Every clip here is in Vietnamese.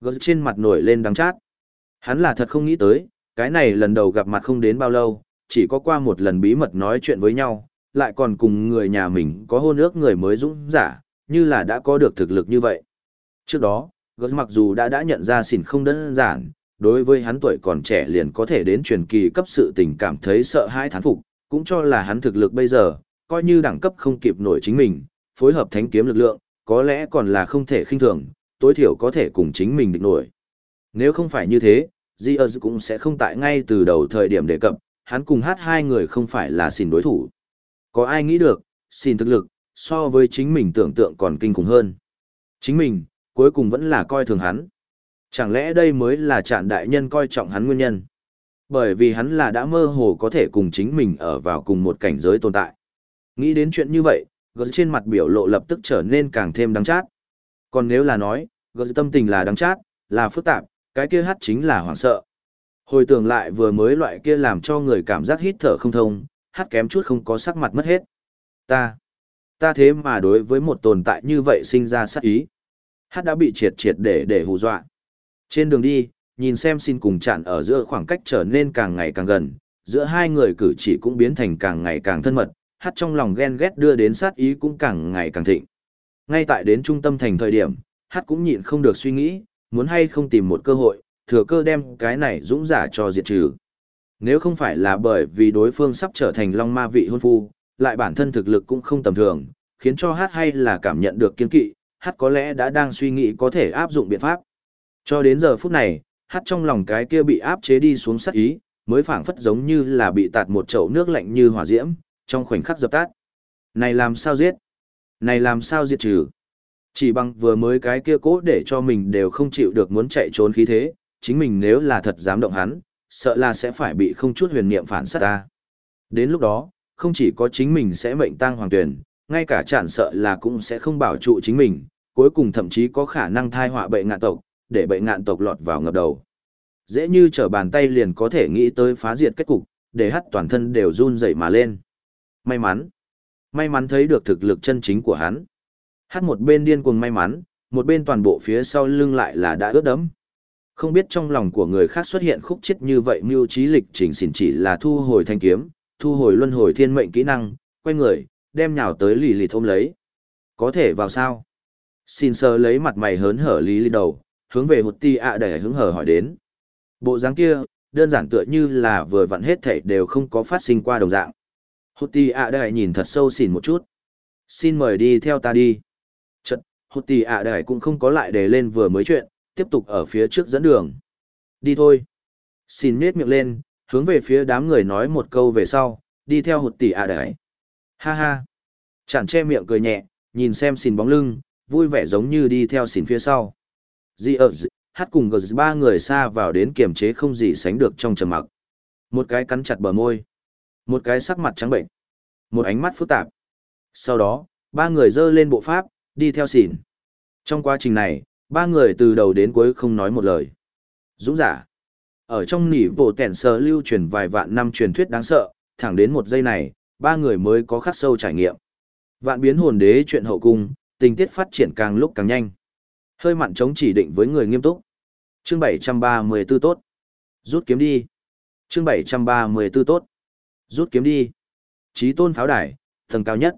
Gớt trên mặt nổi lên đắng chát. Hắn là thật không nghĩ tới, cái này lần đầu gặp mặt không đến bao lâu, chỉ có qua một lần bí mật nói chuyện với nhau, lại còn cùng người nhà mình có hôn ước người mới dũng giả, như là đã có được thực lực như vậy. Trước đó, Gớt mặc dù đã đã nhận ra xỉn không đơn giản, đối với hắn tuổi còn trẻ liền có thể đến truyền kỳ cấp sự tình cảm thấy sợ hãi thán phục, cũng cho là hắn thực lực bây giờ, coi như đẳng cấp không kịp nổi chính mình, phối hợp thánh kiếm lực lượng, có lẽ còn là không thể khinh thường, tối thiểu có thể cùng chính mình địch nổi. Nếu không phải như thế, Diaz cũng sẽ không tại ngay từ đầu thời điểm đề cập, hắn cùng hát hai người không phải là xin đối thủ. Có ai nghĩ được, xin thực lực, so với chính mình tưởng tượng còn kinh khủng hơn. Chính mình, cuối cùng vẫn là coi thường hắn. Chẳng lẽ đây mới là trạng đại nhân coi trọng hắn nguyên nhân? Bởi vì hắn là đã mơ hồ có thể cùng chính mình ở vào cùng một cảnh giới tồn tại. Nghĩ đến chuyện như vậy, gớt trên mặt biểu lộ lập tức trở nên càng thêm đắng chát. Còn nếu là nói, gợi tâm tình là đắng chát, là phức tạp, cái kia hát chính là hoảng sợ. Hồi tưởng lại vừa mới loại kia làm cho người cảm giác hít thở không thông, hát kém chút không có sắc mặt mất hết. Ta, ta thế mà đối với một tồn tại như vậy sinh ra sát ý. Hát đã bị triệt triệt để để hù dọa. Trên đường đi, nhìn xem xin cùng chặn ở giữa khoảng cách trở nên càng ngày càng gần, giữa hai người cử chỉ cũng biến thành càng ngày càng thân mật, hát trong lòng ghen ghét đưa đến sát ý cũng càng ngày càng thịnh. Ngay tại đến trung tâm thành thời điểm, hát cũng nhịn không được suy nghĩ, muốn hay không tìm một cơ hội, thừa cơ đem cái này dũng giả cho diệt trừ. Nếu không phải là bởi vì đối phương sắp trở thành long ma vị hôn phu, lại bản thân thực lực cũng không tầm thường, khiến cho hát hay là cảm nhận được kiên kỵ, hát có lẽ đã đang suy nghĩ có thể áp dụng biện pháp. Cho đến giờ phút này, hát trong lòng cái kia bị áp chế đi xuống sát ý, mới phảng phất giống như là bị tạt một chậu nước lạnh như hỏa diễm, trong khoảnh khắc dập tắt. Này làm sao giết? Này làm sao diệt trừ? Chỉ bằng vừa mới cái kia cố để cho mình đều không chịu được muốn chạy trốn khí thế, chính mình nếu là thật dám động hắn, sợ là sẽ phải bị không chút huyền niệm phản sát ta. Đến lúc đó, không chỉ có chính mình sẽ mệnh tang hoàng tuyển, ngay cả chản sợ là cũng sẽ không bảo trụ chính mình, cuối cùng thậm chí có khả năng thai họa bệnh ngạn tộc, để bệnh ngạn tộc lọt vào ngập đầu. Dễ như trở bàn tay liền có thể nghĩ tới phá diệt kết cục, để hắt toàn thân đều run rẩy mà lên. May mắn. May mắn thấy được thực lực chân chính của hắn. Hát một bên điên cuồng may mắn, một bên toàn bộ phía sau lưng lại là đã ướt đẫm. Không biết trong lòng của người khác xuất hiện khúc chết như vậy mưu trí lịch trình xỉn chỉ là thu hồi thanh kiếm, thu hồi luân hồi thiên mệnh kỹ năng, quay người, đem nhào tới lì lì thôm lấy. Có thể vào sao? Xin sơ lấy mặt mày hớn hở lý lì đầu, hướng về hụt ti ạ để hứng hở hỏi đến. Bộ dáng kia, đơn giản tựa như là vừa vặn hết thảy đều không có phát sinh qua đồng dạng. Hụt tì ạ đại nhìn thật sâu xỉn một chút. Xin mời đi theo ta đi. Chật, hụt tì ạ đại cũng không có lại để lên vừa mới chuyện, tiếp tục ở phía trước dẫn đường. Đi thôi. Xin nết miệng lên, hướng về phía đám người nói một câu về sau, đi theo hụt tỷ ạ đại. Ha ha. Chẳng che miệng cười nhẹ, nhìn xem xỉn bóng lưng, vui vẻ giống như đi theo xỉn phía sau. Di ở hát cùng gờ ba người xa vào đến kiềm chế không gì sánh được trong trầm mặc. Một cái cắn chặt bờ môi. Một cái sắc mặt trắng bệnh. Một ánh mắt phức tạp. Sau đó, ba người dơ lên bộ pháp, đi theo xỉn. Trong quá trình này, ba người từ đầu đến cuối không nói một lời. Dũng giả. Ở trong nỉ bộ tẻn sờ lưu truyền vài vạn năm truyền thuyết đáng sợ, thẳng đến một giây này, ba người mới có khắc sâu trải nghiệm. Vạn biến hồn đế chuyện hậu cung, tình tiết phát triển càng lúc càng nhanh. Hơi mặn chống chỉ định với người nghiêm túc. Chương 734 tốt. Rút kiếm đi. Chương 734 tốt. Rút kiếm đi. Chí tôn pháo đài, tầng cao nhất.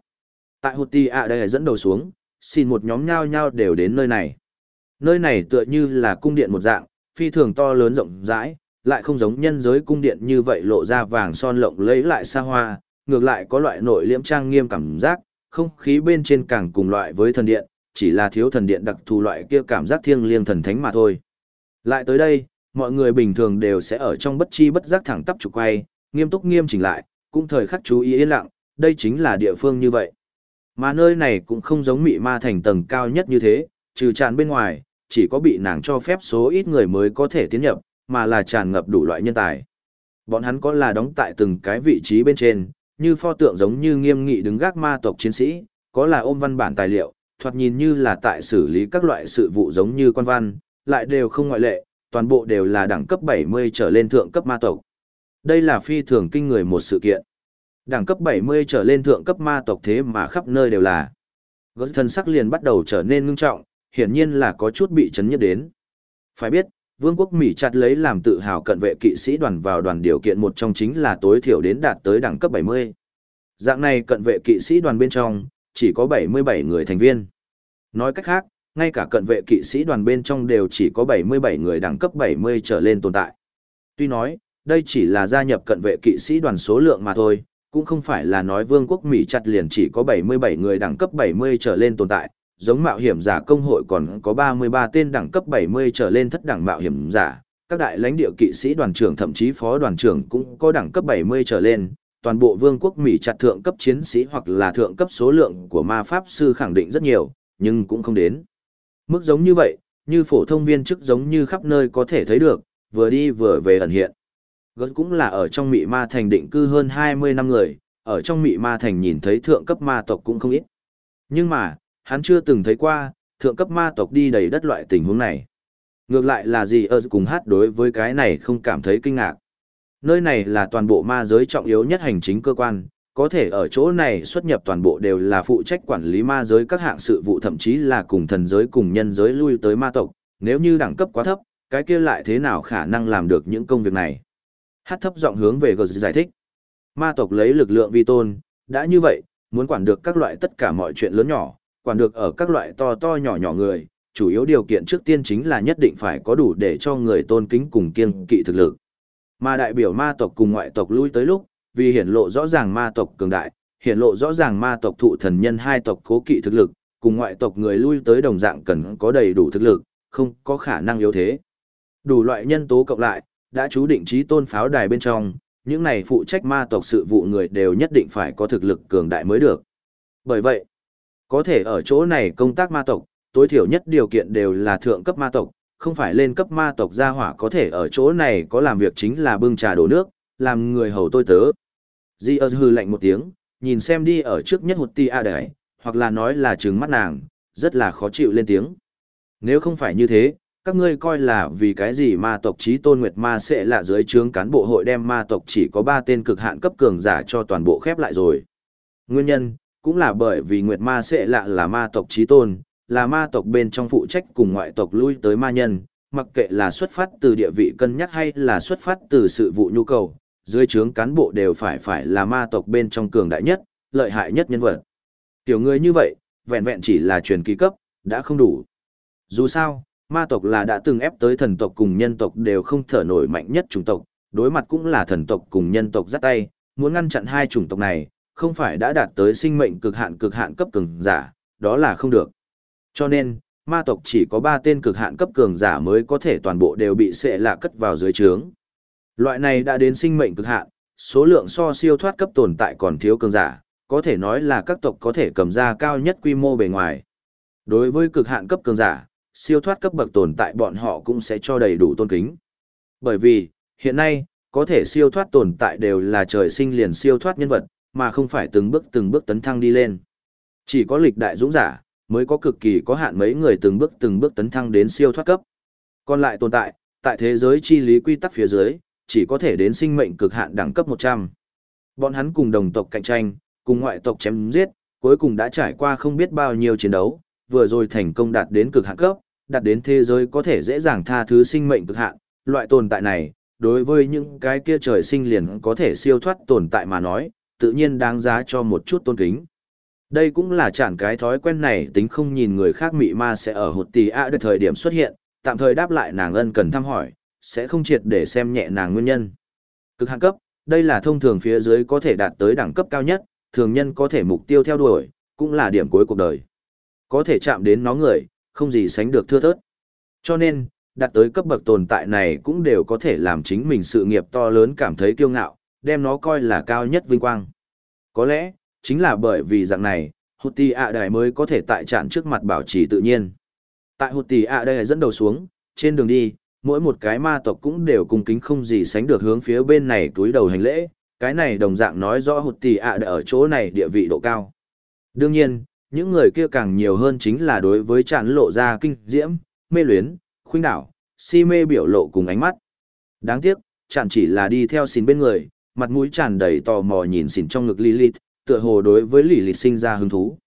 Tại hụt ti ạ đây dẫn đầu xuống, xin một nhóm nhao nhao đều đến nơi này. Nơi này tựa như là cung điện một dạng, phi thường to lớn rộng rãi, lại không giống nhân giới cung điện như vậy lộ ra vàng son lộng lấy lại xa hoa, ngược lại có loại nội liễm trang nghiêm cảm giác, không khí bên trên càng cùng loại với thần điện, chỉ là thiếu thần điện đặc thù loại kia cảm giác thiêng liêng thần thánh mà thôi. Lại tới đây, mọi người bình thường đều sẽ ở trong bất chi bất giác thẳng tắp trục quay, nghiêm túc nghiêm chỉnh lại, cũng thời khắc chú ý yên lặng, đây chính là địa phương như vậy. Mà nơi này cũng không giống mị ma thành tầng cao nhất như thế, trừ tràn bên ngoài, chỉ có bị nàng cho phép số ít người mới có thể tiến nhập, mà là tràn ngập đủ loại nhân tài. Bọn hắn có là đóng tại từng cái vị trí bên trên, như pho tượng giống như nghiêm nghị đứng gác ma tộc chiến sĩ, có là ôm văn bản tài liệu, thoạt nhìn như là tại xử lý các loại sự vụ giống như quan văn, lại đều không ngoại lệ, toàn bộ đều là đẳng cấp 70 trở lên thượng cấp ma tộc. Đây là phi thường kinh người một sự kiện. Đẳng cấp 70 trở lên thượng cấp ma tộc thế mà khắp nơi đều là. Gớt thân sắc liền bắt đầu trở nên ngưng trọng, hiển nhiên là có chút bị chấn nhất đến. Phải biết, vương quốc Mỹ chặt lấy làm tự hào cận vệ kỵ sĩ đoàn vào đoàn điều kiện một trong chính là tối thiểu đến đạt tới đẳng cấp 70. Dạng này cận vệ kỵ sĩ đoàn bên trong, chỉ có 77 người thành viên. Nói cách khác, ngay cả cận vệ kỵ sĩ đoàn bên trong đều chỉ có 77 người đẳng cấp 70 trở lên tồn tại. Tuy nói, đây chỉ là gia nhập cận vệ kỵ sĩ đoàn số lượng mà thôi, cũng không phải là nói vương quốc Mỹ chặt liền chỉ có 77 người đẳng cấp 70 trở lên tồn tại, giống mạo hiểm giả công hội còn có 33 tên đẳng cấp 70 trở lên thất đẳng mạo hiểm giả, các đại lãnh địa kỵ sĩ đoàn trưởng thậm chí phó đoàn trưởng cũng có đẳng cấp 70 trở lên, toàn bộ vương quốc Mỹ chặt thượng cấp chiến sĩ hoặc là thượng cấp số lượng của ma pháp sư khẳng định rất nhiều, nhưng cũng không đến. Mức giống như vậy, như phổ thông viên chức giống như khắp nơi có thể thấy được, vừa đi vừa về ẩn hiện. Gớt cũng là ở trong mị ma thành định cư hơn 20 năm người, ở trong mị ma thành nhìn thấy thượng cấp ma tộc cũng không ít. Nhưng mà, hắn chưa từng thấy qua, thượng cấp ma tộc đi đầy đất loại tình huống này. Ngược lại là gì ở cùng hát đối với cái này không cảm thấy kinh ngạc. Nơi này là toàn bộ ma giới trọng yếu nhất hành chính cơ quan, có thể ở chỗ này xuất nhập toàn bộ đều là phụ trách quản lý ma giới các hạng sự vụ thậm chí là cùng thần giới cùng nhân giới lui tới ma tộc, nếu như đẳng cấp quá thấp, cái kia lại thế nào khả năng làm được những công việc này. Hát thấp giọng hướng về gờ giải thích. Ma tộc lấy lực lượng vi tôn, đã như vậy, muốn quản được các loại tất cả mọi chuyện lớn nhỏ, quản được ở các loại to to nhỏ nhỏ người, chủ yếu điều kiện trước tiên chính là nhất định phải có đủ để cho người tôn kính cùng kiên kỵ thực lực. Mà đại biểu ma tộc cùng ngoại tộc lui tới lúc, vì hiển lộ rõ ràng ma tộc cường đại, hiển lộ rõ ràng ma tộc thụ thần nhân hai tộc cố kỵ thực lực, cùng ngoại tộc người lui tới đồng dạng cần có đầy đủ thực lực, không có khả năng yếu thế. Đủ loại nhân tố cộng lại, đã chú định trí tôn pháo đài bên trong, những này phụ trách ma tộc sự vụ người đều nhất định phải có thực lực cường đại mới được. Bởi vậy, có thể ở chỗ này công tác ma tộc, tối thiểu nhất điều kiện đều là thượng cấp ma tộc, không phải lên cấp ma tộc gia hỏa có thể ở chỗ này có làm việc chính là bưng trà đổ nước, làm người hầu tôi tớ. Di ơ hư lạnh một tiếng, nhìn xem đi ở trước nhất hụt ti a đấy, hoặc là nói là trừng mắt nàng, rất là khó chịu lên tiếng. Nếu không phải như thế, các ngươi coi là vì cái gì ma tộc trí tôn nguyệt ma sẽ là dưới trướng cán bộ hội đem ma tộc chỉ có 3 tên cực hạn cấp cường giả cho toàn bộ khép lại rồi. Nguyên nhân, cũng là bởi vì nguyệt ma sẽ lạ là ma tộc trí tôn, là ma tộc bên trong phụ trách cùng ngoại tộc lui tới ma nhân, mặc kệ là xuất phát từ địa vị cân nhắc hay là xuất phát từ sự vụ nhu cầu, dưới trướng cán bộ đều phải phải là ma tộc bên trong cường đại nhất, lợi hại nhất nhân vật. Tiểu người như vậy, vẹn vẹn chỉ là truyền kỳ cấp, đã không đủ. Dù sao, ma tộc là đã từng ép tới thần tộc cùng nhân tộc đều không thở nổi mạnh nhất chủng tộc, đối mặt cũng là thần tộc cùng nhân tộc dắt tay, muốn ngăn chặn hai chủng tộc này, không phải đã đạt tới sinh mệnh cực hạn cực hạn cấp cường giả, đó là không được. Cho nên, ma tộc chỉ có 3 tên cực hạn cấp cường giả mới có thể toàn bộ đều bị sệ lạ cất vào dưới trướng. Loại này đã đến sinh mệnh cực hạn, số lượng so siêu thoát cấp tồn tại còn thiếu cường giả, có thể nói là các tộc có thể cầm ra cao nhất quy mô bề ngoài. Đối với cực hạn cấp cường giả, siêu thoát cấp bậc tồn tại bọn họ cũng sẽ cho đầy đủ tôn kính. Bởi vì, hiện nay, có thể siêu thoát tồn tại đều là trời sinh liền siêu thoát nhân vật, mà không phải từng bước từng bước tấn thăng đi lên. Chỉ có lịch đại dũng giả, mới có cực kỳ có hạn mấy người từng bước từng bước tấn thăng đến siêu thoát cấp. Còn lại tồn tại, tại thế giới chi lý quy tắc phía dưới, chỉ có thể đến sinh mệnh cực hạn đẳng cấp 100. Bọn hắn cùng đồng tộc cạnh tranh, cùng ngoại tộc chém giết, cuối cùng đã trải qua không biết bao nhiêu chiến đấu, vừa rồi thành công đạt đến cực hạn cấp, đạt đến thế giới có thể dễ dàng tha thứ sinh mệnh cực hạn, loại tồn tại này, đối với những cái kia trời sinh liền có thể siêu thoát tồn tại mà nói, tự nhiên đáng giá cho một chút tôn kính. Đây cũng là chẳng cái thói quen này tính không nhìn người khác mị ma sẽ ở hụt tì ạ à thời điểm xuất hiện, tạm thời đáp lại nàng ân cần thăm hỏi, sẽ không triệt để xem nhẹ nàng nguyên nhân. Cực hạn cấp, đây là thông thường phía dưới có thể đạt tới đẳng cấp cao nhất, thường nhân có thể mục tiêu theo đuổi, cũng là điểm cuối cuộc đời. Có thể chạm đến nó người, không gì sánh được thưa thớt. Cho nên, đạt tới cấp bậc tồn tại này cũng đều có thể làm chính mình sự nghiệp to lớn cảm thấy kiêu ngạo, đem nó coi là cao nhất vinh quang. Có lẽ, chính là bởi vì dạng này, hụt tì ạ đài mới có thể tại trạm trước mặt bảo trì tự nhiên. Tại hụt tì ạ đài dẫn đầu xuống, trên đường đi, mỗi một cái ma tộc cũng đều cung kính không gì sánh được hướng phía bên này túi đầu hành lễ, cái này đồng dạng nói rõ hụt tì ạ đài ở chỗ này địa vị độ cao. Đương nhiên, những người kia càng nhiều hơn chính là đối với tràn lộ ra kinh diễm, mê luyến, khuynh đảo, si mê biểu lộ cùng ánh mắt. Đáng tiếc, chẳng chỉ là đi theo xin bên người, mặt mũi tràn đầy tò mò nhìn xỉn trong ngực Lilith, tựa hồ đối với Lilith sinh ra hứng thú.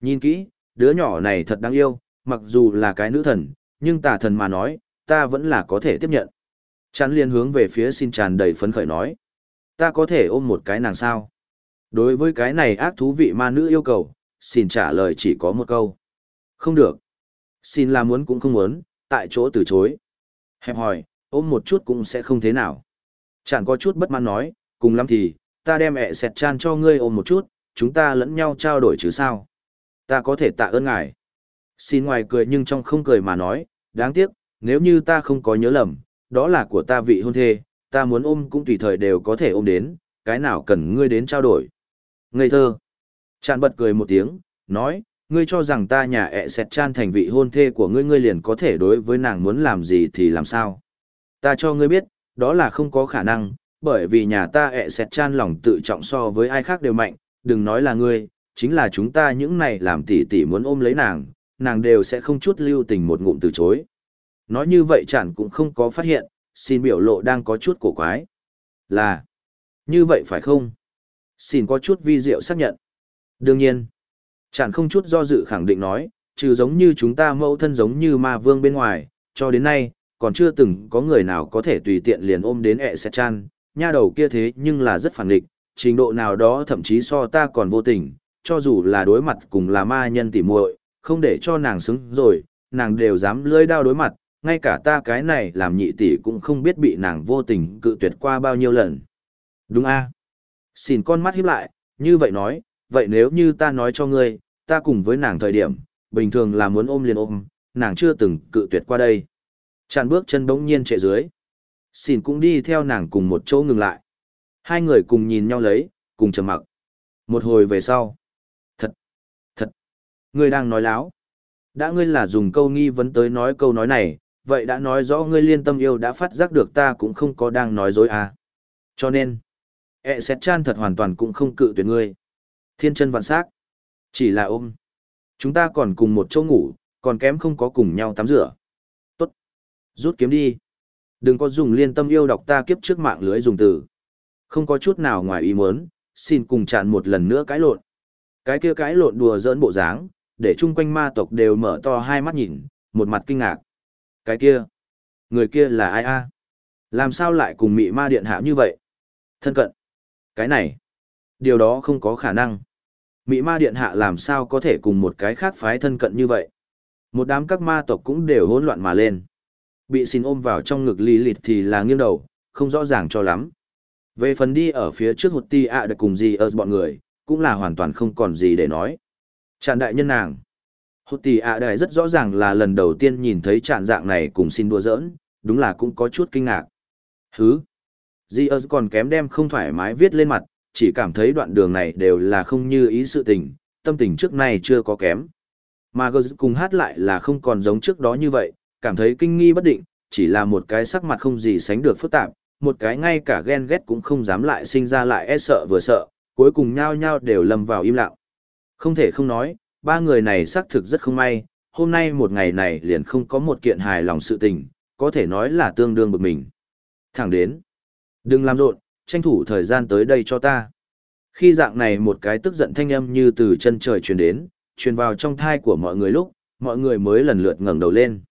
Nhìn kỹ, đứa nhỏ này thật đáng yêu, mặc dù là cái nữ thần, nhưng tà thần mà nói, ta vẫn là có thể tiếp nhận. Chán liên hướng về phía xin tràn đầy phấn khởi nói. Ta có thể ôm một cái nàng sao? Đối với cái này ác thú vị ma nữ yêu cầu, xin trả lời chỉ có một câu. Không được. Xin là muốn cũng không muốn, tại chỗ từ chối. Hẹp hỏi, ôm một chút cũng sẽ không thế nào. Chẳng có chút bất mãn nói, cùng lắm thì, ta đem ẹ sẹt chan cho ngươi ôm một chút, chúng ta lẫn nhau trao đổi chứ sao. Ta có thể tạ ơn ngài. Xin ngoài cười nhưng trong không cười mà nói, đáng tiếc, nếu như ta không có nhớ lầm, đó là của ta vị hôn thê, ta muốn ôm cũng tùy thời đều có thể ôm đến, cái nào cần ngươi đến trao đổi. Ngây thơ. Chạn bật cười một tiếng, nói, ngươi cho rằng ta nhà ẹ sẹt chan thành vị hôn thê của ngươi ngươi liền có thể đối với nàng muốn làm gì thì làm sao. Ta cho ngươi biết, đó là không có khả năng, bởi vì nhà ta ẹ sẹt chan lòng tự trọng so với ai khác đều mạnh, đừng nói là ngươi, chính là chúng ta những này làm tỉ tỉ muốn ôm lấy nàng, nàng đều sẽ không chút lưu tình một ngụm từ chối. Nói như vậy chẳng cũng không có phát hiện, xin biểu lộ đang có chút cổ quái. Là, như vậy phải không? Xin có chút vi diệu xác nhận. Đương nhiên, chẳng không chút do dự khẳng định nói, trừ giống như chúng ta mẫu thân giống như ma vương bên ngoài, cho đến nay, còn chưa từng có người nào có thể tùy tiện liền ôm đến ẹ sẽ chan, nha đầu kia thế nhưng là rất phản địch, trình độ nào đó thậm chí so ta còn vô tình, cho dù là đối mặt cùng là ma nhân tỉ muội, không để cho nàng xứng rồi, nàng đều dám lưỡi đao đối mặt, ngay cả ta cái này làm nhị tỷ cũng không biết bị nàng vô tình cự tuyệt qua bao nhiêu lần. Đúng a? Xin con mắt híp lại, như vậy nói, vậy nếu như ta nói cho ngươi, ta cùng với nàng thời điểm, bình thường là muốn ôm liền ôm, nàng chưa từng cự tuyệt qua đây. Chàn bước chân bỗng nhiên chạy dưới. Xin cũng đi theo nàng cùng một chỗ ngừng lại. Hai người cùng nhìn nhau lấy, cùng trầm mặc. Một hồi về sau. Thật, thật, ngươi đang nói láo. Đã ngươi là dùng câu nghi vấn tới nói câu nói này, vậy đã nói rõ ngươi liên tâm yêu đã phát giác được ta cũng không có đang nói dối à. Cho nên, e xét chan thật hoàn toàn cũng không cự tuyệt ngươi. Thiên chân vạn sắc Chỉ là ôm. Chúng ta còn cùng một chỗ ngủ, còn kém không có cùng nhau tắm rửa. Tốt. Rút kiếm đi. Đừng có dùng liên tâm yêu đọc ta kiếp trước mạng lưới dùng từ. Không có chút nào ngoài ý muốn, xin cùng chặn một lần nữa cãi lộn. Cái kia cãi lộn đùa giỡn bộ dáng, để chung quanh ma tộc đều mở to hai mắt nhìn, một mặt kinh ngạc. Cái kia, người kia là ai a? Làm sao lại cùng mị ma điện hạ như vậy? Thân cận. Cái này, điều đó không có khả năng. Mị ma điện hạ làm sao có thể cùng một cái khác phái thân cận như vậy? Một đám các ma tộc cũng đều hỗn loạn mà lên. Bị xin ôm vào trong ngực lì lịt thì là nghiêng đầu, không rõ ràng cho lắm. Về phần đi ở phía trước hụt ti ạ được cùng gì ở bọn người, cũng là hoàn toàn không còn gì để nói. Tràn đại nhân nàng. Hụt tỷ ạ đại rất rõ ràng là lần đầu tiên nhìn thấy tràn dạng này cùng xin đua giỡn, đúng là cũng có chút kinh ngạc. Hứ. Di ơ còn kém đem không thoải mái viết lên mặt, chỉ cảm thấy đoạn đường này đều là không như ý sự tình, tâm tình trước này chưa có kém. Mà Gơ cùng hát lại là không còn giống trước đó như vậy, cảm thấy kinh nghi bất định, chỉ là một cái sắc mặt không gì sánh được phức tạp, một cái ngay cả ghen ghét cũng không dám lại sinh ra lại e sợ vừa sợ, cuối cùng nhao nhao đều lầm vào im lặng. Không thể không nói, ba người này xác thực rất không may, hôm nay một ngày này liền không có một kiện hài lòng sự tình, có thể nói là tương đương bực mình. Thẳng đến, đừng làm rộn, tranh thủ thời gian tới đây cho ta. Khi dạng này một cái tức giận thanh âm như từ chân trời truyền đến, truyền vào trong thai của mọi người lúc, mọi người mới lần lượt ngẩng đầu lên.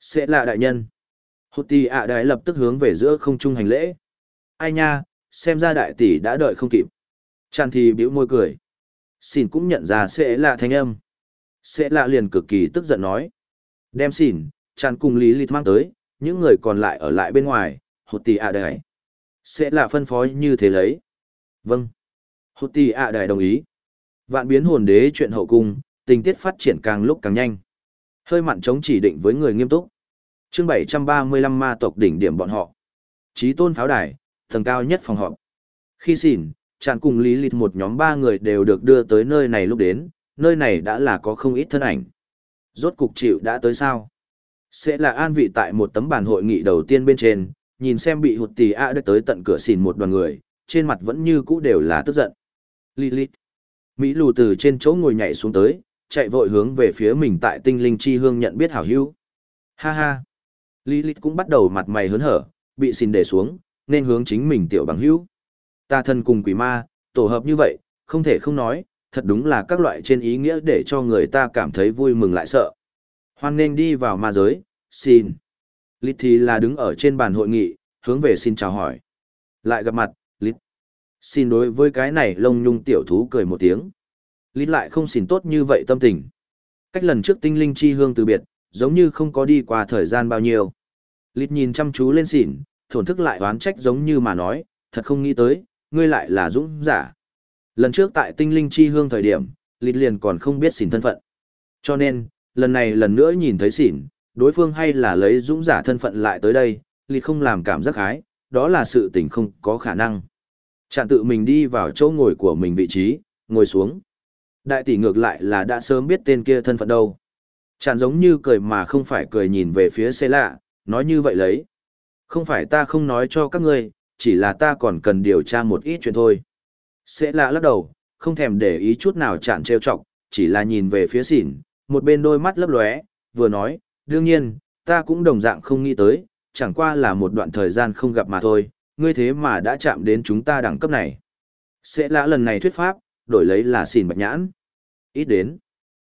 Sẽ là đại nhân. Hột tì ạ đại lập tức hướng về giữa không trung hành lễ. Ai nha, xem ra đại tỷ đã đợi không kịp. Tràn thì bĩu môi cười. Xin cũng nhận ra sẽ là thanh âm. Sẽ lạ liền cực kỳ tức giận nói. Đem xỉn, tràn cùng lý lịch mang tới, những người còn lại ở lại bên ngoài, hụt tì ạ đại. Sẽ là phân phối như thế lấy. Vâng. Hụt tì ạ đại đồng ý. Vạn biến hồn đế chuyện hậu cung, tình tiết phát triển càng lúc càng nhanh. Hơi mặn chống chỉ định với người nghiêm túc. chương 735 ma tộc đỉnh điểm bọn họ. Chí tôn pháo đài, tầng cao nhất phòng họp. Khi xỉn, chàng cùng lý lịt một nhóm ba người đều được đưa tới nơi này lúc đến, nơi này đã là có không ít thân ảnh. Rốt cục chịu đã tới sao? Sẽ là an vị tại một tấm bàn hội nghị đầu tiên bên trên, nhìn xem bị hụt tỷ ạ đã tới tận cửa xìn một đoàn người, trên mặt vẫn như cũ đều là tức giận. Lilith. Mỹ lù từ trên chỗ ngồi nhảy xuống tới, chạy vội hướng về phía mình tại tinh linh chi hương nhận biết hảo hữu. Ha ha. Lilith cũng bắt đầu mặt mày hớn hở, bị xin để xuống, nên hướng chính mình tiểu bằng hữu. Ta thân cùng quỷ ma, tổ hợp như vậy, không thể không nói, thật đúng là các loại trên ý nghĩa để cho người ta cảm thấy vui mừng lại sợ. Hoan nên đi vào ma giới, xin. Lít thì là đứng ở trên bàn hội nghị, hướng về xin chào hỏi. Lại gặp mặt, Lít. Xin đối với cái này lông nhung tiểu thú cười một tiếng. Lít lại không xin tốt như vậy tâm tình. Cách lần trước tinh linh chi hương từ biệt, giống như không có đi qua thời gian bao nhiêu. Lít nhìn chăm chú lên xỉn, thổn thức lại oán trách giống như mà nói, thật không nghĩ tới, ngươi lại là dũng giả. Lần trước tại tinh linh chi hương thời điểm, Lít liền còn không biết xỉn thân phận. Cho nên, lần này lần nữa nhìn thấy xỉn, đối phương hay là lấy dũng giả thân phận lại tới đây, Lít không làm cảm giác hái, đó là sự tình không có khả năng. Chạn tự mình đi vào chỗ ngồi của mình vị trí, ngồi xuống. Đại tỷ ngược lại là đã sớm biết tên kia thân phận đâu. Chạn giống như cười mà không phải cười nhìn về phía xe lạ, nói như vậy lấy. Không phải ta không nói cho các ngươi, chỉ là ta còn cần điều tra một ít chuyện thôi. Sẽ lạ lắc đầu, không thèm để ý chút nào chạn trêu chọc, chỉ là nhìn về phía xỉn, một bên đôi mắt lấp lóe, vừa nói, đương nhiên, ta cũng đồng dạng không nghĩ tới, chẳng qua là một đoạn thời gian không gặp mà thôi, ngươi thế mà đã chạm đến chúng ta đẳng cấp này. Sẽ lã lần này thuyết pháp, đổi lấy là xin bạch nhãn. Ít đến.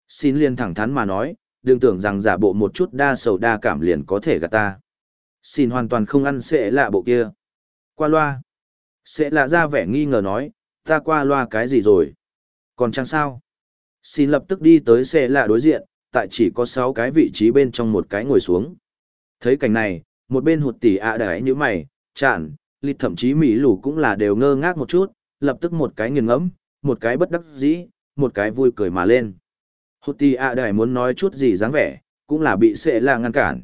Xin liên thẳng thắn mà nói, đừng tưởng rằng giả bộ một chút đa sầu đa cảm liền có thể gạt ta. Xin hoàn toàn không ăn sẽ lạ bộ kia. Qua loa. Sẽ lạ ra vẻ nghi ngờ nói, ta qua loa cái gì rồi? Còn chẳng sao? Xin lập tức đi tới sẽ lạ đối diện, tại chỉ có 6 cái vị trí bên trong một cái ngồi xuống. Thấy cảnh này, một bên hụt tỷ ạ à đấy như mày, chản, lịt thậm chí mỹ lù cũng là đều ngơ ngác một chút, lập tức một cái nghiền ngẫm, một cái bất đắc dĩ, một cái vui cười mà lên. Hụt tỷ ạ à đấy muốn nói chút gì dáng vẻ, cũng là bị sẽ là ngăn cản.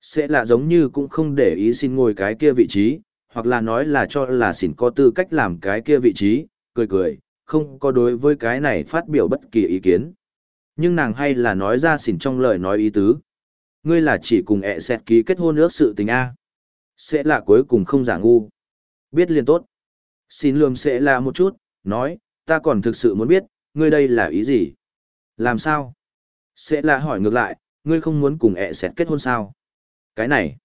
Sẽ là giống như cũng không để ý xin ngồi cái kia vị trí, hoặc là nói là cho là xỉn có tư cách làm cái kia vị trí, cười cười, không có đối với cái này phát biểu bất kỳ ý kiến. Nhưng nàng hay là nói ra xỉn trong lời nói ý tứ. Ngươi là chỉ cùng ẹ xẹt ký kết hôn ước sự tình A. Sẽ là cuối cùng không giả ngu. Biết liền tốt. Xin lườm sẽ là một chút, nói, ta còn thực sự muốn biết, ngươi đây là ý gì? Làm sao? Sẽ là hỏi ngược lại, ngươi không muốn cùng ẹ xẹt kết hôn sao? Cái này,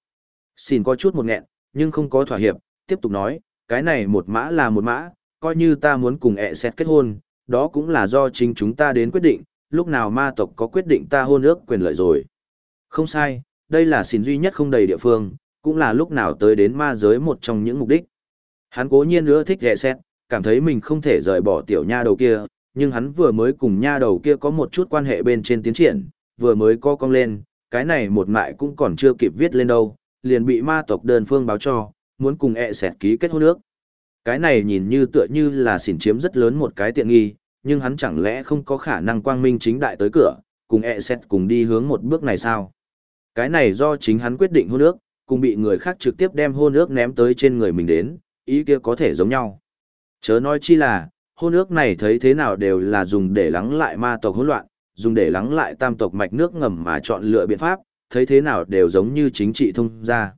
xin có chút một nghẹn, nhưng không có thỏa hiệp, tiếp tục nói, cái này một mã là một mã, coi như ta muốn cùng ẹ xét kết hôn, đó cũng là do chính chúng ta đến quyết định, lúc nào ma tộc có quyết định ta hôn ước quyền lợi rồi. Không sai, đây là xin duy nhất không đầy địa phương, cũng là lúc nào tới đến ma giới một trong những mục đích. Hắn cố nhiên nữa thích ẹ xét, cảm thấy mình không thể rời bỏ tiểu nha đầu kia, nhưng hắn vừa mới cùng nha đầu kia có một chút quan hệ bên trên tiến triển, vừa mới co cong lên, cái này một mại cũng còn chưa kịp viết lên đâu, liền bị ma tộc đơn phương báo cho, muốn cùng ẹ xẹt ký kết hôn nước. Cái này nhìn như tựa như là xỉn chiếm rất lớn một cái tiện nghi, nhưng hắn chẳng lẽ không có khả năng quang minh chính đại tới cửa, cùng e ẹ xét cùng đi hướng một bước này sao? Cái này do chính hắn quyết định hôn nước, cùng bị người khác trực tiếp đem hôn nước ném tới trên người mình đến, ý kia có thể giống nhau. Chớ nói chi là, hôn nước này thấy thế nào đều là dùng để lắng lại ma tộc hỗn loạn, dùng để lắng lại tam tộc mạch nước ngầm mà chọn lựa biện pháp, thấy thế nào đều giống như chính trị thông ra.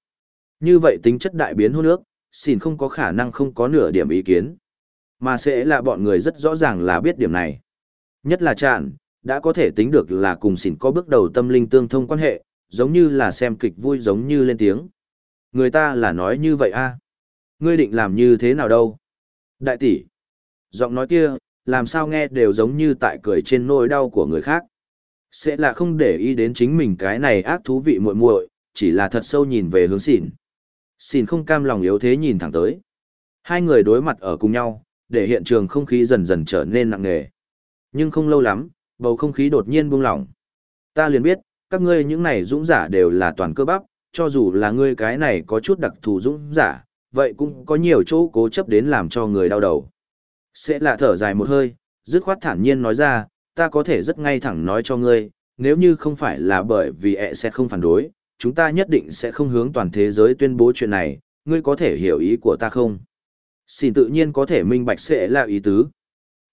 Như vậy tính chất đại biến hôn nước, xin không có khả năng không có nửa điểm ý kiến. Mà sẽ là bọn người rất rõ ràng là biết điểm này. Nhất là chạn, đã có thể tính được là cùng xỉn có bước đầu tâm linh tương thông quan hệ, giống như là xem kịch vui giống như lên tiếng. Người ta là nói như vậy a Ngươi định làm như thế nào đâu? Đại tỷ. Giọng nói kia, làm sao nghe đều giống như tại cười trên nỗi đau của người khác. Sẽ là không để ý đến chính mình cái này ác thú vị muội muội, chỉ là thật sâu nhìn về hướng xỉn. Xỉn không cam lòng yếu thế nhìn thẳng tới. Hai người đối mặt ở cùng nhau, để hiện trường không khí dần dần trở nên nặng nề. Nhưng không lâu lắm, bầu không khí đột nhiên buông lỏng. Ta liền biết, các ngươi những này dũng giả đều là toàn cơ bắp, cho dù là ngươi cái này có chút đặc thù dũng giả, vậy cũng có nhiều chỗ cố chấp đến làm cho người đau đầu. Sẽ là thở dài một hơi, dứt khoát thản nhiên nói ra, ta có thể rất ngay thẳng nói cho ngươi, nếu như không phải là bởi vì ẹ sẽ không phản đối, chúng ta nhất định sẽ không hướng toàn thế giới tuyên bố chuyện này, ngươi có thể hiểu ý của ta không? Xin tự nhiên có thể minh bạch sẽ là ý tứ.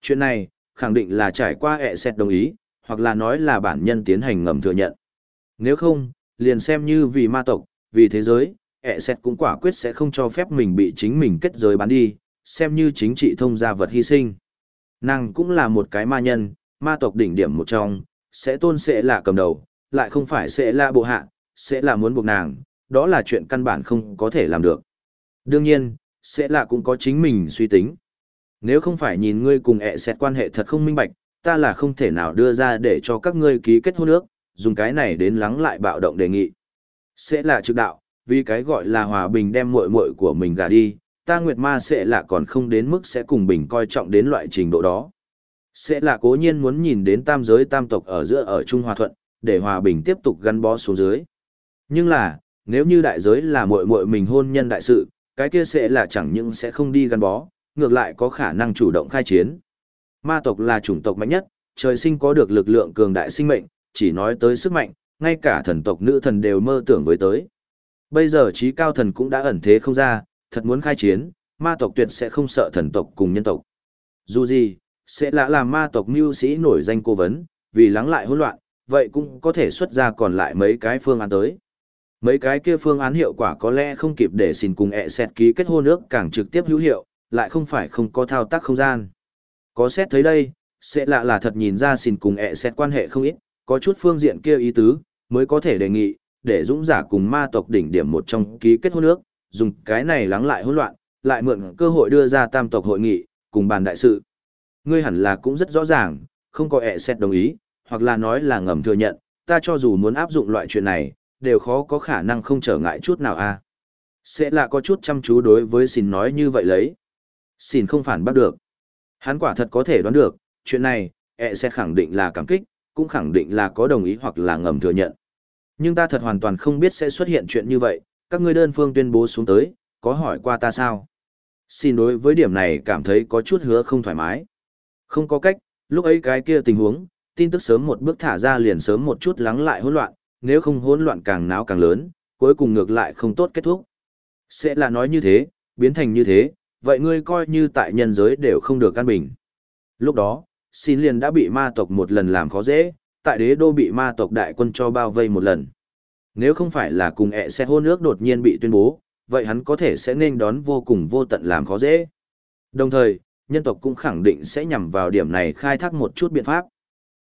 Chuyện này, khẳng định là trải qua ẹ sẽ đồng ý, hoặc là nói là bản nhân tiến hành ngầm thừa nhận. Nếu không, liền xem như vì ma tộc, vì thế giới, ẹ sẽ cũng quả quyết sẽ không cho phép mình bị chính mình kết giới bán đi, xem như chính trị thông gia vật hy sinh. Nàng cũng là một cái ma nhân, ma tộc đỉnh điểm một trong, sẽ tôn sẽ là cầm đầu, lại không phải sẽ là bộ hạ, sẽ là muốn buộc nàng, đó là chuyện căn bản không có thể làm được. Đương nhiên, sẽ là cũng có chính mình suy tính. Nếu không phải nhìn ngươi cùng ẹ xẹt quan hệ thật không minh bạch, ta là không thể nào đưa ra để cho các ngươi ký kết hôn ước, dùng cái này đến lắng lại bạo động đề nghị. Sẽ là trực đạo, vì cái gọi là hòa bình đem muội muội của mình gả đi, ta Nguyệt Ma sẽ là còn không đến mức sẽ cùng bình coi trọng đến loại trình độ đó. Sẽ là cố nhiên muốn nhìn đến tam giới tam tộc ở giữa ở Trung Hòa Thuận, để hòa bình tiếp tục gắn bó xuống dưới. Nhưng là, nếu như đại giới là muội muội mình hôn nhân đại sự, cái kia sẽ là chẳng những sẽ không đi gắn bó, ngược lại có khả năng chủ động khai chiến. Ma tộc là chủng tộc mạnh nhất, trời sinh có được lực lượng cường đại sinh mệnh, chỉ nói tới sức mạnh, ngay cả thần tộc nữ thần đều mơ tưởng với tới. Bây giờ trí cao thần cũng đã ẩn thế không ra, thật muốn khai chiến, ma tộc tuyệt sẽ không sợ thần tộc cùng nhân tộc. Dù gì, sẽ là làm ma tộc mưu sĩ nổi danh cố vấn, vì lắng lại hỗn loạn, vậy cũng có thể xuất ra còn lại mấy cái phương án tới. Mấy cái kia phương án hiệu quả có lẽ không kịp để xin cùng ẹ xét ký kết hôn ước càng trực tiếp hữu hiệu, lại không phải không có thao tác không gian. Có xét thấy đây, sẽ lạ là thật nhìn ra xin cùng ẹ xét quan hệ không ít, có chút phương diện kia ý tứ, mới có thể đề nghị, để dũng giả cùng ma tộc đỉnh điểm một trong ký kết hôn ước, dùng cái này lắng lại hỗn loạn, lại mượn cơ hội đưa ra tam tộc hội nghị, cùng bàn đại sự. Ngươi hẳn là cũng rất rõ ràng, không có ẹ xét đồng ý, hoặc là nói là ngầm thừa nhận, ta cho dù muốn áp dụng loại chuyện này, đều khó có khả năng không trở ngại chút nào a. Sẽ là có chút chăm chú đối với xin nói như vậy lấy. Xin không phản bác được. Hắn quả thật có thể đoán được, chuyện này, ẹ sẽ khẳng định là cảm kích, cũng khẳng định là có đồng ý hoặc là ngầm thừa nhận. Nhưng ta thật hoàn toàn không biết sẽ xuất hiện chuyện như vậy, các ngươi đơn phương tuyên bố xuống tới, có hỏi qua ta sao? Xin đối với điểm này cảm thấy có chút hứa không thoải mái. Không có cách, lúc ấy cái kia tình huống, tin tức sớm một bước thả ra liền sớm một chút lắng lại hỗn loạn, nếu không hỗn loạn càng náo càng lớn, cuối cùng ngược lại không tốt kết thúc. Sẽ là nói như thế, biến thành như thế, vậy ngươi coi như tại nhân giới đều không được căn bình. Lúc đó, xin liền đã bị ma tộc một lần làm khó dễ, tại đế đô bị ma tộc đại quân cho bao vây một lần. Nếu không phải là cùng ẹ xe hôn nước đột nhiên bị tuyên bố, vậy hắn có thể sẽ nên đón vô cùng vô tận làm khó dễ. Đồng thời, nhân tộc cũng khẳng định sẽ nhằm vào điểm này khai thác một chút biện pháp.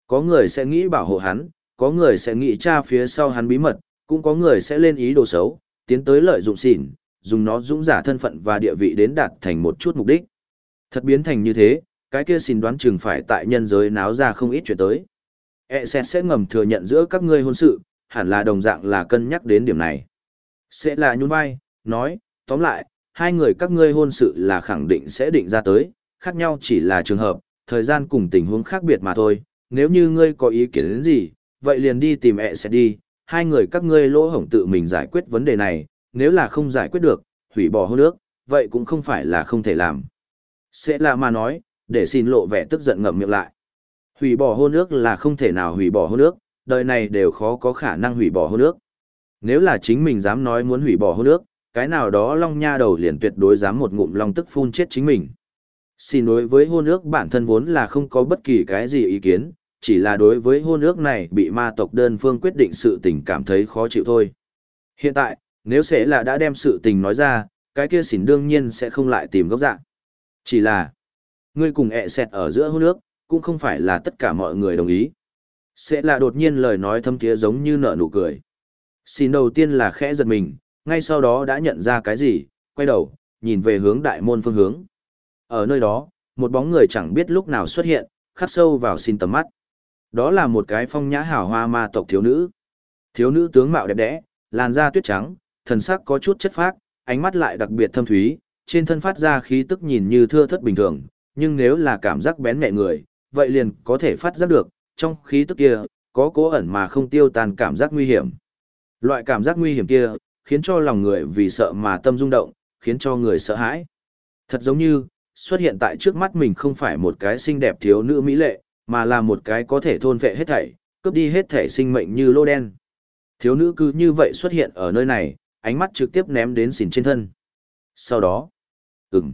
Có người sẽ nghĩ bảo hộ hắn, có người sẽ nghĩ tra phía sau hắn bí mật, cũng có người sẽ lên ý đồ xấu, tiến tới lợi dụng xỉn, dùng nó dũng giả thân phận và địa vị đến đạt thành một chút mục đích. Thật biến thành như thế, cái kia xin đoán chừng phải tại nhân giới náo ra không ít chuyện tới. E sẽ sẽ ngầm thừa nhận giữa các ngươi hôn sự, hẳn là đồng dạng là cân nhắc đến điểm này. Sẽ là nhún vai, nói, tóm lại, hai người các ngươi hôn sự là khẳng định sẽ định ra tới, khác nhau chỉ là trường hợp, thời gian cùng tình huống khác biệt mà thôi. Nếu như ngươi có ý kiến đến gì, vậy liền đi tìm ẹ sẽ đi, hai người các ngươi lỗ hổng tự mình giải quyết vấn đề này, nếu là không giải quyết được, hủy bỏ hôn ước, vậy cũng không phải là không thể làm. Sẽ là mà nói, để xin lộ vẻ tức giận ngậm miệng lại. Hủy bỏ hôn ước là không thể nào hủy bỏ hôn ước, đời này đều khó có khả năng hủy bỏ hôn ước. Nếu là chính mình dám nói muốn hủy bỏ hôn ước, cái nào đó long nha đầu liền tuyệt đối dám một ngụm long tức phun chết chính mình. Xin đối với hôn ước bản thân vốn là không có bất kỳ cái gì ý kiến, chỉ là đối với hôn ước này bị ma tộc đơn phương quyết định sự tình cảm thấy khó chịu thôi. Hiện tại, nếu sẽ là đã đem sự tình nói ra, cái kia xỉn đương nhiên sẽ không lại tìm gốc dạng. Chỉ là, ngươi cùng ẹ xẹt ở giữa hôn ước, cũng không phải là tất cả mọi người đồng ý. Sẽ là đột nhiên lời nói thâm thiế giống như nở nụ cười. Xin đầu tiên là khẽ giật mình, ngay sau đó đã nhận ra cái gì, quay đầu, nhìn về hướng đại môn phương hướng. Ở nơi đó, một bóng người chẳng biết lúc nào xuất hiện, khắc sâu vào xin tầm mắt. Đó là một cái phong nhã hảo hoa ma tộc thiếu nữ. Thiếu nữ tướng mạo đẹp đẽ, làn da tuyết trắng, thần sắc có chút chất phác, ánh mắt lại đặc biệt thâm thúy, trên thân phát ra khí tức nhìn như thưa thất bình thường, nhưng nếu là cảm giác bén mẹ người, vậy liền có thể phát giác được, trong khí tức kia, có cố ẩn mà không tiêu tan cảm giác nguy hiểm. Loại cảm giác nguy hiểm kia, khiến cho lòng người vì sợ mà tâm rung động, khiến cho người sợ hãi. Thật giống như, xuất hiện tại trước mắt mình không phải một cái xinh đẹp thiếu nữ mỹ lệ, mà là một cái có thể thôn vệ hết thảy, cướp đi hết thảy sinh mệnh như lô đen. Thiếu nữ cứ như vậy xuất hiện ở nơi này, ánh mắt trực tiếp ném đến xỉn trên thân. Sau đó, ừm,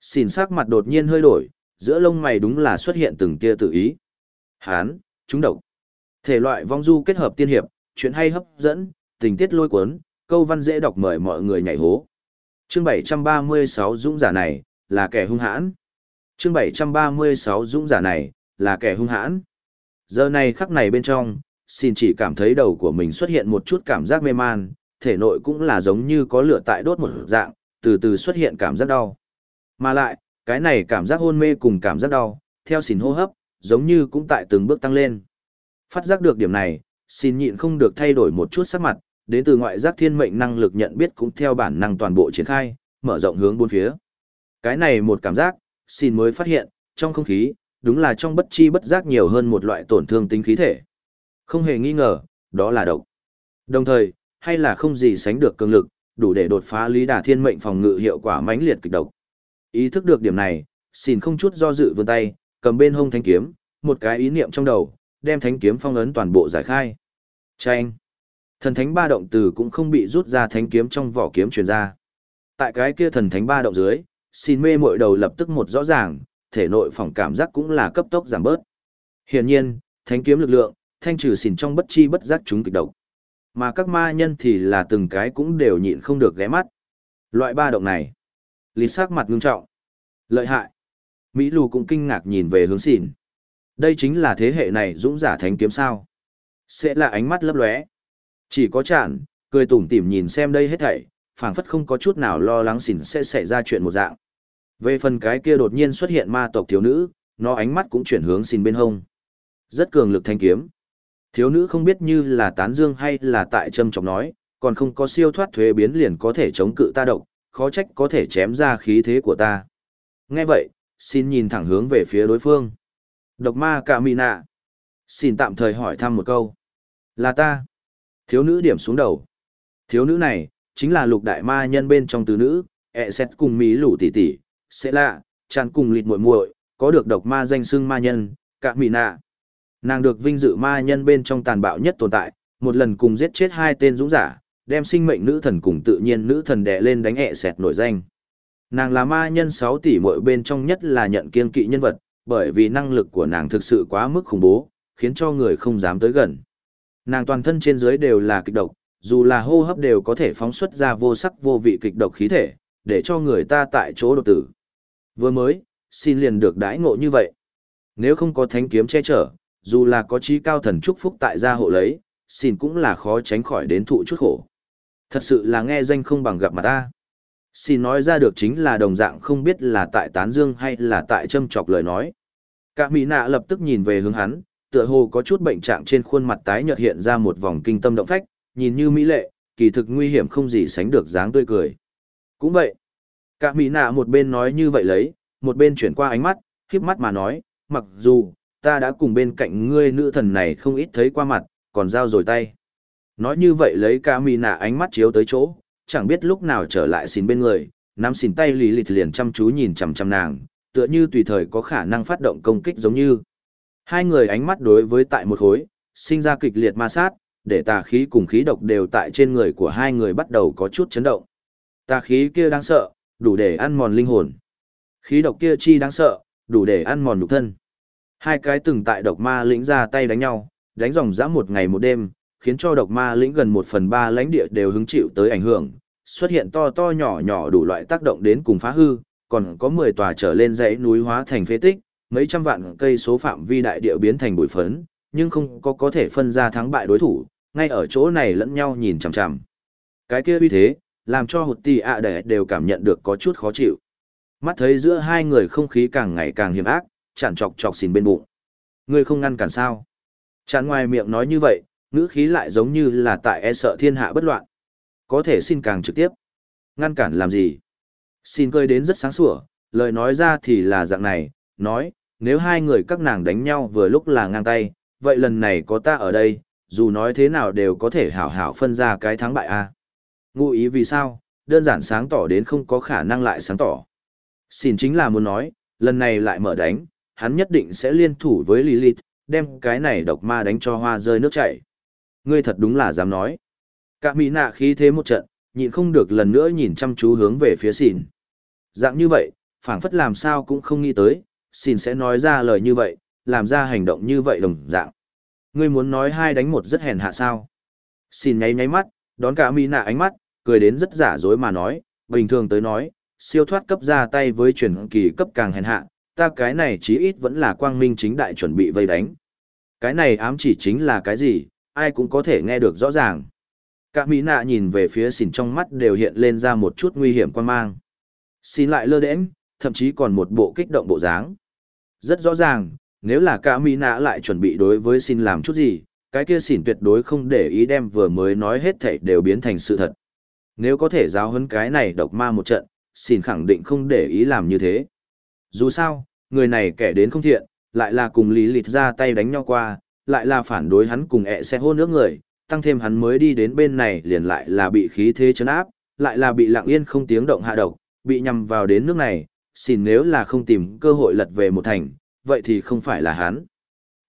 xỉn sắc mặt đột nhiên hơi đổi, giữa lông mày đúng là xuất hiện từng tia tự ý. Hán, chúng độc. Thể loại vong du kết hợp tiên hiệp, chuyện hay hấp dẫn, tình tiết lôi cuốn, câu văn dễ đọc mời mọi người nhảy hố. Chương 736 dũng giả này, là kẻ hung hãn. Chương 736 dũng giả này, là kẻ hung hãn. Giờ này khắc này bên trong, xin chỉ cảm thấy đầu của mình xuất hiện một chút cảm giác mê man, thể nội cũng là giống như có lửa tại đốt một dạng, từ từ xuất hiện cảm giác đau. Mà lại, cái này cảm giác hôn mê cùng cảm giác đau, theo xin hô hấp, giống như cũng tại từng bước tăng lên. Phát giác được điểm này, xin nhịn không được thay đổi một chút sắc mặt, đến từ ngoại giác thiên mệnh năng lực nhận biết cũng theo bản năng toàn bộ triển khai, mở rộng hướng bốn phía. Cái này một cảm giác, xin mới phát hiện, trong không khí, đúng là trong bất chi bất giác nhiều hơn một loại tổn thương tính khí thể. Không hề nghi ngờ, đó là độc. Đồng thời, hay là không gì sánh được cường lực, đủ để đột phá lý đà thiên mệnh phòng ngự hiệu quả mãnh liệt kịch độc. Ý thức được điểm này, xin không chút do dự vươn tay, cầm bên hông thanh kiếm, một cái ý niệm trong đầu, đem thánh kiếm phong ấn toàn bộ giải khai. Chanh! Thần thánh ba động từ cũng không bị rút ra thánh kiếm trong vỏ kiếm truyền ra. Tại cái kia thần thánh ba động dưới, xin mê mội đầu lập tức một rõ ràng, thể nội phòng cảm giác cũng là cấp tốc giảm bớt. Hiển nhiên, thánh kiếm lực lượng, thanh trừ xỉn trong bất chi bất giác chúng kịch độc. Mà các ma nhân thì là từng cái cũng đều nhịn không được ghé mắt. Loại ba động này, lý sắc mặt ngưng trọng. Lợi hại. Mỹ lù cũng kinh ngạc nhìn về hướng xỉn. Đây chính là thế hệ này dũng giả thánh kiếm sao. Sẽ là ánh mắt lấp lóe. Chỉ có chản, cười tủm tỉm nhìn xem đây hết thảy, phảng phất không có chút nào lo lắng xỉn sẽ xảy ra chuyện một dạng. Về phần cái kia đột nhiên xuất hiện ma tộc thiếu nữ, nó ánh mắt cũng chuyển hướng xin bên hông. Rất cường lực thanh kiếm. Thiếu nữ không biết như là tán dương hay là tại châm trọng nói, còn không có siêu thoát thuế biến liền có thể chống cự ta độc, khó trách có thể chém ra khí thế của ta. Nghe vậy, xin nhìn thẳng hướng về phía đối phương. Độc ma cả mì nạ. Xin tạm thời hỏi thăm một câu. Là ta. Thiếu nữ điểm xuống đầu. Thiếu nữ này, chính là lục đại ma nhân bên trong tứ nữ, ẹ xét cùng mỹ lũ tỷ tỷ, sẽ lạ, tràn cùng lịt muội muội, có được độc ma danh xưng ma nhân, cạ mỹ nạ. Nàng được vinh dự ma nhân bên trong tàn bạo nhất tồn tại, một lần cùng giết chết hai tên dũng giả, đem sinh mệnh nữ thần cùng tự nhiên nữ thần đè lên đánh ẹ sẹt nổi danh. Nàng là ma nhân sáu tỷ mỗi bên trong nhất là nhận kiên kỵ nhân vật, bởi vì năng lực của nàng thực sự quá mức khủng bố, khiến cho người không dám tới gần. Nàng toàn thân trên dưới đều là kịch độc, dù là hô hấp đều có thể phóng xuất ra vô sắc vô vị kịch độc khí thể, để cho người ta tại chỗ đột tử. Vừa mới, xin liền được đãi ngộ như vậy. Nếu không có thánh kiếm che chở, dù là có trí cao thần chúc phúc tại gia hộ lấy, xin cũng là khó tránh khỏi đến thụ chút khổ. Thật sự là nghe danh không bằng gặp mặt ta. Xin nói ra được chính là đồng dạng không biết là tại tán dương hay là tại châm chọc lời nói. Cả mỹ nạ lập tức nhìn về hướng hắn, tựa hồ có chút bệnh trạng trên khuôn mặt tái nhợt hiện ra một vòng kinh tâm động phách, nhìn như mỹ lệ, kỳ thực nguy hiểm không gì sánh được dáng tươi cười. Cũng vậy. Cả mỹ nạ một bên nói như vậy lấy, một bên chuyển qua ánh mắt, khiếp mắt mà nói, mặc dù, ta đã cùng bên cạnh ngươi nữ thần này không ít thấy qua mặt, còn giao rồi tay. Nói như vậy lấy cả mỹ nạ ánh mắt chiếu tới chỗ, chẳng biết lúc nào trở lại xin bên người, nắm xin tay lì lịt liền chăm chú nhìn chằm chằm nàng, tựa như tùy thời có khả năng phát động công kích giống như. Hai người ánh mắt đối với tại một khối, sinh ra kịch liệt ma sát, để tà khí cùng khí độc đều tại trên người của hai người bắt đầu có chút chấn động. Tà khí kia đáng sợ, đủ để ăn mòn linh hồn. Khí độc kia chi đáng sợ, đủ để ăn mòn nhục thân. Hai cái từng tại độc ma lĩnh ra tay đánh nhau, đánh dòng dã một ngày một đêm, khiến cho độc ma lĩnh gần một phần ba lãnh địa đều hứng chịu tới ảnh hưởng, xuất hiện to to nhỏ nhỏ đủ loại tác động đến cùng phá hư, còn có 10 tòa trở lên dãy núi hóa thành phế tích, mấy trăm vạn cây số phạm vi đại địa biến thành bụi phấn, nhưng không có có thể phân ra thắng bại đối thủ, ngay ở chỗ này lẫn nhau nhìn chằm chằm. Cái kia uy thế, làm cho hụt tì ạ à đều cảm nhận được có chút khó chịu. Mắt thấy giữa hai người không khí càng ngày càng hiểm ác, chản chọc chọc xìn bên bụng. Ngươi không ngăn cản sao? Chản ngoài miệng nói như vậy, ngữ khí lại giống như là tại e sợ thiên hạ bất loạn. Có thể xin càng trực tiếp. Ngăn cản làm gì? Xin cười đến rất sáng sủa, lời nói ra thì là dạng này, nói, nếu hai người các nàng đánh nhau vừa lúc là ngang tay, vậy lần này có ta ở đây, dù nói thế nào đều có thể hảo hảo phân ra cái thắng bại a. Ngụ ý vì sao, đơn giản sáng tỏ đến không có khả năng lại sáng tỏ. Xin chính là muốn nói, lần này lại mở đánh, hắn nhất định sẽ liên thủ với Lilith, đem cái này độc ma đánh cho hoa rơi nước chảy. Ngươi thật đúng là dám nói. Cả mỹ nạ khí thế một trận, nhịn không được lần nữa nhìn chăm chú hướng về phía xin Dạng như vậy, phảng phất làm sao cũng không nghĩ tới, xin sẽ nói ra lời như vậy, làm ra hành động như vậy đồng dạng. Ngươi muốn nói hai đánh một rất hèn hạ sao. xin nháy nháy mắt, đón cả mỹ nạ ánh mắt, cười đến rất giả dối mà nói, bình thường tới nói, siêu thoát cấp ra tay với truyền kỳ cấp càng hèn hạ, ta cái này chí ít vẫn là quang minh chính đại chuẩn bị vây đánh. Cái này ám chỉ chính là cái gì, ai cũng có thể nghe được rõ ràng. Cả mỹ nạ nhìn về phía xỉn trong mắt đều hiện lên ra một chút nguy hiểm quan mang. Xin lại lơ đễnh, thậm chí còn một bộ kích động bộ dáng. Rất rõ ràng, nếu là cả mỹ nạ lại chuẩn bị đối với xin làm chút gì, cái kia xỉn tuyệt đối không để ý đem vừa mới nói hết thảy đều biến thành sự thật. Nếu có thể giáo huấn cái này độc ma một trận, xin khẳng định không để ý làm như thế. Dù sao, người này kẻ đến không thiện, lại là cùng lý lịt ra tay đánh nhau qua, lại là phản đối hắn cùng ẹ xe hôn nước người, tăng thêm hắn mới đi đến bên này liền lại là bị khí thế chấn áp, lại là bị lặng yên không tiếng động hạ độc, bị nhằm vào đến nước này, xin nếu là không tìm cơ hội lật về một thành, vậy thì không phải là hắn.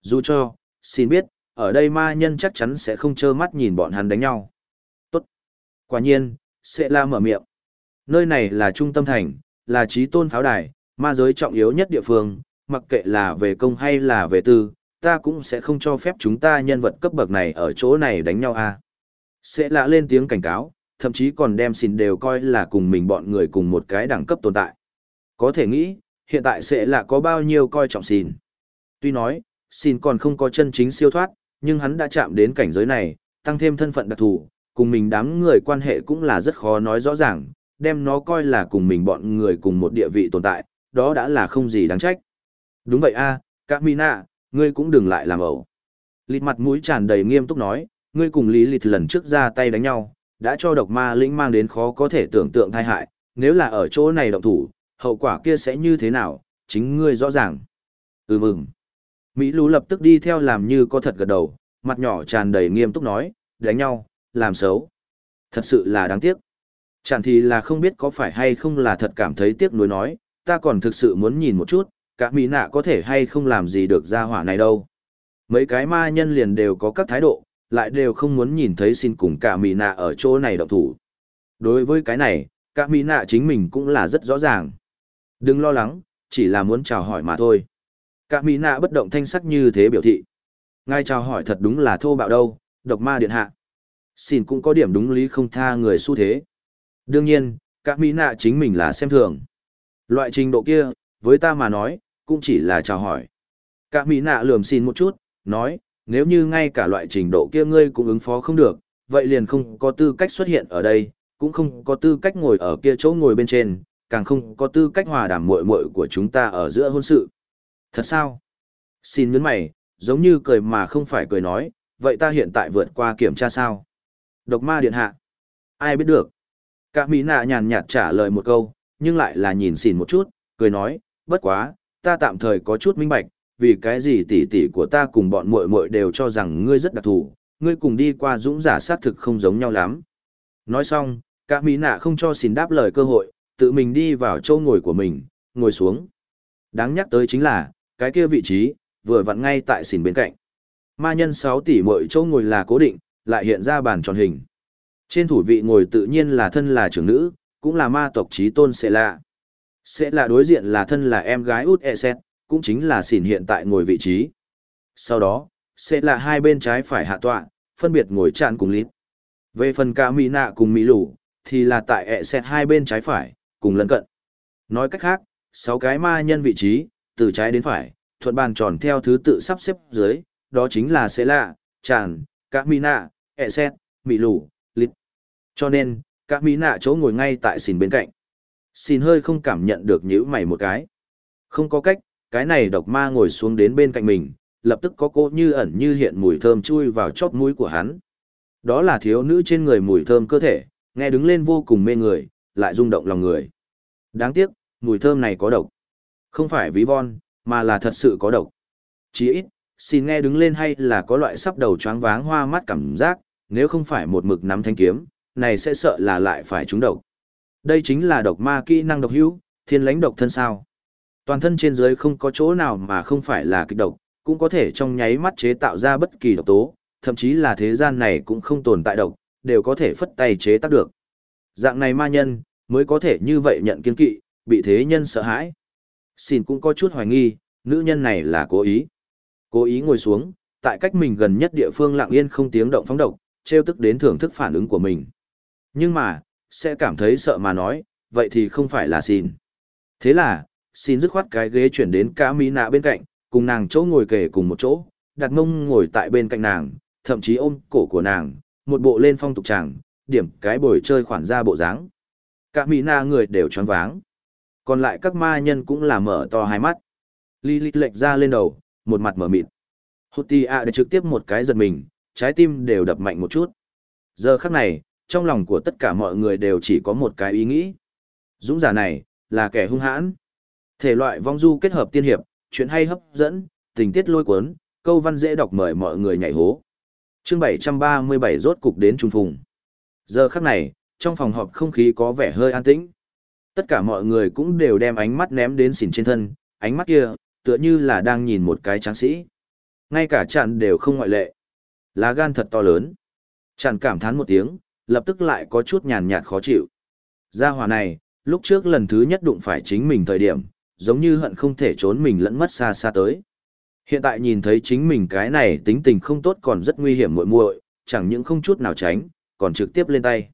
Dù cho, xin biết, ở đây ma nhân chắc chắn sẽ không trơ mắt nhìn bọn hắn đánh nhau. Tốt. Quả nhiên, sẽ la mở miệng. Nơi này là trung tâm thành, là trí tôn pháo đài, ma giới trọng yếu nhất địa phương, mặc kệ là về công hay là về tư, ta cũng sẽ không cho phép chúng ta nhân vật cấp bậc này ở chỗ này đánh nhau a. À. Sẽ lạ lên tiếng cảnh cáo, thậm chí còn đem xin đều coi là cùng mình bọn người cùng một cái đẳng cấp tồn tại. Có thể nghĩ, hiện tại sẽ là có bao nhiêu coi trọng xin. Tuy nói, xin còn không có chân chính siêu thoát, nhưng hắn đã chạm đến cảnh giới này, tăng thêm thân phận đặc thù, cùng mình đám người quan hệ cũng là rất khó nói rõ ràng, đem nó coi là cùng mình bọn người cùng một địa vị tồn tại, đó đã là không gì đáng trách. Đúng vậy a, à, các Mina, ngươi cũng đừng lại làm ẩu. Lịt mặt mũi tràn đầy nghiêm túc nói, ngươi cùng Lý Lịt lần trước ra tay đánh nhau, đã cho độc ma lĩnh mang đến khó có thể tưởng tượng tai hại, nếu là ở chỗ này động thủ, hậu quả kia sẽ như thế nào, chính ngươi rõ ràng. Ừ mừng. Mỹ Lũ lập tức đi theo làm như có thật gật đầu, mặt nhỏ tràn đầy nghiêm túc nói, đánh nhau, làm xấu. Thật sự là đáng tiếc. Chẳng thì là không biết có phải hay không là thật cảm thấy tiếc nuối nói, ta còn thực sự muốn nhìn một chút, cả mỹ nạ có thể hay không làm gì được ra hỏa này đâu. Mấy cái ma nhân liền đều có các thái độ, lại đều không muốn nhìn thấy xin cùng cả mỹ nạ ở chỗ này động thủ. Đối với cái này, cả mỹ nạ chính mình cũng là rất rõ ràng. Đừng lo lắng, chỉ là muốn chào hỏi mà thôi. Cả mỹ nạ bất động thanh sắc như thế biểu thị. ngay chào hỏi thật đúng là thô bạo đâu, độc ma điện hạ. Xin cũng có điểm đúng lý không tha người xu thế. Đương nhiên, các mỹ nạ chính mình là xem thường. Loại trình độ kia, với ta mà nói, cũng chỉ là chào hỏi. Các mỹ nạ lườm xin một chút, nói, nếu như ngay cả loại trình độ kia ngươi cũng ứng phó không được, vậy liền không có tư cách xuất hiện ở đây, cũng không có tư cách ngồi ở kia chỗ ngồi bên trên, càng không có tư cách hòa đàm muội muội của chúng ta ở giữa hôn sự. Thật sao? Xin nhấn mày, giống như cười mà không phải cười nói, vậy ta hiện tại vượt qua kiểm tra sao? Độc ma điện hạ. Ai biết được? Cả mỹ nạ nhàn nhạt trả lời một câu, nhưng lại là nhìn xỉn một chút, cười nói, bất quá, ta tạm thời có chút minh bạch, vì cái gì tỷ tỷ của ta cùng bọn muội muội đều cho rằng ngươi rất đặc thù, ngươi cùng đi qua dũng giả sát thực không giống nhau lắm. Nói xong, cả mỹ nạ không cho xỉn đáp lời cơ hội, tự mình đi vào chỗ ngồi của mình, ngồi xuống. Đáng nhắc tới chính là, cái kia vị trí, vừa vặn ngay tại xỉn bên cạnh. Ma nhân 6 tỷ mỗi chỗ ngồi là cố định, lại hiện ra bàn tròn hình. Trên thủ vị ngồi tự nhiên là thân là trưởng nữ, cũng là ma tộc trí tôn sẽ lạ. Sẽ là đối diện là thân là em gái út e xét, cũng chính là xỉn hiện tại ngồi vị trí. Sau đó, sẽ là hai bên trái phải hạ tọa, phân biệt ngồi chạn cùng lít. Về phần cả mỹ nạ cùng mỹ lũ, thì là tại ẹ e xét hai bên trái phải, cùng lân cận. Nói cách khác, sáu cái ma nhân vị trí, từ trái đến phải, thuận bàn tròn theo thứ tự sắp xếp dưới, đó chính là sẽ lạ, tràn, cả mỹ nạ, ẹ e xét, mỹ lũ, lít. Cho nên, các mỹ nạ chỗ ngồi ngay tại xìn bên cạnh. Xin hơi không cảm nhận được nhữ mày một cái. Không có cách, cái này độc ma ngồi xuống đến bên cạnh mình, lập tức có cô như ẩn như hiện mùi thơm chui vào chóp mũi của hắn. Đó là thiếu nữ trên người mùi thơm cơ thể, nghe đứng lên vô cùng mê người, lại rung động lòng người. Đáng tiếc, mùi thơm này có độc. Không phải ví von, mà là thật sự có độc. Chỉ ít, xin nghe đứng lên hay là có loại sắp đầu choáng váng hoa mắt cảm giác, nếu không phải một mực nắm thanh kiếm, này sẽ sợ là lại phải trúng độc. Đây chính là độc ma kỹ năng độc hữu, thiên lãnh độc thân sao. Toàn thân trên dưới không có chỗ nào mà không phải là kịch độc, cũng có thể trong nháy mắt chế tạo ra bất kỳ độc tố, thậm chí là thế gian này cũng không tồn tại độc, đều có thể phất tay chế tác được. Dạng này ma nhân, mới có thể như vậy nhận kiên kỵ, bị thế nhân sợ hãi. Xin cũng có chút hoài nghi, nữ nhân này là cố ý. Cố ý ngồi xuống, tại cách mình gần nhất địa phương lặng yên không tiếng động phóng độc, treo tức đến thưởng thức phản ứng của mình. Nhưng mà, sẽ cảm thấy sợ mà nói, vậy thì không phải là xin. Thế là, xin dứt khoát cái ghế chuyển đến cả mỹ nạ bên cạnh, cùng nàng chỗ ngồi kề cùng một chỗ, đặt mông ngồi tại bên cạnh nàng, thậm chí ôm cổ của nàng, một bộ lên phong tục chàng, điểm cái bồi chơi khoản ra bộ dáng. Cả mỹ nạ người đều choáng váng. Còn lại các ma nhân cũng là mở to hai mắt. Lilith lệch ra lên đầu, một mặt mở mịt. Hụt tì ạ để trực tiếp một cái giật mình, trái tim đều đập mạnh một chút. Giờ khắc này, trong lòng của tất cả mọi người đều chỉ có một cái ý nghĩ. Dũng giả này, là kẻ hung hãn. Thể loại vong du kết hợp tiên hiệp, chuyện hay hấp dẫn, tình tiết lôi cuốn, câu văn dễ đọc mời mọi người nhảy hố. Chương 737 rốt cục đến trung phùng. Giờ khắc này, trong phòng họp không khí có vẻ hơi an tĩnh. Tất cả mọi người cũng đều đem ánh mắt ném đến xỉn trên thân, ánh mắt kia, tựa như là đang nhìn một cái tráng sĩ. Ngay cả chặn đều không ngoại lệ. Lá gan thật to lớn. Chặn cảm thán một tiếng, lập tức lại có chút nhàn nhạt khó chịu. Gia hỏa này, lúc trước lần thứ nhất đụng phải chính mình thời điểm, giống như hận không thể trốn mình lẫn mất xa xa tới. Hiện tại nhìn thấy chính mình cái này tính tình không tốt còn rất nguy hiểm muội muội, chẳng những không chút nào tránh, còn trực tiếp lên tay.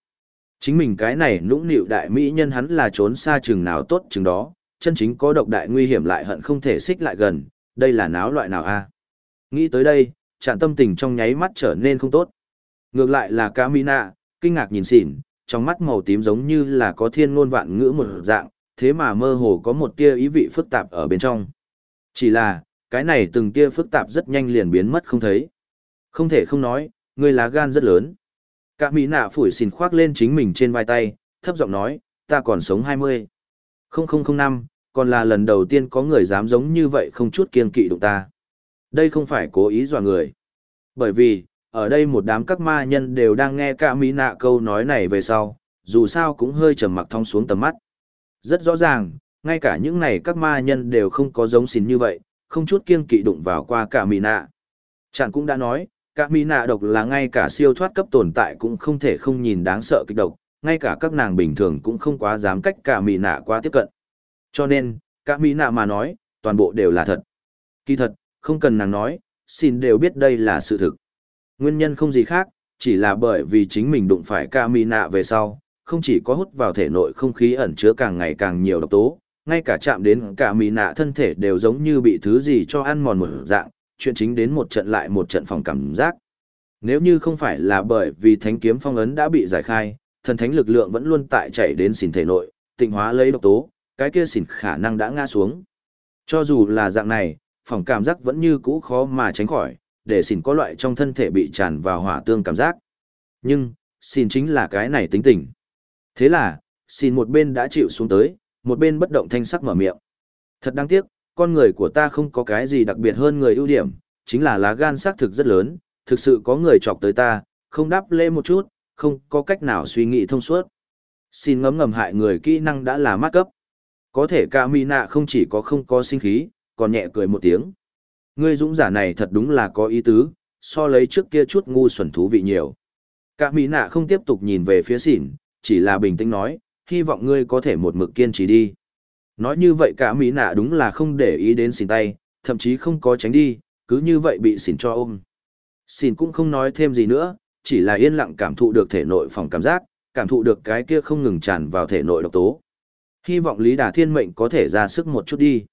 Chính mình cái này nũng nịu đại mỹ nhân hắn là trốn xa chừng nào tốt chừng đó, chân chính có độc đại nguy hiểm lại hận không thể xích lại gần, đây là náo loại nào a? Nghĩ tới đây, trạng tâm tình trong nháy mắt trở nên không tốt. Ngược lại là Camina, kinh ngạc nhìn xỉn, trong mắt màu tím giống như là có thiên ngôn vạn ngữ một dạng, thế mà mơ hồ có một tia ý vị phức tạp ở bên trong. Chỉ là, cái này từng tia phức tạp rất nhanh liền biến mất không thấy. Không thể không nói, người lá gan rất lớn. Cả mỹ nạ phủi xìn khoác lên chính mình trên vai tay, thấp giọng nói, ta còn sống 20. 0005, còn là lần đầu tiên có người dám giống như vậy không chút kiên kỵ đụng ta. Đây không phải cố ý dọa người. Bởi vì, ở đây một đám các ma nhân đều đang nghe cả mỹ nạ câu nói này về sau, dù sao cũng hơi trầm mặc thong xuống tầm mắt. Rất rõ ràng, ngay cả những này các ma nhân đều không có giống xìn như vậy, không chút kiên kỵ đụng vào qua cả mỹ nạ. Chẳng cũng đã nói, cả mỹ nạ độc là ngay cả siêu thoát cấp tồn tại cũng không thể không nhìn đáng sợ kịch độc, ngay cả các nàng bình thường cũng không quá dám cách cả mỹ nạ qua tiếp cận. Cho nên, cả mỹ nạ mà nói, toàn bộ đều là thật. Kỳ thật, không cần nàng nói, xin đều biết đây là sự thực. Nguyên nhân không gì khác, chỉ là bởi vì chính mình đụng phải ca mi nạ về sau, không chỉ có hút vào thể nội không khí ẩn chứa càng ngày càng nhiều độc tố, ngay cả chạm đến cả mi nạ thân thể đều giống như bị thứ gì cho ăn mòn một dạng, chuyện chính đến một trận lại một trận phòng cảm giác. Nếu như không phải là bởi vì thánh kiếm phong ấn đã bị giải khai, thần thánh lực lượng vẫn luôn tại chảy đến xỉn thể nội, tịnh hóa lấy độc tố, cái kia xỉn khả năng đã ngã xuống. Cho dù là dạng này, phòng cảm giác vẫn như cũ khó mà tránh khỏi, để xỉn có loại trong thân thể bị tràn vào hỏa tương cảm giác. Nhưng, xỉn chính là cái này tính tình. Thế là, xỉn một bên đã chịu xuống tới, một bên bất động thanh sắc mở miệng. Thật đáng tiếc, con người của ta không có cái gì đặc biệt hơn người ưu điểm, chính là lá gan xác thực rất lớn, thực sự có người chọc tới ta, không đáp lễ một chút, không có cách nào suy nghĩ thông suốt. Xin ngấm ngầm hại người kỹ năng đã là mát cấp. Có thể cả mì nạ không chỉ có không có sinh khí, còn nhẹ cười một tiếng. Ngươi dũng giả này thật đúng là có ý tứ, so lấy trước kia chút ngu xuẩn thú vị nhiều. Cả mỹ nạ không tiếp tục nhìn về phía xỉn, chỉ là bình tĩnh nói, hy vọng ngươi có thể một mực kiên trì đi. Nói như vậy cả mỹ nạ đúng là không để ý đến xỉn tay, thậm chí không có tránh đi, cứ như vậy bị xỉn cho ôm. Xỉn cũng không nói thêm gì nữa, chỉ là yên lặng cảm thụ được thể nội phòng cảm giác, cảm thụ được cái kia không ngừng tràn vào thể nội độc tố. Hy vọng Lý Đà Thiên mệnh có thể ra sức một chút đi.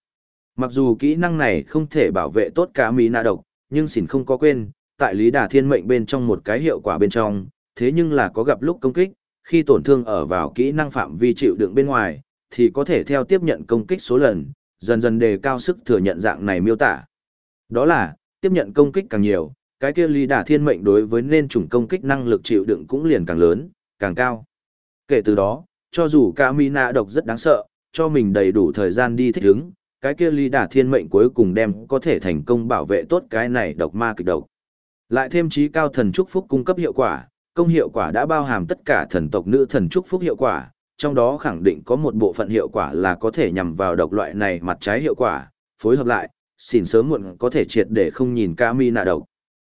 Mặc dù kỹ năng này không thể bảo vệ tốt cả mỹ nạ độc, nhưng xỉn không có quên, tại Lý Đà Thiên mệnh bên trong một cái hiệu quả bên trong, thế nhưng là có gặp lúc công kích, khi tổn thương ở vào kỹ năng phạm vi chịu đựng bên ngoài, thì có thể theo tiếp nhận công kích số lần, dần dần đề cao sức thừa nhận dạng này miêu tả. Đó là, tiếp nhận công kích càng nhiều, cái kia Lý Đà Thiên mệnh đối với nên chủng công kích năng lực chịu đựng cũng liền càng lớn, càng cao. Kể từ đó, cho dù cả mỹ nạ độc rất đáng sợ, cho mình đầy đủ thời gian đi thích ứng, cái kia ly đả Thiên mệnh cuối cùng đem có thể thành công bảo vệ tốt cái này độc ma kịch độc. Lại thêm trí cao thần chúc phúc cung cấp hiệu quả, công hiệu quả đã bao hàm tất cả thần tộc nữ thần chúc phúc hiệu quả, trong đó khẳng định có một bộ phận hiệu quả là có thể nhằm vào độc loại này mặt trái hiệu quả, phối hợp lại, xỉn sớm muộn có thể triệt để không nhìn ca mi nạ độc.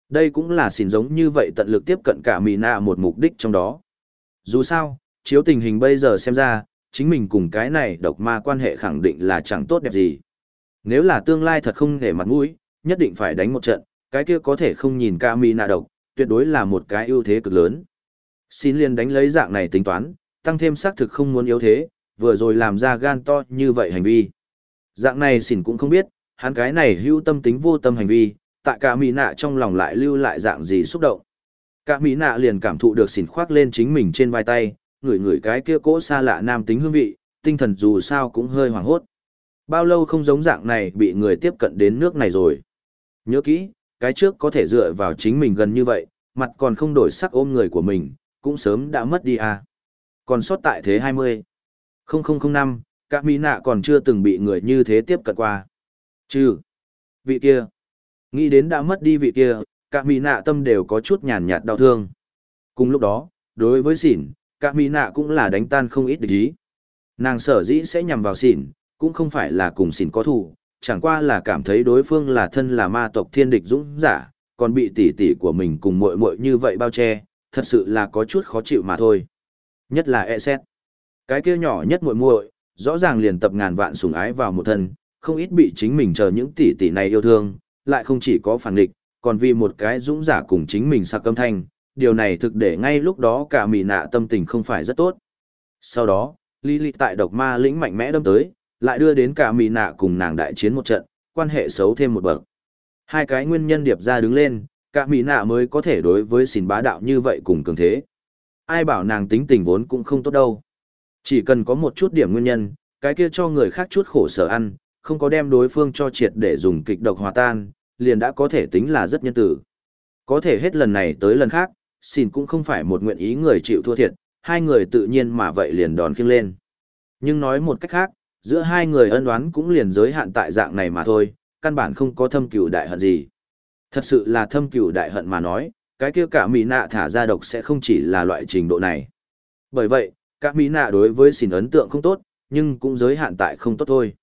Đây cũng là xỉn giống như vậy tận lực tiếp cận cả mi nạ một mục đích trong đó. Dù sao, chiếu tình hình bây giờ xem ra, chính mình cùng cái này độc ma quan hệ khẳng định là chẳng tốt đẹp gì. Nếu là tương lai thật không để mặt mũi, nhất định phải đánh một trận, cái kia có thể không nhìn ca mi nạ độc, tuyệt đối là một cái ưu thế cực lớn. Xin liền đánh lấy dạng này tính toán, tăng thêm xác thực không muốn yếu thế, vừa rồi làm ra gan to như vậy hành vi. Dạng này xỉn cũng không biết, hắn cái này hữu tâm tính vô tâm hành vi, tại cả mỹ nạ trong lòng lại lưu lại dạng gì xúc động. Cả mỹ nạ liền cảm thụ được xỉn khoác lên chính mình trên vai tay, ngửi ngửi cái kia cỗ xa lạ nam tính hương vị, tinh thần dù sao cũng hơi hoảng hốt. Bao lâu không giống dạng này bị người tiếp cận đến nước này rồi. Nhớ kỹ, cái trước có thể dựa vào chính mình gần như vậy, mặt còn không đổi sắc ôm người của mình, cũng sớm đã mất đi à. Còn sót tại thế 20. 0005, các mỹ nạ còn chưa từng bị người như thế tiếp cận qua. Chứ, vị kia, nghĩ đến đã mất đi vị kia, các mỹ nạ tâm đều có chút nhàn nhạt đau thương. Cùng lúc đó, đối với xỉn, cả mỹ nạ cũng là đánh tan không ít địch ý. Nàng sở dĩ sẽ nhằm vào xỉn, cũng không phải là cùng xỉn có thù, chẳng qua là cảm thấy đối phương là thân là ma tộc thiên địch dũng giả, còn bị tỷ tỷ của mình cùng muội muội như vậy bao che, thật sự là có chút khó chịu mà thôi. Nhất là e xét. Cái kia nhỏ nhất muội muội, rõ ràng liền tập ngàn vạn sủng ái vào một thân, không ít bị chính mình chờ những tỷ tỷ này yêu thương, lại không chỉ có phản địch, còn vì một cái dũng giả cùng chính mình sạc âm thanh, điều này thực để ngay lúc đó cả mì nạ tâm tình không phải rất tốt. Sau đó, Lý tại độc ma lĩnh mạnh mẽ đâm tới, lại đưa đến cả mì nạ cùng nàng đại chiến một trận, quan hệ xấu thêm một bậc. Hai cái nguyên nhân điệp ra đứng lên, cả mì nạ mới có thể đối với xin bá đạo như vậy cùng cường thế. Ai bảo nàng tính tình vốn cũng không tốt đâu. Chỉ cần có một chút điểm nguyên nhân, cái kia cho người khác chút khổ sở ăn, không có đem đối phương cho triệt để dùng kịch độc hòa tan, liền đã có thể tính là rất nhân tử. Có thể hết lần này tới lần khác, xin cũng không phải một nguyện ý người chịu thua thiệt, hai người tự nhiên mà vậy liền đòn khiêng lên. Nhưng nói một cách khác, giữa hai người ân đoán cũng liền giới hạn tại dạng này mà thôi, căn bản không có thâm cửu đại hận gì. Thật sự là thâm cửu đại hận mà nói, cái kia cả mỹ nạ thả ra độc sẽ không chỉ là loại trình độ này. Bởi vậy, cả mỹ nạ đối với xỉn ấn tượng không tốt, nhưng cũng giới hạn tại không tốt thôi.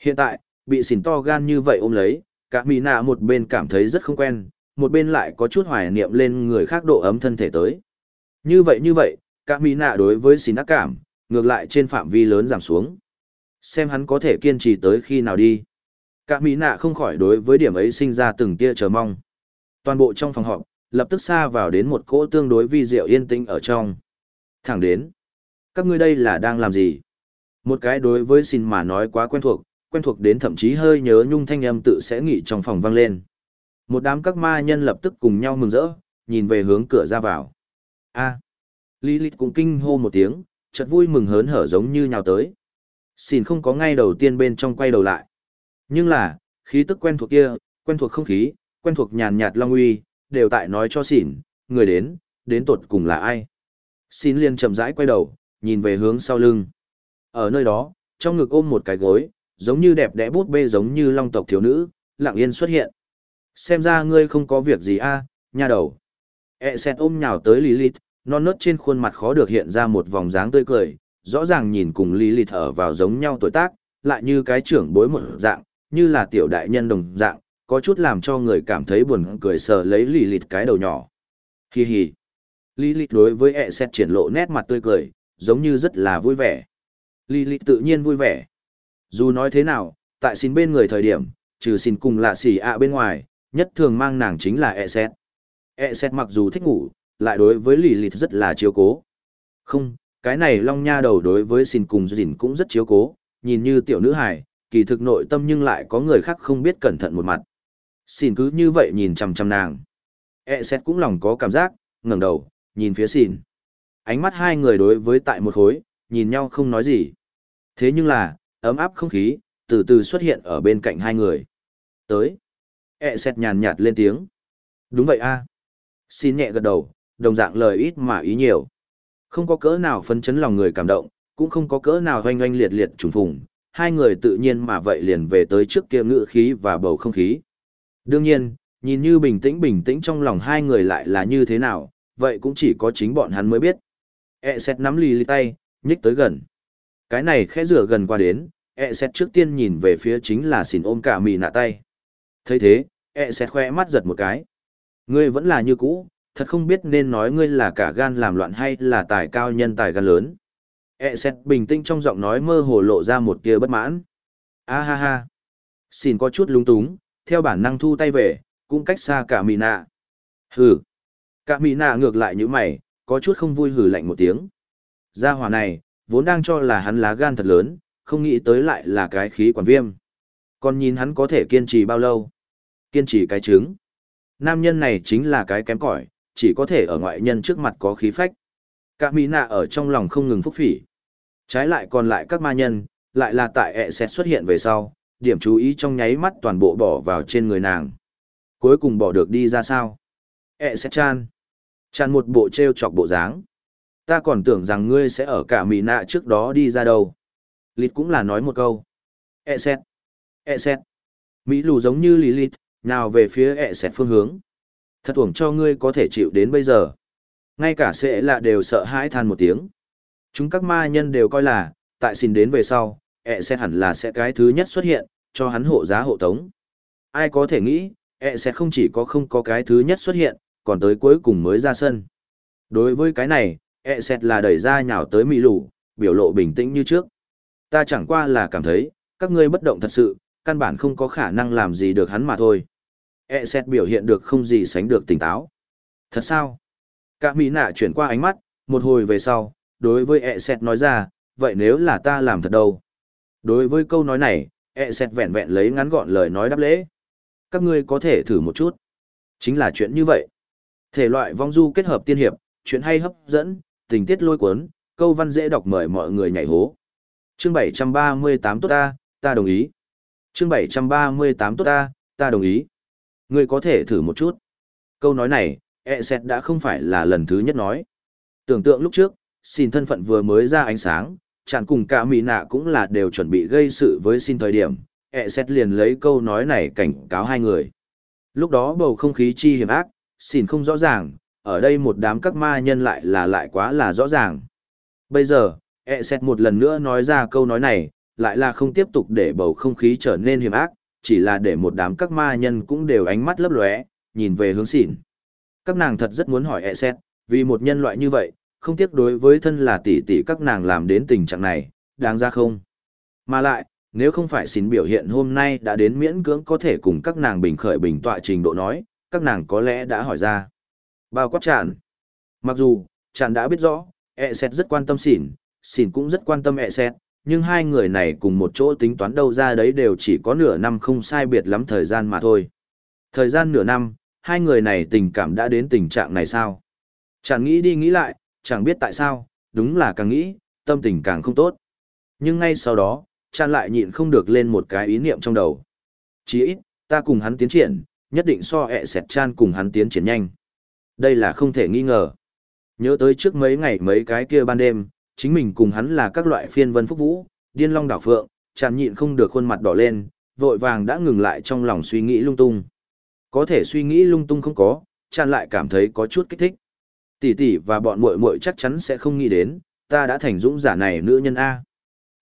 Hiện tại, bị xỉn to gan như vậy ôm lấy, cả mỹ nạ một bên cảm thấy rất không quen, một bên lại có chút hoài niệm lên người khác độ ấm thân thể tới. Như vậy như vậy, cả mỹ nạ đối với xin ác cảm, ngược lại trên phạm vi lớn giảm xuống. Xem hắn có thể kiên trì tới khi nào đi. Cả mỹ nạ không khỏi đối với điểm ấy sinh ra từng tia chờ mong. Toàn bộ trong phòng họp, lập tức xa vào đến một cỗ tương đối vi diệu yên tĩnh ở trong. Thẳng đến. Các ngươi đây là đang làm gì? Một cái đối với xin mà nói quá quen thuộc, quen thuộc đến thậm chí hơi nhớ nhung thanh âm tự sẽ nghỉ trong phòng vang lên. Một đám các ma nhân lập tức cùng nhau mừng rỡ, nhìn về hướng cửa ra vào. A. À. Lilith cũng kinh hô một tiếng, chợt vui mừng hớn hở giống như nhào tới. Xin không có ngay đầu tiên bên trong quay đầu lại. Nhưng là, khí tức quen thuộc kia, quen thuộc không khí, quen thuộc nhàn nhạt long uy, đều tại nói cho xỉn, người đến, đến tột cùng là ai. Xin liền chậm rãi quay đầu, nhìn về hướng sau lưng. Ở nơi đó, trong ngực ôm một cái gối, giống như đẹp đẽ bút bê giống như long tộc thiếu nữ, lặng yên xuất hiện. Xem ra ngươi không có việc gì a, nha đầu. E xét ôm nhào tới Lilith, non nớt trên khuôn mặt khó được hiện ra một vòng dáng tươi cười, rõ ràng nhìn cùng Lilith ở vào giống nhau tuổi tác, lại như cái trưởng bối một dạng, như là tiểu đại nhân đồng dạng, có chút làm cho người cảm thấy buồn cười sờ lấy Lilith cái đầu nhỏ. Hi hi. Lilith đối với E xét triển lộ nét mặt tươi cười, giống như rất là vui vẻ. Lilith tự nhiên vui vẻ. Dù nói thế nào, tại xin bên người thời điểm, trừ xin cùng lạ xỉ ạ bên ngoài, nhất thường mang nàng chính là e xét. E xét mặc dù thích ngủ, lại đối với lì lìt rất là chiếu cố. Không, cái này long nha đầu đối với xin cùng dìn cũng rất chiếu cố, nhìn như tiểu nữ hài, kỳ thực nội tâm nhưng lại có người khác không biết cẩn thận một mặt. Xin cứ như vậy nhìn chằm chằm nàng. E xét cũng lòng có cảm giác, ngẩng đầu, nhìn phía xin. Ánh mắt hai người đối với tại một khối, nhìn nhau không nói gì. Thế nhưng là, ấm áp không khí, từ từ xuất hiện ở bên cạnh hai người. Tới. E xét nhàn nhạt lên tiếng. Đúng vậy a Xin nhẹ gật đầu, đồng dạng lời ít mà ý nhiều. Không có cỡ nào phân chấn lòng người cảm động, cũng không có cỡ nào hoanh oanh liệt liệt trùng phùng. Hai người tự nhiên mà vậy liền về tới trước kia ngự khí và bầu không khí. Đương nhiên, nhìn như bình tĩnh bình tĩnh trong lòng hai người lại là như thế nào, vậy cũng chỉ có chính bọn hắn mới biết. E xét nắm lì lì tay, nhích tới gần. Cái này khẽ rửa gần qua đến, e xét trước tiên nhìn về phía chính là xỉn ôm cả mì nạ tay thấy thế e xét khoe mắt giật một cái. Ngươi vẫn là như cũ, thật không biết nên nói ngươi là cả gan làm loạn hay là tài cao nhân tài gan lớn. E xét bình tĩnh trong giọng nói mơ hồ lộ ra một tia bất mãn. A ha ha. Xin có chút lúng túng, theo bản năng thu tay về, cũng cách xa cả mì nạ. Hừ. Cả mì nạ ngược lại như mày, có chút không vui hừ lạnh một tiếng. Gia hỏa này, vốn đang cho là hắn lá gan thật lớn, không nghĩ tới lại là cái khí quản viêm. Còn nhìn hắn có thể kiên trì bao lâu? Kiên trì cái trứng. Nam nhân này chính là cái kém cỏi, chỉ có thể ở ngoại nhân trước mặt có khí phách. Cả mỹ nạ ở trong lòng không ngừng phúc phỉ. Trái lại còn lại các ma nhân, lại là tại ẹ sẽ xuất hiện về sau, điểm chú ý trong nháy mắt toàn bộ bỏ vào trên người nàng. Cuối cùng bỏ được đi ra sao? ẹ sẽ chan. Chan một bộ treo chọc bộ dáng. Ta còn tưởng rằng ngươi sẽ ở cả mỹ nạ trước đó đi ra đâu. Lít cũng là nói một câu. Ẹ xét. Ẹ xét. Mỹ lù giống như lý lít, nào về phía E xét phương hướng. Thật uổng cho ngươi có thể chịu đến bây giờ. Ngay cả sẽ lạ đều sợ hãi than một tiếng. Chúng các ma nhân đều coi là, tại xin đến về sau, E xét hẳn là sẽ cái thứ nhất xuất hiện, cho hắn hộ giá hộ tống. Ai có thể nghĩ, E xét không chỉ có không có cái thứ nhất xuất hiện, còn tới cuối cùng mới ra sân. Đối với cái này, E xét là đẩy ra nhào tới mỹ lù, biểu lộ bình tĩnh như trước. Ta chẳng qua là cảm thấy, các ngươi bất động thật sự, căn bản không có khả năng làm gì được hắn mà thôi. E xét biểu hiện được không gì sánh được tỉnh táo. Thật sao? Cả mỹ nạ chuyển qua ánh mắt, một hồi về sau, đối với E xét nói ra, vậy nếu là ta làm thật đâu? Đối với câu nói này, E xét vẹn vẹn lấy ngắn gọn lời nói đáp lễ. Các ngươi có thể thử một chút. Chính là chuyện như vậy. Thể loại vong du kết hợp tiên hiệp, chuyện hay hấp dẫn, tình tiết lôi cuốn, câu văn dễ đọc mời mọi người nhảy hố. Chương 738 tốt ta, ta đồng ý. Chương 738 tốt ta, ta đồng ý. Ngươi có thể thử một chút. Câu nói này, e xét đã không phải là lần thứ nhất nói. Tưởng tượng lúc trước, xin thân phận vừa mới ra ánh sáng, chẳng cùng cả mỹ nạ cũng là đều chuẩn bị gây sự với xin thời điểm, e xét liền lấy câu nói này cảnh cáo hai người. Lúc đó bầu không khí chi hiểm ác, xin không rõ ràng, ở đây một đám các ma nhân lại là lại quá là rõ ràng. Bây giờ, e xét một lần nữa nói ra câu nói này, lại là không tiếp tục để bầu không khí trở nên hiểm ác, chỉ là để một đám các ma nhân cũng đều ánh mắt lấp lóe, nhìn về hướng xỉn. Các nàng thật rất muốn hỏi e xét, vì một nhân loại như vậy, không tiếc đối với thân là tỷ tỷ các nàng làm đến tình trạng này, đáng ra không? Mà lại, nếu không phải xỉn biểu hiện hôm nay đã đến miễn cưỡng có thể cùng các nàng bình khởi bình tọa trình độ nói, các nàng có lẽ đã hỏi ra. Bao quát tràn. Mặc dù, tràn đã biết rõ, e xét rất quan tâm xỉn, xỉn cũng rất quan tâm e xét, nhưng hai người này cùng một chỗ tính toán đâu ra đấy đều chỉ có nửa năm không sai biệt lắm thời gian mà thôi. Thời gian nửa năm, hai người này tình cảm đã đến tình trạng này sao? Chẳng nghĩ đi nghĩ lại, chẳng biết tại sao, đúng là càng nghĩ, tâm tình càng không tốt. Nhưng ngay sau đó, chan lại nhịn không được lên một cái ý niệm trong đầu. Chỉ ít, ta cùng hắn tiến triển, nhất định so ẹ sẹt chan cùng hắn tiến triển nhanh. Đây là không thể nghi ngờ. Nhớ tới trước mấy ngày mấy cái kia ban đêm, chính mình cùng hắn là các loại phiên vân phúc vũ, điên long đảo phượng, chàn nhịn không được khuôn mặt đỏ lên, vội vàng đã ngừng lại trong lòng suy nghĩ lung tung. Có thể suy nghĩ lung tung không có, chàn lại cảm thấy có chút kích thích. Tỷ tỷ và bọn muội muội chắc chắn sẽ không nghĩ đến, ta đã thành dũng giả này nữ nhân A.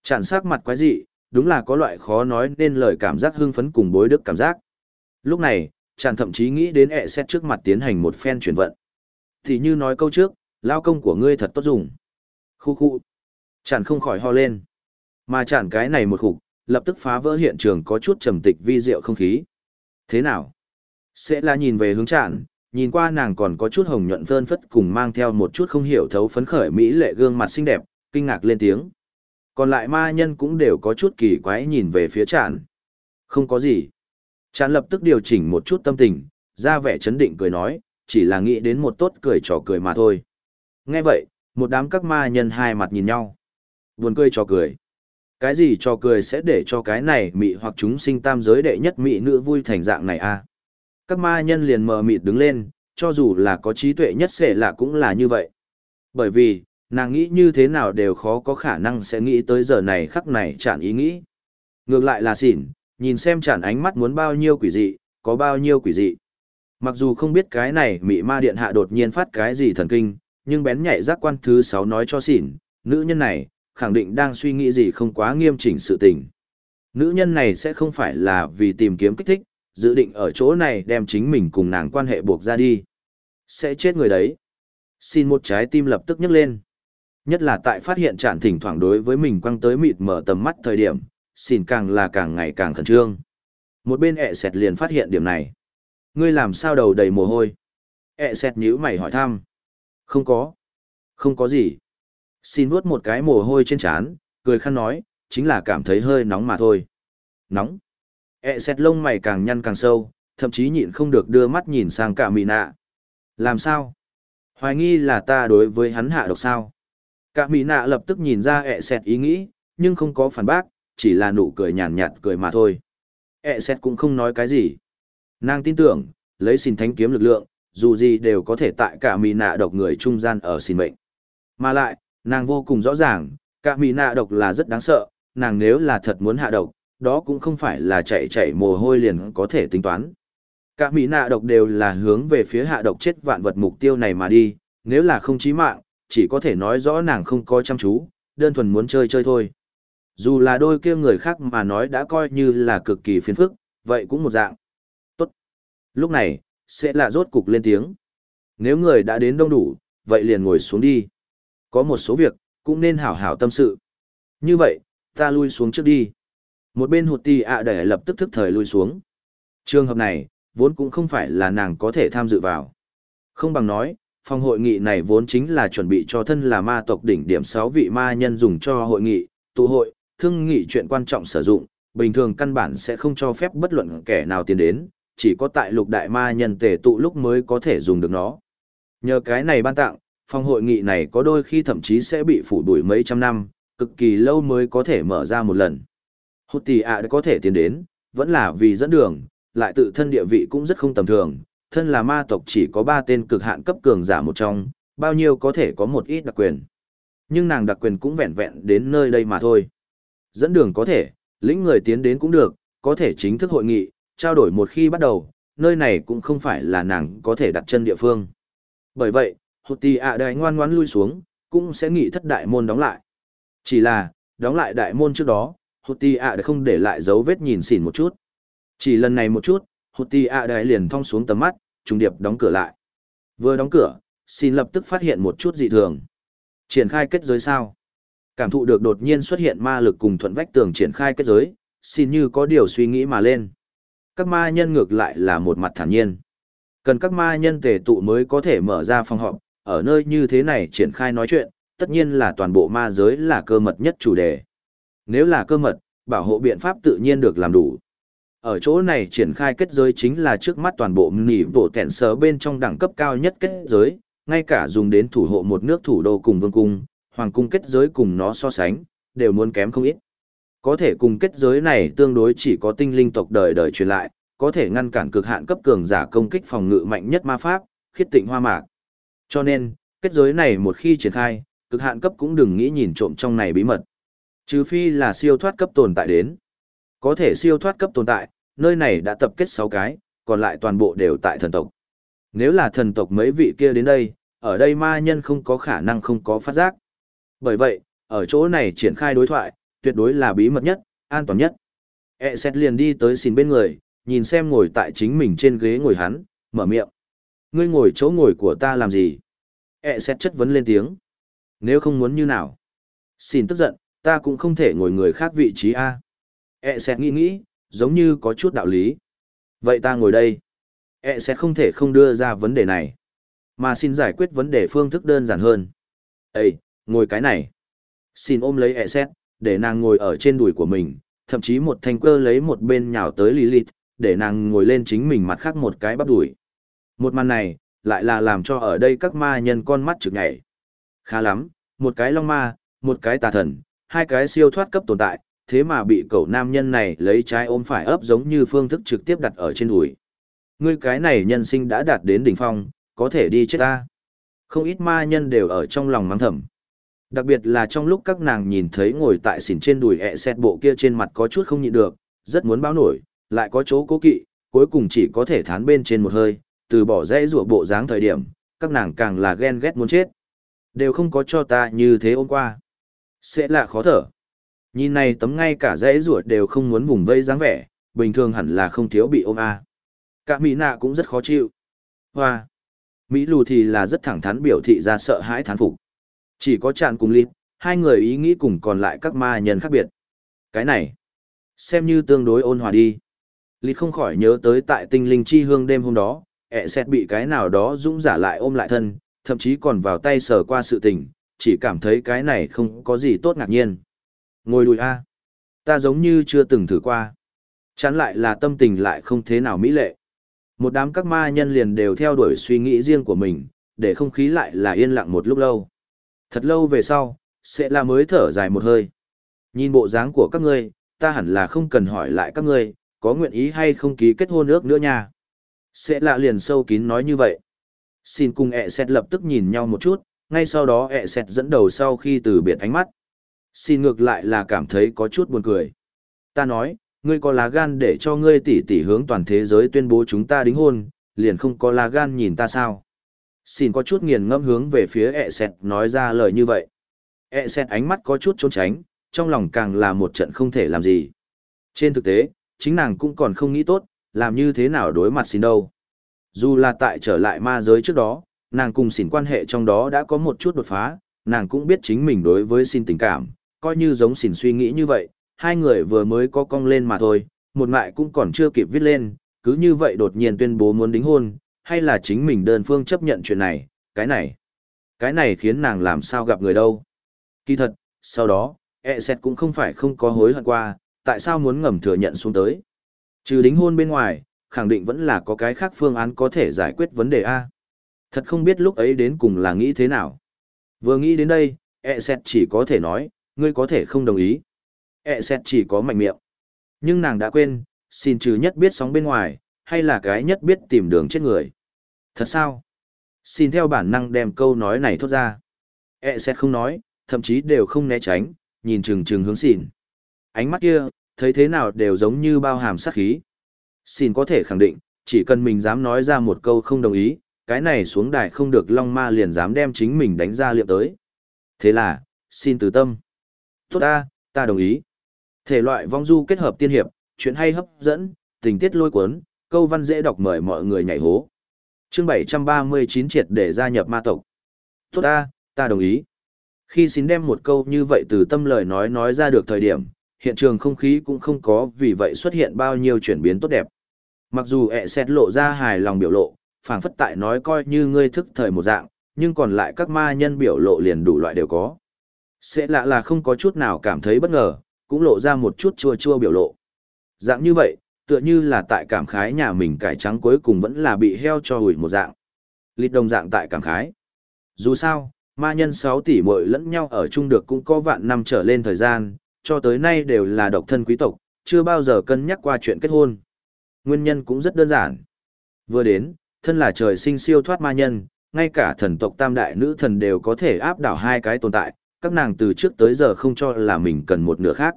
Chàn sắc mặt quái dị, đúng là có loại khó nói nên lời cảm giác hưng phấn cùng bối đức cảm giác. Lúc này, chàng thậm chí nghĩ đến ẹ xét trước mặt tiến hành một phen chuyển vận. Thì như nói câu trước, lao công của ngươi thật tốt dùng. Khu khu. Chản không khỏi ho lên. Mà chản cái này một khục, lập tức phá vỡ hiện trường có chút trầm tịch vi diệu không khí. Thế nào? Sẽ là nhìn về hướng chản, nhìn qua nàng còn có chút hồng nhuận phơn phất cùng mang theo một chút không hiểu thấu phấn khởi mỹ lệ gương mặt xinh đẹp, kinh ngạc lên tiếng. Còn lại ma nhân cũng đều có chút kỳ quái nhìn về phía chản. Không có gì. Chản lập tức điều chỉnh một chút tâm tình, ra vẻ chấn định cười nói, chỉ là nghĩ đến một tốt cười trò cười mà thôi. Nghe vậy, một đám các ma nhân hai mặt nhìn nhau. Buồn cười trò cười. Cái gì trò cười sẽ để cho cái này mị hoặc chúng sinh tam giới đệ nhất mị nữ vui thành dạng này a à? Các ma nhân liền mờ mịt đứng lên, cho dù là có trí tuệ nhất sẽ là cũng là như vậy. Bởi vì, nàng nghĩ như thế nào đều khó có khả năng sẽ nghĩ tới giờ này khắc này chản ý nghĩ. Ngược lại là xỉn, nhìn xem chản ánh mắt muốn bao nhiêu quỷ dị, có bao nhiêu quỷ dị. Mặc dù không biết cái này mị ma điện hạ đột nhiên phát cái gì thần kinh, nhưng bén nhạy giác quan thứ sáu nói cho xỉn, nữ nhân này, khẳng định đang suy nghĩ gì không quá nghiêm chỉnh sự tình. Nữ nhân này sẽ không phải là vì tìm kiếm kích thích, dự định ở chỗ này đem chính mình cùng nàng quan hệ buộc ra đi. Sẽ chết người đấy. Xin một trái tim lập tức nhấc lên. Nhất là tại phát hiện chản thỉnh thoảng đối với mình quăng tới mịt mở tầm mắt thời điểm, xin càng là càng ngày càng khẩn trương. Một bên ẹ sẹt liền phát hiện điểm này. Ngươi làm sao đầu đầy mồ hôi? ẹ sẹt nhíu mày hỏi thăm. Không có. Không có gì. Xin vuốt một cái mồ hôi trên trán, cười khăn nói, chính là cảm thấy hơi nóng mà thôi. Nóng. E ẹ sẹt lông mày càng nhăn càng sâu, thậm chí nhịn không được đưa mắt nhìn sang cả mì nạ. Làm sao? Hoài nghi là ta đối với hắn hạ độc sao? Cả mì nạ lập tức nhìn ra ẹ xẹt ý nghĩ, nhưng không có phản bác, chỉ là nụ cười nhàn nhạt cười mà thôi. E xẹt cũng không nói cái gì. Nàng tin tưởng, lấy xin thánh kiếm lực lượng, dù gì đều có thể tại cả mì nạ độc người trung gian ở xin mệnh. Mà lại, nàng vô cùng rõ ràng, cả mì nạ độc là rất đáng sợ, nàng nếu là thật muốn hạ độc, đó cũng không phải là chạy chạy mồ hôi liền có thể tính toán. Cả mỹ nạ độc đều là hướng về phía hạ độc chết vạn vật mục tiêu này mà đi, nếu là không chí mạng, chỉ có thể nói rõ nàng không có chăm chú, đơn thuần muốn chơi chơi thôi. Dù là đôi kia người khác mà nói đã coi như là cực kỳ phiền phức, vậy cũng một dạng. Tốt. Lúc này, sẽ là rốt cục lên tiếng. Nếu người đã đến đông đủ, vậy liền ngồi xuống đi. Có một số việc, cũng nên hảo hảo tâm sự. Như vậy, ta lui xuống trước đi. Một bên hụt tì ạ để lập tức thức thời lui xuống. Trường hợp này, vốn cũng không phải là nàng có thể tham dự vào. Không bằng nói, phòng hội nghị này vốn chính là chuẩn bị cho thân là ma tộc đỉnh điểm 6 vị ma nhân dùng cho hội nghị, tụ hội, thương nghị chuyện quan trọng sử dụng, bình thường căn bản sẽ không cho phép bất luận kẻ nào tiến đến, chỉ có tại lục đại ma nhân tề tụ lúc mới có thể dùng được nó. Nhờ cái này ban tặng, phòng hội nghị này có đôi khi thậm chí sẽ bị phủ đuổi mấy trăm năm, cực kỳ lâu mới có thể mở ra một lần. Hụt tỷ ạ có thể tiến đến, vẫn là vì dẫn đường, lại tự thân địa vị cũng rất không tầm thường, thân là ma tộc chỉ có ba tên cực hạn cấp cường giả một trong, bao nhiêu có thể có một ít đặc quyền. Nhưng nàng đặc quyền cũng vẹn vẹn đến nơi đây mà thôi. Dẫn đường có thể, lĩnh người tiến đến cũng được, có thể chính thức hội nghị, trao đổi một khi bắt đầu, nơi này cũng không phải là nàng có thể đặt chân địa phương. Bởi vậy, hụt tì ạ đại ngoan ngoãn lui xuống, cũng sẽ nghị thất đại môn đóng lại. Chỉ là, đóng lại đại môn trước đó, hụt tì ạ đã không để lại dấu vết nhìn xỉn một chút. Chỉ lần này một chút, hụt tì ạ đại liền thong xuống tầm mắt, trùng điệp đóng cửa lại. Vừa đóng cửa, xin lập tức phát hiện một chút dị thường. Triển khai kết giới sao? Cảm thụ được đột nhiên xuất hiện ma lực cùng thuận vách tường triển khai kết giới, xin như có điều suy nghĩ mà lên. Các ma nhân ngược lại là một mặt thản nhiên. Cần các ma nhân tề tụ mới có thể mở ra phòng họp, ở nơi như thế này triển khai nói chuyện, tất nhiên là toàn bộ ma giới là cơ mật nhất chủ đề. Nếu là cơ mật, bảo hộ biện pháp tự nhiên được làm đủ. Ở chỗ này triển khai kết giới chính là trước mắt toàn bộ nỉ bộ kẹn sớ bên trong đẳng cấp cao nhất kết giới, ngay cả dùng đến thủ hộ một nước thủ đô cùng vương cung, hoàng cung kết giới cùng nó so sánh, đều muốn kém không ít. Có thể cùng kết giới này tương đối chỉ có tinh linh tộc đời đời truyền lại, có thể ngăn cản cực hạn cấp cường giả công kích phòng ngự mạnh nhất ma pháp, khiết tịnh hoa mạc. Cho nên, kết giới này một khi triển khai, cực hạn cấp cũng đừng nghĩ nhìn trộm trong này bí mật. Trừ phi là siêu thoát cấp tồn tại đến. Có thể siêu thoát cấp tồn tại, nơi này đã tập kết 6 cái, còn lại toàn bộ đều tại thần tộc. Nếu là thần tộc mấy vị kia đến đây, ở đây ma nhân không có khả năng không có phát giác. Bởi vậy, ở chỗ này triển khai đối thoại, tuyệt đối là bí mật nhất, an toàn nhất. E xét liền đi tới xin bên người, nhìn xem ngồi tại chính mình trên ghế ngồi hắn, mở miệng. Ngươi ngồi chỗ ngồi của ta làm gì? E xét chất vấn lên tiếng. Nếu không muốn như nào? Xin tức giận, ta cũng không thể ngồi người khác vị trí A. E xét nghĩ nghĩ, giống như có chút đạo lý. Vậy ta ngồi đây. E xét không thể không đưa ra vấn đề này. Mà xin giải quyết vấn đề phương thức đơn giản hơn. Ê, ngồi cái này. Xin ôm lấy E xét, để nàng ngồi ở trên đùi của mình, thậm chí một thanh cơ lấy một bên nhào tới Lilith, để nàng ngồi lên chính mình mặt khác một cái bắp đùi. Một màn này, lại là làm cho ở đây các ma nhân con mắt trực nhảy. Khá lắm, một cái long ma, một cái tà thần, hai cái siêu thoát cấp tồn tại, thế mà bị cậu nam nhân này lấy trái ôm phải ấp giống như phương thức trực tiếp đặt ở trên đùi. Ngươi cái này nhân sinh đã đạt đến đỉnh phong, có thể đi chết ta. Không ít ma nhân đều ở trong lòng mắng thầm. Đặc biệt là trong lúc các nàng nhìn thấy ngồi tại xỉn trên đùi ẹ xẹt bộ kia trên mặt có chút không nhịn được, rất muốn báo nổi, lại có chỗ cố kỵ, cuối cùng chỉ có thể thán bên trên một hơi, từ bỏ dãy rùa bộ dáng thời điểm, các nàng càng là ghen ghét muốn chết. Đều không có cho ta như thế ôm qua. Sẽ là khó thở. Nhìn này tấm ngay cả dãy rùa đều không muốn vùng vây dáng vẻ, bình thường hẳn là không thiếu bị ôm a. À. Cả Mỹ nạ cũng rất khó chịu. Hoa. Mỹ lù thì là rất thẳng thắn biểu thị ra sợ hãi thán phục. Chỉ có chạn cùng lít, hai người ý nghĩ cùng còn lại các ma nhân khác biệt. Cái này, xem như tương đối ôn hòa đi. Lít không khỏi nhớ tới tại tinh linh chi hương đêm hôm đó, ẹ xét bị cái nào đó dũng giả lại ôm lại thân, thậm chí còn vào tay sờ qua sự tình, chỉ cảm thấy cái này không có gì tốt ngạc nhiên. Ngồi đùi A. Ta giống như chưa từng thử qua. Chán lại là tâm tình lại không thế nào mỹ lệ. Một đám các ma nhân liền đều theo đuổi suy nghĩ riêng của mình, để không khí lại là yên lặng một lúc lâu. Thật lâu về sau, sẽ là mới thở dài một hơi. Nhìn bộ dáng của các ngươi, ta hẳn là không cần hỏi lại các ngươi, có nguyện ý hay không ký kết hôn ước nữa nha. Sẽ lạ liền sâu kín nói như vậy. Xin cùng ẹ xét lập tức nhìn nhau một chút, ngay sau đó ẹ xét dẫn đầu sau khi từ biệt ánh mắt. Xin ngược lại là cảm thấy có chút buồn cười. Ta nói, ngươi có lá gan để cho ngươi tỷ tỷ hướng toàn thế giới tuyên bố chúng ta đính hôn, liền không có lá gan nhìn ta sao. Xin có chút nghiền ngẫm hướng về phía ẹ xẹt nói ra lời như vậy. ẹ xẹt ánh mắt có chút trốn tránh, trong lòng càng là một trận không thể làm gì. Trên thực tế, chính nàng cũng còn không nghĩ tốt, làm như thế nào đối mặt xin đâu. Dù là tại trở lại ma giới trước đó, nàng cùng xin quan hệ trong đó đã có một chút đột phá, nàng cũng biết chính mình đối với xin tình cảm, coi như giống xin suy nghĩ như vậy, hai người vừa mới có cong lên mà thôi, một ngại cũng còn chưa kịp viết lên, cứ như vậy đột nhiên tuyên bố muốn đính hôn, hay là chính mình đơn phương chấp nhận chuyện này, cái này. Cái này khiến nàng làm sao gặp người đâu. Kỳ thật, sau đó, e xét cũng không phải không có hối hận qua, tại sao muốn ngầm thừa nhận xuống tới. Trừ đính hôn bên ngoài, khẳng định vẫn là có cái khác phương án có thể giải quyết vấn đề A. Thật không biết lúc ấy đến cùng là nghĩ thế nào. Vừa nghĩ đến đây, e xét chỉ có thể nói, ngươi có thể không đồng ý. E xét chỉ có mạnh miệng. Nhưng nàng đã quên, xin trừ nhất biết sóng bên ngoài, hay là cái nhất biết tìm đường chết người. Thật sao? Xin theo bản năng đem câu nói này thốt ra. E sẽ không nói, thậm chí đều không né tránh, nhìn chừng chừng hướng xỉn. Ánh mắt kia, thấy thế nào đều giống như bao hàm sát khí. Xin có thể khẳng định, chỉ cần mình dám nói ra một câu không đồng ý, cái này xuống đài không được Long Ma liền dám đem chính mình đánh ra liệm tới. Thế là, xin từ tâm. Tốt ta, ta đồng ý. Thể loại vong du kết hợp tiên hiệp, chuyện hay hấp dẫn, tình tiết lôi cuốn, câu văn dễ đọc mời mọi người nhảy hố. Chương 739 triệt để gia nhập ma tộc. Tốt ta, ta đồng ý. Khi xin đem một câu như vậy từ tâm lời nói nói ra được thời điểm, hiện trường không khí cũng không có vì vậy xuất hiện bao nhiêu chuyển biến tốt đẹp. Mặc dù ẹ xét lộ ra hài lòng biểu lộ, phảng phất tại nói coi như ngươi thức thời một dạng, nhưng còn lại các ma nhân biểu lộ liền đủ loại đều có. Sẽ lạ là không có chút nào cảm thấy bất ngờ, cũng lộ ra một chút chua chua biểu lộ. Dạng như vậy, tựa như là tại cảm khái nhà mình cải trắng cuối cùng vẫn là bị heo cho hủi một dạng. Lịt đồng dạng tại cảm khái. Dù sao, ma nhân 6 tỷ muội lẫn nhau ở chung được cũng có vạn năm trở lên thời gian, cho tới nay đều là độc thân quý tộc, chưa bao giờ cân nhắc qua chuyện kết hôn. Nguyên nhân cũng rất đơn giản. Vừa đến, thân là trời sinh siêu thoát ma nhân, ngay cả thần tộc tam đại nữ thần đều có thể áp đảo hai cái tồn tại, các nàng từ trước tới giờ không cho là mình cần một nửa khác.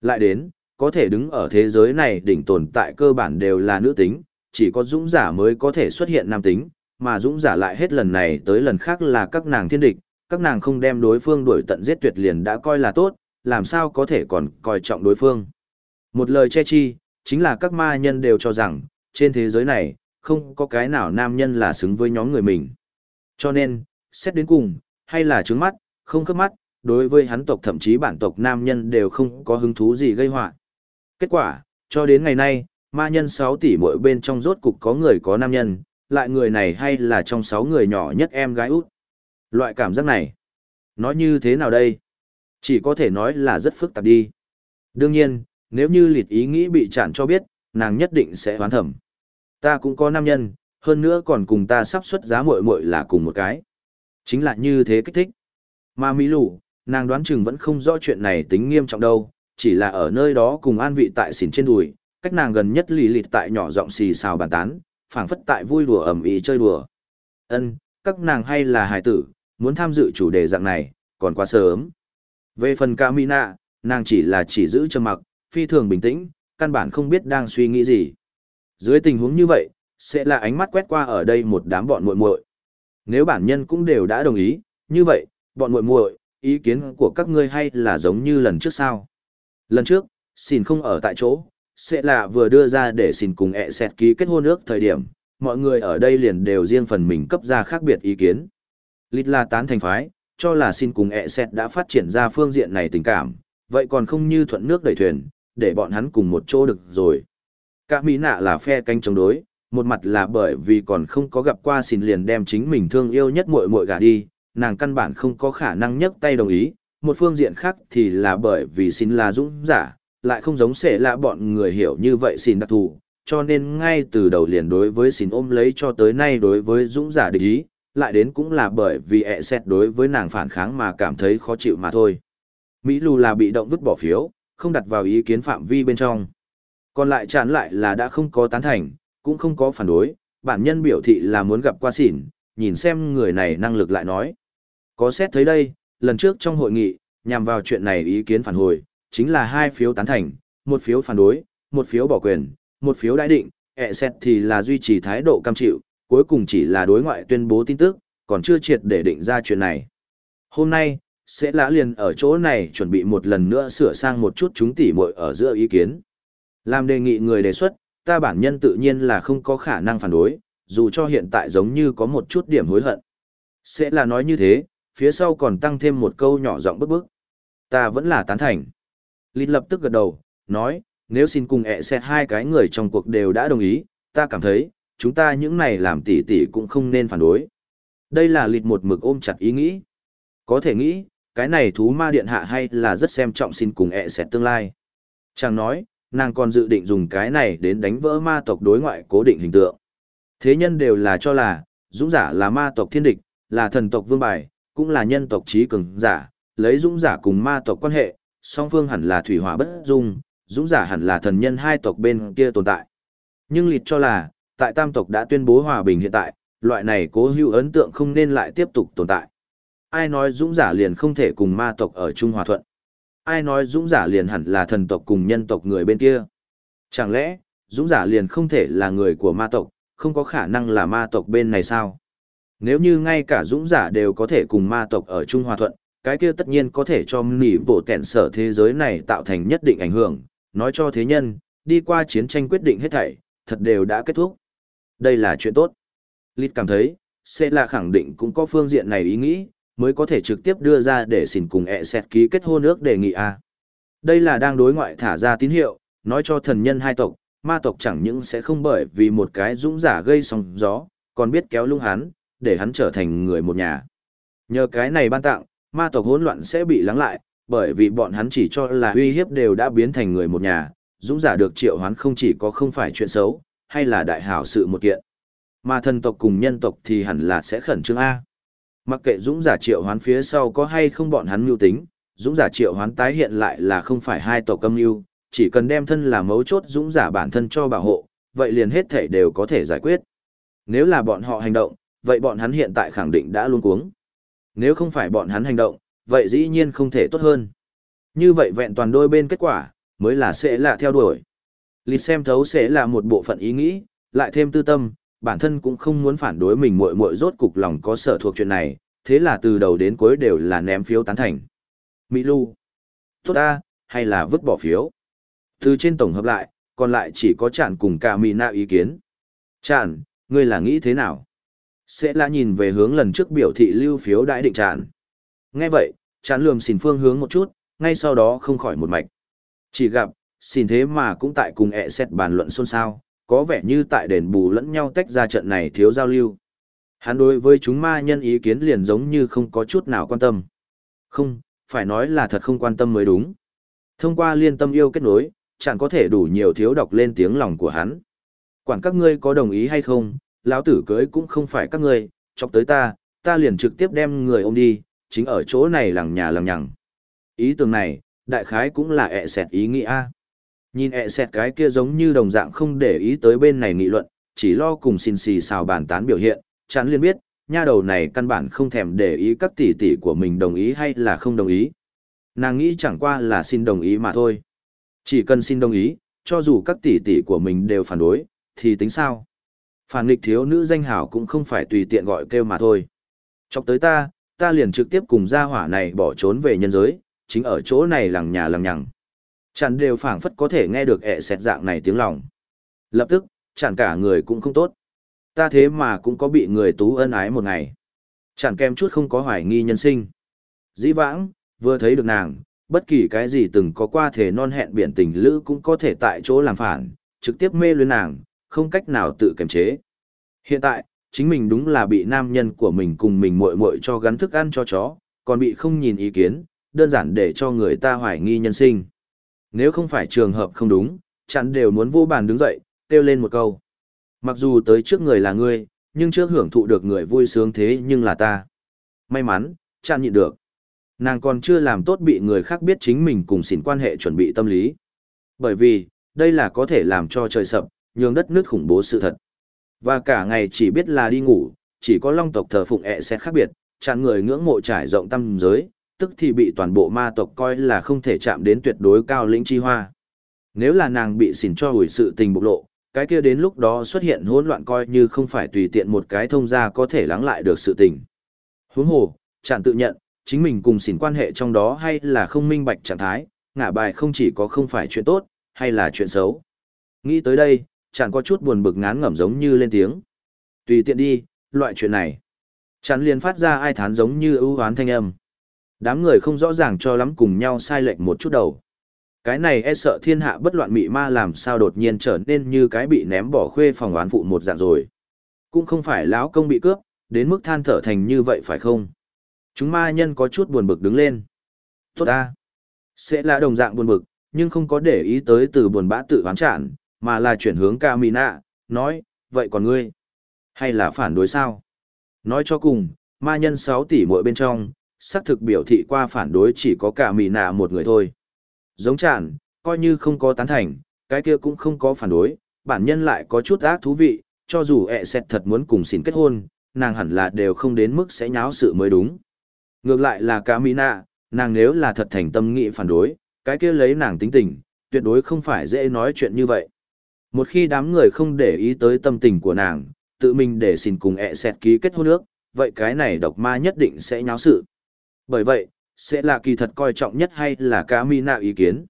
Lại đến, có thể đứng ở thế giới này đỉnh tồn tại cơ bản đều là nữ tính, chỉ có dũng giả mới có thể xuất hiện nam tính, mà dũng giả lại hết lần này tới lần khác là các nàng thiên địch, các nàng không đem đối phương đuổi tận giết tuyệt liền đã coi là tốt, làm sao có thể còn coi trọng đối phương. Một lời che chi, chính là các ma nhân đều cho rằng, trên thế giới này, không có cái nào nam nhân là xứng với nhóm người mình. Cho nên, xét đến cùng, hay là trứng mắt, không khớp mắt, đối với hắn tộc thậm chí bản tộc nam nhân đều không có hứng thú gì gây họa Kết quả, cho đến ngày nay, ma nhân 6 tỷ mỗi bên trong rốt cục có người có nam nhân, lại người này hay là trong 6 người nhỏ nhất em gái út. Loại cảm giác này, nói như thế nào đây? Chỉ có thể nói là rất phức tạp đi. Đương nhiên, nếu như liệt ý nghĩ bị chản cho biết, nàng nhất định sẽ hoán thẩm. Ta cũng có nam nhân, hơn nữa còn cùng ta sắp xuất giá muội muội là cùng một cái. Chính là như thế kích thích. Mà Mỹ lũ, nàng đoán chừng vẫn không rõ chuyện này tính nghiêm trọng đâu, chỉ là ở nơi đó cùng an vị tại xỉn trên đùi, cách nàng gần nhất lì lịt tại nhỏ giọng xì xào bàn tán, phảng phất tại vui đùa ẩm ý chơi đùa. Ân, các nàng hay là hài tử, muốn tham dự chủ đề dạng này, còn quá sớm. Về phần Camina, nàng chỉ là chỉ giữ trầm mặc, phi thường bình tĩnh, căn bản không biết đang suy nghĩ gì. Dưới tình huống như vậy, sẽ là ánh mắt quét qua ở đây một đám bọn muội muội. Nếu bản nhân cũng đều đã đồng ý, như vậy, bọn muội muội, ý kiến của các ngươi hay là giống như lần trước sao? Lần trước, xin không ở tại chỗ, sẽ là vừa đưa ra để xin cùng ẹ xẹt ký kết hôn ước thời điểm, mọi người ở đây liền đều riêng phần mình cấp ra khác biệt ý kiến. Lít là tán thành phái, cho là xin cùng ẹ xẹt đã phát triển ra phương diện này tình cảm, vậy còn không như thuận nước đẩy thuyền, để bọn hắn cùng một chỗ được rồi. Cả Mỹ nạ là phe canh chống đối, một mặt là bởi vì còn không có gặp qua xin liền đem chính mình thương yêu nhất muội muội gả đi, nàng căn bản không có khả năng nhấc tay đồng ý, một phương diện khác thì là bởi vì xin là dũng giả, lại không giống sẽ là bọn người hiểu như vậy xin đặc thù, cho nên ngay từ đầu liền đối với xin ôm lấy cho tới nay đối với dũng giả địch ý, lại đến cũng là bởi vì ẹ xét đối với nàng phản kháng mà cảm thấy khó chịu mà thôi. Mỹ lù là bị động vứt bỏ phiếu, không đặt vào ý kiến phạm vi bên trong. Còn lại chán lại là đã không có tán thành, cũng không có phản đối, bản nhân biểu thị là muốn gặp qua xỉn, nhìn xem người này năng lực lại nói. Có xét thấy đây, lần trước trong hội nghị, nhằm vào chuyện này ý kiến phản hồi, chính là hai phiếu tán thành, một phiếu phản đối, một phiếu bỏ quyền, một phiếu đại định, ẹ xét thì là duy trì thái độ cam chịu, cuối cùng chỉ là đối ngoại tuyên bố tin tức, còn chưa triệt để định ra chuyện này. Hôm nay, sẽ lã liền ở chỗ này chuẩn bị một lần nữa sửa sang một chút chúng tỉ muội ở giữa ý kiến. Làm đề nghị người đề xuất, ta bản nhân tự nhiên là không có khả năng phản đối, dù cho hiện tại giống như có một chút điểm hối hận. Sẽ là nói như thế, phía sau còn tăng thêm một câu nhỏ giọng bức bức. Ta vẫn là tán thành. Lít lập tức gật đầu, nói, nếu xin cùng ẹ xét hai cái người trong cuộc đều đã đồng ý, ta cảm thấy, chúng ta những này làm tỉ tỉ cũng không nên phản đối. Đây là lịt một mực ôm chặt ý nghĩ. Có thể nghĩ, cái này thú ma điện hạ hay là rất xem trọng xin cùng ẹ xét tương lai. Chàng nói, nàng còn dự định dùng cái này đến đánh vỡ ma tộc đối ngoại cố định hình tượng. Thế nhân đều là cho là, dũng giả là ma tộc thiên địch, là thần tộc vương bài, cũng là nhân tộc trí cường giả, lấy dũng giả cùng ma tộc quan hệ, song phương hẳn là thủy hỏa bất dung, dũng giả hẳn là thần nhân hai tộc bên kia tồn tại. Nhưng lịt cho là, tại tam tộc đã tuyên bố hòa bình hiện tại, loại này cố hữu ấn tượng không nên lại tiếp tục tồn tại. Ai nói dũng giả liền không thể cùng ma tộc ở chung hòa thuận? Ai nói dũng giả liền hẳn là thần tộc cùng nhân tộc người bên kia? Chẳng lẽ, dũng giả liền không thể là người của ma tộc, không có khả năng là ma tộc bên này sao? Nếu như ngay cả dũng giả đều có thể cùng ma tộc ở trung hòa thuận, cái kia tất nhiên có thể cho nỉ bộ tẹn sở thế giới này tạo thành nhất định ảnh hưởng, nói cho thế nhân, đi qua chiến tranh quyết định hết thảy, thật đều đã kết thúc. Đây là chuyện tốt. Lít cảm thấy, sẽ là khẳng định cũng có phương diện này ý nghĩ, mới có thể trực tiếp đưa ra để xin cùng ẹ xẹt ký kết hôn ước đề nghị A. Đây là đang đối ngoại thả ra tín hiệu, nói cho thần nhân hai tộc, ma tộc chẳng những sẽ không bởi vì một cái dũng giả gây sóng gió, còn biết kéo lung hắn, để hắn trở thành người một nhà. Nhờ cái này ban tặng, ma tộc hỗn loạn sẽ bị lắng lại, bởi vì bọn hắn chỉ cho là uy hiếp đều đã biến thành người một nhà, dũng giả được triệu hoán không chỉ có không phải chuyện xấu, hay là đại hảo sự một kiện. Mà thần tộc cùng nhân tộc thì hẳn là sẽ khẩn trương A. Mặc kệ dũng giả triệu hoán phía sau có hay không bọn hắn mưu tính, dũng giả triệu hoán tái hiện lại là không phải hai tộc âm mưu, chỉ cần đem thân là mấu chốt dũng giả bản thân cho bảo hộ, vậy liền hết thể đều có thể giải quyết. Nếu là bọn họ hành động, vậy bọn hắn hiện tại khẳng định đã luôn cuống. Nếu không phải bọn hắn hành động, vậy dĩ nhiên không thể tốt hơn. Như vậy vẹn toàn đôi bên kết quả, mới là sẽ là theo đuổi. Lý xem thấu sẽ là một bộ phận ý nghĩ, lại thêm tư tâm, bản thân cũng không muốn phản đối mình muội muội rốt cục lòng có sở thuộc chuyện này, thế là từ đầu đến cuối đều là ném phiếu tán thành. Mỹ Lu, tốt ta, hay là vứt bỏ phiếu. Từ trên tổng hợp lại, còn lại chỉ có chản cùng cả Mỹ Na ý kiến. Chản, ngươi là nghĩ thế nào? Sẽ là nhìn về hướng lần trước biểu thị lưu phiếu đại định tràn. Nghe vậy, chán lườm xin phương hướng một chút, ngay sau đó không khỏi một mạch. Chỉ gặp, xin thế mà cũng tại cùng ẹ xét bàn luận xôn xao, có vẻ như tại đền bù lẫn nhau tách ra trận này thiếu giao lưu. Hắn đối với chúng ma nhân ý kiến liền giống như không có chút nào quan tâm. Không, phải nói là thật không quan tâm mới đúng. Thông qua liên tâm yêu kết nối, chẳng có thể đủ nhiều thiếu đọc lên tiếng lòng của hắn. Quản các ngươi có đồng ý hay không, lão tử cưới cũng không phải các ngươi, chọc tới ta, ta liền trực tiếp đem người ôm đi, chính ở chỗ này lằng nhà lằng nhằng. Ý tưởng này, đại khái cũng là ẹ sẹt ý nghĩa. Nhìn ẹ sẹt cái kia giống như đồng dạng không để ý tới bên này nghị luận, chỉ lo cùng xin xì xào bàn tán biểu hiện, chán liền biết, nha đầu này căn bản không thèm để ý các tỷ tỷ của mình đồng ý hay là không đồng ý. Nàng nghĩ chẳng qua là xin đồng ý mà thôi. Chỉ cần xin đồng ý, cho dù các tỷ tỷ của mình đều phản đối, thì tính sao? Phản nghịch thiếu nữ danh hảo cũng không phải tùy tiện gọi kêu mà thôi. Chọc tới ta, ta liền trực tiếp cùng gia hỏa này bỏ trốn về nhân giới, chính ở chỗ này lằng nhà lằng nhằng. Chẳng đều phảng phất có thể nghe được ẹ xẹt dạng này tiếng lòng. Lập tức, chẳng cả người cũng không tốt. Ta thế mà cũng có bị người tú ân ái một ngày. Chẳng kem chút không có hoài nghi nhân sinh. Dĩ vãng, vừa thấy được nàng, bất kỳ cái gì từng có qua thể non hẹn biển tình lữ cũng có thể tại chỗ làm phản, trực tiếp mê luyến nàng, không cách nào tự kiềm chế. Hiện tại, chính mình đúng là bị nam nhân của mình cùng mình muội muội cho gắn thức ăn cho chó, còn bị không nhìn ý kiến, đơn giản để cho người ta hoài nghi nhân sinh. Nếu không phải trường hợp không đúng, chặn đều muốn vô bàn đứng dậy, kêu lên một câu. Mặc dù tới trước người là ngươi, nhưng trước hưởng thụ được người vui sướng thế nhưng là ta. May mắn, chặn nhịn được. Nàng còn chưa làm tốt bị người khác biết chính mình cùng xỉn quan hệ chuẩn bị tâm lý. Bởi vì, đây là có thể làm cho trời sập, nhường đất nước khủng bố sự thật. Và cả ngày chỉ biết là đi ngủ, chỉ có long tộc thờ phụng ẹ sẽ khác biệt, chặn người ngưỡng mộ trải rộng tâm giới, tức thì bị toàn bộ ma tộc coi là không thể chạm đến tuyệt đối cao lĩnh chi hoa. Nếu là nàng bị xỉn cho hủy sự tình bộc lộ, cái kia đến lúc đó xuất hiện hỗn loạn coi như không phải tùy tiện một cái thông gia có thể lắng lại được sự tình. Huống hồ, chặn tự nhận, chính mình cùng xỉn quan hệ trong đó hay là không minh bạch trạng thái, ngả bài không chỉ có không phải chuyện tốt, hay là chuyện xấu. Nghĩ tới đây, chẳng có chút buồn bực ngán ngẩm giống như lên tiếng. Tùy tiện đi, loại chuyện này. Chẳng liền phát ra ai thán giống như ưu hoán thanh âm. Đám người không rõ ràng cho lắm cùng nhau sai lệch một chút đầu. Cái này e sợ thiên hạ bất loạn mị ma làm sao đột nhiên trở nên như cái bị ném bỏ khuê phòng oán phụ một dạng rồi. Cũng không phải lão công bị cướp, đến mức than thở thành như vậy phải không? Chúng ma nhân có chút buồn bực đứng lên. Tốt ta. Sẽ là đồng dạng buồn bực, nhưng không có để ý tới từ buồn bã tự hoán trản, mà là chuyển hướng ca mỹ nạ, nói, vậy còn ngươi? Hay là phản đối sao? Nói cho cùng, ma nhân 6 tỷ mỗi bên trong, xác thực biểu thị qua phản đối chỉ có cả mỹ nạ một người thôi. Giống tràn, coi như không có tán thành, cái kia cũng không có phản đối, bản nhân lại có chút ác thú vị, cho dù ẹ xẹt thật muốn cùng xin kết hôn, nàng hẳn là đều không đến mức sẽ nháo sự mới đúng. Ngược lại là cả mỹ nạ, nàng nếu là thật thành tâm nghị phản đối, cái kia lấy nàng tính tình, tuyệt đối không phải dễ nói chuyện như vậy. Một khi đám người không để ý tới tâm tình của nàng, tự mình để xin cùng ẹ xẹt ký kết hôn ước, vậy cái này độc ma nhất định sẽ nháo sự. Bởi vậy, sẽ là kỳ thật coi trọng nhất hay là ca mi nạ ý kiến.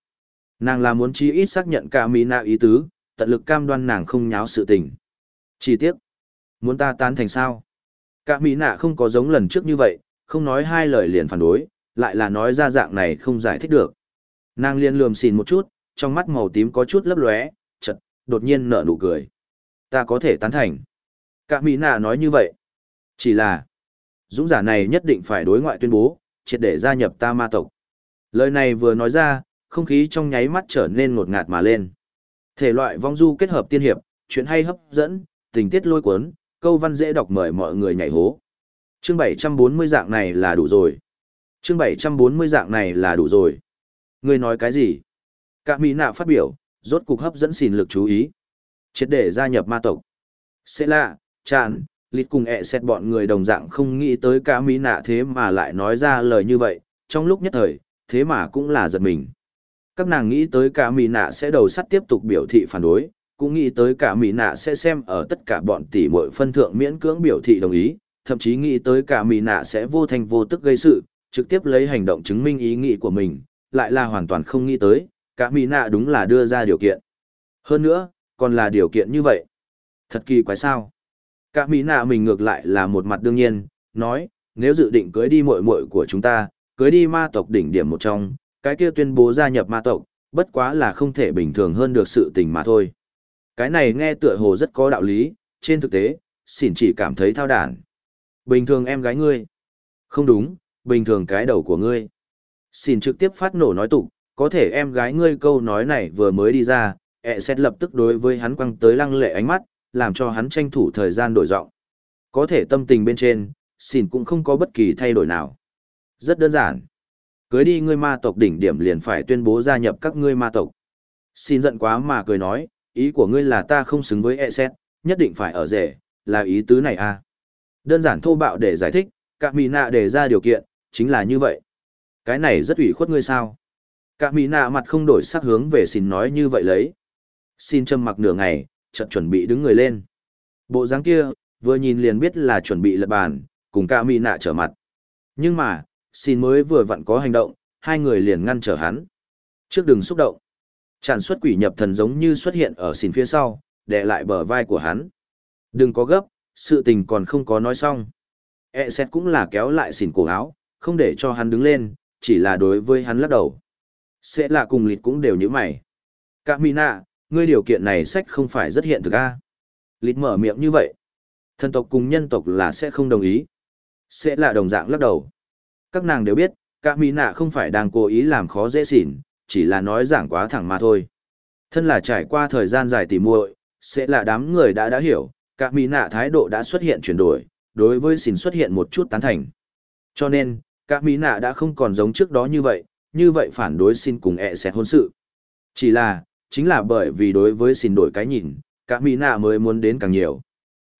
Nàng là muốn chí ít xác nhận ca mi nạ ý tứ, tận lực cam đoan nàng không nháo sự tình. Chỉ tiếc, muốn ta tán thành sao? Ca mi nạ không có giống lần trước như vậy, không nói hai lời liền phản đối, lại là nói ra dạng này không giải thích được. Nàng liên lườm xìn một chút, trong mắt màu tím có chút lấp lóe, đột nhiên nở nụ cười. Ta có thể tán thành. Cả Mỹ nạ nói như vậy. Chỉ là, dũng giả này nhất định phải đối ngoại tuyên bố, triệt để gia nhập ta ma tộc. Lời này vừa nói ra, không khí trong nháy mắt trở nên ngột ngạt mà lên. Thể loại vong du kết hợp tiên hiệp, chuyện hay hấp dẫn, tình tiết lôi cuốn, câu văn dễ đọc mời mọi người nhảy hố. Chương 740 dạng này là đủ rồi. Chương 740 dạng này là đủ rồi. Ngươi nói cái gì? Cả mỹ nạ phát biểu, rốt cục hấp dẫn xìn lực chú ý. Triệt để gia nhập ma tộc. Sẽ lạ, chán, lịt cùng ẹ xét bọn người đồng dạng không nghĩ tới cả mỹ nạ thế mà lại nói ra lời như vậy, trong lúc nhất thời, thế mà cũng là giật mình. Các nàng nghĩ tới cả mỹ nạ sẽ đầu sắt tiếp tục biểu thị phản đối, cũng nghĩ tới cả mỹ nạ sẽ xem ở tất cả bọn tỷ muội phân thượng miễn cưỡng biểu thị đồng ý, thậm chí nghĩ tới cả mỹ nạ sẽ vô thành vô tức gây sự, trực tiếp lấy hành động chứng minh ý nghĩ của mình, lại là hoàn toàn không nghĩ tới, cả mỹ nạ đúng là đưa ra điều kiện. Hơn nữa, còn là điều kiện như vậy. Thật kỳ quái sao. Cả mỹ nạ mình ngược lại là một mặt đương nhiên, nói, nếu dự định cưới đi muội muội của chúng ta, cưới đi ma tộc đỉnh điểm một trong, cái kia tuyên bố gia nhập ma tộc, bất quá là không thể bình thường hơn được sự tình mà thôi. Cái này nghe tựa hồ rất có đạo lý, trên thực tế, xỉn chỉ cảm thấy thao đản. Bình thường em gái ngươi. Không đúng, bình thường cái đầu của ngươi. Xỉn trực tiếp phát nổ nói tục, có thể em gái ngươi câu nói này vừa mới đi ra, ẹ xét lập tức đối với hắn quăng tới lăng lệ ánh mắt, làm cho hắn tranh thủ thời gian đổi giọng. Có thể tâm tình bên trên, xỉn cũng không có bất kỳ thay đổi nào. Rất đơn giản. Cưới đi ngươi ma tộc đỉnh điểm liền phải tuyên bố gia nhập các ngươi ma tộc. Xin giận quá mà cười nói, ý của ngươi là ta không xứng với ẹ xét, nhất định phải ở rể, là ý tứ này à. Đơn giản thô bạo để giải thích, cả mì nạ để ra điều kiện, chính là như vậy. Cái này rất ủy khuất ngươi sao. Cả mỹ nạ mặt không đổi sắc hướng về xin nói như vậy lấy. Xin châm mặc nửa ngày, chợt chuẩn bị đứng người lên. Bộ dáng kia, vừa nhìn liền biết là chuẩn bị lật bàn, cùng cả mỹ nạ trở mặt. Nhưng mà, xin mới vừa vặn có hành động, hai người liền ngăn trở hắn. Trước đừng xúc động. Tràn xuất quỷ nhập thần giống như xuất hiện ở xin phía sau, đè lại bờ vai của hắn. Đừng có gấp, sự tình còn không có nói xong. E xét cũng là kéo lại xỉn cổ áo, không để cho hắn đứng lên, chỉ là đối với hắn lắc đầu. Sẽ là cùng lịt cũng đều như mày. Cả mỹ nạ, ngươi điều kiện này sách không phải rất hiện thực a à? Lịt mở miệng như vậy. Thần tộc cùng nhân tộc là sẽ không đồng ý. Sẽ là đồng dạng lắc đầu. Các nàng đều biết, cả mỹ nạ không phải đang cố ý làm khó dễ xỉn, chỉ là nói giảng quá thẳng mà thôi. Thân là trải qua thời gian dài tỉ muội, sẽ là đám người đã đã hiểu, cả mỹ nạ thái độ đã xuất hiện chuyển đổi, đối với xỉn xuất hiện một chút tán thành. Cho nên, cả mỹ nạ đã không còn giống trước đó như vậy, như vậy phản đối xin cùng ẹ xẹt hôn sự. Chỉ là, chính là bởi vì đối với xin đổi cái nhìn, cả mỹ nạ mới muốn đến càng nhiều.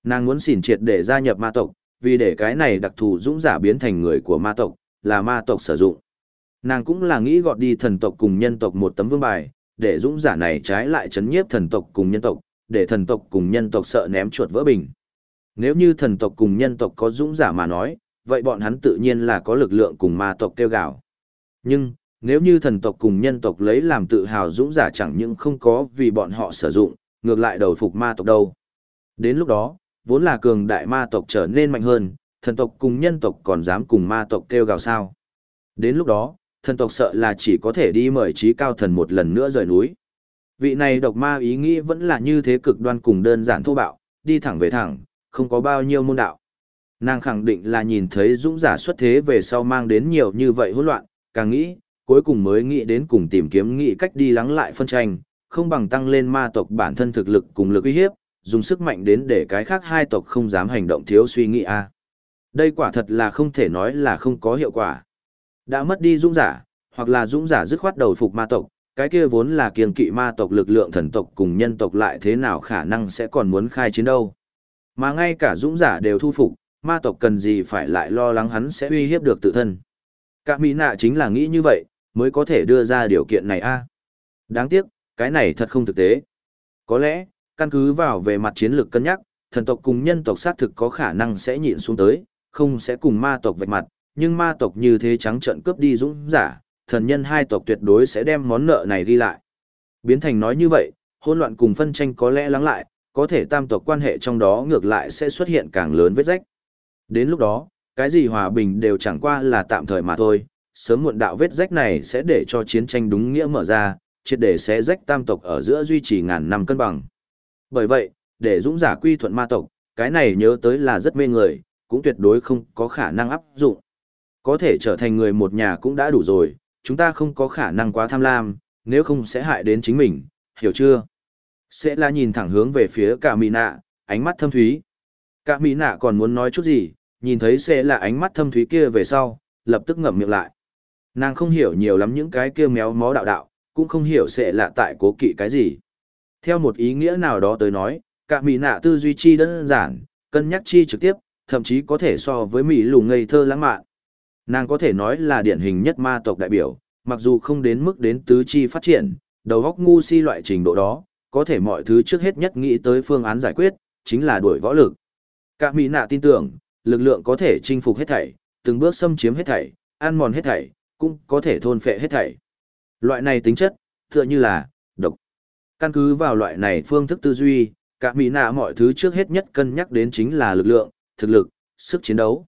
Nàng muốn xin triệt để gia nhập ma tộc, vì để cái này đặc thù dũng giả biến thành người của ma tộc, là ma tộc sử dụng. Nàng cũng là nghĩ gọt đi thần tộc cùng nhân tộc một tấm vương bài, để dũng giả này trái lại chấn nhiếp thần tộc cùng nhân tộc, để thần tộc cùng nhân tộc sợ ném chuột vỡ bình. Nếu như thần tộc cùng nhân tộc có dũng giả mà nói, vậy bọn hắn tự nhiên là có lực lượng cùng ma tộc kêu gào. Nhưng, nếu như thần tộc cùng nhân tộc lấy làm tự hào dũng giả chẳng những không có vì bọn họ sử dụng, ngược lại đầu phục ma tộc đâu. Đến lúc đó, vốn là cường đại ma tộc trở nên mạnh hơn, thần tộc cùng nhân tộc còn dám cùng ma tộc kêu gào sao. Đến lúc đó, thần tộc sợ là chỉ có thể đi mời trí cao thần một lần nữa rời núi. Vị này độc ma ý nghĩ vẫn là như thế cực đoan cùng đơn giản thô bạo, đi thẳng về thẳng, không có bao nhiêu môn đạo. Nàng khẳng định là nhìn thấy dũng giả xuất thế về sau mang đến nhiều như vậy hỗn loạn, càng nghĩ, cuối cùng mới nghĩ đến cùng tìm kiếm nghĩ cách đi lắng lại phân tranh, không bằng tăng lên ma tộc bản thân thực lực cùng lực uy hiếp, dùng sức mạnh đến để cái khác hai tộc không dám hành động thiếu suy nghĩ a. Đây quả thật là không thể nói là không có hiệu quả. Đã mất đi dũng giả, hoặc là dũng giả dứt khoát đầu phục ma tộc, cái kia vốn là kiêng kỵ ma tộc lực lượng thần tộc cùng nhân tộc lại thế nào khả năng sẽ còn muốn khai chiến đâu. Mà ngay cả dũng giả đều thu phục, ma tộc cần gì phải lại lo lắng hắn sẽ uy hiếp được tự thân. Cả mỹ nạ chính là nghĩ như vậy, mới có thể đưa ra điều kiện này a. Đáng tiếc, cái này thật không thực tế. Có lẽ, căn cứ vào về mặt chiến lược cân nhắc, thần tộc cùng nhân tộc xác thực có khả năng sẽ nhịn xuống tới, không sẽ cùng ma tộc vạch mặt, nhưng ma tộc như thế trắng trận cướp đi dũng giả, thần nhân hai tộc tuyệt đối sẽ đem món nợ này đi lại. Biến thành nói như vậy, hỗn loạn cùng phân tranh có lẽ lắng lại, có thể tam tộc quan hệ trong đó ngược lại sẽ xuất hiện càng lớn vết rách. Đến lúc đó, cái gì hòa bình đều chẳng qua là tạm thời mà thôi, sớm muộn đạo vết rách này sẽ để cho chiến tranh đúng nghĩa mở ra, triệt để sẽ rách tam tộc ở giữa duy trì ngàn năm cân bằng. Bởi vậy, để dũng giả quy thuận ma tộc, cái này nhớ tới là rất mê người, cũng tuyệt đối không có khả năng áp dụng. Có thể trở thành người một nhà cũng đã đủ rồi, chúng ta không có khả năng quá tham lam, nếu không sẽ hại đến chính mình, hiểu chưa? Sẽ là nhìn thẳng hướng về phía cả mỹ nạ, ánh mắt thâm thúy. Cả mỹ nạ còn muốn nói chút gì, nhìn thấy sẽ là ánh mắt thâm thúy kia về sau, lập tức ngậm miệng lại. Nàng không hiểu nhiều lắm những cái kia méo mó đạo đạo, cũng không hiểu sẽ là tại cố kỵ cái gì. Theo một ý nghĩa nào đó tới nói, cả mỹ nạ tư duy chi đơn giản, cân nhắc chi trực tiếp, thậm chí có thể so với mỹ lù ngây thơ lãng mạn. Nàng có thể nói là điển hình nhất ma tộc đại biểu, mặc dù không đến mức đến tứ chi phát triển, đầu góc ngu si loại trình độ đó, có thể mọi thứ trước hết nhất nghĩ tới phương án giải quyết, chính là đuổi võ lực. Cả mỹ nạ tin tưởng, lực lượng có thể chinh phục hết thảy, từng bước xâm chiếm hết thảy, ăn mòn hết thảy, cũng có thể thôn phệ hết thảy. Loại này tính chất, tựa như là, độc. Căn cứ vào loại này phương thức tư duy, cả mỹ nạ mọi thứ trước hết nhất cân nhắc đến chính là lực lượng, thực lực, sức chiến đấu.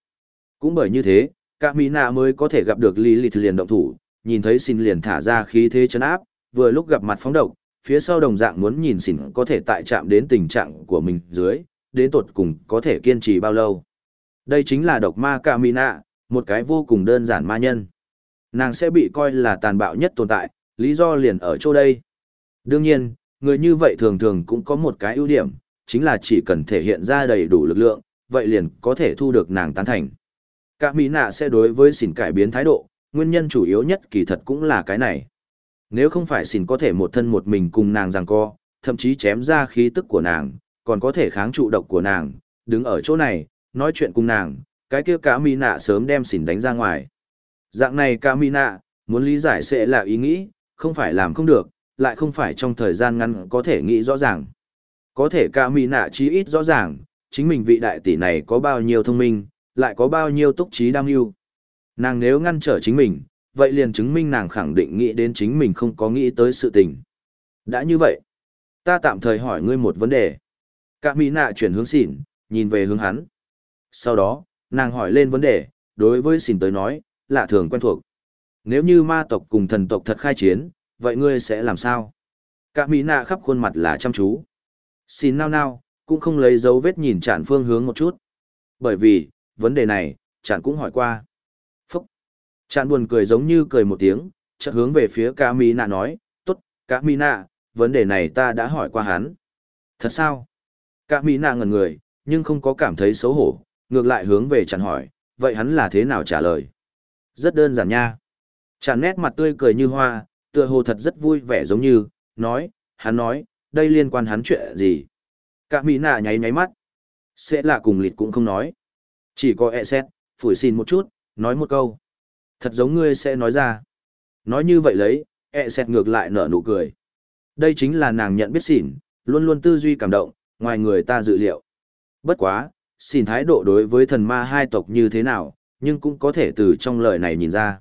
Cũng bởi như thế, cả mỹ nạ mới có thể gặp được Lilith liền động thủ, nhìn thấy xin liền thả ra khí thế chấn áp, vừa lúc gặp mặt phóng độc, phía sau đồng dạng muốn nhìn xỉn có thể tại chạm đến tình trạng của mình dưới, đến tột cùng có thể kiên trì bao lâu. Đây chính là độc ma cả mỹ nạ, một cái vô cùng đơn giản ma nhân. Nàng sẽ bị coi là tàn bạo nhất tồn tại, lý do liền ở chỗ đây. Đương nhiên, người như vậy thường thường cũng có một cái ưu điểm, chính là chỉ cần thể hiện ra đầy đủ lực lượng, vậy liền có thể thu được nàng tán thành. Cả mỹ nạ sẽ đối với xỉn cải biến thái độ, nguyên nhân chủ yếu nhất kỳ thật cũng là cái này. Nếu không phải xỉn có thể một thân một mình cùng nàng giằng co, thậm chí chém ra khí tức của nàng, còn có thể kháng trụ độc của nàng, đứng ở chỗ này, nói chuyện cùng nàng, cái kia cả mỹ nạ sớm đem xỉn đánh ra ngoài. Dạng này ca mỹ nạ, muốn lý giải sẽ là ý nghĩ, không phải làm không được, lại không phải trong thời gian ngắn có thể nghĩ rõ ràng. Có thể ca mỹ nạ chí ít rõ ràng, chính mình vị đại tỷ này có bao nhiêu thông minh, lại có bao nhiêu túc trí đam mưu. Nàng nếu ngăn trở chính mình, vậy liền chứng minh nàng khẳng định nghĩ đến chính mình không có nghĩ tới sự tình. Đã như vậy, ta tạm thời hỏi ngươi một vấn đề. Cả mỹ nạ chuyển hướng xỉn, nhìn về hướng hắn. Sau đó, nàng hỏi lên vấn đề, đối với xỉn tới nói, lạ thường quen thuộc. Nếu như ma tộc cùng thần tộc thật khai chiến, vậy ngươi sẽ làm sao? Cả mỹ nạ khắp khuôn mặt là chăm chú. Xin nao nao, cũng không lấy dấu vết nhìn chản phương hướng một chút. Bởi vì, vấn đề này, chản cũng hỏi qua. Phúc! Chản buồn cười giống như cười một tiếng, chợt hướng về phía cả mỹ nạ nói, tốt, cả mỹ nạ, vấn đề này ta đã hỏi qua hắn. Thật sao? Cả mỹ nạ ngẩn người, nhưng không có cảm thấy xấu hổ, ngược lại hướng về chản hỏi, vậy hắn là thế nào trả lời? Rất đơn giản nha. Chản nét mặt tươi cười như hoa, tựa hồ thật rất vui vẻ giống như, nói, hắn nói, đây liên quan hắn chuyện gì. Cả mỹ nạ nháy nháy mắt. Sẽ là cùng lịt cũng không nói. Chỉ có e xét, phủi xin một chút, nói một câu. Thật giống ngươi sẽ nói ra. Nói như vậy lấy, e xét ngược lại nở nụ cười. Đây chính là nàng nhận biết xỉn, luôn luôn tư duy cảm động, ngoài người ta dự liệu. Bất quá, xỉn thái độ đối với thần ma hai tộc như thế nào, nhưng cũng có thể từ trong lời này nhìn ra.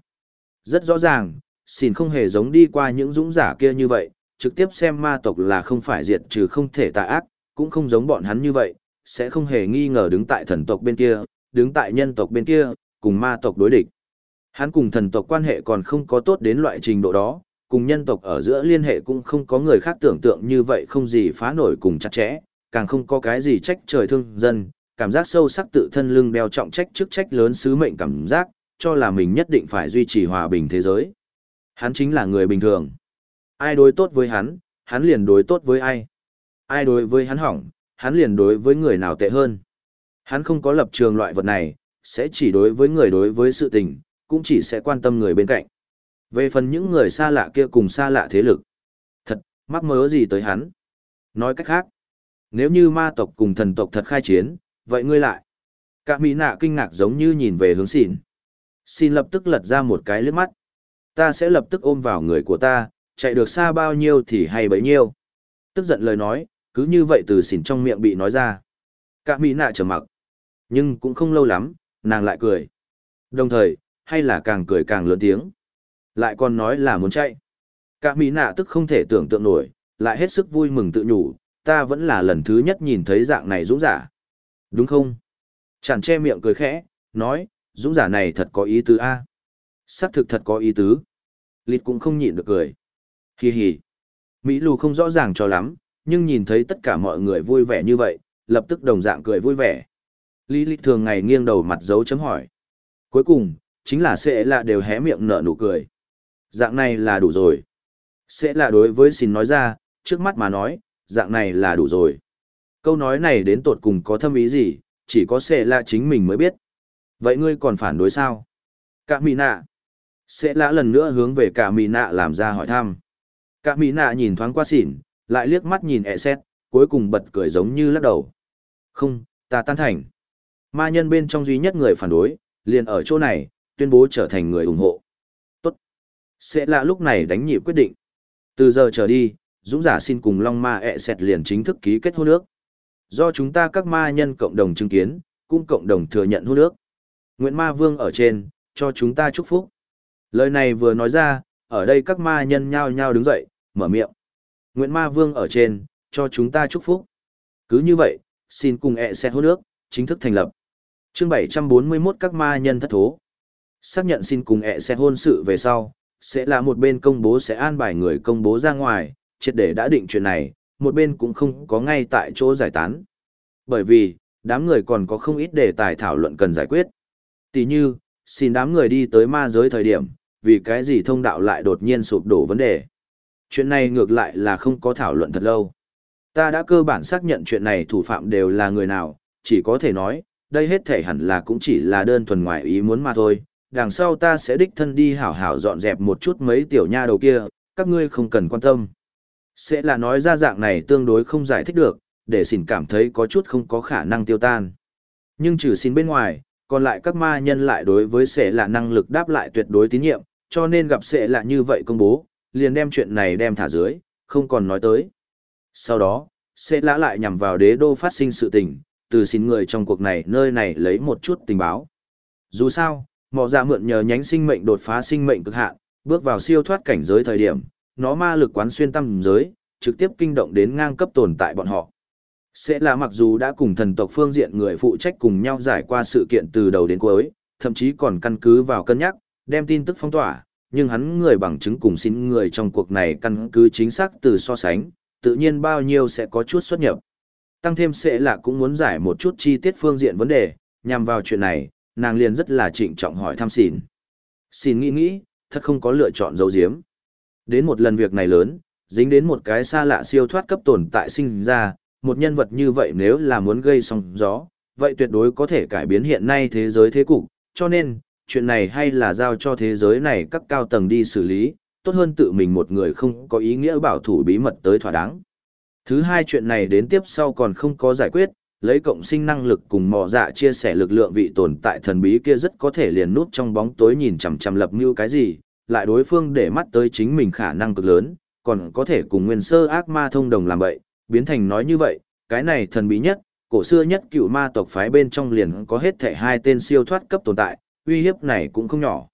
Rất rõ ràng, xin không hề giống đi qua những dũng giả kia như vậy, trực tiếp xem ma tộc là không phải diệt trừ không thể tà ác, cũng không giống bọn hắn như vậy, sẽ không hề nghi ngờ đứng tại thần tộc bên kia, đứng tại nhân tộc bên kia, cùng ma tộc đối địch. Hắn cùng thần tộc quan hệ còn không có tốt đến loại trình độ đó, cùng nhân tộc ở giữa liên hệ cũng không có người khác tưởng tượng như vậy không gì phá nổi cùng chặt chẽ, càng không có cái gì trách trời thương dân, cảm giác sâu sắc tự thân lưng đeo trọng trách chức trách lớn sứ mệnh cảm giác, cho là mình nhất định phải duy trì hòa bình thế giới. Hắn chính là người bình thường. Ai đối tốt với hắn, hắn liền đối tốt với ai. Ai đối với hắn hỏng, hắn liền đối với người nào tệ hơn. Hắn không có lập trường loại vật này, sẽ chỉ đối với người đối với sự tình, cũng chỉ sẽ quan tâm người bên cạnh. Về phần những người xa lạ kia cùng xa lạ thế lực. Thật, mắc mớ gì tới hắn. Nói cách khác, nếu như ma tộc cùng thần tộc thật khai chiến, vậy ngươi lại. Cả mỹ nạ kinh ngạc giống như nhìn về hướng xìn. Xin lập tức lật ra một cái lướt mắt. Ta sẽ lập tức ôm vào người của ta, chạy được xa bao nhiêu thì hay bấy nhiêu. Tức giận lời nói, cứ như vậy từ xỉn trong miệng bị nói ra. Cả mỹ nạ trầm mặc. Nhưng cũng không lâu lắm, nàng lại cười. Đồng thời, hay là càng cười càng lớn tiếng. Lại còn nói là muốn chạy. Cả mỹ nạ tức không thể tưởng tượng nổi, lại hết sức vui mừng tự nhủ, ta vẫn là lần thứ nhất nhìn thấy dạng này dũng giả. Đúng không? Chản che miệng cười khẽ, nói, dũng giả này thật có ý tứ a xác thực thật có ý tứ. Lịt cũng không nhịn được cười. Hi hi. Mỹ lù không rõ ràng cho lắm, nhưng nhìn thấy tất cả mọi người vui vẻ như vậy, lập tức đồng dạng cười vui vẻ. Lý lịch thường ngày nghiêng đầu mặt dấu chấm hỏi. Cuối cùng, chính là sẽ là đều hé miệng nở nụ cười. Dạng này là đủ rồi. Sẽ là đối với xin nói ra, trước mắt mà nói, dạng này là đủ rồi. Câu nói này đến tột cùng có thâm ý gì, chỉ có sẽ là chính mình mới biết. Vậy ngươi còn phản đối sao? Cả mì nạ. Sẽ lã lần nữa hướng về cả mì nạ làm ra hỏi thăm. Cả mì nạ nhìn thoáng qua xỉn, lại liếc mắt nhìn e ẹ xét, cuối cùng bật cười giống như lắc đầu. Không, ta tan thành. Ma nhân bên trong duy nhất người phản đối, liền ở chỗ này, tuyên bố trở thành người ủng hộ. Tốt. Sẽ lạ lúc này đánh nhịp quyết định. Từ giờ trở đi, Dũng giả xin cùng Long Ma e ẹ xét liền chính thức ký kết hôn ước. Do chúng ta các ma nhân cộng đồng chứng kiến, cũng cộng đồng thừa nhận hôn ước. Nguyễn Ma Vương ở trên, cho chúng ta chúc phúc. Lời này vừa nói ra, ở đây các ma nhân nhao nhao đứng dậy, mở miệng. Nguyễn Ma Vương ở trên, cho chúng ta chúc phúc. Cứ như vậy, xin cùng ẹ sẽ hôn nước, chính thức thành lập. chương 741 các ma nhân thất thố. Xác nhận xin cùng ẹ sẽ hôn sự về sau, sẽ là một bên công bố sẽ an bài người công bố ra ngoài, triệt để đã định chuyện này, một bên cũng không có ngay tại chỗ giải tán. Bởi vì, đám người còn có không ít đề tài thảo luận cần giải quyết. Tỷ như, xin đám người đi tới ma giới thời điểm, vì cái gì thông đạo lại đột nhiên sụp đổ vấn đề. Chuyện này ngược lại là không có thảo luận thật lâu. Ta đã cơ bản xác nhận chuyện này thủ phạm đều là người nào, chỉ có thể nói, đây hết thể hẳn là cũng chỉ là đơn thuần ngoại ý muốn mà thôi. Đằng sau ta sẽ đích thân đi hảo hảo dọn dẹp một chút mấy tiểu nha đầu kia, các ngươi không cần quan tâm. Sẽ là nói ra dạng này tương đối không giải thích được, để xin cảm thấy có chút không có khả năng tiêu tan. Nhưng trừ xin bên ngoài, còn lại các ma nhân lại đối với sẽ là năng lực đáp lại tuyệt đối tín nhiệm, cho nên gặp sẽ là như vậy công bố, liền đem chuyện này đem thả dưới, không còn nói tới. Sau đó, sẽ lã lại nhằm vào đế đô phát sinh sự tình, từ xin người trong cuộc này nơi này lấy một chút tình báo. Dù sao, mỏ ra dạ mượn nhờ nhánh sinh mệnh đột phá sinh mệnh cực hạn, bước vào siêu thoát cảnh giới thời điểm, nó ma lực quán xuyên tâm giới, trực tiếp kinh động đến ngang cấp tồn tại bọn họ. Sẽ là mặc dù đã cùng thần tộc phương diện người phụ trách cùng nhau giải qua sự kiện từ đầu đến cuối, thậm chí còn căn cứ vào cân nhắc, đem tin tức phong tỏa, nhưng hắn người bằng chứng cùng xin người trong cuộc này căn cứ chính xác từ so sánh, tự nhiên bao nhiêu sẽ có chút xuất nhập. Tăng thêm sẽ là cũng muốn giải một chút chi tiết phương diện vấn đề, nhằm vào chuyện này, nàng liền rất là trịnh trọng hỏi thăm xin. Xin nghĩ nghĩ, thật không có lựa chọn dấu diếm. Đến một lần việc này lớn, dính đến một cái xa lạ siêu thoát cấp tồn tại sinh ra, một nhân vật như vậy nếu là muốn gây sóng gió, vậy tuyệt đối có thể cải biến hiện nay thế giới thế cục, cho nên, chuyện này hay là giao cho thế giới này các cao tầng đi xử lý, tốt hơn tự mình một người không có ý nghĩa bảo thủ bí mật tới thỏa đáng. Thứ hai chuyện này đến tiếp sau còn không có giải quyết, lấy cộng sinh năng lực cùng mò dạ chia sẻ lực lượng vị tồn tại thần bí kia rất có thể liền nút trong bóng tối nhìn chằm chằm lập mưu cái gì, lại đối phương để mắt tới chính mình khả năng cực lớn, còn có thể cùng nguyên sơ ác ma thông đồng làm vậy, biến thành nói như vậy, cái này thần bí nhất, cổ xưa nhất cựu ma tộc phái bên trong liền có hết thể hai tên siêu thoát cấp tồn tại, uy hiếp này cũng không nhỏ.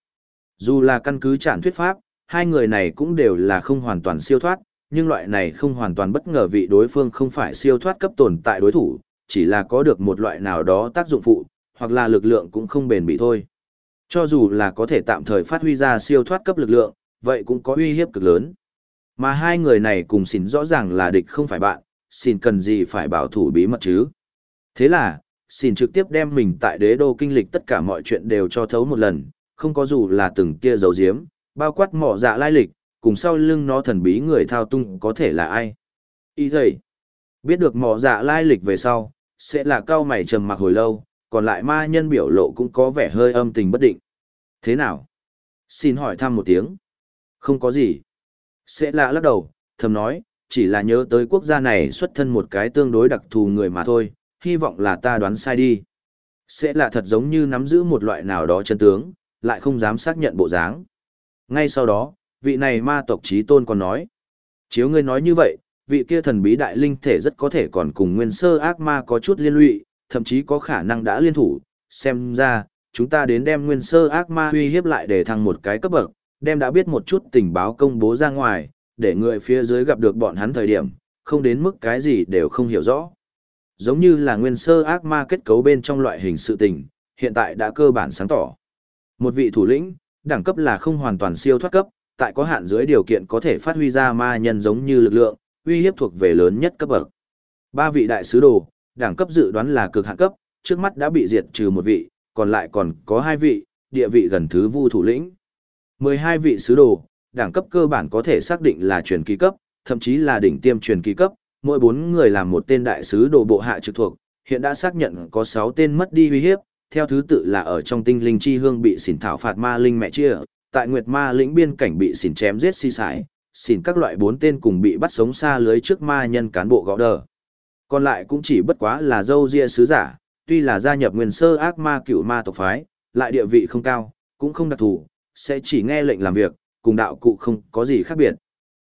Dù là căn cứ trản thuyết pháp, hai người này cũng đều là không hoàn toàn siêu thoát, nhưng loại này không hoàn toàn bất ngờ vị đối phương không phải siêu thoát cấp tồn tại đối thủ, chỉ là có được một loại nào đó tác dụng phụ, hoặc là lực lượng cũng không bền bỉ thôi. Cho dù là có thể tạm thời phát huy ra siêu thoát cấp lực lượng, vậy cũng có uy hiếp cực lớn. Mà hai người này cùng xỉn rõ ràng là địch không phải bạn, xin cần gì phải bảo thủ bí mật chứ. Thế là, xin trực tiếp đem mình tại đế đô kinh lịch tất cả mọi chuyện đều cho thấu một lần, không có dù là từng kia dấu diếm, bao quát mỏ dạ lai lịch, cùng sau lưng nó thần bí người thao tung có thể là ai. Ý thầy, biết được mỏ dạ lai lịch về sau, sẽ là cao mày trầm mặc hồi lâu, còn lại ma nhân biểu lộ cũng có vẻ hơi âm tình bất định. Thế nào? Xin hỏi thăm một tiếng. Không có gì. Sẽ lạ lắc đầu, thầm nói, chỉ là nhớ tới quốc gia này xuất thân một cái tương đối đặc thù người mà thôi, hy vọng là ta đoán sai đi. Sẽ là thật giống như nắm giữ một loại nào đó chân tướng, lại không dám xác nhận bộ dáng. Ngay sau đó, vị này ma tộc trí tôn còn nói. Chiếu ngươi nói như vậy, vị kia thần bí đại linh thể rất có thể còn cùng nguyên sơ ác ma có chút liên lụy, thậm chí có khả năng đã liên thủ. Xem ra, chúng ta đến đem nguyên sơ ác ma uy hiếp lại để thăng một cái cấp bậc, đem đã biết một chút tình báo công bố ra ngoài, để người phía dưới gặp được bọn hắn thời điểm, không đến mức cái gì đều không hiểu rõ. Giống như là nguyên sơ ác ma kết cấu bên trong loại hình sự tình, hiện tại đã cơ bản sáng tỏ. Một vị thủ lĩnh, đẳng cấp là không hoàn toàn siêu thoát cấp, tại có hạn dưới điều kiện có thể phát huy ra ma nhân giống như lực lượng, uy hiếp thuộc về lớn nhất cấp bậc. Ba vị đại sứ đồ, đẳng cấp dự đoán là cực hạn cấp, trước mắt đã bị diệt trừ một vị, còn lại còn có hai vị, địa vị gần thứ vu thủ lĩnh. 12 vị sứ đồ, đẳng cấp cơ bản có thể xác định là truyền kỳ cấp, thậm chí là đỉnh tiêm truyền kỳ cấp, mỗi 4 người làm một tên đại sứ đồ bộ hạ trực thuộc, hiện đã xác nhận có 6 tên mất đi uy hiếp, theo thứ tự là ở trong tinh linh chi hương bị xỉn thảo phạt ma linh mẹ chia, tại nguyệt ma lĩnh biên cảnh bị xỉn chém giết si sải, xỉn các loại 4 tên cùng bị bắt sống xa lưới trước ma nhân cán bộ gõ đờ. Còn lại cũng chỉ bất quá là dâu ria sứ giả, tuy là gia nhập nguyên sơ ác ma cựu ma tộc phái, lại địa vị không cao, cũng không đặc thù, sẽ chỉ nghe lệnh làm việc, cùng đạo cụ không có gì khác biệt.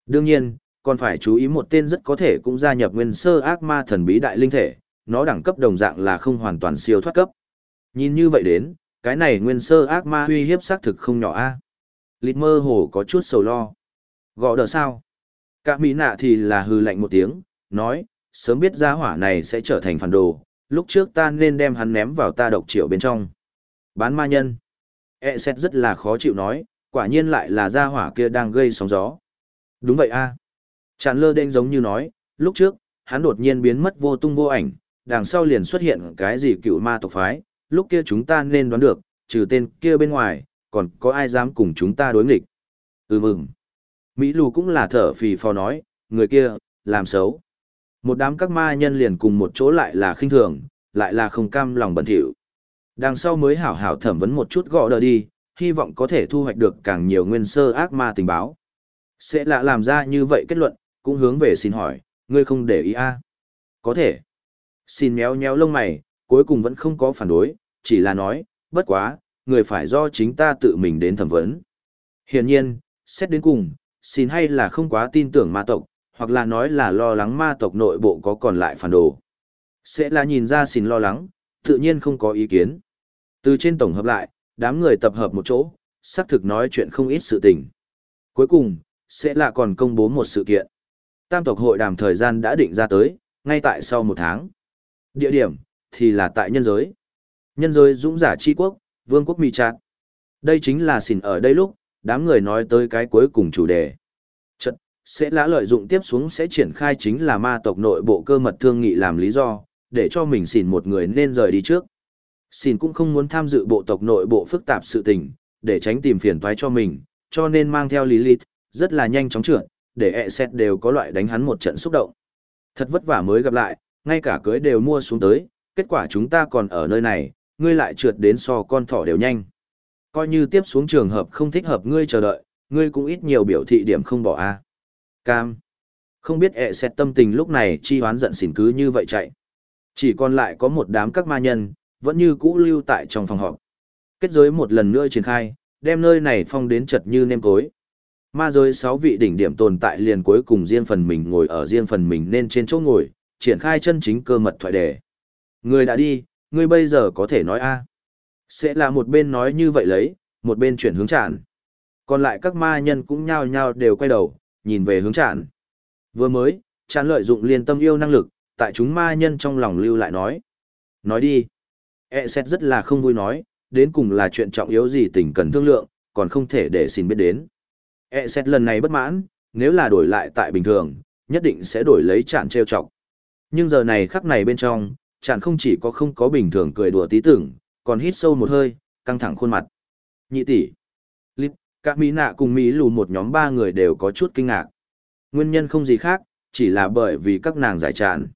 Đương nhiên, còn phải chú ý một tên rất có thể cũng gia nhập nguyên sơ ác ma thần bí đại linh thể, nó đẳng cấp đồng dạng là không hoàn toàn siêu thoát cấp. Nhìn như vậy đến, cái này nguyên sơ ác ma uy hiếp xác thực không nhỏ a. À? Lịt mơ hồ có chút sầu lo. Gõ đỡ sao? Cả mỹ nạ thì là hư lạnh một tiếng, nói, sớm biết gia hỏa này sẽ trở thành phản đồ, lúc trước ta nên đem hắn ném vào ta độc triệu bên trong. Bán ma nhân. E xét rất là khó chịu nói, quả nhiên lại là gia hỏa kia đang gây sóng gió. Đúng vậy a. À. Tràn lơ đen giống như nói, lúc trước, hắn đột nhiên biến mất vô tung vô ảnh, đằng sau liền xuất hiện cái gì cựu ma tộc phái, lúc kia chúng ta nên đoán được, trừ tên kia bên ngoài, còn có ai dám cùng chúng ta đối nghịch. Ừ mừng. Mỹ lù cũng là thở phì phò nói, người kia, làm xấu. Một đám các ma nhân liền cùng một chỗ lại là khinh thường, lại là không cam lòng bẩn thỉu. Đằng sau mới hảo hảo thẩm vấn một chút gõ đờ đi, hy vọng có thể thu hoạch được càng nhiều nguyên sơ ác ma tình báo. Sẽ lạ làm ra như vậy kết luận, cũng hướng về xin hỏi, ngươi không để ý a à? Có thể. Xin méo méo lông mày, cuối cùng vẫn không có phản đối, chỉ là nói, bất quá, người phải do chính ta tự mình đến thẩm vấn. Hiển nhiên, xét đến cùng, xin hay là không quá tin tưởng ma tộc, hoặc là nói là lo lắng ma tộc nội bộ có còn lại phản đồ. Sẽ là nhìn ra xin lo lắng, tự nhiên không có ý kiến. Từ trên tổng hợp lại, đám người tập hợp một chỗ, xác thực nói chuyện không ít sự tình. Cuối cùng, sẽ là còn công bố một sự kiện. Tam tộc hội đàm thời gian đã định ra tới, ngay tại sau một tháng. Địa điểm, thì là tại nhân giới. Nhân giới dũng giả chi quốc, vương quốc mì chát. Đây chính là xỉn ở đây lúc, đám người nói tới cái cuối cùng chủ đề. Sẽ lã lợi dụng tiếp xuống sẽ triển khai chính là ma tộc nội bộ cơ mật thương nghị làm lý do, để cho mình xỉn một người nên rời đi trước. Xỉn cũng không muốn tham dự bộ tộc nội bộ phức tạp sự tình, để tránh tìm phiền toái cho mình, cho nên mang theo Lilith, rất là nhanh chóng trượt, để ẹ xét đều có loại đánh hắn một trận xúc động. Thật vất vả mới gặp lại, ngay cả cưới đều mua xuống tới, kết quả chúng ta còn ở nơi này, ngươi lại trượt đến so con thỏ đều nhanh. Coi như tiếp xuống trường hợp không thích hợp ngươi chờ đợi, ngươi cũng ít nhiều biểu thị điểm không bỏ a. Cam. Không biết ẹ xét tâm tình lúc này chi hoán giận xỉn cứ như vậy chạy. Chỉ còn lại có một đám các ma nhân, vẫn như cũ lưu tại trong phòng họp. Kết giới một lần nữa triển khai, đem nơi này phong đến chật như nêm tối. Ma giới sáu vị đỉnh điểm tồn tại liền cuối cùng riêng phần mình ngồi ở riêng phần mình nên trên chỗ ngồi, triển khai chân chính cơ mật thoại đề. Người đã đi, người bây giờ có thể nói a Sẽ là một bên nói như vậy lấy, một bên chuyển hướng tràn. Còn lại các ma nhân cũng nhao nhao đều quay đầu, nhìn về hướng tràn. Vừa mới, tràn lợi dụng liên tâm yêu năng lực, tại chúng ma nhân trong lòng lưu lại nói. Nói đi. E xét rất là không vui nói, đến cùng là chuyện trọng yếu gì tình cần thương lượng, còn không thể để xin biết đến. E xét lần này bất mãn, nếu là đổi lại tại bình thường, nhất định sẽ đổi lấy chạn treo chọc. Nhưng giờ này khắc này bên trong, chạn không chỉ có không có bình thường cười đùa tí tưởng, còn hít sâu một hơi, căng thẳng khuôn mặt. Nhị tỷ, cả Mỹ nạ cùng Mỹ lù một nhóm ba người đều có chút kinh ngạc. Nguyên nhân không gì khác, chỉ là bởi vì các nàng giải tràn.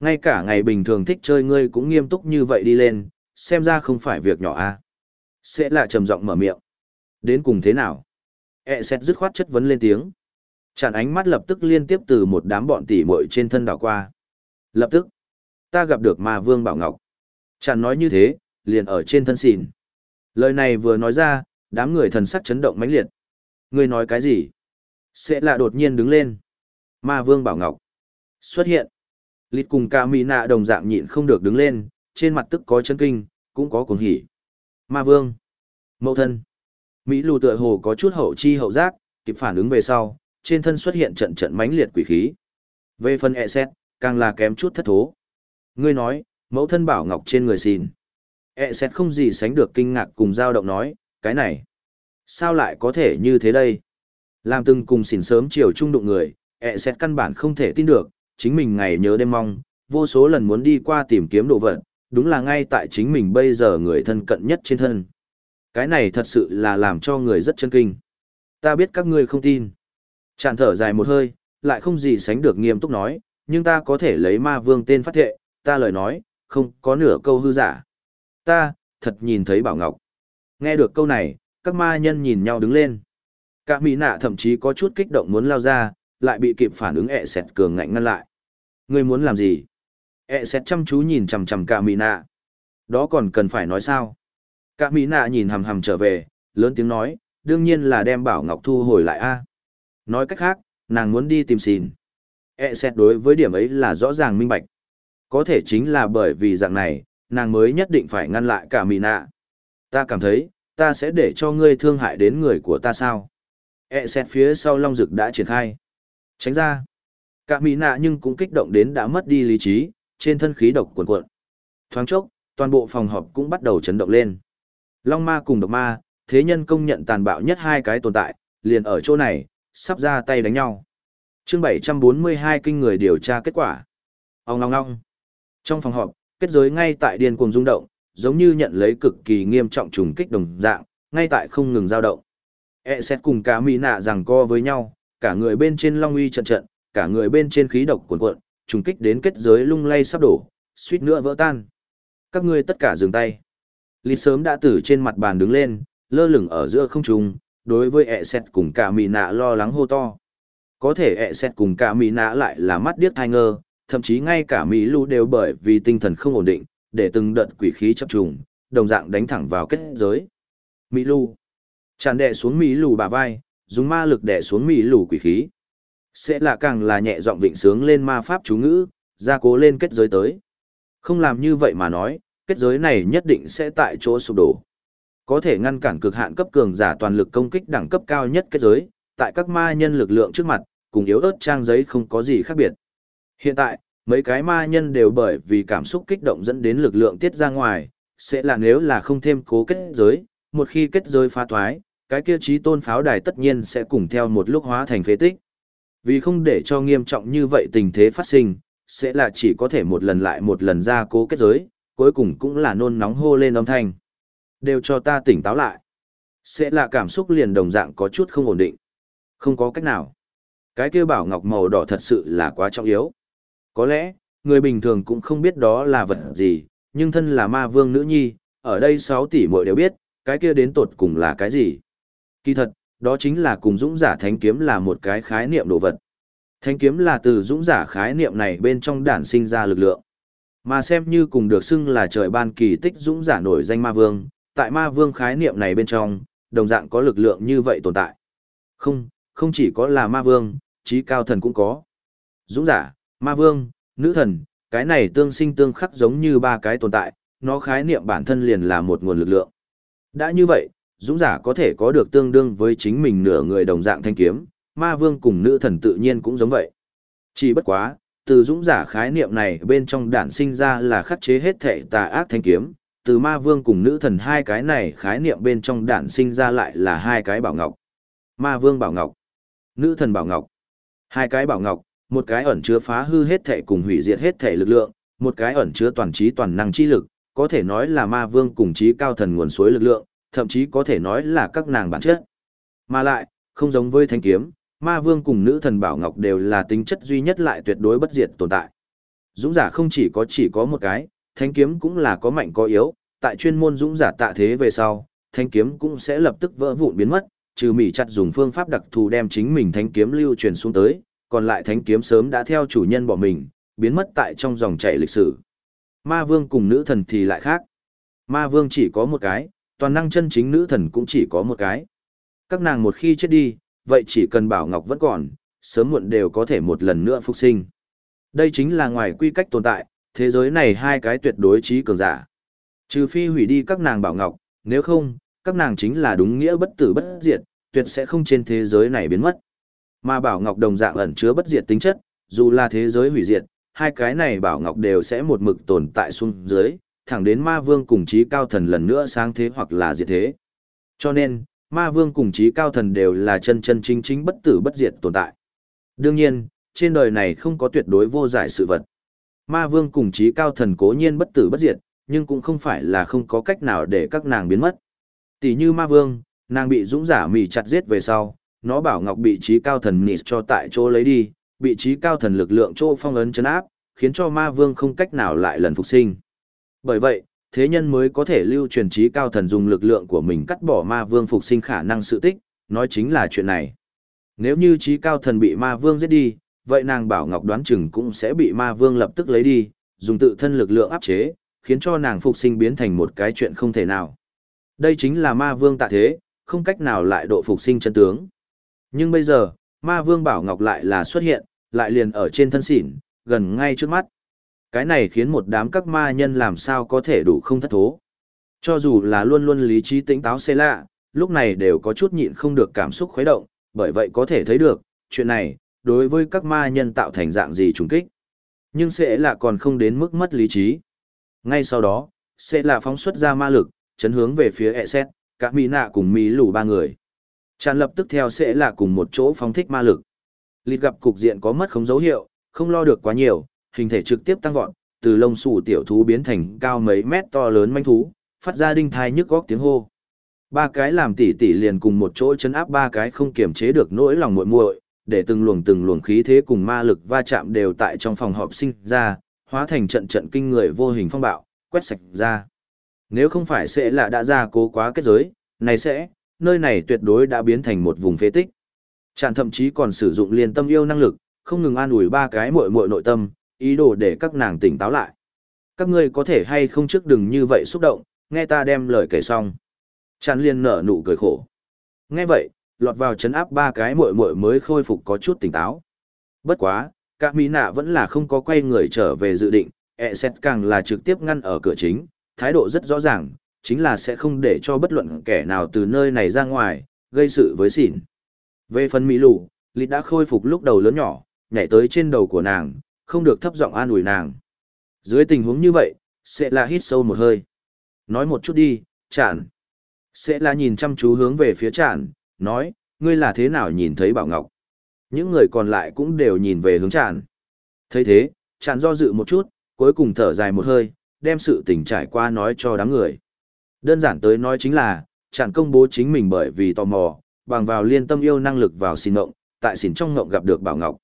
Ngay cả ngày bình thường thích chơi ngươi cũng nghiêm túc như vậy đi lên, xem ra không phải việc nhỏ a. Sẽ là trầm giọng mở miệng. Đến cùng thế nào? E xét dứt khoát chất vấn lên tiếng. Chản ánh mắt lập tức liên tiếp từ một đám bọn tỉ muội trên thân đảo qua. Lập tức, ta gặp được ma vương Bảo Ngọc. Chản nói như thế, liền ở trên thân xìn. Lời này vừa nói ra, đám người thần sắc chấn động mãnh liệt. Ngươi nói cái gì? Sẽ là đột nhiên đứng lên. Ma vương Bảo Ngọc. Xuất hiện. Lịt cùng ca mỹ nạ đồng dạng nhịn không được đứng lên, trên mặt tức có chân kinh, cũng có cuồng hỉ. Ma vương. Mậu thân. Mỹ lù tựa hồ có chút hậu chi hậu giác, kịp phản ứng về sau, trên thân xuất hiện trận trận mãnh liệt quỷ khí. Về phần e xét, càng là kém chút thất thố. Ngươi nói, mẫu thân bảo ngọc trên người xin. E xét không gì sánh được kinh ngạc cùng dao động nói, cái này. Sao lại có thể như thế đây? Làm từng cùng xỉn sớm chiều trung đụng người, ẹ xét căn bản không thể tin được, chính mình ngày nhớ đêm mong, vô số lần muốn đi qua tìm kiếm đồ vật, đúng là ngay tại chính mình bây giờ người thân cận nhất trên thân. Cái này thật sự là làm cho người rất chân kinh. Ta biết các ngươi không tin. chạn thở dài một hơi, lại không gì sánh được nghiêm túc nói, nhưng ta có thể lấy ma vương tên phát thệ, ta lời nói, không có nửa câu hư giả. Ta, thật nhìn thấy Bảo Ngọc. Nghe được câu này, các ma nhân nhìn nhau đứng lên. Cả mỹ nạ thậm chí có chút kích động muốn lao ra, lại bị kịp phản ứng ẹ sẹt cường ngạnh ngăn lại. Ngươi muốn làm gì? ẹ sẹt chăm chú nhìn chằm chằm cả mỹ nạ. Đó còn cần phải nói sao? Cả mỹ nạ nhìn hầm hầm trở về, lớn tiếng nói, đương nhiên là đem Bảo Ngọc thu hồi lại a. À? Nói cách khác, nàng muốn đi tìm xin. ẹ sẹt đối với điểm ấy là rõ ràng minh bạch. Có thể chính là bởi vì dạng này, nàng mới nhất định phải ngăn lại cả mỹ nạ. Ta cảm thấy, ta sẽ để cho ngươi thương hại đến người của ta sao. E xét phía sau long rực đã triển khai. Tránh ra. Cả mỹ nạ nhưng cũng kích động đến đã mất đi lý trí, trên thân khí độc cuồn cuộn. Thoáng chốc, toàn bộ phòng họp cũng bắt đầu chấn động lên. Long ma cùng độc ma, thế nhân công nhận tàn bạo nhất hai cái tồn tại, liền ở chỗ này, sắp ra tay đánh nhau. chương 742 kinh người điều tra kết quả. Ông long long. Trong phòng họp, kết giới ngay tại điên cuồng rung động, giống như nhận lấy cực kỳ nghiêm trọng trùng kích đồng dạng, ngay tại không ngừng dao động. E xét cùng cả mỹ nạ rằng co với nhau, cả người bên trên long uy trận trận, cả người bên trên khí độc cuồn cuộn, trùng kích đến kết giới lung lay sắp đổ, suýt nữa vỡ tan. Các ngươi tất cả dừng tay. Lý sớm đã từ trên mặt bàn đứng lên, lơ lửng ở giữa không trung, đối với e ẹ xét cùng cả mì nạ lo lắng hô to. Có thể e ẹ xét cùng cả mì nạ lại là mắt điếc thai ngơ, thậm chí ngay cả mỹ lũ đều bởi vì tinh thần không ổn định, để từng đợt quỷ khí chập trùng, đồng dạng đánh thẳng vào kết giới. Mỹ lù. Tràn đè xuống mỹ lù bả vai, dùng ma lực đè xuống mỹ lù quỷ khí. Sẽ là càng là nhẹ giọng vịnh sướng lên ma pháp chú ngữ, ra cố lên kết giới tới. Không làm như vậy mà nói, kết giới này nhất định sẽ tại chỗ sụp đổ. Có thể ngăn cản cực hạn cấp cường giả toàn lực công kích đẳng cấp cao nhất kết giới, tại các ma nhân lực lượng trước mặt, cùng yếu ớt trang giấy không có gì khác biệt. Hiện tại, mấy cái ma nhân đều bởi vì cảm xúc kích động dẫn đến lực lượng tiết ra ngoài, sẽ là nếu là không thêm cố kết giới, một khi kết giới phá thoái, cái kia trí tôn pháo đài tất nhiên sẽ cùng theo một lúc hóa thành phế tích. Vì không để cho nghiêm trọng như vậy tình thế phát sinh, sẽ là chỉ có thể một lần lại một lần ra cố kết giới, cuối cùng cũng là nôn nóng hô lên âm thanh. Đều cho ta tỉnh táo lại. Sẽ là cảm xúc liền đồng dạng có chút không ổn định. Không có cách nào. Cái kia bảo ngọc màu đỏ thật sự là quá trọng yếu. Có lẽ, người bình thường cũng không biết đó là vật gì, nhưng thân là ma vương nữ nhi, ở đây 6 tỷ mỗi đều biết, cái kia đến tột cùng là cái gì. Kỳ thật, đó chính là cùng dũng giả thánh kiếm là một cái khái niệm đồ vật. Thánh kiếm là từ dũng giả khái niệm này bên trong đản sinh ra lực lượng. Mà xem như cùng được xưng là trời ban kỳ tích dũng giả nổi danh ma vương, tại ma vương khái niệm này bên trong, đồng dạng có lực lượng như vậy tồn tại. Không, không chỉ có là ma vương, trí cao thần cũng có. Dũng giả, ma vương, nữ thần, cái này tương sinh tương khắc giống như ba cái tồn tại, nó khái niệm bản thân liền là một nguồn lực lượng. Đã như vậy, dũng giả có thể có được tương đương với chính mình nửa người đồng dạng thanh kiếm, ma vương cùng nữ thần tự nhiên cũng giống vậy. Chỉ bất quá, từ dũng giả khái niệm này bên trong đản sinh ra là khắc chế hết thể tà ác thanh kiếm, từ ma vương cùng nữ thần hai cái này khái niệm bên trong đản sinh ra lại là hai cái bảo ngọc. Ma vương bảo ngọc, nữ thần bảo ngọc. Hai cái bảo ngọc, một cái ẩn chứa phá hư hết thể cùng hủy diệt hết thể lực lượng, một cái ẩn chứa toàn trí toàn năng chi lực, có thể nói là ma vương cùng trí cao thần nguồn suối lực lượng, thậm chí có thể nói là các nàng bản chất. Mà lại, không giống với thanh kiếm, ma vương cùng nữ thần bảo ngọc đều là tính chất duy nhất lại tuyệt đối bất diệt tồn tại. Dũng giả không chỉ có chỉ có một cái, thanh kiếm cũng là có mạnh có yếu, tại chuyên môn dũng giả tạ thế về sau, thanh kiếm cũng sẽ lập tức vỡ vụn biến mất, trừ mỉ chặt dùng phương pháp đặc thù đem chính mình thanh kiếm lưu truyền xuống tới, còn lại thánh kiếm sớm đã theo chủ nhân bỏ mình, biến mất tại trong dòng chảy lịch sử. Ma vương cùng nữ thần thì lại khác. Ma vương chỉ có một cái, toàn năng chân chính nữ thần cũng chỉ có một cái. Các nàng một khi chết đi, vậy chỉ cần Bảo Ngọc vẫn còn, sớm muộn đều có thể một lần nữa phục sinh. Đây chính là ngoài quy cách tồn tại, thế giới này hai cái tuyệt đối trí cường giả. Trừ phi hủy đi các nàng Bảo Ngọc, nếu không, các nàng chính là đúng nghĩa bất tử bất diệt, tuyệt sẽ không trên thế giới này biến mất. Mà Bảo Ngọc đồng dạng ẩn chứa bất diệt tính chất, dù là thế giới hủy diệt, hai cái này Bảo Ngọc đều sẽ một mực tồn tại xuống dưới, thẳng đến ma vương cùng trí cao thần lần nữa sáng thế hoặc là diệt thế. Cho nên, ma vương cùng trí cao thần đều là chân chân chính chính bất tử bất diệt tồn tại. Đương nhiên, trên đời này không có tuyệt đối vô giải sự vật. Ma vương cùng trí cao thần cố nhiên bất tử bất diệt, nhưng cũng không phải là không có cách nào để các nàng biến mất. Tỷ như ma vương, nàng bị dũng giả mì chặt giết về sau, nó bảo ngọc bị trí cao thần nịt cho tại chỗ lấy đi, bị trí cao thần lực lượng chỗ phong ấn chấn áp, khiến cho ma vương không cách nào lại lần phục sinh. Bởi vậy, thế nhân mới có thể lưu truyền trí cao thần dùng lực lượng của mình cắt bỏ ma vương phục sinh khả năng sự tích, nói chính là chuyện này. Nếu như trí cao thần bị ma vương giết đi, vậy nàng bảo ngọc đoán chừng cũng sẽ bị ma vương lập tức lấy đi, dùng tự thân lực lượng áp chế, khiến cho nàng phục sinh biến thành một cái chuyện không thể nào. Đây chính là ma vương tạ thế, không cách nào lại độ phục sinh chân tướng. Nhưng bây giờ, ma vương bảo ngọc lại là xuất hiện, lại liền ở trên thân xỉn, gần ngay trước mắt. Cái này khiến một đám các ma nhân làm sao có thể đủ không thất thố. Cho dù là luôn luôn lý trí tĩnh táo xê lạ, lúc này đều có chút nhịn không được cảm xúc khuấy động, bởi vậy có thể thấy được, chuyện này, đối với các ma nhân tạo thành dạng gì trùng kích. Nhưng sẽ là còn không đến mức mất lý trí. Ngay sau đó, sẽ là phóng xuất ra ma lực, chấn hướng về phía e xét, cả mỹ nạ cùng mỹ lù ba người. Tràn lập tức theo sẽ là cùng một chỗ phóng thích ma lực. Lịt gặp cục diện có mất không dấu hiệu, không lo được quá nhiều, hình thể trực tiếp tăng vọt, từ lông xù tiểu thú biến thành cao mấy mét to lớn manh thú, phát ra đinh thai nhức góc tiếng hô. Ba cái làm tỉ tỉ liền cùng một chỗ chấn áp ba cái không kiềm chế được nỗi lòng muội muội, để từng luồng từng luồng khí thế cùng ma lực va chạm đều tại trong phòng họp sinh ra, hóa thành trận trận kinh người vô hình phong bạo, quét sạch ra. Nếu không phải sẽ là đã ra cố quá kết giới, này sẽ, nơi này tuyệt đối đã biến thành một vùng phế tích. Chàng thậm chí còn sử dụng liên tâm yêu năng lực, không ngừng an ủi ba cái muội muội nội tâm, ý đồ để các nàng tỉnh táo lại. Các ngươi có thể hay không trước đừng như vậy xúc động, nghe ta đem lời kể xong. Chàng liên nở nụ cười khổ. Nghe vậy, lọt vào chấn áp ba cái muội muội mới khôi phục có chút tỉnh táo. Bất quá, các mỹ nạ vẫn là không có quay người trở về dự định, e xét càng là trực tiếp ngăn ở cửa chính, thái độ rất rõ ràng, chính là sẽ không để cho bất luận kẻ nào từ nơi này ra ngoài, gây sự với xỉn. Về phần mỹ lù, lịt đã khôi phục lúc đầu lớn nhỏ, nhảy tới trên đầu của nàng, không được thấp giọng an ủi nàng. Dưới tình huống như vậy, sẽ là hít sâu một hơi. Nói một chút đi, chản. Sẽ là nhìn chăm chú hướng về phía chản, nói, ngươi là thế nào nhìn thấy Bảo Ngọc. Những người còn lại cũng đều nhìn về hướng chản. thấy thế, chản do dự một chút, cuối cùng thở dài một hơi, đem sự tình trải qua nói cho đám người. Đơn giản tới nói chính là, chẳng công bố chính mình bởi vì tò mò, bằng vào liên tâm yêu năng lực vào xin ngộng, tại xỉn trong ngộng gặp được Bảo Ngọc.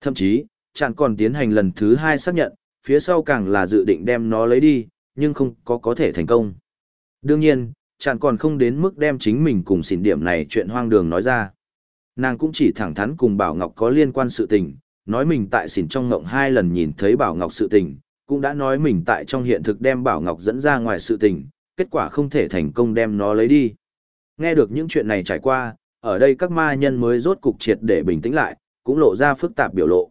Thậm chí, chẳng còn tiến hành lần thứ hai xác nhận, phía sau càng là dự định đem nó lấy đi, nhưng không có có thể thành công. Đương nhiên, chẳng còn không đến mức đem chính mình cùng xỉn điểm này chuyện hoang đường nói ra. Nàng cũng chỉ thẳng thắn cùng Bảo Ngọc có liên quan sự tình, nói mình tại xỉn trong ngộng hai lần nhìn thấy Bảo Ngọc sự tình, cũng đã nói mình tại trong hiện thực đem Bảo Ngọc dẫn ra ngoài sự tình, kết quả không thể thành công đem nó lấy đi. Nghe được những chuyện này trải qua, ở đây các ma nhân mới rốt cục triệt để bình tĩnh lại, cũng lộ ra phức tạp biểu lộ.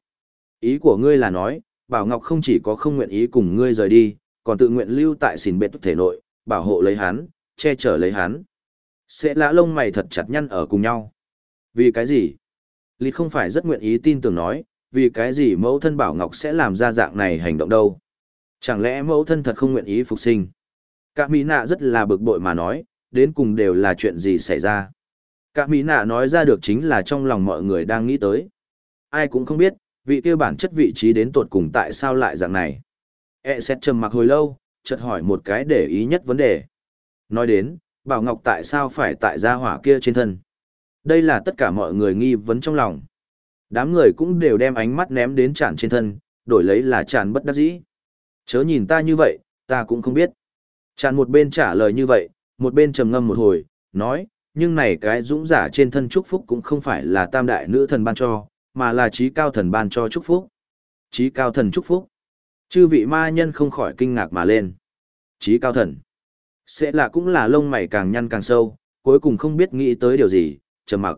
Ý của ngươi là nói, Bảo Ngọc không chỉ có không nguyện ý cùng ngươi rời đi, còn tự nguyện lưu tại xỉn bệt thể nội, bảo hộ lấy hắn, che chở lấy hắn. Sẽ lã lông mày thật chặt nhăn ở cùng nhau. Vì cái gì? Lý không phải rất nguyện ý tin tưởng nói, vì cái gì mẫu thân Bảo Ngọc sẽ làm ra dạng này hành động đâu. Chẳng lẽ mẫu thân thật không nguyện ý phục sinh? Cả Mỹ nạ rất là bực bội mà nói, đến cùng đều là chuyện gì xảy ra. Cả Mỹ nạ nói ra được chính là trong lòng mọi người đang nghĩ tới. Ai cũng không biết, vị kia bản chất vị trí đến tuột cùng tại sao lại dạng này. E xét trầm mặc hồi lâu, chợt hỏi một cái để ý nhất vấn đề. Nói đến, Bảo Ngọc tại sao phải tại gia hỏa kia trên thân? Đây là tất cả mọi người nghi vấn trong lòng. Đám người cũng đều đem ánh mắt ném đến tràn trên thân, đổi lấy là tràn bất đắc dĩ. Chớ nhìn ta như vậy, ta cũng không biết. Tràn một bên trả lời như vậy, một bên trầm ngâm một hồi, nói, nhưng này cái dũng giả trên thân chúc phúc cũng không phải là tam đại nữ thần ban cho, mà là trí cao thần ban cho chúc phúc. Trí cao thần chúc phúc. Chư vị ma nhân không khỏi kinh ngạc mà lên. Trí cao thần. Sẽ là cũng là lông mày càng nhăn càng sâu, cuối cùng không biết nghĩ tới điều gì, trầm mặc.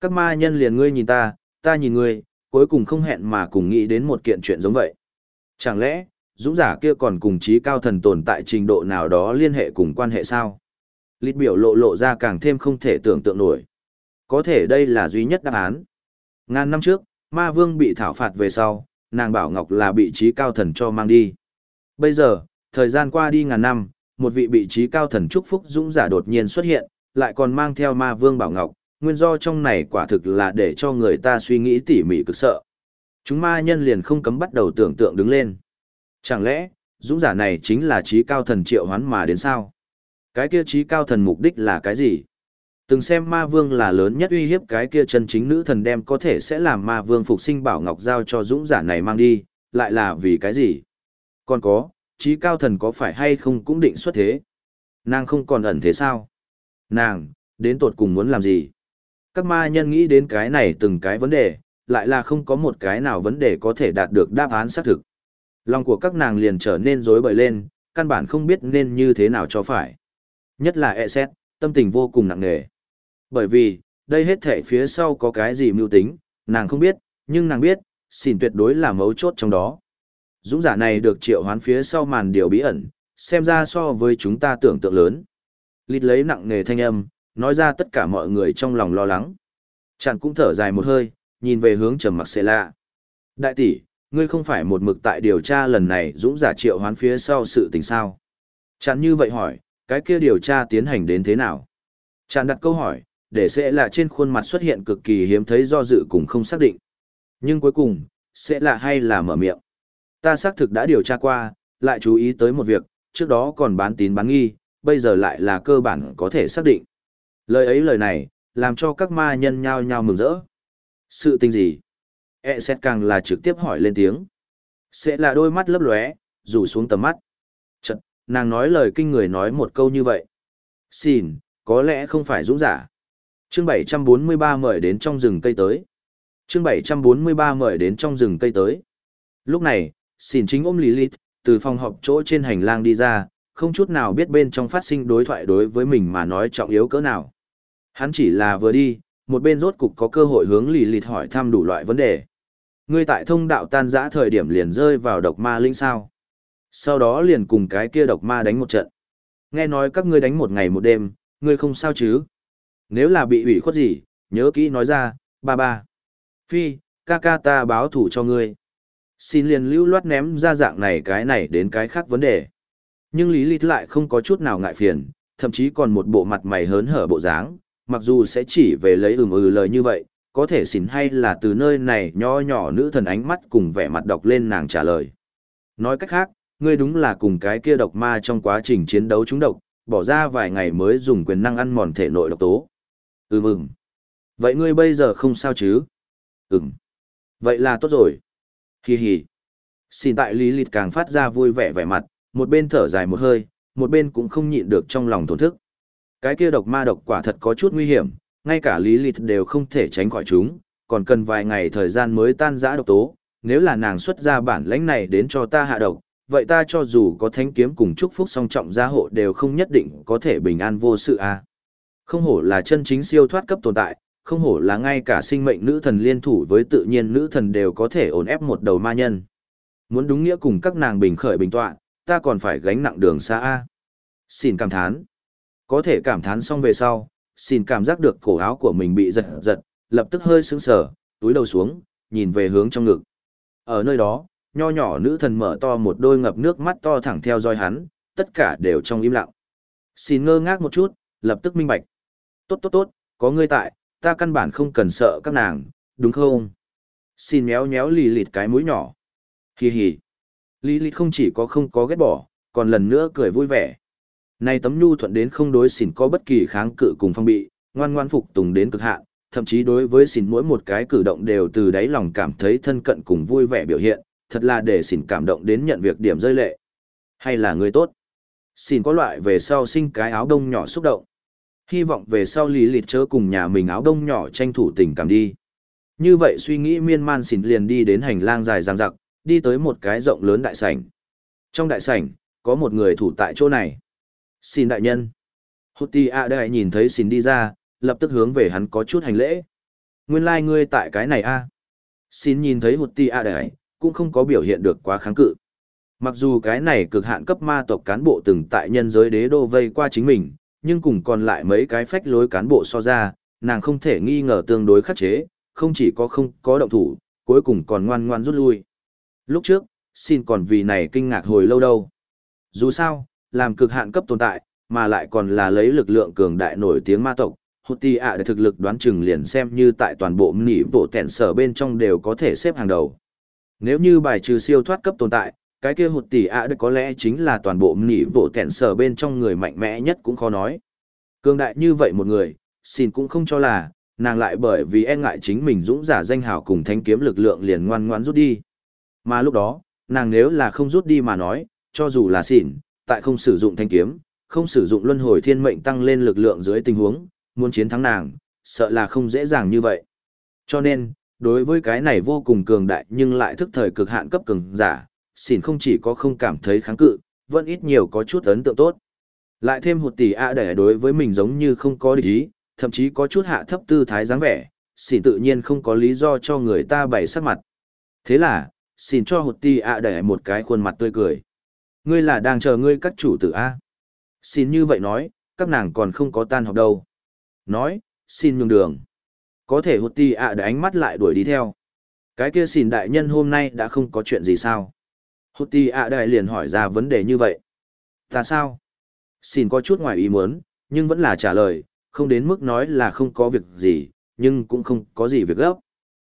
Các ma nhân liền ngươi nhìn ta, ta nhìn ngươi, cuối cùng không hẹn mà cùng nghĩ đến một kiện chuyện giống vậy. Chẳng lẽ, dũng giả kia còn cùng trí cao thần tồn tại trình độ nào đó liên hệ cùng quan hệ sao? Lít biểu lộ lộ ra càng thêm không thể tưởng tượng nổi. Có thể đây là duy nhất đáp án. Ngàn năm trước, ma vương bị thảo phạt về sau, nàng bảo ngọc là bị trí cao thần cho mang đi. Bây giờ, thời gian qua đi ngàn năm, một vị bị trí cao thần chúc phúc dũng giả đột nhiên xuất hiện, lại còn mang theo ma vương bảo ngọc, nguyên do trong này quả thực là để cho người ta suy nghĩ tỉ mỉ cực sợ. Chúng ma nhân liền không cấm bắt đầu tưởng tượng đứng lên. Chẳng lẽ, dũng giả này chính là trí cao thần triệu hoán mà đến sao? Cái kia trí cao thần mục đích là cái gì? Từng xem ma vương là lớn nhất uy hiếp cái kia chân chính nữ thần đem có thể sẽ làm ma vương phục sinh bảo ngọc giao cho dũng giả này mang đi, lại là vì cái gì? Còn có, trí cao thần có phải hay không cũng định xuất thế? Nàng không còn ẩn thế sao? Nàng, đến tột cùng muốn làm gì? Các ma nhân nghĩ đến cái này từng cái vấn đề, lại là không có một cái nào vấn đề có thể đạt được đáp án xác thực. Lòng của các nàng liền trở nên rối bời lên, căn bản không biết nên như thế nào cho phải. Nhất là e xét, tâm tình vô cùng nặng nề. Bởi vì, đây hết thể phía sau có cái gì mưu tính, nàng không biết, nhưng nàng biết, xỉn tuyệt đối là mấu chốt trong đó. Dũng giả này được triệu hoán phía sau màn điều bí ẩn, xem ra so với chúng ta tưởng tượng lớn. Lít lấy nặng nề thanh âm, nói ra tất cả mọi người trong lòng lo lắng. Chẳng cũng thở dài một hơi, nhìn về hướng trầm mặc xệ lạ. Đại tỷ, ngươi không phải một mực tại điều tra lần này dũng giả triệu hoán phía sau sự tình sao. Chán như vậy hỏi, cái kia điều tra tiến hành đến thế nào? Chàng đặt câu hỏi, để sẽ là trên khuôn mặt xuất hiện cực kỳ hiếm thấy do dự cùng không xác định. Nhưng cuối cùng, sẽ là hay là mở miệng. Ta xác thực đã điều tra qua, lại chú ý tới một việc, trước đó còn bán tín bán nghi, bây giờ lại là cơ bản có thể xác định. Lời ấy lời này, làm cho các ma nhân nhao nhao mừng rỡ. Sự tình gì? E xét càng là trực tiếp hỏi lên tiếng. Sẽ là đôi mắt lấp lóe, rủ xuống tầm mắt. Chật, nàng nói lời kinh người nói một câu như vậy. Xin, có lẽ không phải dũng giả. Chương 743 mời đến trong rừng cây tới. Chương 743 mời đến trong rừng cây tới. Lúc này, xin chính ôm Lilith, từ phòng họp chỗ trên hành lang đi ra, không chút nào biết bên trong phát sinh đối thoại đối với mình mà nói trọng yếu cỡ nào. Hắn chỉ là vừa đi, một bên rốt cục có cơ hội hướng lì lịt hỏi thăm đủ loại vấn đề. Ngươi tại thông đạo tan giã thời điểm liền rơi vào độc ma linh sao. Sau đó liền cùng cái kia độc ma đánh một trận. Nghe nói các ngươi đánh một ngày một đêm, ngươi không sao chứ. Nếu là bị ủy khuất gì, nhớ kỹ nói ra, ba ba. Phi, ca ca ta báo thủ cho ngươi. Xin liền lưu loát ném ra dạng này cái này đến cái khác vấn đề. Nhưng Lý Lý lại không có chút nào ngại phiền, thậm chí còn một bộ mặt mày hớn hở bộ dáng, mặc dù sẽ chỉ về lấy ừm ừ lời như vậy, có thể xỉn hay là từ nơi này nho nhỏ nữ thần ánh mắt cùng vẻ mặt đọc lên nàng trả lời. Nói cách khác, ngươi đúng là cùng cái kia độc ma trong quá trình chiến đấu chúng độc, bỏ ra vài ngày mới dùng quyền năng ăn mòn thể nội độc tố. Ừm ừm. Vậy ngươi bây giờ không sao chứ? Ừm. Vậy là tốt rồi. Hi hi. Xin tại lý lịt càng phát ra vui vẻ vẻ mặt, một bên thở dài một hơi, một bên cũng không nhịn được trong lòng thổn thức. Cái kia độc ma độc quả thật có chút nguy hiểm, ngay cả lý lịch đều không thể tránh khỏi chúng, còn cần vài ngày thời gian mới tan rã độc tố, nếu là nàng xuất ra bản lãnh này đến cho ta hạ độc, vậy ta cho dù có thánh kiếm cùng chúc phúc song trọng gia hộ đều không nhất định có thể bình an vô sự a. À. Không hổ là chân chính siêu thoát cấp tồn tại, không hổ là ngay cả sinh mệnh nữ thần liên thủ với tự nhiên nữ thần đều có thể ổn ép một đầu ma nhân. Muốn đúng nghĩa cùng các nàng bình khởi bình tọa, ta còn phải gánh nặng đường xa A. Xin cảm thán. Có thể cảm thán xong về sau, xin cảm giác được cổ áo của mình bị giật giật, lập tức hơi sững sờ, túi đầu xuống, nhìn về hướng trong ngực. Ở nơi đó, nho nhỏ nữ thần mở to một đôi ngập nước mắt to thẳng theo dõi hắn, tất cả đều trong im lặng. Xin ngơ ngác một chút, lập tức minh bạch. Tốt tốt tốt, có ngươi tại, ta căn bản không cần sợ các nàng, đúng không? Xin méo méo lì lịt cái mũi nhỏ. Hì hì. Lì lịt không chỉ có không có ghét bỏ, còn lần nữa cười vui vẻ. Này tấm nhu thuận đến không đối xỉn có bất kỳ kháng cự cùng phong bị, ngoan ngoan phục tùng đến cực hạn, thậm chí đối với xỉn mỗi một cái cử động đều từ đáy lòng cảm thấy thân cận cùng vui vẻ biểu hiện, thật là để xỉn cảm động đến nhận việc điểm rơi lệ. Hay là người tốt? Xỉn có loại về sau sinh cái áo đông nhỏ xúc động. Hy vọng về sau lý lịt chớ cùng nhà mình áo đông nhỏ tranh thủ tình cảm đi. Như vậy suy nghĩ miên man xỉn liền đi đến hành lang dài dang dặc, đi tới một cái rộng lớn đại sảnh. Trong đại sảnh, có một người thủ tại chỗ này. Xin đại nhân. Hốt ti A đại nhìn thấy xin đi ra, lập tức hướng về hắn có chút hành lễ. Nguyên lai ngươi tại cái này a Xin nhìn thấy hụt ti A đại, cũng không có biểu hiện được quá kháng cự. Mặc dù cái này cực hạn cấp ma tộc cán bộ từng tại nhân giới đế đô vây qua chính mình, nhưng cùng còn lại mấy cái phách lối cán bộ so ra, nàng không thể nghi ngờ tương đối khắc chế, không chỉ có không có động thủ, cuối cùng còn ngoan ngoan rút lui. Lúc trước, xin còn vì này kinh ngạc hồi lâu đâu. Dù sao, làm cực hạn cấp tồn tại, mà lại còn là lấy lực lượng cường đại nổi tiếng ma tộc, hụt tì ạ để thực lực đoán chừng liền xem như tại toàn bộ nỉ bộ tẹn sở bên trong đều có thể xếp hàng đầu. Nếu như bài trừ siêu thoát cấp tồn tại, cái kia hụt tỷ ạ được có lẽ chính là toàn bộ nỉ bộ tẹn sở bên trong người mạnh mẽ nhất cũng khó nói. Cường đại như vậy một người, xin cũng không cho là, nàng lại bởi vì e ngại chính mình dũng giả danh hào cùng thanh kiếm lực lượng liền ngoan ngoãn rút đi. Mà lúc đó, nàng nếu là không rút đi mà nói, cho dù là xỉn, tại không sử dụng thanh kiếm, không sử dụng luân hồi thiên mệnh tăng lên lực lượng dưới tình huống, muốn chiến thắng nàng, sợ là không dễ dàng như vậy. Cho nên, đối với cái này vô cùng cường đại nhưng lại thức thời cực hạn cấp cường giả, xỉn không chỉ có không cảm thấy kháng cự, vẫn ít nhiều có chút ấn tượng tốt. Lại thêm hụt tỷ ạ để đối với mình giống như không có địch ý, thậm chí có chút hạ thấp tư thái dáng vẻ, xỉn tự nhiên không có lý do cho người ta bày sắc mặt. Thế là, xỉn cho hụt tỷ ạ để một cái khuôn mặt tươi cười. Ngươi là đang chờ ngươi các chủ tử A. Xin như vậy nói, các nàng còn không có tan học đâu. Nói, xin nhường đường. Có thể hụt Ti A để ánh mắt lại đuổi đi theo. Cái kia xin đại nhân hôm nay đã không có chuyện gì sao? Hụt ti ạ đại liền hỏi ra vấn đề như vậy. Ta sao? Xin có chút ngoài ý muốn, nhưng vẫn là trả lời, không đến mức nói là không có việc gì, nhưng cũng không có gì việc gấp.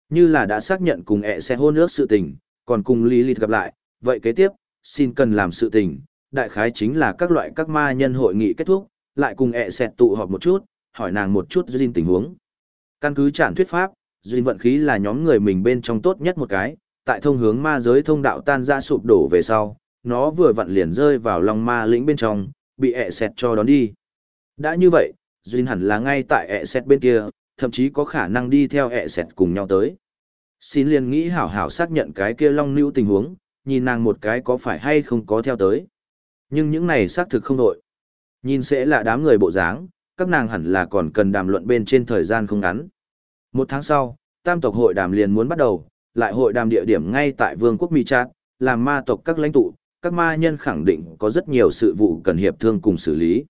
Như là đã xác nhận cùng ẹ sẽ hôn ước sự tình, còn cùng Lý Lịt gặp lại, vậy kế tiếp, xin cần làm sự tình, đại khái chính là các loại các ma nhân hội nghị kết thúc, lại cùng ẹ xẹt tụ họp một chút, hỏi nàng một chút Duyên tình huống. Căn cứ trản thuyết pháp, Duyên vận khí là nhóm người mình bên trong tốt nhất một cái, tại thông hướng ma giới thông đạo tan ra sụp đổ về sau, nó vừa vặn liền rơi vào lòng ma lĩnh bên trong, bị ẹ xẹt cho đón đi. Đã như vậy, Duyên hẳn là ngay tại ẹ xẹt bên kia, thậm chí có khả năng đi theo ẹ xẹt cùng nhau tới. Xin liền nghĩ hảo hảo xác nhận cái kia long nữ tình huống, nhìn nàng một cái có phải hay không có theo tới. Nhưng những này xác thực không đội. Nhìn sẽ là đám người bộ dáng, các nàng hẳn là còn cần đàm luận bên trên thời gian không ngắn. Một tháng sau, tam tộc hội đàm liền muốn bắt đầu, lại hội đàm địa điểm ngay tại vương quốc Mỹ Trạc, làm ma tộc các lãnh tụ, các ma nhân khẳng định có rất nhiều sự vụ cần hiệp thương cùng xử lý.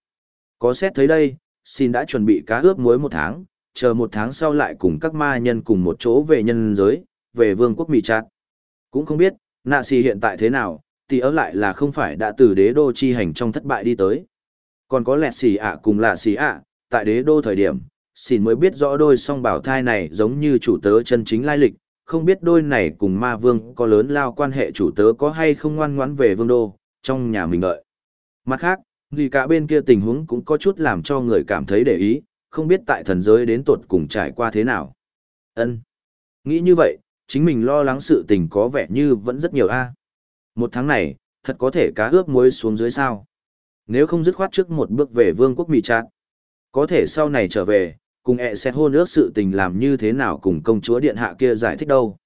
Có xét thấy đây, xin đã chuẩn bị cá ướp muối một tháng, chờ một tháng sau lại cùng các ma nhân cùng một chỗ về nhân giới, về vương quốc Mỹ Trạc. Cũng không biết, nạ xì hiện tại thế nào, thì ở lại là không phải đã từ đế đô chi hành trong thất bại đi tới. Còn có lẹt xì ạ cùng lạ xì ạ, tại đế đô thời điểm, xin mới biết rõ đôi song bảo thai này giống như chủ tớ chân chính lai lịch, không biết đôi này cùng ma vương có lớn lao quan hệ chủ tớ có hay không ngoan ngoãn về vương đô, trong nhà mình đợi. Mặt khác, vì cả bên kia tình huống cũng có chút làm cho người cảm thấy để ý, không biết tại thần giới đến tột cùng trải qua thế nào. ân Nghĩ như vậy, chính mình lo lắng sự tình có vẻ như vẫn rất nhiều a Một tháng này, thật có thể cá ướp muối xuống dưới sao. Nếu không dứt khoát trước một bước về vương quốc mì chát, có thể sau này trở về, cùng ẹ xét hôn ước sự tình làm như thế nào cùng công chúa điện hạ kia giải thích đâu.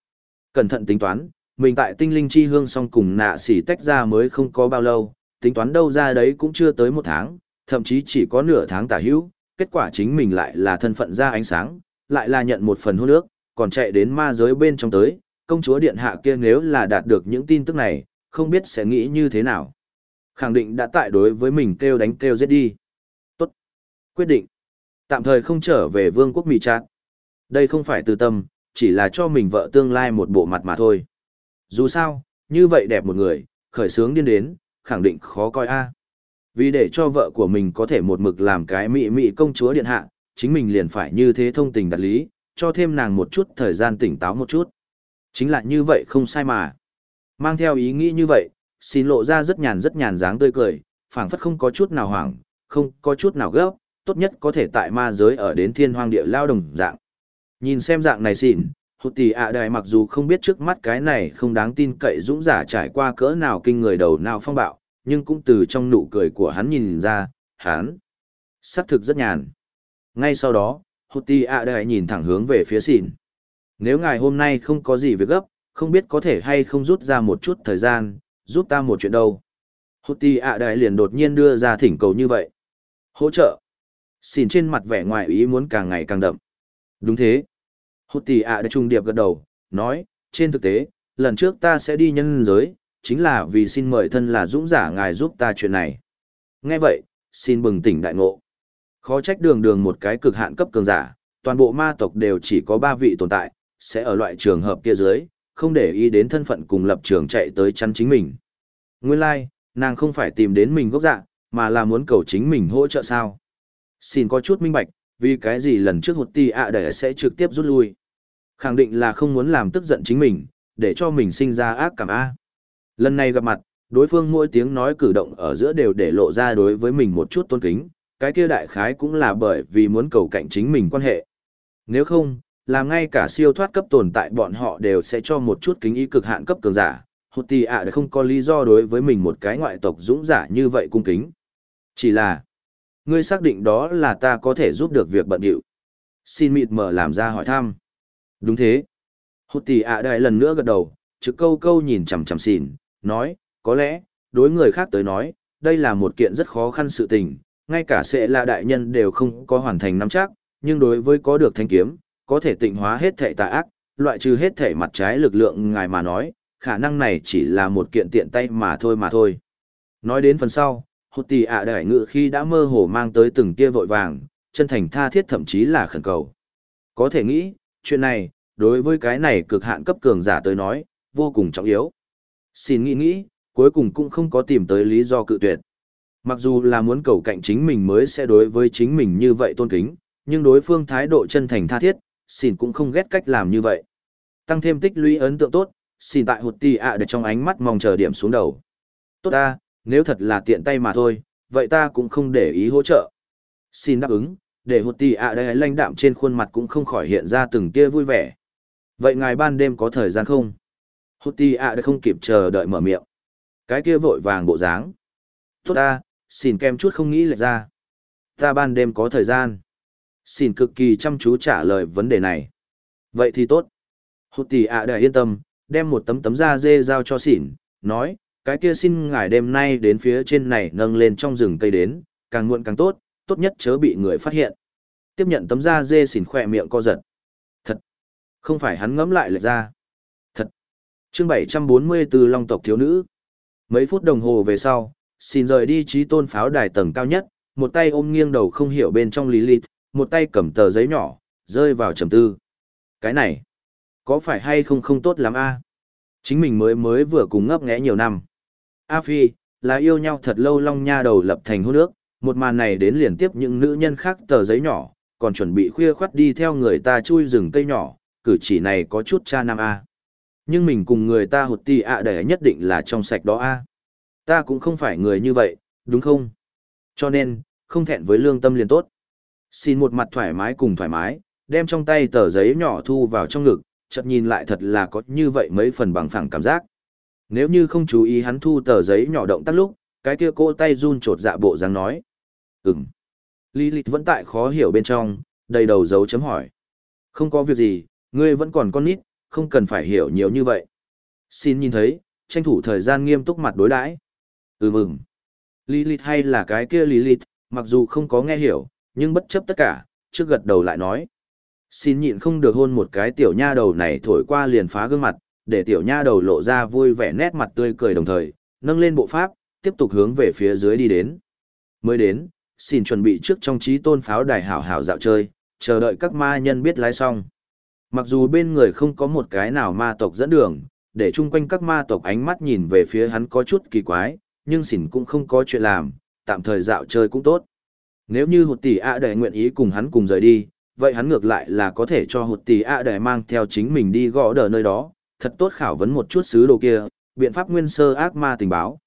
Cẩn thận tính toán, mình tại tinh linh chi hương xong cùng nạ xỉ tách ra mới không có bao lâu, tính toán đâu ra đấy cũng chưa tới một tháng, thậm chí chỉ có nửa tháng tả hữu, kết quả chính mình lại là thân phận ra ánh sáng, lại là nhận một phần hôn nước, còn chạy đến ma giới bên trong tới, công chúa điện hạ kia nếu là đạt được những tin tức này, không biết sẽ nghĩ như thế nào. Khẳng định đã tại đối với mình kêu đánh kêu giết đi. Tốt. Quyết định. Tạm thời không trở về vương quốc Mỹ chát. Đây không phải từ tâm, chỉ là cho mình vợ tương lai một bộ mặt mà thôi. Dù sao, như vậy đẹp một người, khởi sướng điên đến, khẳng định khó coi a. À. Vì để cho vợ của mình có thể một mực làm cái mị mị công chúa điện hạ, chính mình liền phải như thế thông tình đặt lý, cho thêm nàng một chút thời gian tỉnh táo một chút. Chính là như vậy không sai mà. Mang theo ý nghĩ như vậy, xin lộ ra rất nhàn rất nhàn dáng tươi cười, phảng phất không có chút nào hoảng, không có chút nào gấp, tốt nhất có thể tại ma giới ở đến thiên hoang địa lao đồng dạng. Nhìn xem dạng này xỉn, hụt tỷ ạ đài mặc dù không biết trước mắt cái này không đáng tin cậy dũng giả trải qua cỡ nào kinh người đầu nào phong bạo, nhưng cũng từ trong nụ cười của hắn nhìn ra, hắn xác thực rất nhàn. Ngay sau đó, hụt ti ạ đại nhìn thẳng hướng về phía xỉn. Nếu ngài hôm nay không có gì việc gấp, không biết có thể hay không rút ra một chút thời gian, giúp ta một chuyện đâu. Hụt ti ạ đại liền đột nhiên đưa ra thỉnh cầu như vậy. Hỗ trợ. Xỉn trên mặt vẻ ngoài ý muốn càng ngày càng đậm. Đúng thế. Hụt ti ạ đại trung điệp gật đầu, nói, trên thực tế, lần trước ta sẽ đi nhân giới, chính là vì xin mời thân là dũng giả ngài giúp ta chuyện này. Nghe vậy, xin bừng tỉnh đại ngộ. Khó trách đường đường một cái cực hạn cấp cường giả, toàn bộ ma tộc đều chỉ có ba vị tồn tại, sẽ ở loại trường hợp kia dưới, không để ý đến thân phận cùng lập trường chạy tới chắn chính mình. Nguyên lai, like, nàng không phải tìm đến mình gốc dạ, mà là muốn cầu chính mình hỗ trợ sao. Xin có chút minh bạch, vì cái gì lần trước hụt ti ạ đẻ sẽ trực tiếp rút lui. Khẳng định là không muốn làm tức giận chính mình, để cho mình sinh ra ác cảm A. Lần này gặp mặt, đối phương mỗi tiếng nói cử động ở giữa đều để lộ ra đối với mình một chút tôn kính, cái kia đại khái cũng là bởi vì muốn cầu cạnh chính mình quan hệ. Nếu không, làm ngay cả siêu thoát cấp tồn tại bọn họ đều sẽ cho một chút kính ý cực hạn cấp cường giả, hụt tì ạ không có lý do đối với mình một cái ngoại tộc dũng giả như vậy cung kính. Chỉ là, ngươi xác định đó là ta có thể giúp được việc bận điệu. Xin mịt mở làm ra hỏi thăm. Đúng thế. Hụt tỷ ạ đại lần nữa gật đầu, trực câu câu nhìn chằm chằm xỉn, nói, có lẽ, đối người khác tới nói, đây là một kiện rất khó khăn sự tình, ngay cả sẽ là đại nhân đều không có hoàn thành nắm chắc, nhưng đối với có được thanh kiếm, có thể tịnh hóa hết thể tà ác, loại trừ hết thể mặt trái lực lượng ngài mà nói, khả năng này chỉ là một kiện tiện tay mà thôi mà thôi. Nói đến phần sau, hụt tỷ ạ đại ngự khi đã mơ hồ mang tới từng kia vội vàng, chân thành tha thiết thậm chí là khẩn cầu. Có thể nghĩ, chuyện này, đối với cái này cực hạn cấp cường giả tới nói, vô cùng trọng yếu. Xin nghĩ nghĩ, cuối cùng cũng không có tìm tới lý do cự tuyệt. Mặc dù là muốn cầu cạnh chính mình mới sẽ đối với chính mình như vậy tôn kính, nhưng đối phương thái độ chân thành tha thiết, xin cũng không ghét cách làm như vậy. Tăng thêm tích lũy ấn tượng tốt, xin tại hụt tì ạ để trong ánh mắt mong chờ điểm xuống đầu. Tốt ta, nếu thật là tiện tay mà thôi, vậy ta cũng không để ý hỗ trợ. Xin đáp ứng, để hụt tì ạ đây lanh đạm trên khuôn mặt cũng không khỏi hiện ra từng tia vui vẻ. Vậy ngài ban đêm có thời gian không? Hụt tì ạ đây không kịp chờ đợi mở miệng. Cái kia vội vàng bộ dáng. Tốt ta, xin kem chút không nghĩ lệch ra. Ta ban đêm có thời gian. Xin cực kỳ chăm chú trả lời vấn đề này. Vậy thì tốt. Hụt tỷ ạ đã yên tâm, đem một tấm tấm da dê giao cho xỉn, nói, cái kia xin ngài đêm nay đến phía trên này nâng lên trong rừng cây đến, càng muộn càng tốt, tốt nhất chớ bị người phát hiện. Tiếp nhận tấm da dê xỉn khỏe miệng co giật. Thật. Không phải hắn ngẫm lại lệch ra. Thật. chương 744 Long tộc thiếu nữ. Mấy phút đồng hồ về sau, xin rời đi trí tôn pháo đài tầng cao nhất, một tay ôm nghiêng đầu không hiểu bên trong lý lịt, một tay cầm tờ giấy nhỏ, rơi vào trầm tư. Cái này, có phải hay không không tốt lắm a Chính mình mới mới vừa cùng ngấp nghẽ nhiều năm. A Phi, là yêu nhau thật lâu long nha đầu lập thành hôn nước, một màn này đến liền tiếp những nữ nhân khác tờ giấy nhỏ, còn chuẩn bị khuya khoắt đi theo người ta chui rừng cây nhỏ, cử chỉ này có chút cha nam A. Nhưng mình cùng người ta hụt tì ạ để nhất định là trong sạch đó A. Ta cũng không phải người như vậy, đúng không? Cho nên, không thẹn với lương tâm liền tốt. Xin một mặt thoải mái cùng thoải mái, đem trong tay tờ giấy nhỏ thu vào trong ngực, chợt nhìn lại thật là có như vậy mấy phần bằng phẳng cảm giác. Nếu như không chú ý hắn thu tờ giấy nhỏ động tác lúc, cái kia cô tay run trột dạ bộ dáng nói. Ừm. Lilith vẫn tại khó hiểu bên trong, đầy đầu dấu chấm hỏi. Không có việc gì, ngươi vẫn còn con nít, không cần phải hiểu nhiều như vậy. Xin nhìn thấy, tranh thủ thời gian nghiêm túc mặt đối đãi. Ừ mừng. Lilith hay là cái kia Lilith, mặc dù không có nghe hiểu, nhưng bất chấp tất cả, trước gật đầu lại nói. Xin nhịn không được hôn một cái tiểu nha đầu này thổi qua liền phá gương mặt, để tiểu nha đầu lộ ra vui vẻ nét mặt tươi cười đồng thời, nâng lên bộ pháp, tiếp tục hướng về phía dưới đi đến. Mới đến, xin chuẩn bị trước trong trí tôn pháo đài hảo hảo dạo chơi, chờ đợi các ma nhân biết lái xong. Mặc dù bên người không có một cái nào ma tộc dẫn đường, để chung quanh các ma tộc ánh mắt nhìn về phía hắn có chút kỳ quái, nhưng xỉn cũng không có chuyện làm, tạm thời dạo chơi cũng tốt. Nếu như hụt tỷ ạ à đệ nguyện ý cùng hắn cùng rời đi, vậy hắn ngược lại là có thể cho hụt tỷ ạ à đệ mang theo chính mình đi gõ đờ nơi đó, thật tốt khảo vấn một chút xứ đồ kia, biện pháp nguyên sơ ác ma tình báo.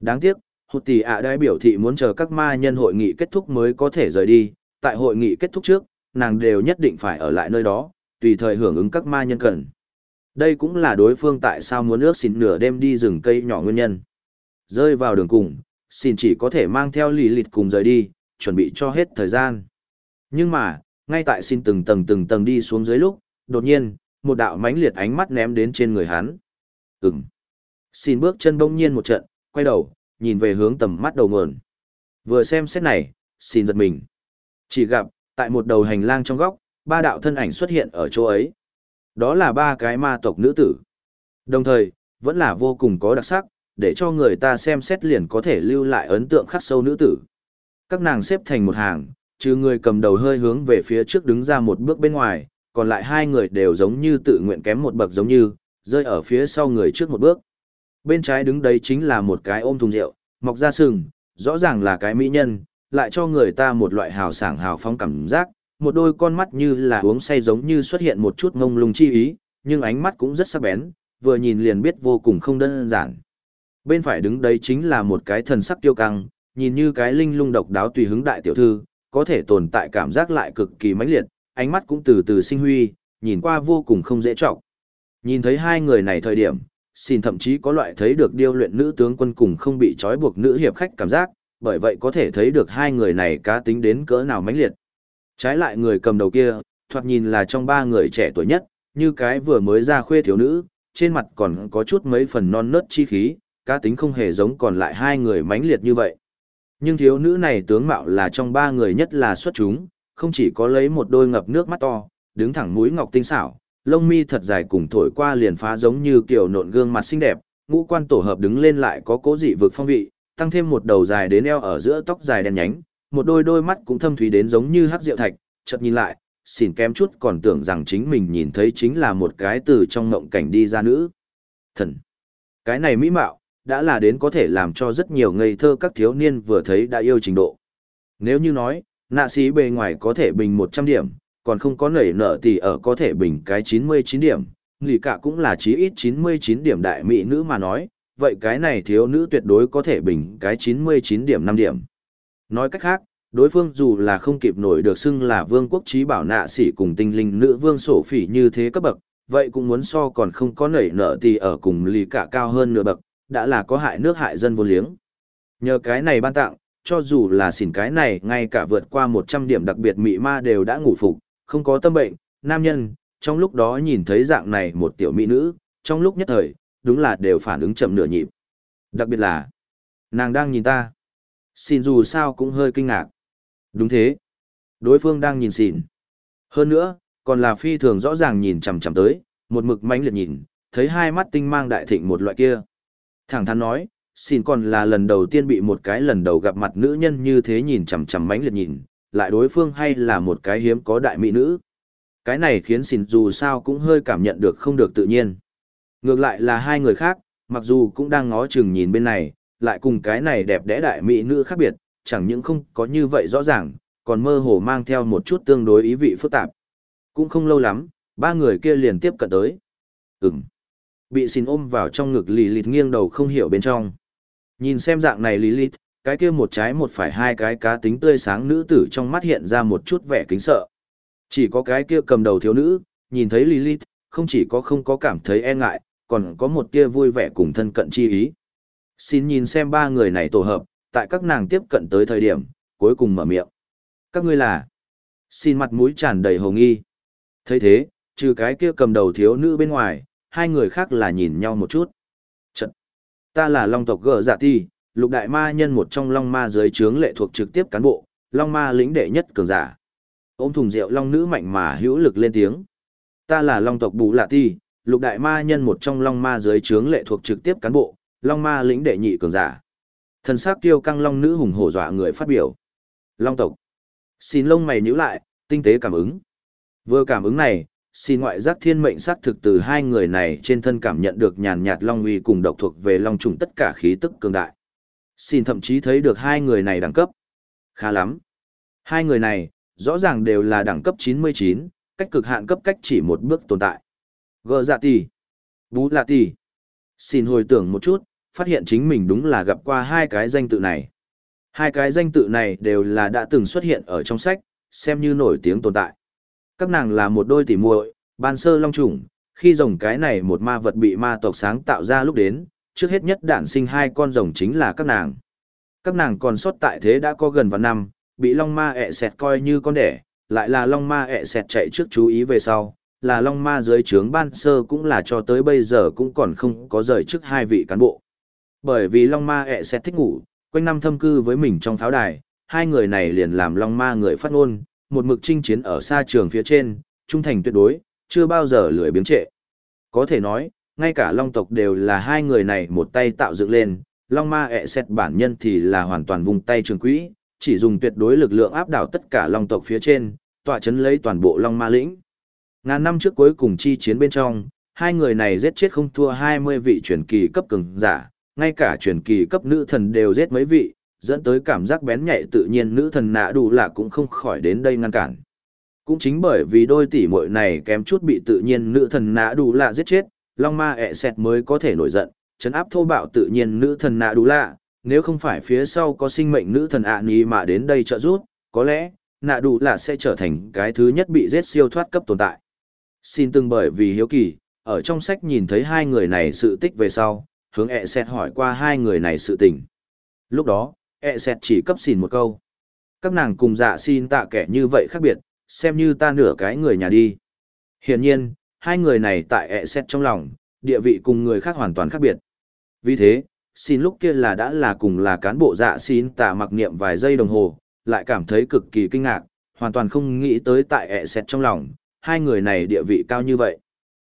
Đáng tiếc, hụt tỷ ạ à biểu thị muốn chờ các ma nhân hội nghị kết thúc mới có thể rời đi, tại hội nghị kết thúc trước, nàng đều nhất định phải ở lại nơi đó, tùy thời hưởng ứng các ma nhân cần. Đây cũng là đối phương tại sao muốn ước xin nửa đêm đi rừng cây nhỏ nguyên nhân. Rơi vào đường cùng, xin chỉ có thể mang theo lì lịt cùng rời đi, chuẩn bị cho hết thời gian. Nhưng mà, ngay tại xin từng tầng từng tầng đi xuống dưới lúc, đột nhiên, một đạo mãnh liệt ánh mắt ném đến trên người hắn. Ừm. Xin bước chân bỗng nhiên một trận, quay đầu, nhìn về hướng tầm mắt đầu nguồn. Vừa xem xét này, xin giật mình. Chỉ gặp, tại một đầu hành lang trong góc, ba đạo thân ảnh xuất hiện ở chỗ ấy. Đó là ba cái ma tộc nữ tử. Đồng thời, vẫn là vô cùng có đặc sắc, để cho người ta xem xét liền có thể lưu lại ấn tượng khắc sâu nữ tử. Các nàng xếp thành một hàng, trừ người cầm đầu hơi hướng về phía trước đứng ra một bước bên ngoài, còn lại hai người đều giống như tự nguyện kém một bậc giống như, rơi ở phía sau người trước một bước. Bên trái đứng đấy chính là một cái ôm thùng rượu, mọc ra sừng, rõ ràng là cái mỹ nhân, lại cho người ta một loại hào sảng hào phóng cảm giác, một đôi con mắt như là uống say giống như xuất hiện một chút ngông lung chi ý, nhưng ánh mắt cũng rất sắc bén, vừa nhìn liền biết vô cùng không đơn giản. Bên phải đứng đấy chính là một cái thần sắc tiêu căng, nhìn như cái linh lung độc đáo tùy hứng đại tiểu thư, có thể tồn tại cảm giác lại cực kỳ mãnh liệt, ánh mắt cũng từ từ sinh huy, nhìn qua vô cùng không dễ trọng. Nhìn thấy hai người này thời điểm, xin thậm chí có loại thấy được điêu luyện nữ tướng quân cùng không bị trói buộc nữ hiệp khách cảm giác, bởi vậy có thể thấy được hai người này cá tính đến cỡ nào mãnh liệt. Trái lại người cầm đầu kia, thoạt nhìn là trong ba người trẻ tuổi nhất, như cái vừa mới ra khuê thiếu nữ, trên mặt còn có chút mấy phần non nớt chi khí, cá tính không hề giống còn lại hai người mãnh liệt như vậy. Nhưng thiếu nữ này tướng mạo là trong ba người nhất là xuất chúng, không chỉ có lấy một đôi ngập nước mắt to, đứng thẳng mũi ngọc tinh xảo, lông mi thật dài cùng thổi qua liền phá giống như kiểu nộn gương mặt xinh đẹp, ngũ quan tổ hợp đứng lên lại có cố dị vực phong vị, tăng thêm một đầu dài đến eo ở giữa tóc dài đen nhánh, một đôi đôi mắt cũng thâm thúy đến giống như hắc rượu thạch, chợt nhìn lại, xỉn kém chút còn tưởng rằng chính mình nhìn thấy chính là một cái từ trong ngộng cảnh đi ra nữ. Thần! Cái này mỹ mạo, đã là đến có thể làm cho rất nhiều ngây thơ các thiếu niên vừa thấy đã yêu trình độ. Nếu như nói, nạ sĩ bề ngoài có thể bình 100 điểm, còn không có nảy nở thì ở có thể bình cái 99 điểm, lì cả cũng là chí ít 99 điểm đại mỹ nữ mà nói, vậy cái này thiếu nữ tuyệt đối có thể bình cái 99 điểm 5 điểm. Nói cách khác, đối phương dù là không kịp nổi được xưng là vương quốc trí bảo nạ sĩ cùng tinh linh nữ vương sổ phỉ như thế cấp bậc, vậy cũng muốn so còn không có nảy nở thì ở cùng lì cả cao hơn nửa bậc, đã là có hại nước hại dân vô liếng. Nhờ cái này ban tặng, cho dù là xỉn cái này ngay cả vượt qua 100 điểm đặc biệt mị ma đều đã ngủ phục, không có tâm bệnh, nam nhân, trong lúc đó nhìn thấy dạng này một tiểu mỹ nữ, trong lúc nhất thời, đúng là đều phản ứng chậm nửa nhịp. Đặc biệt là, nàng đang nhìn ta. Xin dù sao cũng hơi kinh ngạc. Đúng thế. Đối phương đang nhìn xỉn. Hơn nữa, còn là phi thường rõ ràng nhìn chằm chằm tới, một mực mánh liệt nhìn, thấy hai mắt tinh mang đại thịnh một loại kia. Thẳng thắn nói, xin còn là lần đầu tiên bị một cái lần đầu gặp mặt nữ nhân như thế nhìn chằm chằm mánh liệt nhìn, lại đối phương hay là một cái hiếm có đại mỹ nữ. Cái này khiến xin dù sao cũng hơi cảm nhận được không được tự nhiên. Ngược lại là hai người khác, mặc dù cũng đang ngó chừng nhìn bên này, lại cùng cái này đẹp đẽ đại mỹ nữ khác biệt, chẳng những không có như vậy rõ ràng, còn mơ hồ mang theo một chút tương đối ý vị phức tạp. Cũng không lâu lắm, ba người kia liền tiếp cận tới. Ừm. Bị xin ôm vào trong ngực lì lịt nghiêng đầu không hiểu bên trong. Nhìn xem dạng này lì lịt, cái kia một trái một phải hai cái cá tính tươi sáng nữ tử trong mắt hiện ra một chút vẻ kính sợ. Chỉ có cái kia cầm đầu thiếu nữ, nhìn thấy Lilith, không chỉ có không có cảm thấy e ngại, còn có một tia vui vẻ cùng thân cận chi ý. Xin nhìn xem ba người này tổ hợp, tại các nàng tiếp cận tới thời điểm, cuối cùng mở miệng. Các ngươi là... Xin mặt mũi tràn đầy hồ nghi. thấy thế, trừ cái kia cầm đầu thiếu nữ bên ngoài, hai người khác là nhìn nhau một chút. Trận. Ta là Long tộc gở dạ ti, lục đại ma nhân một trong Long ma dưới trướng lệ thuộc trực tiếp cán bộ, Long ma lĩnh đệ nhất cường giả. Ôm thùng rượu Long nữ mạnh mà hữu lực lên tiếng. Ta là Long tộc bù lạ ti, lục đại ma nhân một trong Long ma dưới trướng lệ thuộc trực tiếp cán bộ, Long ma lĩnh đệ nhị cường giả. Thần sắc tiêu căng Long nữ hùng hổ dọa người phát biểu. Long tộc. Xin lông mày nhíu lại, tinh tế cảm ứng. Vừa cảm ứng này, xin ngoại giác thiên mệnh xác thực từ hai người này trên thân cảm nhận được nhàn nhạt long uy cùng độc thuộc về long trùng tất cả khí tức cường đại. Xin thậm chí thấy được hai người này đẳng cấp. Khá lắm. Hai người này, rõ ràng đều là đẳng cấp 99, cách cực hạn cấp cách chỉ một bước tồn tại. Gờ dạ tỷ. Bú lạ tỷ. Xin hồi tưởng một chút, phát hiện chính mình đúng là gặp qua hai cái danh tự này. Hai cái danh tự này đều là đã từng xuất hiện ở trong sách, xem như nổi tiếng tồn tại. Các nàng là một đôi tỉ muội, ban sơ long trùng, khi rồng cái này một ma vật bị ma tộc sáng tạo ra lúc đến, trước hết nhất đản sinh hai con rồng chính là các nàng. Các nàng còn sót tại thế đã có gần vạn năm, bị long ma ẹ sẹt coi như con đẻ, lại là long ma ẹ sẹt chạy trước chú ý về sau, là long ma dưới trướng ban sơ cũng là cho tới bây giờ cũng còn không có rời trước hai vị cán bộ. Bởi vì long ma ẹ sẹt thích ngủ, quanh năm thâm cư với mình trong pháo đài, hai người này liền làm long ma người phát ngôn, một mực chinh chiến ở xa trường phía trên, trung thành tuyệt đối, chưa bao giờ lười biếng trệ. Có thể nói, ngay cả long tộc đều là hai người này một tay tạo dựng lên, long ma ẹ xét bản nhân thì là hoàn toàn vùng tay trường quỹ, chỉ dùng tuyệt đối lực lượng áp đảo tất cả long tộc phía trên, tọa chấn lấy toàn bộ long ma lĩnh. Ngàn năm trước cuối cùng chi chiến bên trong, hai người này giết chết không thua 20 vị truyền kỳ cấp cường giả, ngay cả truyền kỳ cấp nữ thần đều giết mấy vị, dẫn tới cảm giác bén nhạy tự nhiên nữ thần nạ đủ là cũng không khỏi đến đây ngăn cản. Cũng chính bởi vì đôi tỷ muội này kém chút bị tự nhiên nữ thần nạ đủ lạ giết chết, Long Ma ẹ sẹt mới có thể nổi giận, chấn áp thô bạo tự nhiên nữ thần nạ đủ lạ, nếu không phải phía sau có sinh mệnh nữ thần ạ à mà đến đây trợ giúp, có lẽ, nạ đủ lạ sẽ trở thành cái thứ nhất bị giết siêu thoát cấp tồn tại. Xin từng bởi vì hiếu kỳ, ở trong sách nhìn thấy hai người này sự tích về sau, hướng ẹ sẹt hỏi qua hai người này sự tình. Lúc đó, E ẹ sẹt chỉ cấp xin một câu. Các nàng cùng dạ xin tạ kẻ như vậy khác biệt, xem như ta nửa cái người nhà đi. Hiển nhiên, hai người này tại e ẹ xét trong lòng, địa vị cùng người khác hoàn toàn khác biệt. Vì thế, xin lúc kia là đã là cùng là cán bộ dạ xin tạ mặc niệm vài giây đồng hồ, lại cảm thấy cực kỳ kinh ngạc, hoàn toàn không nghĩ tới tại e ẹ xét trong lòng, hai người này địa vị cao như vậy.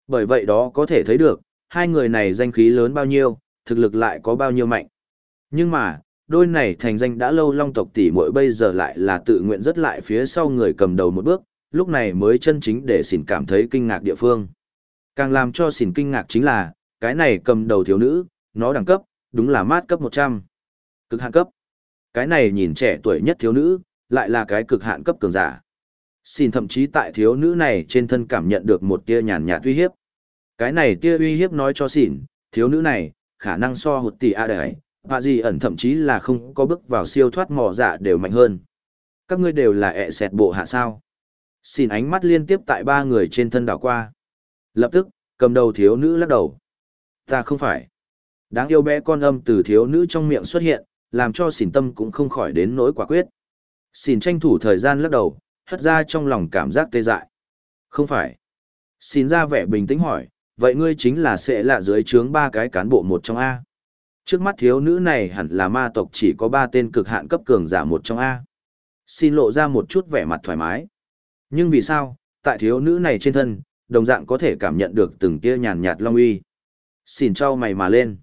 Bởi vậy đó có thể thấy được, hai người này danh khí lớn bao nhiêu, thực lực lại có bao nhiêu mạnh. Nhưng mà, đôi này thành danh đã lâu long tộc tỷ muội bây giờ lại là tự nguyện rất lại phía sau người cầm đầu một bước, lúc này mới chân chính để xỉn cảm thấy kinh ngạc địa phương. Càng làm cho xỉn kinh ngạc chính là, cái này cầm đầu thiếu nữ, nó đẳng cấp, đúng là mát cấp 100. Cực hạn cấp. Cái này nhìn trẻ tuổi nhất thiếu nữ, lại là cái cực hạn cấp cường giả. Xin thậm chí tại thiếu nữ này trên thân cảm nhận được một tia nhàn nhạt uy hiếp. Cái này tia uy hiếp nói cho xỉn, thiếu nữ này, khả năng so hụt tỷ A đời họa gì ẩn thậm chí là không có bước vào siêu thoát mỏ dạ đều mạnh hơn. Các ngươi đều là ẹ sẹt bộ hạ sao. Xin ánh mắt liên tiếp tại ba người trên thân đảo qua. Lập tức, cầm đầu thiếu nữ lắc đầu. Ta không phải. Đáng yêu bé con âm từ thiếu nữ trong miệng xuất hiện, làm cho xỉn tâm cũng không khỏi đến nỗi quả quyết. Xỉn tranh thủ thời gian lắc đầu, hất ra trong lòng cảm giác tê dại. Không phải. Xin ra vẻ bình tĩnh hỏi, vậy ngươi chính là sẽ là dưới trướng ba cái cán bộ một trong A. Trước mắt thiếu nữ này hẳn là ma tộc chỉ có ba tên cực hạn cấp cường giả một trong A. Xin lộ ra một chút vẻ mặt thoải mái. Nhưng vì sao, tại thiếu nữ này trên thân, đồng dạng có thể cảm nhận được từng tia nhàn nhạt long uy. Xin trao mày mà lên.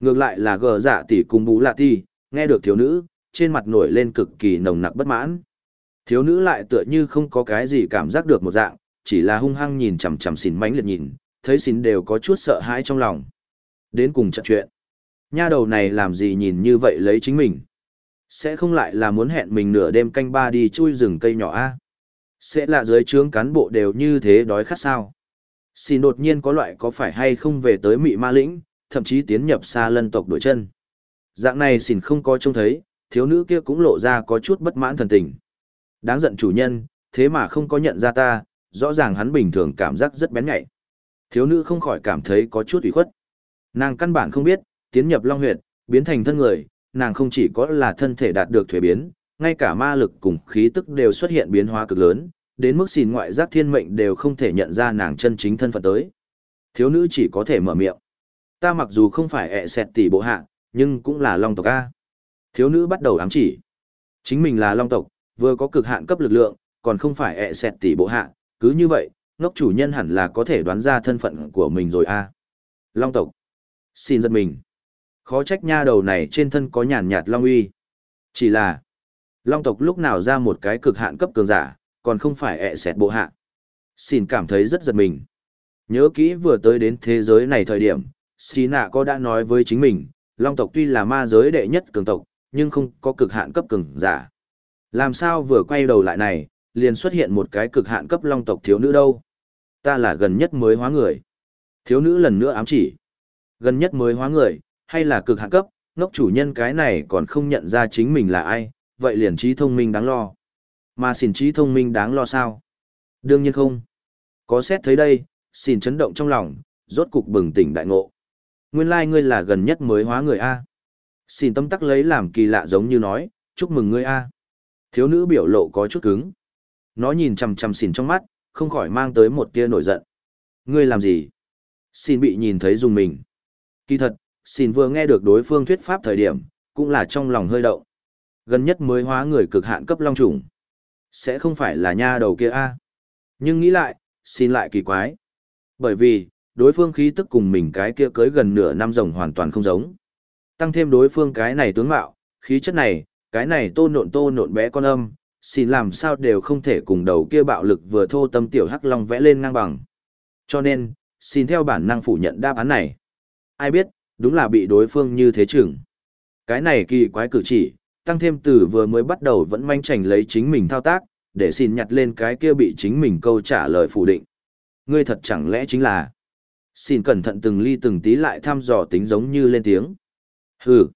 Ngược lại là gờ dạ tỷ cùng bú lạ tỷ, nghe được thiếu nữ, trên mặt nổi lên cực kỳ nồng nặc bất mãn. Thiếu nữ lại tựa như không có cái gì cảm giác được một dạng, chỉ là hung hăng nhìn chằm chằm xin mánh liệt nhìn, thấy xin đều có chút sợ hãi trong lòng. Đến cùng trận chuyện. Nha đầu này làm gì nhìn như vậy lấy chính mình? Sẽ không lại là muốn hẹn mình nửa đêm canh ba đi chui rừng cây nhỏ a? Sẽ là dưới trướng cán bộ đều như thế đói khát sao? Xin đột nhiên có loại có phải hay không về tới mị ma lĩnh, thậm chí tiến nhập xa lân tộc đổi chân. Dạng này xin không có trông thấy, thiếu nữ kia cũng lộ ra có chút bất mãn thần tình. Đáng giận chủ nhân, thế mà không có nhận ra ta, rõ ràng hắn bình thường cảm giác rất bén nhạy. Thiếu nữ không khỏi cảm thấy có chút ủy khuất. Nàng căn bản không biết, tiến nhập long huyệt, biến thành thân người, nàng không chỉ có là thân thể đạt được thuế biến, ngay cả ma lực cùng khí tức đều xuất hiện biến hóa cực lớn, đến mức xìn ngoại giác thiên mệnh đều không thể nhận ra nàng chân chính thân phận tới. Thiếu nữ chỉ có thể mở miệng. Ta mặc dù không phải ẹ xẹt tỷ bộ hạ, nhưng cũng là long tộc A. Thiếu nữ bắt đầu ám chỉ. Chính mình là long tộc, vừa có cực hạn cấp lực lượng, còn không phải ẹ xẹt tỷ bộ hạ, cứ như vậy, ngốc chủ nhân hẳn là có thể đoán ra thân phận của mình rồi A. Long tộc. Xin giật mình. Khó trách nha đầu này trên thân có nhàn nhạt long uy. Chỉ là, long tộc lúc nào ra một cái cực hạn cấp cường giả, còn không phải ẹ xẹt bộ hạ. Xin cảm thấy rất giật mình. Nhớ kỹ vừa tới đến thế giới này thời điểm, Sina có đã nói với chính mình, Long tộc tuy là ma giới đệ nhất cường tộc, nhưng không có cực hạn cấp cường giả. Làm sao vừa quay đầu lại này, liền xuất hiện một cái cực hạn cấp Long tộc thiếu nữ đâu? Ta là gần nhất mới hóa người. Thiếu nữ lần nữa ám chỉ. Gần nhất mới hóa người, hay là cực hạng cấp, ngốc chủ nhân cái này còn không nhận ra chính mình là ai, vậy liền trí thông minh đáng lo. Mà xỉn trí thông minh đáng lo sao? Đương nhiên không. Có xét thấy đây, xỉn chấn động trong lòng, rốt cục bừng tỉnh đại ngộ. Nguyên lai like ngươi là gần nhất mới hóa người A. Xin tâm tắc lấy làm kỳ lạ giống như nói, chúc mừng ngươi A. Thiếu nữ biểu lộ có chút cứng. Nó nhìn chằm chằm xỉn trong mắt, không khỏi mang tới một tia nổi giận. Ngươi làm gì? Xin bị nhìn thấy dùng mình. Kỳ thật, xin vừa nghe được đối phương thuyết pháp thời điểm, cũng là trong lòng hơi động. Gần nhất mới hóa người cực hạn cấp long trùng. Sẽ không phải là nha đầu kia a Nhưng nghĩ lại, xin lại kỳ quái. Bởi vì, đối phương khí tức cùng mình cái kia cưới gần nửa năm rồng hoàn toàn không giống. Tăng thêm đối phương cái này tướng mạo, khí chất này, cái này tô nộn tô nộn bé con âm, xin làm sao đều không thể cùng đầu kia bạo lực vừa thô tâm tiểu hắc long vẽ lên ngang bằng. Cho nên, xin theo bản năng phủ nhận đáp án này. Ai biết, đúng là bị đối phương như thế chừng. Cái này kỳ quái cử chỉ, tăng thêm từ vừa mới bắt đầu vẫn manh chảnh lấy chính mình thao tác, để xin nhặt lên cái kia bị chính mình câu trả lời phủ định. Ngươi thật chẳng lẽ chính là xin cẩn thận từng ly từng tí lại thăm dò tính giống như lên tiếng. Hừ.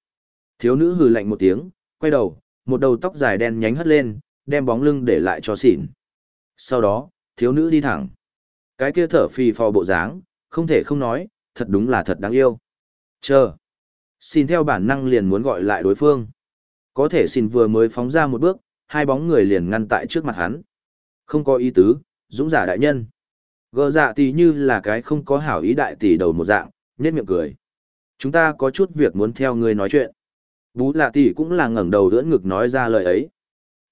Thiếu nữ hừ lạnh một tiếng, quay đầu, một đầu tóc dài đen nhánh hất lên, đem bóng lưng để lại cho xỉn. Sau đó, thiếu nữ đi thẳng. Cái kia thở phì phò bộ dáng, không thể không nói, thật đúng là thật đáng yêu. Chờ. Xin theo bản năng liền muốn gọi lại đối phương. Có thể xin vừa mới phóng ra một bước, hai bóng người liền ngăn tại trước mặt hắn. Không có ý tứ, dũng giả đại nhân. Gờ dạ tỷ như là cái không có hảo ý đại tỷ đầu một dạng, nhếch miệng cười. Chúng ta có chút việc muốn theo ngươi nói chuyện. Bú lạ tỷ cũng là ngẩng đầu đỡ ngực nói ra lời ấy.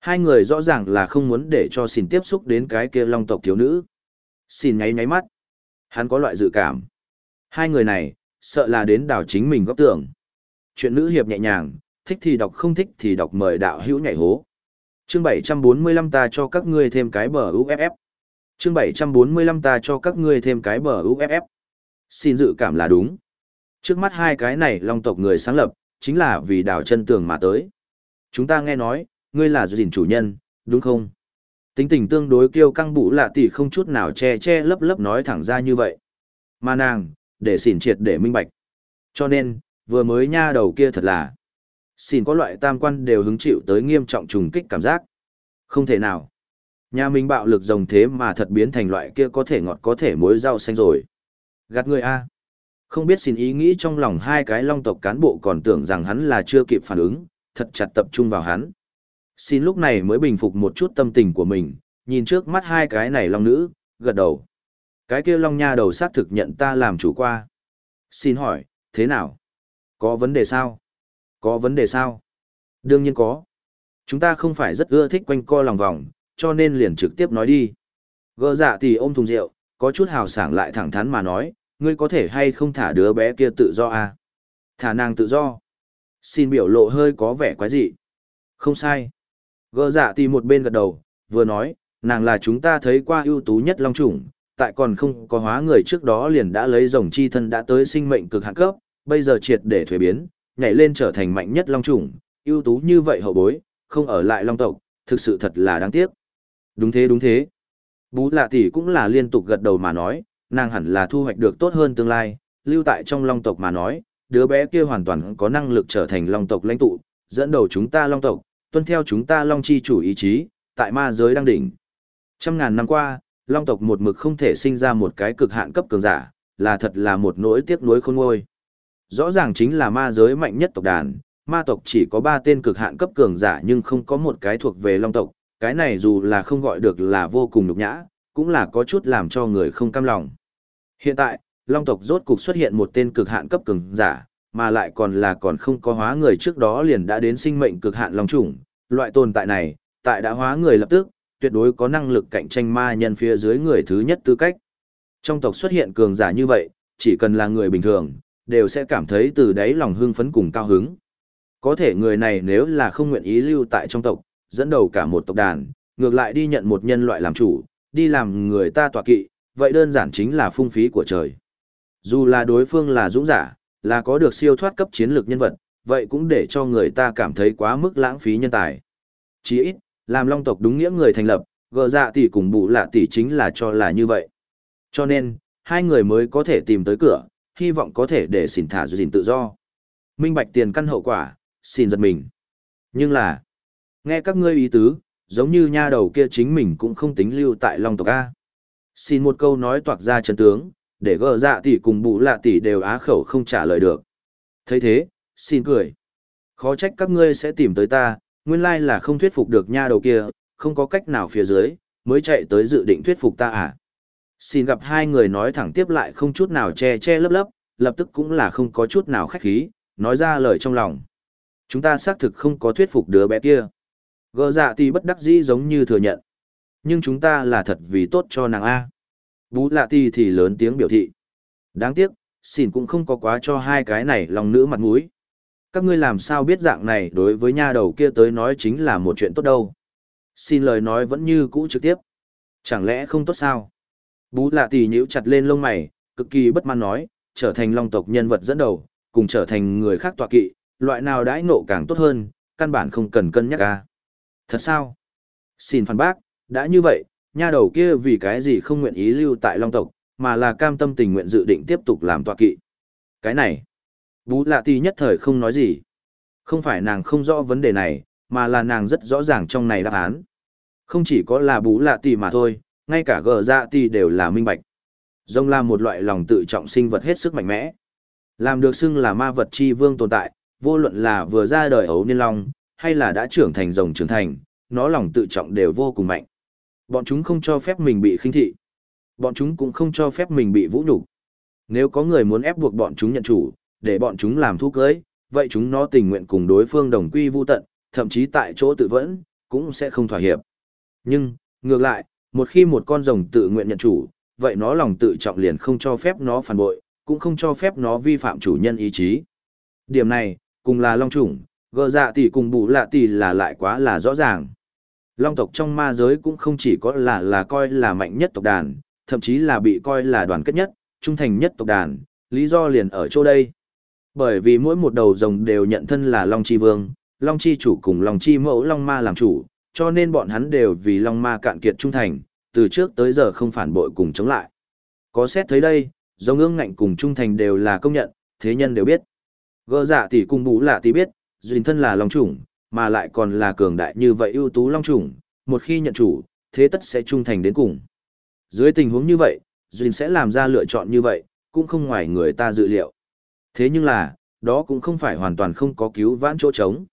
Hai người rõ ràng là không muốn để cho xin tiếp xúc đến cái kia long tộc thiếu nữ. Xin nháy nháy mắt. Hắn có loại dự cảm. Hai người này, sợ là đến đảo chính mình góc tưởng. Chuyện nữ hiệp nhẹ nhàng, thích thì đọc không thích thì đọc mời đạo hữu nhảy hố. Chương 745 ta cho các ngươi thêm cái bờ UFF chương 745 ta cho các ngươi thêm cái bờ UFF. Xin dự cảm là đúng. Trước mắt hai cái này long tộc người sáng lập, chính là vì đào chân tường mà tới. Chúng ta nghe nói, ngươi là gìn chủ nhân, đúng không? Tính tình tương đối kiêu căng bụ lạ tỷ không chút nào che che lấp lấp nói thẳng ra như vậy. Mà nàng, để xỉn triệt để minh bạch. Cho nên, vừa mới nha đầu kia thật là. Xỉn có loại tam quan đều hứng chịu tới nghiêm trọng trùng kích cảm giác. Không thể nào. Nhà mình bạo lực rồng thế mà thật biến thành loại kia có thể ngọt có thể muối rau xanh rồi. Gạt người A. Không biết xin ý nghĩ trong lòng hai cái long tộc cán bộ còn tưởng rằng hắn là chưa kịp phản ứng, thật chặt tập trung vào hắn. Xin lúc này mới bình phục một chút tâm tình của mình, nhìn trước mắt hai cái này long nữ, gật đầu. Cái kia long nha đầu xác thực nhận ta làm chủ qua. Xin hỏi, thế nào? Có vấn đề sao? Có vấn đề sao? Đương nhiên có. Chúng ta không phải rất ưa thích quanh co lòng vòng, cho nên liền trực tiếp nói đi. Gơ dạ thì ôm thùng rượu, có chút hào sảng lại thẳng thắn mà nói, ngươi có thể hay không thả đứa bé kia tự do à? Thả nàng tự do. Xin biểu lộ hơi có vẻ quái dị. Không sai. Gơ dạ thì một bên gật đầu, vừa nói, nàng là chúng ta thấy qua ưu tú nhất long chủng, tại còn không có hóa người trước đó liền đã lấy rồng chi thân đã tới sinh mệnh cực hạn cấp, bây giờ triệt để thuế biến, nhảy lên trở thành mạnh nhất long chủng, ưu tú như vậy hậu bối, không ở lại long tộc, thực sự thật là đáng tiếc. Đúng thế đúng thế. Bú lạ tỷ cũng là liên tục gật đầu mà nói, nàng hẳn là thu hoạch được tốt hơn tương lai, lưu tại trong long tộc mà nói, đứa bé kia hoàn toàn có năng lực trở thành long tộc lãnh tụ, dẫn đầu chúng ta long tộc, tuân theo chúng ta long chi chủ ý chí, tại ma giới đăng đỉnh. Trăm ngàn năm qua, long tộc một mực không thể sinh ra một cái cực hạn cấp cường giả, là thật là một nỗi tiếc nuối khôn nguôi. Rõ ràng chính là ma giới mạnh nhất tộc đàn, ma tộc chỉ có ba tên cực hạn cấp cường giả nhưng không có một cái thuộc về long tộc, cái này dù là không gọi được là vô cùng nhục nhã, cũng là có chút làm cho người không cam lòng. Hiện tại, long tộc rốt cục xuất hiện một tên cực hạn cấp cường giả, mà lại còn là còn không có hóa người trước đó liền đã đến sinh mệnh cực hạn long chủng. Loại tồn tại này, tại đã hóa người lập tức, tuyệt đối có năng lực cạnh tranh ma nhân phía dưới người thứ nhất tư cách. Trong tộc xuất hiện cường giả như vậy, chỉ cần là người bình thường, đều sẽ cảm thấy từ đáy lòng hưng phấn cùng cao hứng. Có thể người này nếu là không nguyện ý lưu tại trong tộc, dẫn đầu cả một tộc đàn, ngược lại đi nhận một nhân loại làm chủ, đi làm người ta tọa kỵ, vậy đơn giản chính là phung phí của trời. Dù là đối phương là dũng giả, là có được siêu thoát cấp chiến lược nhân vật, vậy cũng để cho người ta cảm thấy quá mức lãng phí nhân tài. Chỉ ít, làm long tộc đúng nghĩa người thành lập, gờ dạ tỷ cùng bù lạ tỷ chính là cho là như vậy. Cho nên, hai người mới có thể tìm tới cửa, hy vọng có thể để xỉn thả dùn tự do. Minh bạch tiền căn hậu quả, xin giật mình. Nhưng là, nghe các ngươi ý tứ, giống như nha đầu kia chính mình cũng không tính lưu tại Long tộc A. Xin một câu nói toạc ra chân tướng, để gờ dạ tỷ cùng bụ lạ tỷ đều á khẩu không trả lời được. thấy thế, xin cười. Khó trách các ngươi sẽ tìm tới ta, nguyên lai là không thuyết phục được nha đầu kia, không có cách nào phía dưới, mới chạy tới dự định thuyết phục ta à. Xin gặp hai người nói thẳng tiếp lại không chút nào che che lấp lấp, lập tức cũng là không có chút nào khách khí, nói ra lời trong lòng. Chúng ta xác thực không có thuyết phục đứa bé kia. Gờ dạ thì bất đắc dĩ giống như thừa nhận. Nhưng chúng ta là thật vì tốt cho nàng A. Bú lạ ti thì lớn tiếng biểu thị. Đáng tiếc, xin cũng không có quá cho hai cái này lòng nữ mặt mũi. Các ngươi làm sao biết dạng này đối với nha đầu kia tới nói chính là một chuyện tốt đâu. Xin lời nói vẫn như cũ trực tiếp. Chẳng lẽ không tốt sao? Bú lạ tỷ nhíu chặt lên lông mày, cực kỳ bất mãn nói, trở thành long tộc nhân vật dẫn đầu, cùng trở thành người khác tọa kỵ, loại nào đãi nộ càng tốt hơn, căn bản không cần cân nhắc ca. Thật sao? Xin phản bác, đã như vậy, nha đầu kia vì cái gì không nguyện ý lưu tại long tộc, mà là cam tâm tình nguyện dự định tiếp tục làm tọa kỵ. Cái này, bú lạ Tì nhất thời không nói gì. Không phải nàng không rõ vấn đề này, mà là nàng rất rõ ràng trong này đáp án. Không chỉ có là bú lạ Tì mà thôi, ngay cả gờ dạ Tì đều là minh bạch. Rồng là một loại lòng tự trọng sinh vật hết sức mạnh mẽ. Làm được xưng là ma vật chi vương tồn tại, vô luận là vừa ra đời ấu niên long, hay là đã trưởng thành rồng trưởng thành, nó lòng tự trọng đều vô cùng mạnh. Bọn chúng không cho phép mình bị khinh thị. Bọn chúng cũng không cho phép mình bị vũ nhục. Nếu có người muốn ép buộc bọn chúng nhận chủ, để bọn chúng làm thu cưới, vậy chúng nó tình nguyện cùng đối phương đồng quy vu tận, thậm chí tại chỗ tự vẫn, cũng sẽ không thỏa hiệp. Nhưng, ngược lại, một khi một con rồng tự nguyện nhận chủ, vậy nó lòng tự trọng liền không cho phép nó phản bội, cũng không cho phép nó vi phạm chủ nhân ý chí. Điểm này, cùng là long chủng, gờ dạ tỷ cùng bù lạ tỷ là lại quá là rõ ràng. Long tộc trong ma giới cũng không chỉ có là là coi là mạnh nhất tộc đàn, thậm chí là bị coi là đoàn kết nhất, trung thành nhất tộc đàn, lý do liền ở chỗ đây. Bởi vì mỗi một đầu rồng đều nhận thân là Long Chi Vương, Long Chi chủ cùng Long Chi mẫu Long Ma làm chủ, cho nên bọn hắn đều vì Long Ma cạn kiệt trung thành, từ trước tới giờ không phản bội cùng chống lại. Có xét thấy đây, rồng ương ngạnh cùng trung thành đều là công nhận, thế nhân đều biết. Gơ dạ tỷ cùng bú lạ tỷ biết, duyên thân là Long chủng, mà lại còn là cường đại như vậy ưu tú Long chủng, một khi nhận chủ, thế tất sẽ trung thành đến cùng. Dưới tình huống như vậy, duyên sẽ làm ra lựa chọn như vậy, cũng không ngoài người ta dự liệu. Thế nhưng là, đó cũng không phải hoàn toàn không có cứu vãn chỗ trống.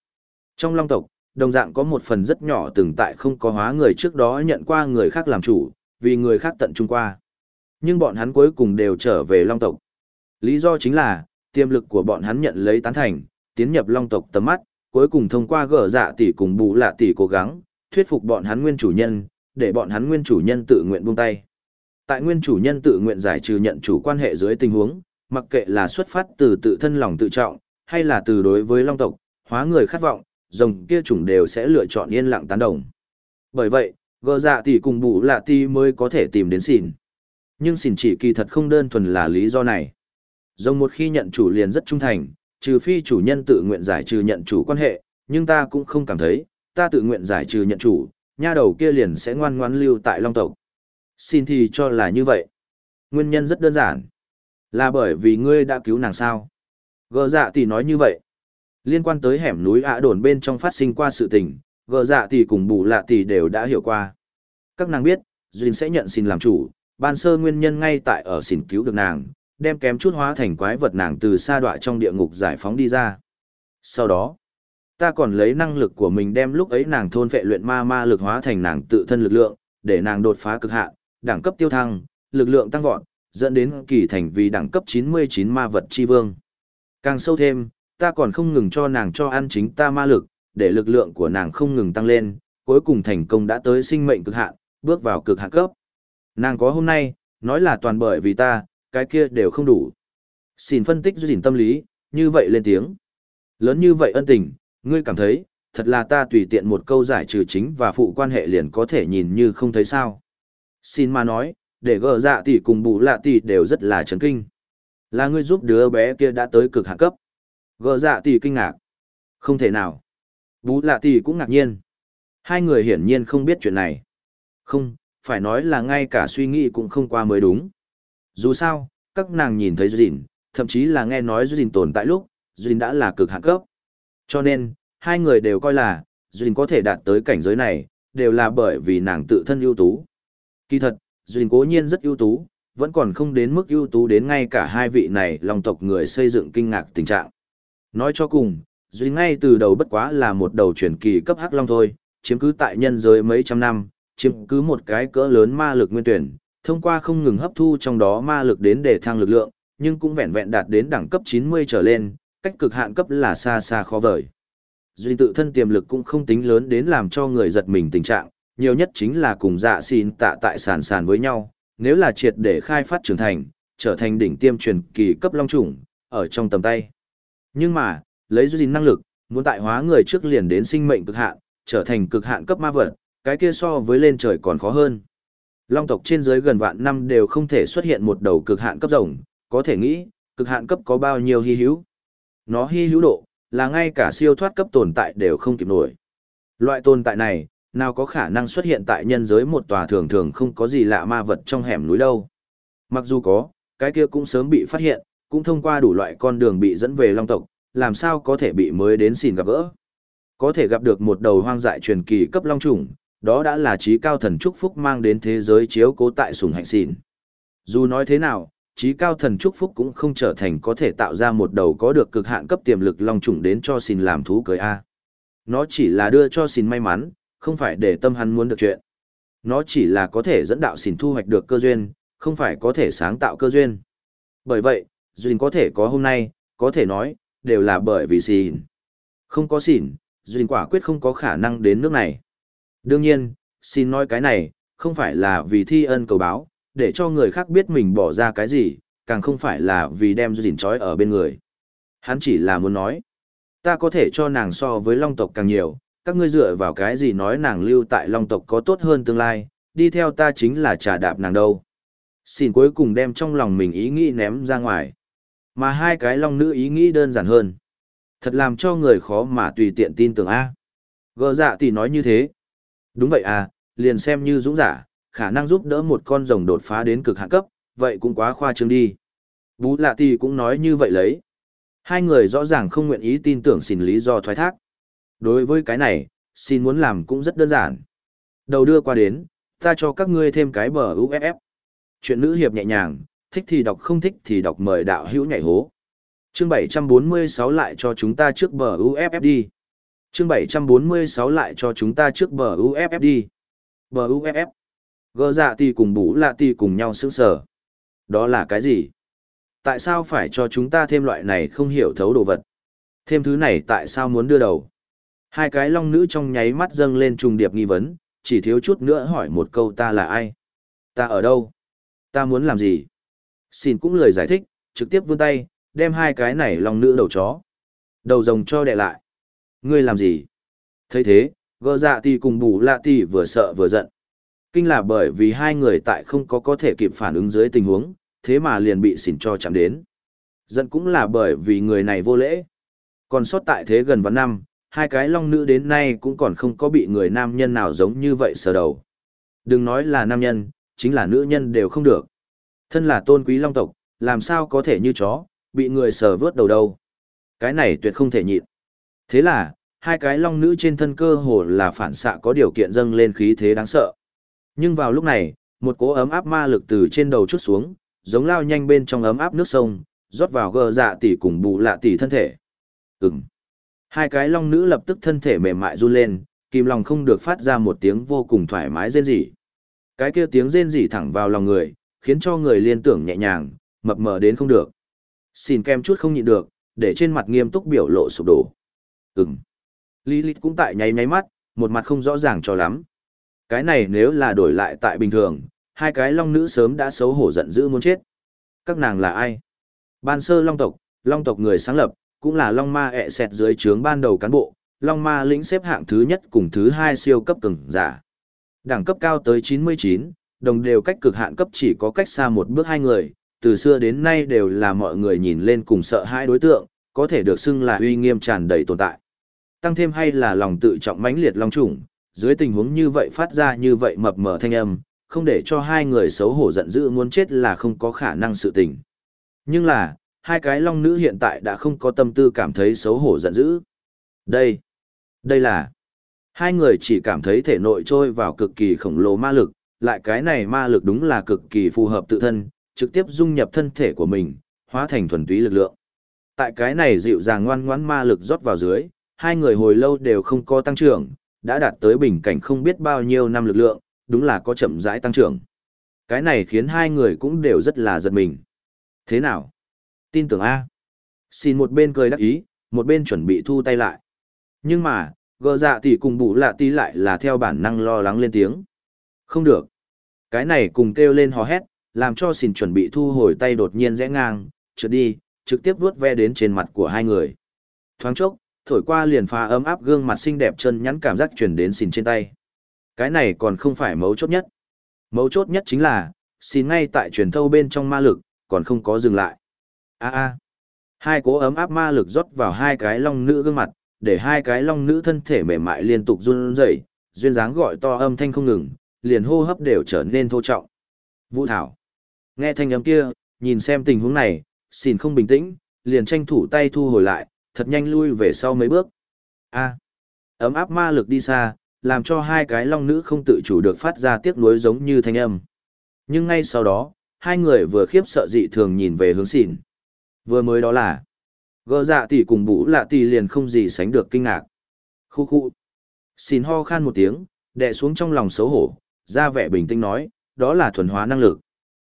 Trong long tộc, đồng dạng có một phần rất nhỏ từng tại không có hóa người trước đó nhận qua người khác làm chủ, vì người khác tận trung qua. Nhưng bọn hắn cuối cùng đều trở về long tộc. Lý do chính là, tiềm lực của bọn hắn nhận lấy tán thành, tiến nhập long tộc tầm mắt, cuối cùng thông qua gỡ dạ tỷ cùng bù lạ tỷ cố gắng, thuyết phục bọn hắn nguyên chủ nhân, để bọn hắn nguyên chủ nhân tự nguyện buông tay. Tại nguyên chủ nhân tự nguyện giải trừ nhận chủ quan hệ dưới tình huống, mặc kệ là xuất phát từ tự thân lòng tự trọng, hay là từ đối với long tộc, hóa người khát vọng, rồng kia chủng đều sẽ lựa chọn yên lặng tán đồng. Bởi vậy, gờ dạ tỷ cùng bù lạ tỷ mới có thể tìm đến xỉn. Nhưng xỉn chỉ kỳ thật không đơn thuần là lý do này. Rồng một khi nhận chủ liền rất trung thành, trừ phi chủ nhân tự nguyện giải trừ nhận chủ quan hệ, nhưng ta cũng không cảm thấy, ta tự nguyện giải trừ nhận chủ, nha đầu kia liền sẽ ngoan ngoãn lưu tại Long tộc. Xin thì cho là như vậy. Nguyên nhân rất đơn giản. Là bởi vì ngươi đã cứu nàng sao. Gờ dạ thì nói như vậy. Liên quan tới hẻm núi ạ đồn bên trong phát sinh qua sự tình, gờ dạ thì cùng bù lạ thì đều đã hiểu qua. Các nàng biết, Duyên sẽ nhận xin làm chủ, ban sơ nguyên nhân ngay tại ở xin cứu được nàng, đem kém chút hóa thành quái vật nàng từ sa đọa trong địa ngục giải phóng đi ra. Sau đó, ta còn lấy năng lực của mình đem lúc ấy nàng thôn vệ luyện ma ma lực hóa thành nàng tự thân lực lượng, để nàng đột phá cực hạn, đẳng cấp tiêu thăng, lực lượng tăng vọt, dẫn đến kỳ thành vì đẳng cấp 99 ma vật chi vương. Càng sâu thêm, ta còn không ngừng cho nàng cho ăn chính ta ma lực, để lực lượng của nàng không ngừng tăng lên, cuối cùng thành công đã tới sinh mệnh cực hạn, bước vào cực hạn cấp. Nàng có hôm nay, nói là toàn bởi vì ta, cái kia đều không đủ. Xin phân tích duyên tâm lý, như vậy lên tiếng. Lớn như vậy ân tình, ngươi cảm thấy, thật là ta tùy tiện một câu giải trừ chính và phụ quan hệ liền có thể nhìn như không thấy sao. Xin mà nói, để Gờ dạ tỷ cùng bù lạ tỷ đều rất là chấn kinh. Là ngươi giúp đứa bé kia đã tới cực hạ cấp. Gờ dạ tỷ kinh ngạc. Không thể nào. Bù lạ tỷ cũng ngạc nhiên. Hai người hiển nhiên không biết chuyện này. Không, phải nói là ngay cả suy nghĩ cũng không qua mới đúng. Dù sao, các nàng nhìn thấy Duyên, thậm chí là nghe nói Duyên tồn tại lúc, Duyên đã là cực hạ cấp. Cho nên, hai người đều coi là, Duyên có thể đạt tới cảnh giới này, đều là bởi vì nàng tự thân ưu tú. Kỳ thật, Duyên cố nhiên rất ưu tú, vẫn còn không đến mức ưu tú đến ngay cả hai vị này lòng tộc người xây dựng kinh ngạc tình trạng. Nói cho cùng, Duyên ngay từ đầu bất quá là một đầu chuyển kỳ cấp hắc long thôi, chiếm cứ tại nhân giới mấy trăm năm, chiếm cứ một cái cỡ lớn ma lực nguyên tuyển, thông qua không ngừng hấp thu trong đó ma lực đến để thăng lực lượng, nhưng cũng vẹn vẹn đạt đến đẳng cấp 90 trở lên, cách cực hạn cấp là xa xa khó vời. Duyên tự thân tiềm lực cũng không tính lớn đến làm cho người giật mình tình trạng, nhiều nhất chính là cùng dạ xin tạ tại sàn sàn với nhau, nếu là triệt để khai phát trưởng thành, trở thành đỉnh tiêm truyền kỳ cấp long chủng, ở trong tầm tay. Nhưng mà, lấy duyên năng lực, muốn tại hóa người trước liền đến sinh mệnh cực hạn, trở thành cực hạn cấp ma vật, cái kia so với lên trời còn khó hơn. Long tộc trên dưới gần vạn năm đều không thể xuất hiện một đầu cực hạn cấp rồng, có thể nghĩ, cực hạn cấp có bao nhiêu hy hữu. Nó hy hữu độ, là ngay cả siêu thoát cấp tồn tại đều không kịp nổi. Loại tồn tại này, nào có khả năng xuất hiện tại nhân giới một tòa thường thường không có gì lạ ma vật trong hẻm núi đâu. Mặc dù có, cái kia cũng sớm bị phát hiện, cũng thông qua đủ loại con đường bị dẫn về long tộc, làm sao có thể bị mới đến xin gặp gỡ. Có thể gặp được một đầu hoang dại truyền kỳ cấp long trùng, đó đã là trí cao thần chúc phúc mang đến thế giới chiếu cố tại sùng hạnh xỉn. Dù nói thế nào, trí cao thần chúc phúc cũng không trở thành có thể tạo ra một đầu có được cực hạn cấp tiềm lực long trùng đến cho xin làm thú cưới A. Nó chỉ là đưa cho xin may mắn, không phải để tâm hắn muốn được chuyện. Nó chỉ là có thể dẫn đạo xỉn thu hoạch được cơ duyên, không phải có thể sáng tạo cơ duyên. Bởi vậy, duyên có thể có hôm nay, có thể nói, đều là bởi vì xỉn. Không có xỉn, duyên quả quyết không có khả năng đến nước này. Đương nhiên, xin nói cái này, không phải là vì thi ân cầu báo, để cho người khác biết mình bỏ ra cái gì, càng không phải là vì đem duyên trói ở bên người. Hắn chỉ là muốn nói, ta có thể cho nàng so với long tộc càng nhiều, các ngươi dựa vào cái gì nói nàng lưu tại long tộc có tốt hơn tương lai, đi theo ta chính là trả đạp nàng đâu. Xin cuối cùng đem trong lòng mình ý nghĩ ném ra ngoài. Mà hai cái long nữ ý nghĩ đơn giản hơn. Thật làm cho người khó mà tùy tiện tin tưởng A. Gờ dạ thì nói như thế. Đúng vậy à, liền xem như dũng giả, khả năng giúp đỡ một con rồng đột phá đến cực hạn cấp, vậy cũng quá khoa trương đi. Bú lạ thì cũng nói như vậy lấy. Hai người rõ ràng không nguyện ý tin tưởng xin lý do thoái thác. Đối với cái này, xin muốn làm cũng rất đơn giản. Đầu đưa qua đến, ta cho các ngươi thêm cái bờ UFF. Chuyện nữ hiệp nhẹ nhàng, thích thì đọc không thích thì đọc mời đạo hữu nhảy hố. Chương 746 lại cho chúng ta trước bờ UFF đi. Chương 746 lại cho chúng ta trước bờ UFF đi. Bờ UFF. Gơ dạ thì cùng bú lạ thì cùng nhau sững sở. Đó là cái gì? Tại sao phải cho chúng ta thêm loại này không hiểu thấu đồ vật? Thêm thứ này tại sao muốn đưa đầu? Hai cái long nữ trong nháy mắt dâng lên trùng điệp nghi vấn, chỉ thiếu chút nữa hỏi một câu ta là ai? Ta ở đâu? Ta muốn làm gì? Xin cũng lời giải thích, trực tiếp vươn tay, đem hai cái này long nữ đầu chó. Đầu rồng cho đè lại. Ngươi làm gì? thấy thế, gơ dạ thì cùng bù lạ thì vừa sợ vừa giận. Kinh là bởi vì hai người tại không có có thể kịp phản ứng dưới tình huống, thế mà liền bị xỉn cho chạm đến. Giận cũng là bởi vì người này vô lễ. Còn sót tại thế gần vạn năm, hai cái long nữ đến nay cũng còn không có bị người nam nhân nào giống như vậy sờ đầu. Đừng nói là nam nhân, chính là nữ nhân đều không được. Thân là tôn quý long tộc, làm sao có thể như chó, bị người sờ vớt đầu đâu. Cái này tuyệt không thể nhịn. Thế là, hai cái long nữ trên thân cơ hồ là phản xạ có điều kiện dâng lên khí thế đáng sợ. Nhưng vào lúc này, một cỗ ấm áp ma lực từ trên đầu chút xuống, giống lao nhanh bên trong ấm áp nước sông, rót vào gờ dạ tỷ cùng bù lạ tỷ thân thể. Ừm. Hai cái long nữ lập tức thân thể mềm mại run lên, kìm lòng không được phát ra một tiếng vô cùng thoải mái rên rỉ. Cái kia tiếng rên rỉ thẳng vào lòng người, khiến cho người liên tưởng nhẹ nhàng, mập mờ đến không được. Xin kem chút không nhịn được, để trên mặt nghiêm túc biểu lộ sụp đổ. Ừm. Lilith cũng tại nháy nháy mắt, một mặt không rõ ràng cho lắm. Cái này nếu là đổi lại tại bình thường, hai cái long nữ sớm đã xấu hổ giận dữ muốn chết. Các nàng là ai? Ban sơ long tộc, long tộc người sáng lập, cũng là long ma ẹ xẹt dưới trướng ban đầu cán bộ, long ma lĩnh xếp hạng thứ nhất cùng thứ hai siêu cấp cường giả. Đẳng cấp cao tới 99, đồng đều cách cực hạn cấp chỉ có cách xa một bước hai người, từ xưa đến nay đều là mọi người nhìn lên cùng sợ hai đối tượng, có thể được xưng là uy nghiêm tràn đầy tồn tại. Tăng thêm hay là lòng tự trọng mãnh liệt long trùng, dưới tình huống như vậy phát ra như vậy mập mờ thanh âm, không để cho hai người xấu hổ giận dữ muốn chết là không có khả năng sự tình. Nhưng là, hai cái long nữ hiện tại đã không có tâm tư cảm thấy xấu hổ giận dữ. Đây, đây là, hai người chỉ cảm thấy thể nội trôi vào cực kỳ khổng lồ ma lực, lại cái này ma lực đúng là cực kỳ phù hợp tự thân, trực tiếp dung nhập thân thể của mình, hóa thành thuần túy lực lượng. Tại cái này dịu dàng ngoan ngoãn ma lực rót vào dưới, hai người hồi lâu đều không có tăng trưởng, đã đạt tới bình cảnh không biết bao nhiêu năm lực lượng, đúng là có chậm rãi tăng trưởng. Cái này khiến hai người cũng đều rất là giật mình. Thế nào? Tin tưởng A. Xin một bên cười đắc ý, một bên chuẩn bị thu tay lại. Nhưng mà, gờ dạ tỷ cùng bù lạ tí lại là theo bản năng lo lắng lên tiếng. Không được. Cái này cùng kêu lên hò hét, làm cho xin chuẩn bị thu hồi tay đột nhiên rẽ ngang, trượt đi, trực tiếp vuốt ve đến trên mặt của hai người. Thoáng chốc, thổi qua liền pha ấm áp gương mặt xinh đẹp chân nhắn cảm giác truyền đến xin trên tay. Cái này còn không phải mấu chốt nhất. Mấu chốt nhất chính là, xin ngay tại truyền thâu bên trong ma lực, còn không có dừng lại a a Hai cố ấm áp ma lực rót vào hai cái long nữ gương mặt, để hai cái long nữ thân thể mềm mại liên tục run rẩy, duyên dáng gọi to âm thanh không ngừng, liền hô hấp đều trở nên thô trọng. Vũ Thảo. Nghe thanh âm kia, nhìn xem tình huống này, xin không bình tĩnh, liền tranh thủ tay thu hồi lại, thật nhanh lui về sau mấy bước. A. Ấm áp ma lực đi xa, làm cho hai cái long nữ không tự chủ được phát ra tiếc nuối giống như thanh âm. Nhưng ngay sau đó, hai người vừa khiếp sợ dị thường nhìn về hướng xỉn. Vừa mới đó là, gỡ dạ tỷ cùng bũ lạ tỷ liền không gì sánh được kinh ngạc. Khu khu. xin ho khan một tiếng, đè xuống trong lòng xấu hổ, ra vẻ bình tĩnh nói, đó là thuần hóa năng lực.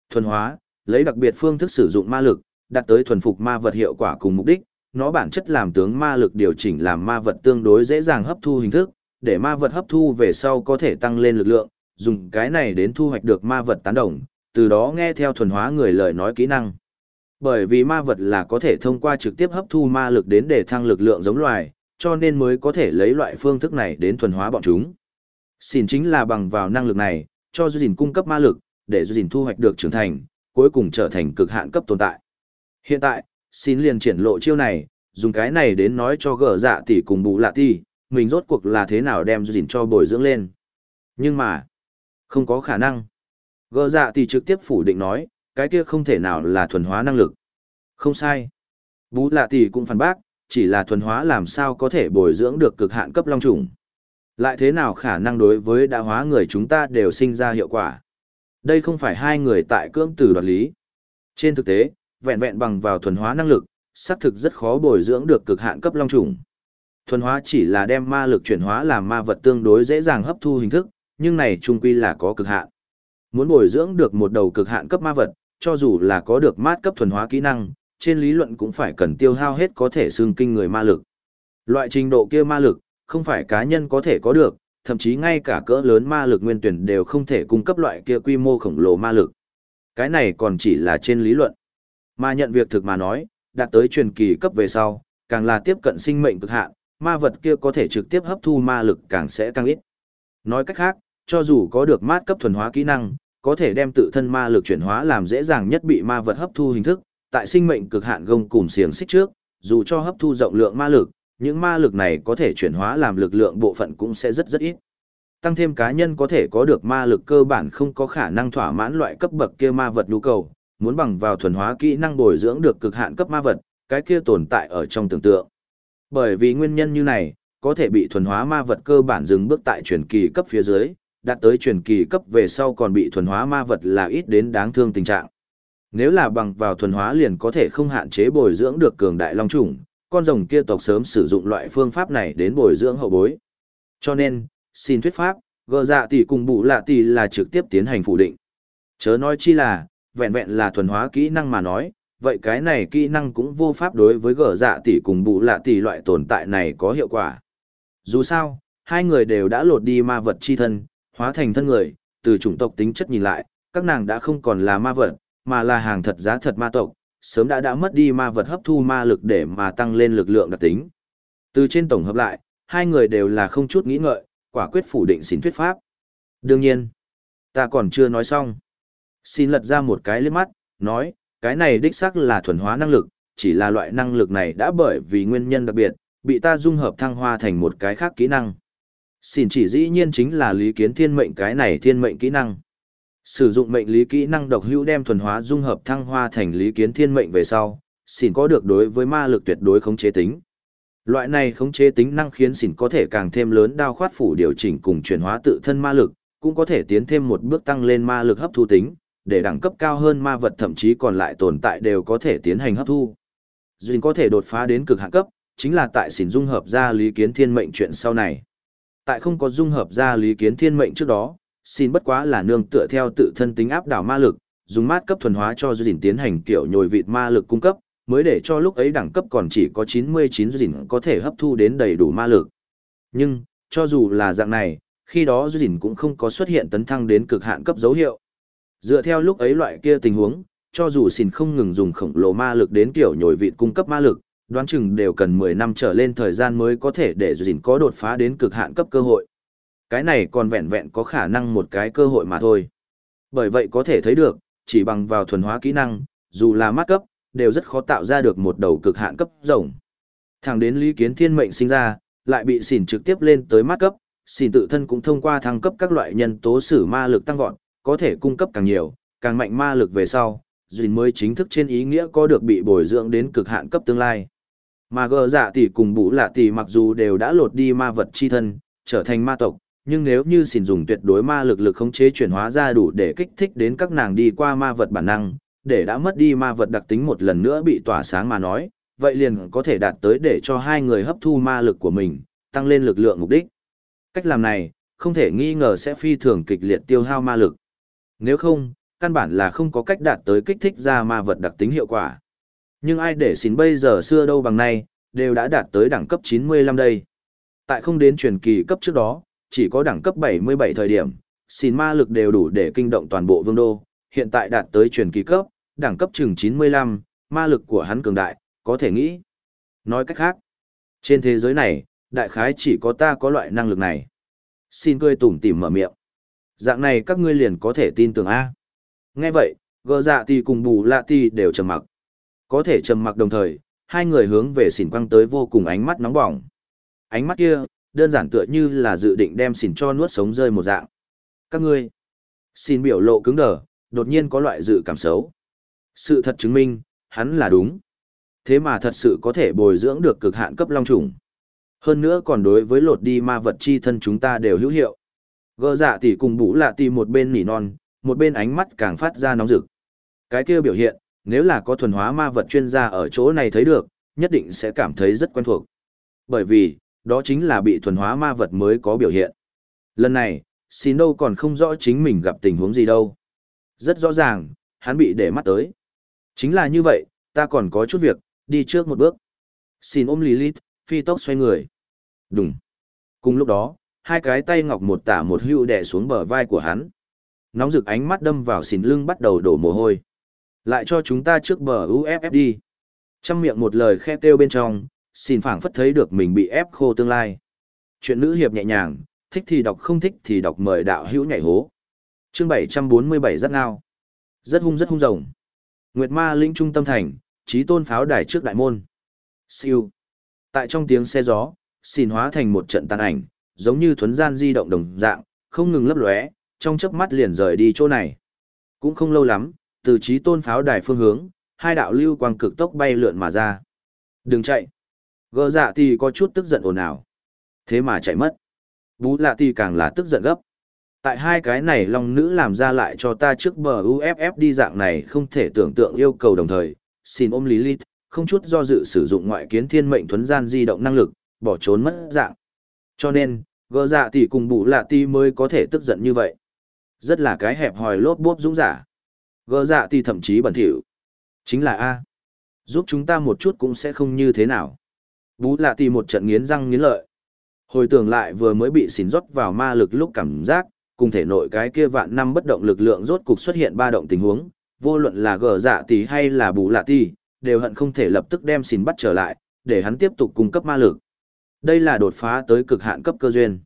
Thuần hóa, lấy đặc biệt phương thức sử dụng ma lực, đạt tới thuần phục ma vật hiệu quả cùng mục đích, nó bản chất làm tướng ma lực điều chỉnh làm ma vật tương đối dễ dàng hấp thu hình thức, để ma vật hấp thu về sau có thể tăng lên lực lượng, dùng cái này đến thu hoạch được ma vật tán đồng, từ đó nghe theo thuần hóa người lời nói kỹ năng. Bởi vì ma vật là có thể thông qua trực tiếp hấp thu ma lực đến để thăng lực lượng giống loài, cho nên mới có thể lấy loại phương thức này đến thuần hóa bọn chúng. Xin chính là bằng vào năng lực này, cho Duyên cung cấp ma lực, để Duyên thu hoạch được trưởng thành, cuối cùng trở thành cực hạn cấp tồn tại. Hiện tại, xin liền triển lộ chiêu này, dùng cái này đến nói cho gỡ dạ tỷ cùng bù lạ tỷ, mình rốt cuộc là thế nào đem dìn cho bồi dưỡng lên. Nhưng mà, không có khả năng. Gỡ dạ tỷ trực tiếp phủ định nói, cái kia không thể nào là thuần hóa năng lực. Không sai. Bú lạ tỷ cũng phản bác, chỉ là thuần hóa làm sao có thể bồi dưỡng được cực hạn cấp long trùng. Lại thế nào khả năng đối với đã hóa người chúng ta đều sinh ra hiệu quả. Đây không phải hai người tại cưỡng từ đoạt lý. Trên thực tế, vẹn vẹn bằng vào thuần hóa năng lực, xác thực rất khó bồi dưỡng được cực hạn cấp long trùng. Thuần hóa chỉ là đem ma lực chuyển hóa làm ma vật tương đối dễ dàng hấp thu hình thức, nhưng này trung quy là có cực hạn. Muốn bồi dưỡng được một đầu cực hạn cấp ma vật, cho dù là có được mát cấp thuần hóa kỹ năng, trên lý luận cũng phải cần tiêu hao hết có thể xương kinh người ma lực. Loại trình độ kia ma lực, không phải cá nhân có thể có được, thậm chí ngay cả cỡ lớn ma lực nguyên tuyển đều không thể cung cấp loại kia quy mô khổng lồ ma lực. Cái này còn chỉ là trên lý luận. Mà nhận việc thực mà nói, đạt tới truyền kỳ cấp về sau, càng là tiếp cận sinh mệnh cực hạn, ma vật kia có thể trực tiếp hấp thu ma lực càng sẽ tăng ít. Nói cách khác, cho dù có được mát cấp thuần hóa kỹ năng, có thể đem tự thân ma lực chuyển hóa làm dễ dàng nhất bị ma vật hấp thu hình thức, tại sinh mệnh cực hạn gông cùng xiềng xích trước, dù cho hấp thu rộng lượng ma lực, những ma lực này có thể chuyển hóa làm lực lượng bộ phận cũng sẽ rất rất ít. Tăng thêm cá nhân có thể có được ma lực cơ bản không có khả năng thỏa mãn loại cấp bậc kia ma vật nhu cầu, muốn bằng vào thuần hóa kỹ năng bồi dưỡng được cực hạn cấp ma vật, cái kia tồn tại ở trong tưởng tượng. Bởi vì nguyên nhân như này, có thể bị thuần hóa ma vật cơ bản dừng bước tại truyền kỳ cấp phía dưới, đạt tới truyền kỳ cấp về sau còn bị thuần hóa ma vật là ít đến đáng thương tình trạng. Nếu là bằng vào thuần hóa liền có thể không hạn chế bồi dưỡng được cường đại long trùng, con rồng kia tộc sớm sử dụng loại phương pháp này đến bồi dưỡng hậu bối. Cho nên, xin thuyết pháp, gờ dạ tỷ cùng bụ lạ tỷ là trực tiếp tiến hành phủ định. Chớ nói chi là, vẹn vẹn là thuần hóa kỹ năng mà nói, vậy cái này kỹ năng cũng vô pháp đối với gờ dạ tỷ cùng bụ lạ tỷ loại tồn tại này có hiệu quả. Dù sao, hai người đều đã lột đi ma vật chi thân, hóa thành thân người, từ chủng tộc tính chất nhìn lại, các nàng đã không còn là ma vật, mà là hàng thật giá thật ma tộc, sớm đã đã mất đi ma vật hấp thu ma lực để mà tăng lên lực lượng đặc tính. Từ trên tổng hợp lại, hai người đều là không chút nghĩ ngợi, quả quyết phủ định xin thuyết pháp. Đương nhiên, ta còn chưa nói xong. Xin lật ra một cái liếc mắt, nói, cái này đích xác là thuần hóa năng lực, chỉ là loại năng lực này đã bởi vì nguyên nhân đặc biệt, bị ta dung hợp thăng hoa thành một cái khác kỹ năng. Xin chỉ dĩ nhiên chính là lý kiến thiên mệnh cái này thiên mệnh kỹ năng. Sử dụng mệnh lý kỹ năng độc hữu đem thuần hóa dung hợp thăng hoa thành lý kiến thiên mệnh về sau, xin có được đối với ma lực tuyệt đối khống chế tính. Loại này khống chế tính năng khiến xỉn có thể càng thêm lớn đao khoát phủ điều chỉnh cùng chuyển hóa tự thân ma lực, cũng có thể tiến thêm một bước tăng lên ma lực hấp thu tính, để đẳng cấp cao hơn ma vật thậm chí còn lại tồn tại đều có thể tiến hành hấp thu. Duyên có thể đột phá đến cực hạn cấp, chính là tại xỉn dung hợp ra lý kiến thiên mệnh chuyện sau này. Tại không có dung hợp ra lý kiến thiên mệnh trước đó, xin bất quá là nương tựa theo tự thân tính áp đảo ma lực, dùng mát cấp thuần hóa cho duyên tiến hành kiểu nhồi vịt ma lực cung cấp, mới để cho lúc ấy đẳng cấp còn chỉ có 99 duyên có thể hấp thu đến đầy đủ ma lực. Nhưng, cho dù là dạng này, khi đó duyên cũng không có xuất hiện tấn thăng đến cực hạn cấp dấu hiệu. Dựa theo lúc ấy loại kia tình huống, cho dù xin không ngừng dùng khổng lồ ma lực đến kiểu nhồi vịt cung cấp ma lực, đoán chừng đều cần 10 năm trở lên thời gian mới có thể để duyên có đột phá đến cực hạn cấp cơ hội. Cái này còn vẹn vẹn có khả năng một cái cơ hội mà thôi. Bởi vậy có thể thấy được, chỉ bằng vào thuần hóa kỹ năng, dù là mát cấp, đều rất khó tạo ra được một đầu cực hạn cấp rồng. Thẳng đến Lý Kiến Thiên mệnh sinh ra, lại bị xỉn trực tiếp lên tới mát cấp, xỉn tự thân cũng thông qua thăng cấp các loại nhân tố sử ma lực tăng vọt, có thể cung cấp càng nhiều, càng mạnh ma lực về sau, dùn mới chính thức trên ý nghĩa có được bị bồi dưỡng đến cực hạn cấp tương lai. Mà gờ dạ tỷ cùng bụ lạ tỷ mặc dù đều đã lột đi ma vật chi thân, trở thành ma tộc, nhưng nếu như xỉn dùng tuyệt đối ma lực lực khống chế chuyển hóa ra đủ để kích thích đến các nàng đi qua ma vật bản năng, để đã mất đi ma vật đặc tính một lần nữa bị tỏa sáng mà nói, vậy liền có thể đạt tới để cho hai người hấp thu ma lực của mình, tăng lên lực lượng mục đích. Cách làm này, không thể nghi ngờ sẽ phi thường kịch liệt tiêu hao ma lực. Nếu không, căn bản là không có cách đạt tới kích thích ra ma vật đặc tính hiệu quả. Nhưng ai để xin bây giờ xưa đâu bằng nay, đều đã đạt tới đẳng cấp 95 đây. Tại không đến truyền kỳ cấp trước đó, chỉ có đẳng cấp 77 thời điểm, xin ma lực đều đủ để kinh động toàn bộ vương đô, hiện tại đạt tới truyền kỳ cấp, đẳng cấp chừng 95, ma lực của hắn cường đại, có thể nghĩ. Nói cách khác, trên thế giới này, đại khái chỉ có ta có loại năng lực này. Xin cười tủm tỉm mở miệng. Dạng này các ngươi liền có thể tin tưởng A. Nghe vậy, gờ dạ thì cùng bù lạ thì đều trầm mặc. Có thể trầm mặc đồng thời, hai người hướng về xỉn quăng tới vô cùng ánh mắt nóng bỏng. Ánh mắt kia, đơn giản tựa như là dự định đem xỉn cho nuốt sống rơi một dạng. Các ngươi, xin biểu lộ cứng đờ, đột nhiên có loại dự cảm xấu. Sự thật chứng minh, hắn là đúng. Thế mà thật sự có thể bồi dưỡng được cực hạn cấp long trùng. Hơn nữa còn đối với lột đi ma vật chi thân chúng ta đều hữu hiệu. Gơ dạ tỷ cùng bũ lạ tỷ một bên nỉ non, một bên ánh mắt càng phát ra nóng rực. Cái kia biểu hiện, nếu là có thuần hóa ma vật chuyên gia ở chỗ này thấy được, nhất định sẽ cảm thấy rất quen thuộc. Bởi vì, đó chính là bị thuần hóa ma vật mới có biểu hiện. Lần này, xin đâu còn không rõ chính mình gặp tình huống gì đâu. Rất rõ ràng, hắn bị để mắt tới. Chính là như vậy, ta còn có chút việc, đi trước một bước. Xin ôm Lilith, phi tốc xoay người. Đúng. Cùng lúc đó, hai cái tay ngọc một tả một hưu đè xuống bờ vai của hắn. Nóng rực ánh mắt đâm vào xìn lưng bắt đầu đổ mồ hôi. Lại cho chúng ta trước bờ UFF đi. Trong miệng một lời khe kêu bên trong, xin phảng phất thấy được mình bị ép khô tương lai. Chuyện nữ hiệp nhẹ nhàng, thích thì đọc không thích thì đọc mời đạo hữu nhảy hố. Chương 747 rất ngao. Rất hung rất hung rồng. Nguyệt ma linh trung tâm thành, trí tôn pháo đài trước đại môn. Siêu. Tại trong tiếng xe gió, xin hóa thành một trận tàn ảnh, giống như thuấn gian di động đồng dạng, không ngừng lấp lóe, trong chớp mắt liền rời đi chỗ này. Cũng không lâu lắm, từ trí tôn pháo đài phương hướng, hai đạo lưu quang cực tốc bay lượn mà ra. Đừng chạy. Gỡ dạ thì có chút tức giận ồn ào. Thế mà chạy mất. Bú lạ thì càng là tức giận gấp. Tại hai cái này long nữ làm ra lại cho ta trước bờ UFF đi dạng này không thể tưởng tượng yêu cầu đồng thời, xin ôm lý Lilith, không chút do dự sử dụng ngoại kiến thiên mệnh thuấn gian di động năng lực, bỏ trốn mất dạng. Cho nên, gỡ dạ tỷ cùng bú lạ thì mới có thể tức giận như vậy. Rất là cái hẹp hòi lốp bốp dũng giả. Gỡ dạ thì thậm chí bẩn thỉu. Chính là A. Giúp chúng ta một chút cũng sẽ không như thế nào. Bú lạ thì một trận nghiến răng nghiến lợi. Hồi tưởng lại vừa mới bị xỉn rót vào ma lực lúc cảm giác, cùng thể nội cái kia vạn năm bất động lực lượng rốt cục xuất hiện ba động tình huống, vô luận là gờ dạ tỷ hay là bù lạ tỷ, đều hận không thể lập tức đem xỉn bắt trở lại, để hắn tiếp tục cung cấp ma lực. Đây là đột phá tới cực hạn cấp cơ duyên.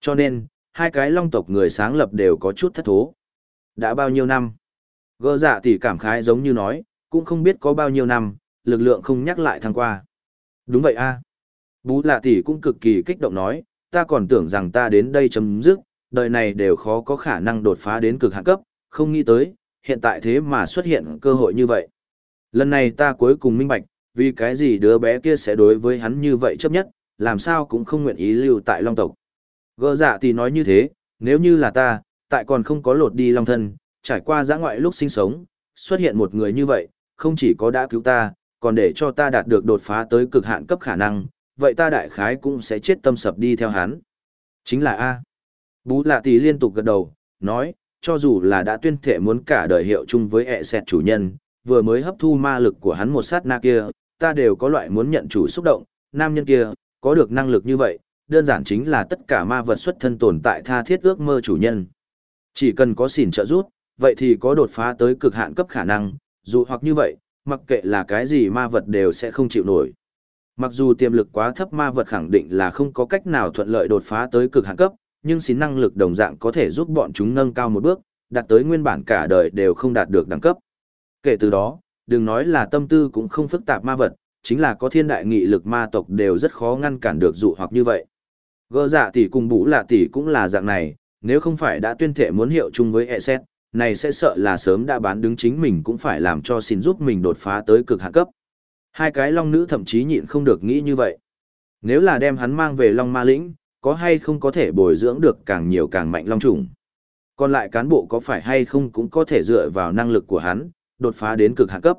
Cho nên, hai cái long tộc người sáng lập đều có chút thất thố. Đã bao nhiêu năm? Gơ dạ tỷ cảm khái giống như nói, cũng không biết có bao nhiêu năm, lực lượng không nhắc lại thăng qua. Đúng vậy a. Bú lạ tỷ cũng cực kỳ kích động nói, ta còn tưởng rằng ta đến đây chấm dứt, đời này đều khó có khả năng đột phá đến cực hạn cấp, không nghĩ tới, hiện tại thế mà xuất hiện cơ hội như vậy. Lần này ta cuối cùng minh bạch, vì cái gì đứa bé kia sẽ đối với hắn như vậy chấp nhất, làm sao cũng không nguyện ý lưu tại Long tộc. Gơ dạ thì nói như thế, nếu như là ta, tại còn không có lột đi Long thân, trải qua giã ngoại lúc sinh sống, xuất hiện một người như vậy, không chỉ có đã cứu ta, còn để cho ta đạt được đột phá tới cực hạn cấp khả năng, vậy ta đại khái cũng sẽ chết tâm sập đi theo hắn. Chính là A. Bú lạ tỷ liên tục gật đầu, nói, cho dù là đã tuyên thể muốn cả đời hiệu chung với ẹ xẹt chủ nhân, vừa mới hấp thu ma lực của hắn một sát na kia, ta đều có loại muốn nhận chủ xúc động, nam nhân kia, có được năng lực như vậy, đơn giản chính là tất cả ma vật xuất thân tồn tại tha thiết ước mơ chủ nhân. Chỉ cần có xỉn trợ rút, vậy thì có đột phá tới cực hạn cấp khả năng, dù hoặc như vậy, mặc kệ là cái gì ma vật đều sẽ không chịu nổi. Mặc dù tiềm lực quá thấp ma vật khẳng định là không có cách nào thuận lợi đột phá tới cực hạn cấp, nhưng xin năng lực đồng dạng có thể giúp bọn chúng nâng cao một bước, đạt tới nguyên bản cả đời đều không đạt được đẳng cấp. Kể từ đó, đừng nói là tâm tư cũng không phức tạp ma vật, chính là có thiên đại nghị lực ma tộc đều rất khó ngăn cản được dụ hoặc như vậy. Gơ dạ tỷ cùng bũ lạ tỷ cũng là dạng này, nếu không phải đã tuyên thệ muốn hiệu chung với ESET, này sẽ sợ là sớm đã bán đứng chính mình cũng phải làm cho xin giúp mình đột phá tới cực hạ cấp. Hai cái long nữ thậm chí nhịn không được nghĩ như vậy. Nếu là đem hắn mang về long ma lĩnh, có hay không có thể bồi dưỡng được càng nhiều càng mạnh long trùng. Còn lại cán bộ có phải hay không cũng có thể dựa vào năng lực của hắn, đột phá đến cực hạ cấp.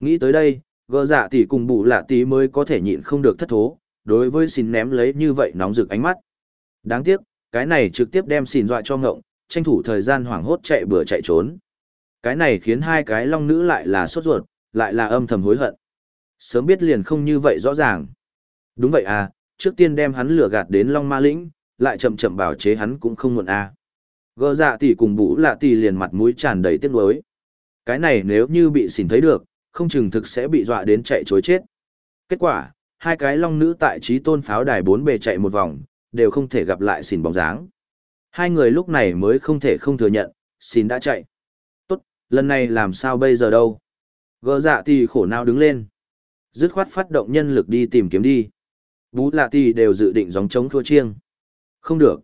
Nghĩ tới đây, gỡ dạ tỷ cùng bù lạ tỷ mới có thể nhịn không được thất thố, đối với xin ném lấy như vậy nóng rực ánh mắt. Đáng tiếc, cái này trực tiếp đem xin dọa cho ngộng, tranh thủ thời gian hoảng hốt chạy bừa chạy trốn. Cái này khiến hai cái long nữ lại là sốt ruột, lại là âm thầm hối hận. Sớm biết liền không như vậy rõ ràng. Đúng vậy à, trước tiên đem hắn lừa gạt đến long ma lĩnh, lại chậm chậm bảo chế hắn cũng không muộn à. Gỡ dạ tỷ cùng bũ lạ tỷ liền mặt mũi tràn đầy tiếc nuối. Cái này nếu như bị xỉn thấy được, không chừng thực sẽ bị dọa đến chạy chối chết. Kết quả, hai cái long nữ tại trí tôn pháo đài bốn bề chạy một vòng, đều không thể gặp lại xỉn bóng dáng. Hai người lúc này mới không thể không thừa nhận, xin đã chạy. Tốt, lần này làm sao bây giờ đâu? Gỡ dạ thì khổ nào đứng lên. Dứt khoát phát động nhân lực đi tìm kiếm đi. Bú lạ thì đều dự định gióng trống thua chiêng. Không được.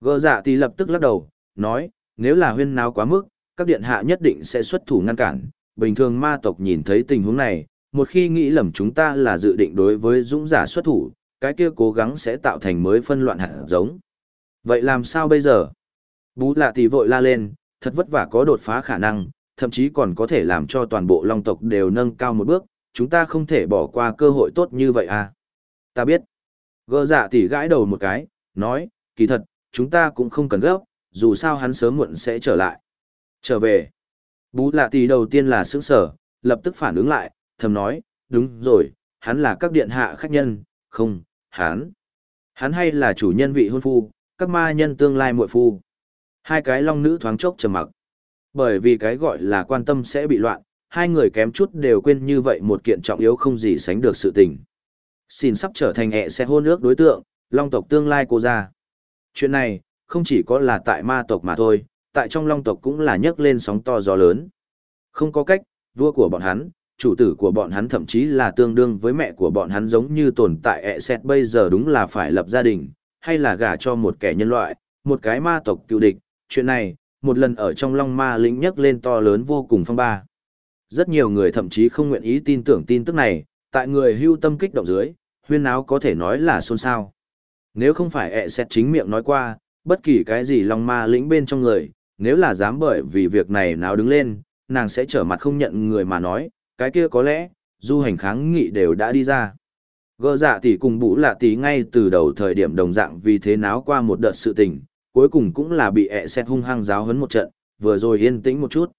Gỡ dạ thì lập tức lắc đầu, nói, nếu là huyên nào quá mức, các điện hạ nhất định sẽ xuất thủ ngăn cản. Bình thường ma tộc nhìn thấy tình huống này, một khi nghĩ lầm chúng ta là dự định đối với dũng giả xuất thủ, cái kia cố gắng sẽ tạo thành mới phân loạn hạt giống. Vậy làm sao bây giờ? Bú lạ thì vội la lên, thật vất vả có đột phá khả năng, thậm chí còn có thể làm cho toàn bộ long tộc đều nâng cao một bước, chúng ta không thể bỏ qua cơ hội tốt như vậy à? Ta biết. Gơ dạ thì gãi đầu một cái, nói, kỳ thật, chúng ta cũng không cần gấp, dù sao hắn sớm muộn sẽ trở lại. Trở về. Bú lạ tỷ đầu tiên là sững sở, lập tức phản ứng lại, thầm nói, đúng rồi, hắn là các điện hạ khách nhân, không, hắn. Hắn hay là chủ nhân vị hôn phu, các ma nhân tương lai muội phu. Hai cái long nữ thoáng chốc trầm mặc. Bởi vì cái gọi là quan tâm sẽ bị loạn, hai người kém chút đều quên như vậy một kiện trọng yếu không gì sánh được sự tình. Xin sắp trở thành ẹ sẽ hôn ước đối tượng, long tộc tương lai cô ra. Chuyện này, không chỉ có là tại ma tộc mà thôi, tại trong long tộc cũng là nhấc lên sóng to gió lớn. Không có cách, vua của bọn hắn, chủ tử của bọn hắn thậm chí là tương đương với mẹ của bọn hắn giống như tồn tại ẹ xét bây giờ đúng là phải lập gia đình, hay là gả cho một kẻ nhân loại, một cái ma tộc cựu địch. Chuyện này, một lần ở trong long ma lĩnh nhấc lên to lớn vô cùng phong ba. Rất nhiều người thậm chí không nguyện ý tin tưởng tin tức này, tại người hưu tâm kích động dưới, huyên áo có thể nói là xôn xao. Nếu không phải ẹ xét chính miệng nói qua, bất kỳ cái gì long ma lĩnh bên trong người, nếu là dám bởi vì việc này nào đứng lên, nàng sẽ trở mặt không nhận người mà nói, cái kia có lẽ, du hành kháng nghị đều đã đi ra. Gơ dạ tỷ cùng bũ lạ tỷ ngay từ đầu thời điểm đồng dạng vì thế náo qua một đợt sự tình, cuối cùng cũng là bị ẹ xét hung hăng giáo hấn một trận, vừa rồi yên tĩnh một chút.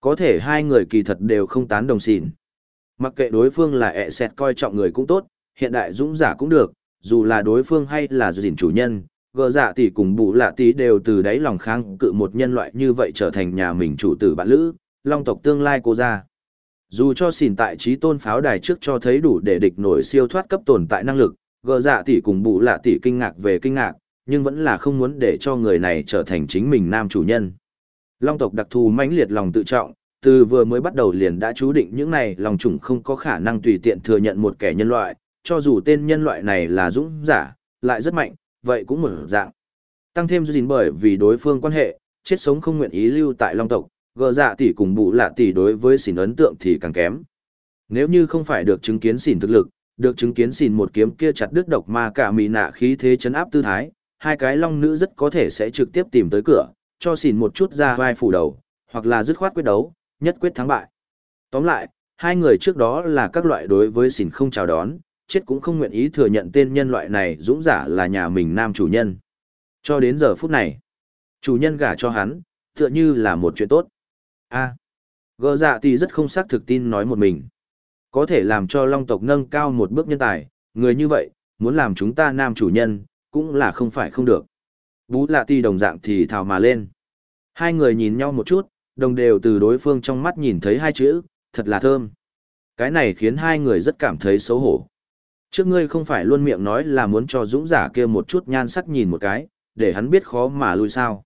Có thể hai người kỳ thật đều không tán đồng xỉn. Mặc kệ đối phương là ẹ xét coi trọng người cũng tốt, hiện đại dũng giả cũng được, dù là đối phương hay là dình chủ nhân, gờ dạ tỷ cùng bụ lạ tỷ đều từ đáy lòng kháng cự một nhân loại như vậy trở thành nhà mình chủ tử bạn lữ, long tộc tương lai cô gia. Dù cho xỉn tại trí tôn pháo đài trước cho thấy đủ để địch nổi siêu thoát cấp tồn tại năng lực, gờ dạ tỷ cùng bụ lạ tỷ kinh ngạc về kinh ngạc, nhưng vẫn là không muốn để cho người này trở thành chính mình nam chủ nhân. Long tộc đặc thù mãnh liệt lòng tự trọng, từ vừa mới bắt đầu liền đã chú định những này lòng chủng không có khả năng tùy tiện thừa nhận một kẻ nhân loại, cho dù tên nhân loại này là dũng giả, lại rất mạnh, vậy cũng một dạng. Tăng thêm gìn bởi vì đối phương quan hệ, chết sống không nguyện ý lưu tại Long tộc, gờ dạ tỷ cùng bụ lạ tỷ đối với xỉn ấn tượng thì càng kém. Nếu như không phải được chứng kiến xỉn thực lực, được chứng kiến xỉn một kiếm kia chặt đứt độc ma cả mị nạ khí thế chấn áp tư thái, hai cái long nữ rất có thể sẽ trực tiếp tìm tới cửa, cho xỉn một chút ra vai phủ đầu, hoặc là dứt khoát quyết đấu, nhất quyết thắng bại. Tóm lại, hai người trước đó là các loại đối với xỉn không chào đón, chết cũng không nguyện ý thừa nhận tên nhân loại này dũng giả là nhà mình nam chủ nhân. Cho đến giờ phút này, chủ nhân gả cho hắn, tựa như là một chuyện tốt a à, dạ thì rất không xác thực tin nói một mình. Có thể làm cho long tộc nâng cao một bước nhân tài, người như vậy, muốn làm chúng ta nam chủ nhân, cũng là không phải không được. Bú lạ ti đồng dạng thì thào mà lên. Hai người nhìn nhau một chút, đồng đều từ đối phương trong mắt nhìn thấy hai chữ, thật là thơm. Cái này khiến hai người rất cảm thấy xấu hổ. Trước ngươi không phải luôn miệng nói là muốn cho dũng giả kia một chút nhan sắc nhìn một cái, để hắn biết khó mà lui sao.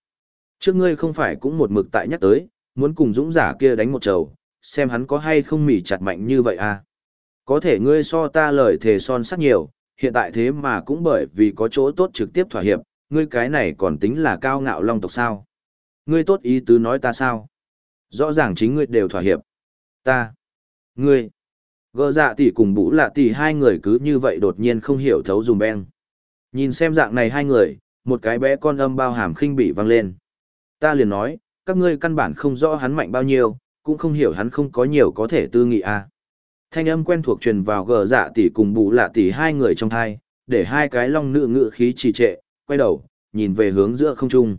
Trước ngươi không phải cũng một mực tại nhắc tới, muốn cùng dũng giả kia đánh một trầu, xem hắn có hay không mỉ chặt mạnh như vậy à. Có thể ngươi so ta lời thề son sắt nhiều, hiện tại thế mà cũng bởi vì có chỗ tốt trực tiếp thỏa hiệp, ngươi cái này còn tính là cao ngạo long tộc sao. Ngươi tốt ý tứ nói ta sao? Rõ ràng chính ngươi đều thỏa hiệp. Ta. Ngươi. Gơ dạ tỷ cùng bũ lạ tỷ hai người cứ như vậy đột nhiên không hiểu thấu dùm beng. Nhìn xem dạng này hai người, một cái bé con âm bao hàm khinh bị vang lên. Ta liền nói, các ngươi căn bản không rõ hắn mạnh bao nhiêu, cũng không hiểu hắn không có nhiều có thể tư nghị à. Thanh âm quen thuộc truyền vào gờ dạ tỷ cùng bù lạ tỷ hai người trong thai, để hai cái long nữ ngự khí trì trệ, quay đầu, nhìn về hướng giữa không trung.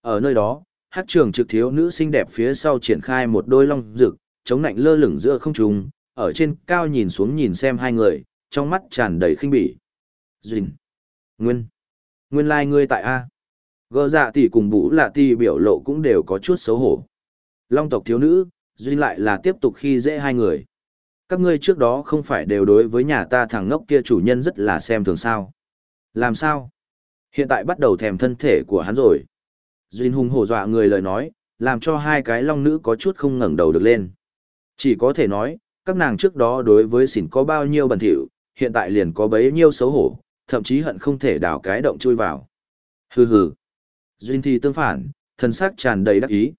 Ở nơi đó, hát trường trực thiếu nữ xinh đẹp phía sau triển khai một đôi long rực, chống nạnh lơ lửng giữa không trung, ở trên cao nhìn xuống nhìn xem hai người, trong mắt tràn đầy khinh bỉ. Duyên. Nguyên. Nguyên lai like ngươi tại A. Gờ dạ tỷ cùng bũ lạ tỷ biểu lộ cũng đều có chút xấu hổ. Long tộc thiếu nữ, duy lại là tiếp tục khi dễ hai người. Các ngươi trước đó không phải đều đối với nhà ta thằng ngốc kia chủ nhân rất là xem thường sao. Làm sao? Hiện tại bắt đầu thèm thân thể của hắn rồi. Duyên hùng hổ dọa người lời nói, làm cho hai cái long nữ có chút không ngẩng đầu được lên. Chỉ có thể nói, các nàng trước đó đối với xỉn có bao nhiêu bẩn thỉu, hiện tại liền có bấy nhiêu xấu hổ, thậm chí hận không thể đào cái động chui vào. Hừ hừ. Duyên thì tương phản, thần sắc tràn đầy đắc ý.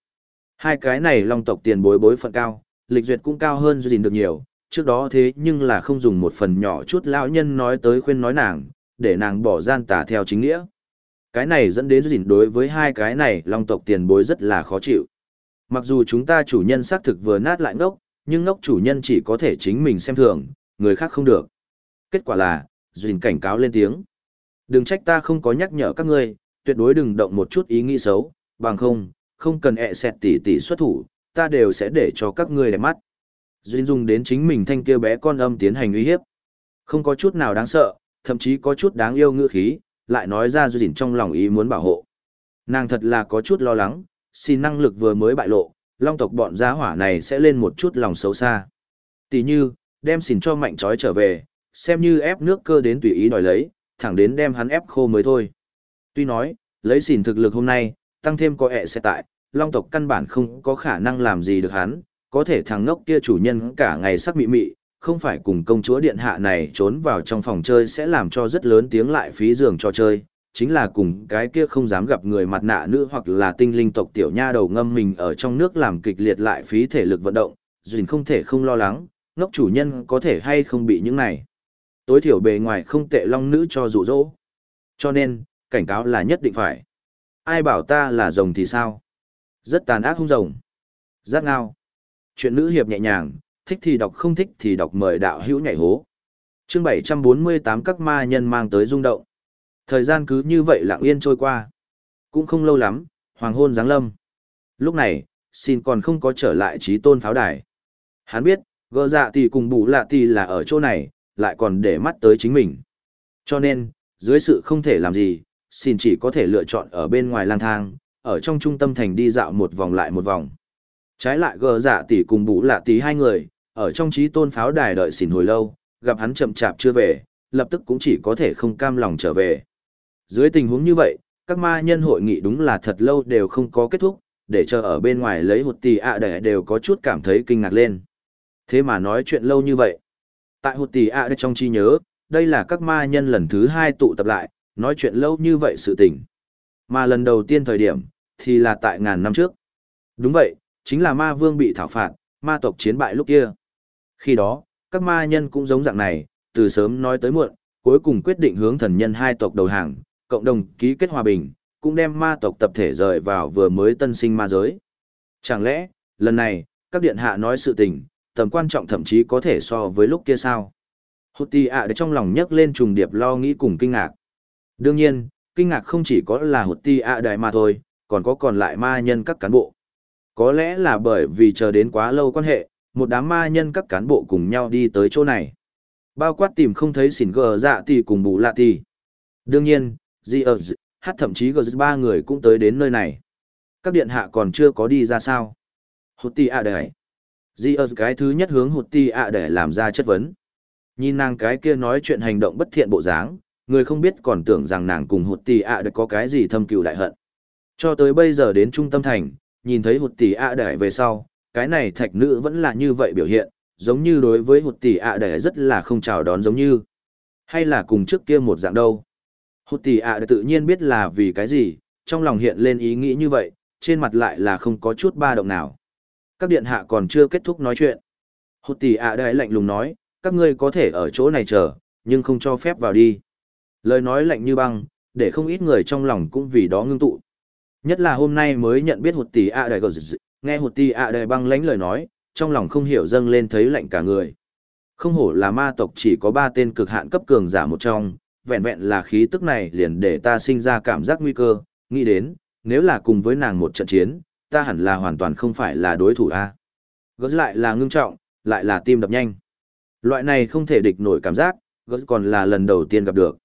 Hai cái này long tộc tiền bối bối phận cao, lịch duyệt cũng cao hơn Duyên được nhiều, trước đó thế nhưng là không dùng một phần nhỏ chút lão nhân nói tới khuyên nói nàng, để nàng bỏ gian tà theo chính nghĩa. Cái này dẫn đến Duyên đối với hai cái này long tộc tiền bối rất là khó chịu. Mặc dù chúng ta chủ nhân xác thực vừa nát lại ngốc, nhưng ngốc chủ nhân chỉ có thể chính mình xem thường, người khác không được. Kết quả là, Duyên cảnh cáo lên tiếng. Đừng trách ta không có nhắc nhở các ngươi, tuyệt đối đừng động một chút ý nghĩ xấu, bằng không, không cần ẹ xẹt tỉ tỉ xuất thủ, ta đều sẽ để cho các ngươi đẹp mắt. Duyên dùng đến chính mình thanh kia bé con âm tiến hành uy hiếp. Không có chút nào đáng sợ, thậm chí có chút đáng yêu ngữ khí, lại nói ra Duyên trong lòng ý muốn bảo hộ. Nàng thật là có chút lo lắng, xin năng lực vừa mới bại lộ, long tộc bọn giá hỏa này sẽ lên một chút lòng xấu xa. Tỷ như, đem xỉn cho mạnh trói trở về, xem như ép nước cơ đến tùy ý đòi lấy, thẳng đến đem hắn ép khô mới thôi. Tuy nói, lấy xỉn thực lực hôm nay, tăng thêm có ẹ sẽ tại, long tộc căn bản không có khả năng làm gì được hắn, có thể thằng ngốc kia chủ nhân cả ngày sắc mị mị, không phải cùng công chúa điện hạ này trốn vào trong phòng chơi sẽ làm cho rất lớn tiếng lại phí giường cho chơi, chính là cùng cái kia không dám gặp người mặt nạ nữ hoặc là tinh linh tộc tiểu nha đầu ngâm mình ở trong nước làm kịch liệt lại phí thể lực vận động, dình không thể không lo lắng, ngốc chủ nhân có thể hay không bị những này. Tối thiểu bề ngoài không tệ long nữ cho dụ dỗ. Cho nên, cảnh cáo là nhất định phải. Ai bảo ta là rồng thì sao? Rất tàn ác hung rồng. Giác ngao. Chuyện nữ hiệp nhẹ nhàng, thích thì đọc không thích thì đọc mời đạo hữu nhảy hố. chương 748 các ma nhân mang tới rung động. Thời gian cứ như vậy lặng yên trôi qua. Cũng không lâu lắm, hoàng hôn giáng lâm. Lúc này, xin còn không có trở lại trí tôn pháo đài. Hắn biết, gỡ dạ tỷ cùng bù lạ tỷ là ở chỗ này, lại còn để mắt tới chính mình. Cho nên, dưới sự không thể làm gì, xin chỉ có thể lựa chọn ở bên ngoài lang thang, ở trong trung tâm thành đi dạo một vòng lại một vòng. Trái lại gờ giả tỷ cùng bù lạ tỷ hai người, ở trong trí tôn pháo đài đợi xỉn hồi lâu, gặp hắn chậm chạp chưa về, lập tức cũng chỉ có thể không cam lòng trở về. Dưới tình huống như vậy, các ma nhân hội nghị đúng là thật lâu đều không có kết thúc, để chờ ở bên ngoài lấy hụt tỷ ạ để đều có chút cảm thấy kinh ngạc lên. Thế mà nói chuyện lâu như vậy. Tại hụt tỷ ạ trong chi nhớ, đây là các ma nhân lần thứ hai tụ tập lại, nói chuyện lâu như vậy sự tình. Mà lần đầu tiên thời điểm, thì là tại ngàn năm trước. Đúng vậy, chính là ma vương bị thảo phạt, ma tộc chiến bại lúc kia. Khi đó, các ma nhân cũng giống dạng này, từ sớm nói tới muộn, cuối cùng quyết định hướng thần nhân hai tộc đầu hàng, cộng đồng ký kết hòa bình, cũng đem ma tộc tập thể rời vào vừa mới tân sinh ma giới. Chẳng lẽ, lần này, các điện hạ nói sự tình, tầm quan trọng thậm chí có thể so với lúc kia sao? Hụt tì ạ để trong lòng nhấc lên trùng điệp lo nghĩ cùng kinh ngạc. Đương nhiên, kinh ngạc không chỉ có là hột ti ạ đại mà thôi, còn có còn lại ma nhân các cán bộ. Có lẽ là bởi vì chờ đến quá lâu quan hệ, một đám ma nhân các cán bộ cùng nhau đi tới chỗ này. Bao quát tìm không thấy xỉn gờ dạ thì cùng bù lạ thì Đương nhiên, Di ở hát thậm chí gờ ba người cũng tới đến nơi này. Các điện hạ còn chưa có đi ra sao. Hột ti ạ để. Di ở cái thứ nhất hướng hụt ti ạ để làm ra chất vấn. Nhìn nàng cái kia nói chuyện hành động bất thiện bộ dáng, người không biết còn tưởng rằng nàng cùng hụt tỷ ạ đã có cái gì thâm cừu đại hận. Cho tới bây giờ đến trung tâm thành, nhìn thấy hụt tỷ ạ đại về sau, cái này thạch nữ vẫn là như vậy biểu hiện, giống như đối với hụt tỷ ạ đại rất là không chào đón giống như. Hay là cùng trước kia một dạng đâu. Hụt tỷ ạ tự nhiên biết là vì cái gì, trong lòng hiện lên ý nghĩ như vậy, trên mặt lại là không có chút ba động nào. Các điện hạ còn chưa kết thúc nói chuyện. Hụt tỷ ạ đại lạnh lùng nói, các ngươi có thể ở chỗ này chờ, nhưng không cho phép vào đi. Lời nói lạnh như băng, để không ít người trong lòng cũng vì đó ngưng tụ. Nhất là hôm nay mới nhận biết hụt tỷ ạ đại gờ nghe hụt tỷ ạ đại băng lãnh lời nói, trong lòng không hiểu dâng lên thấy lạnh cả người. Không hổ là ma tộc chỉ có ba tên cực hạn cấp cường giả một trong, vẹn vẹn là khí tức này liền để ta sinh ra cảm giác nguy cơ, nghĩ đến, nếu là cùng với nàng một trận chiến, ta hẳn là hoàn toàn không phải là đối thủ a. Gớt lại là ngưng trọng, lại là tim đập nhanh. Loại này không thể địch nổi cảm giác, gớt còn là lần đầu tiên gặp được.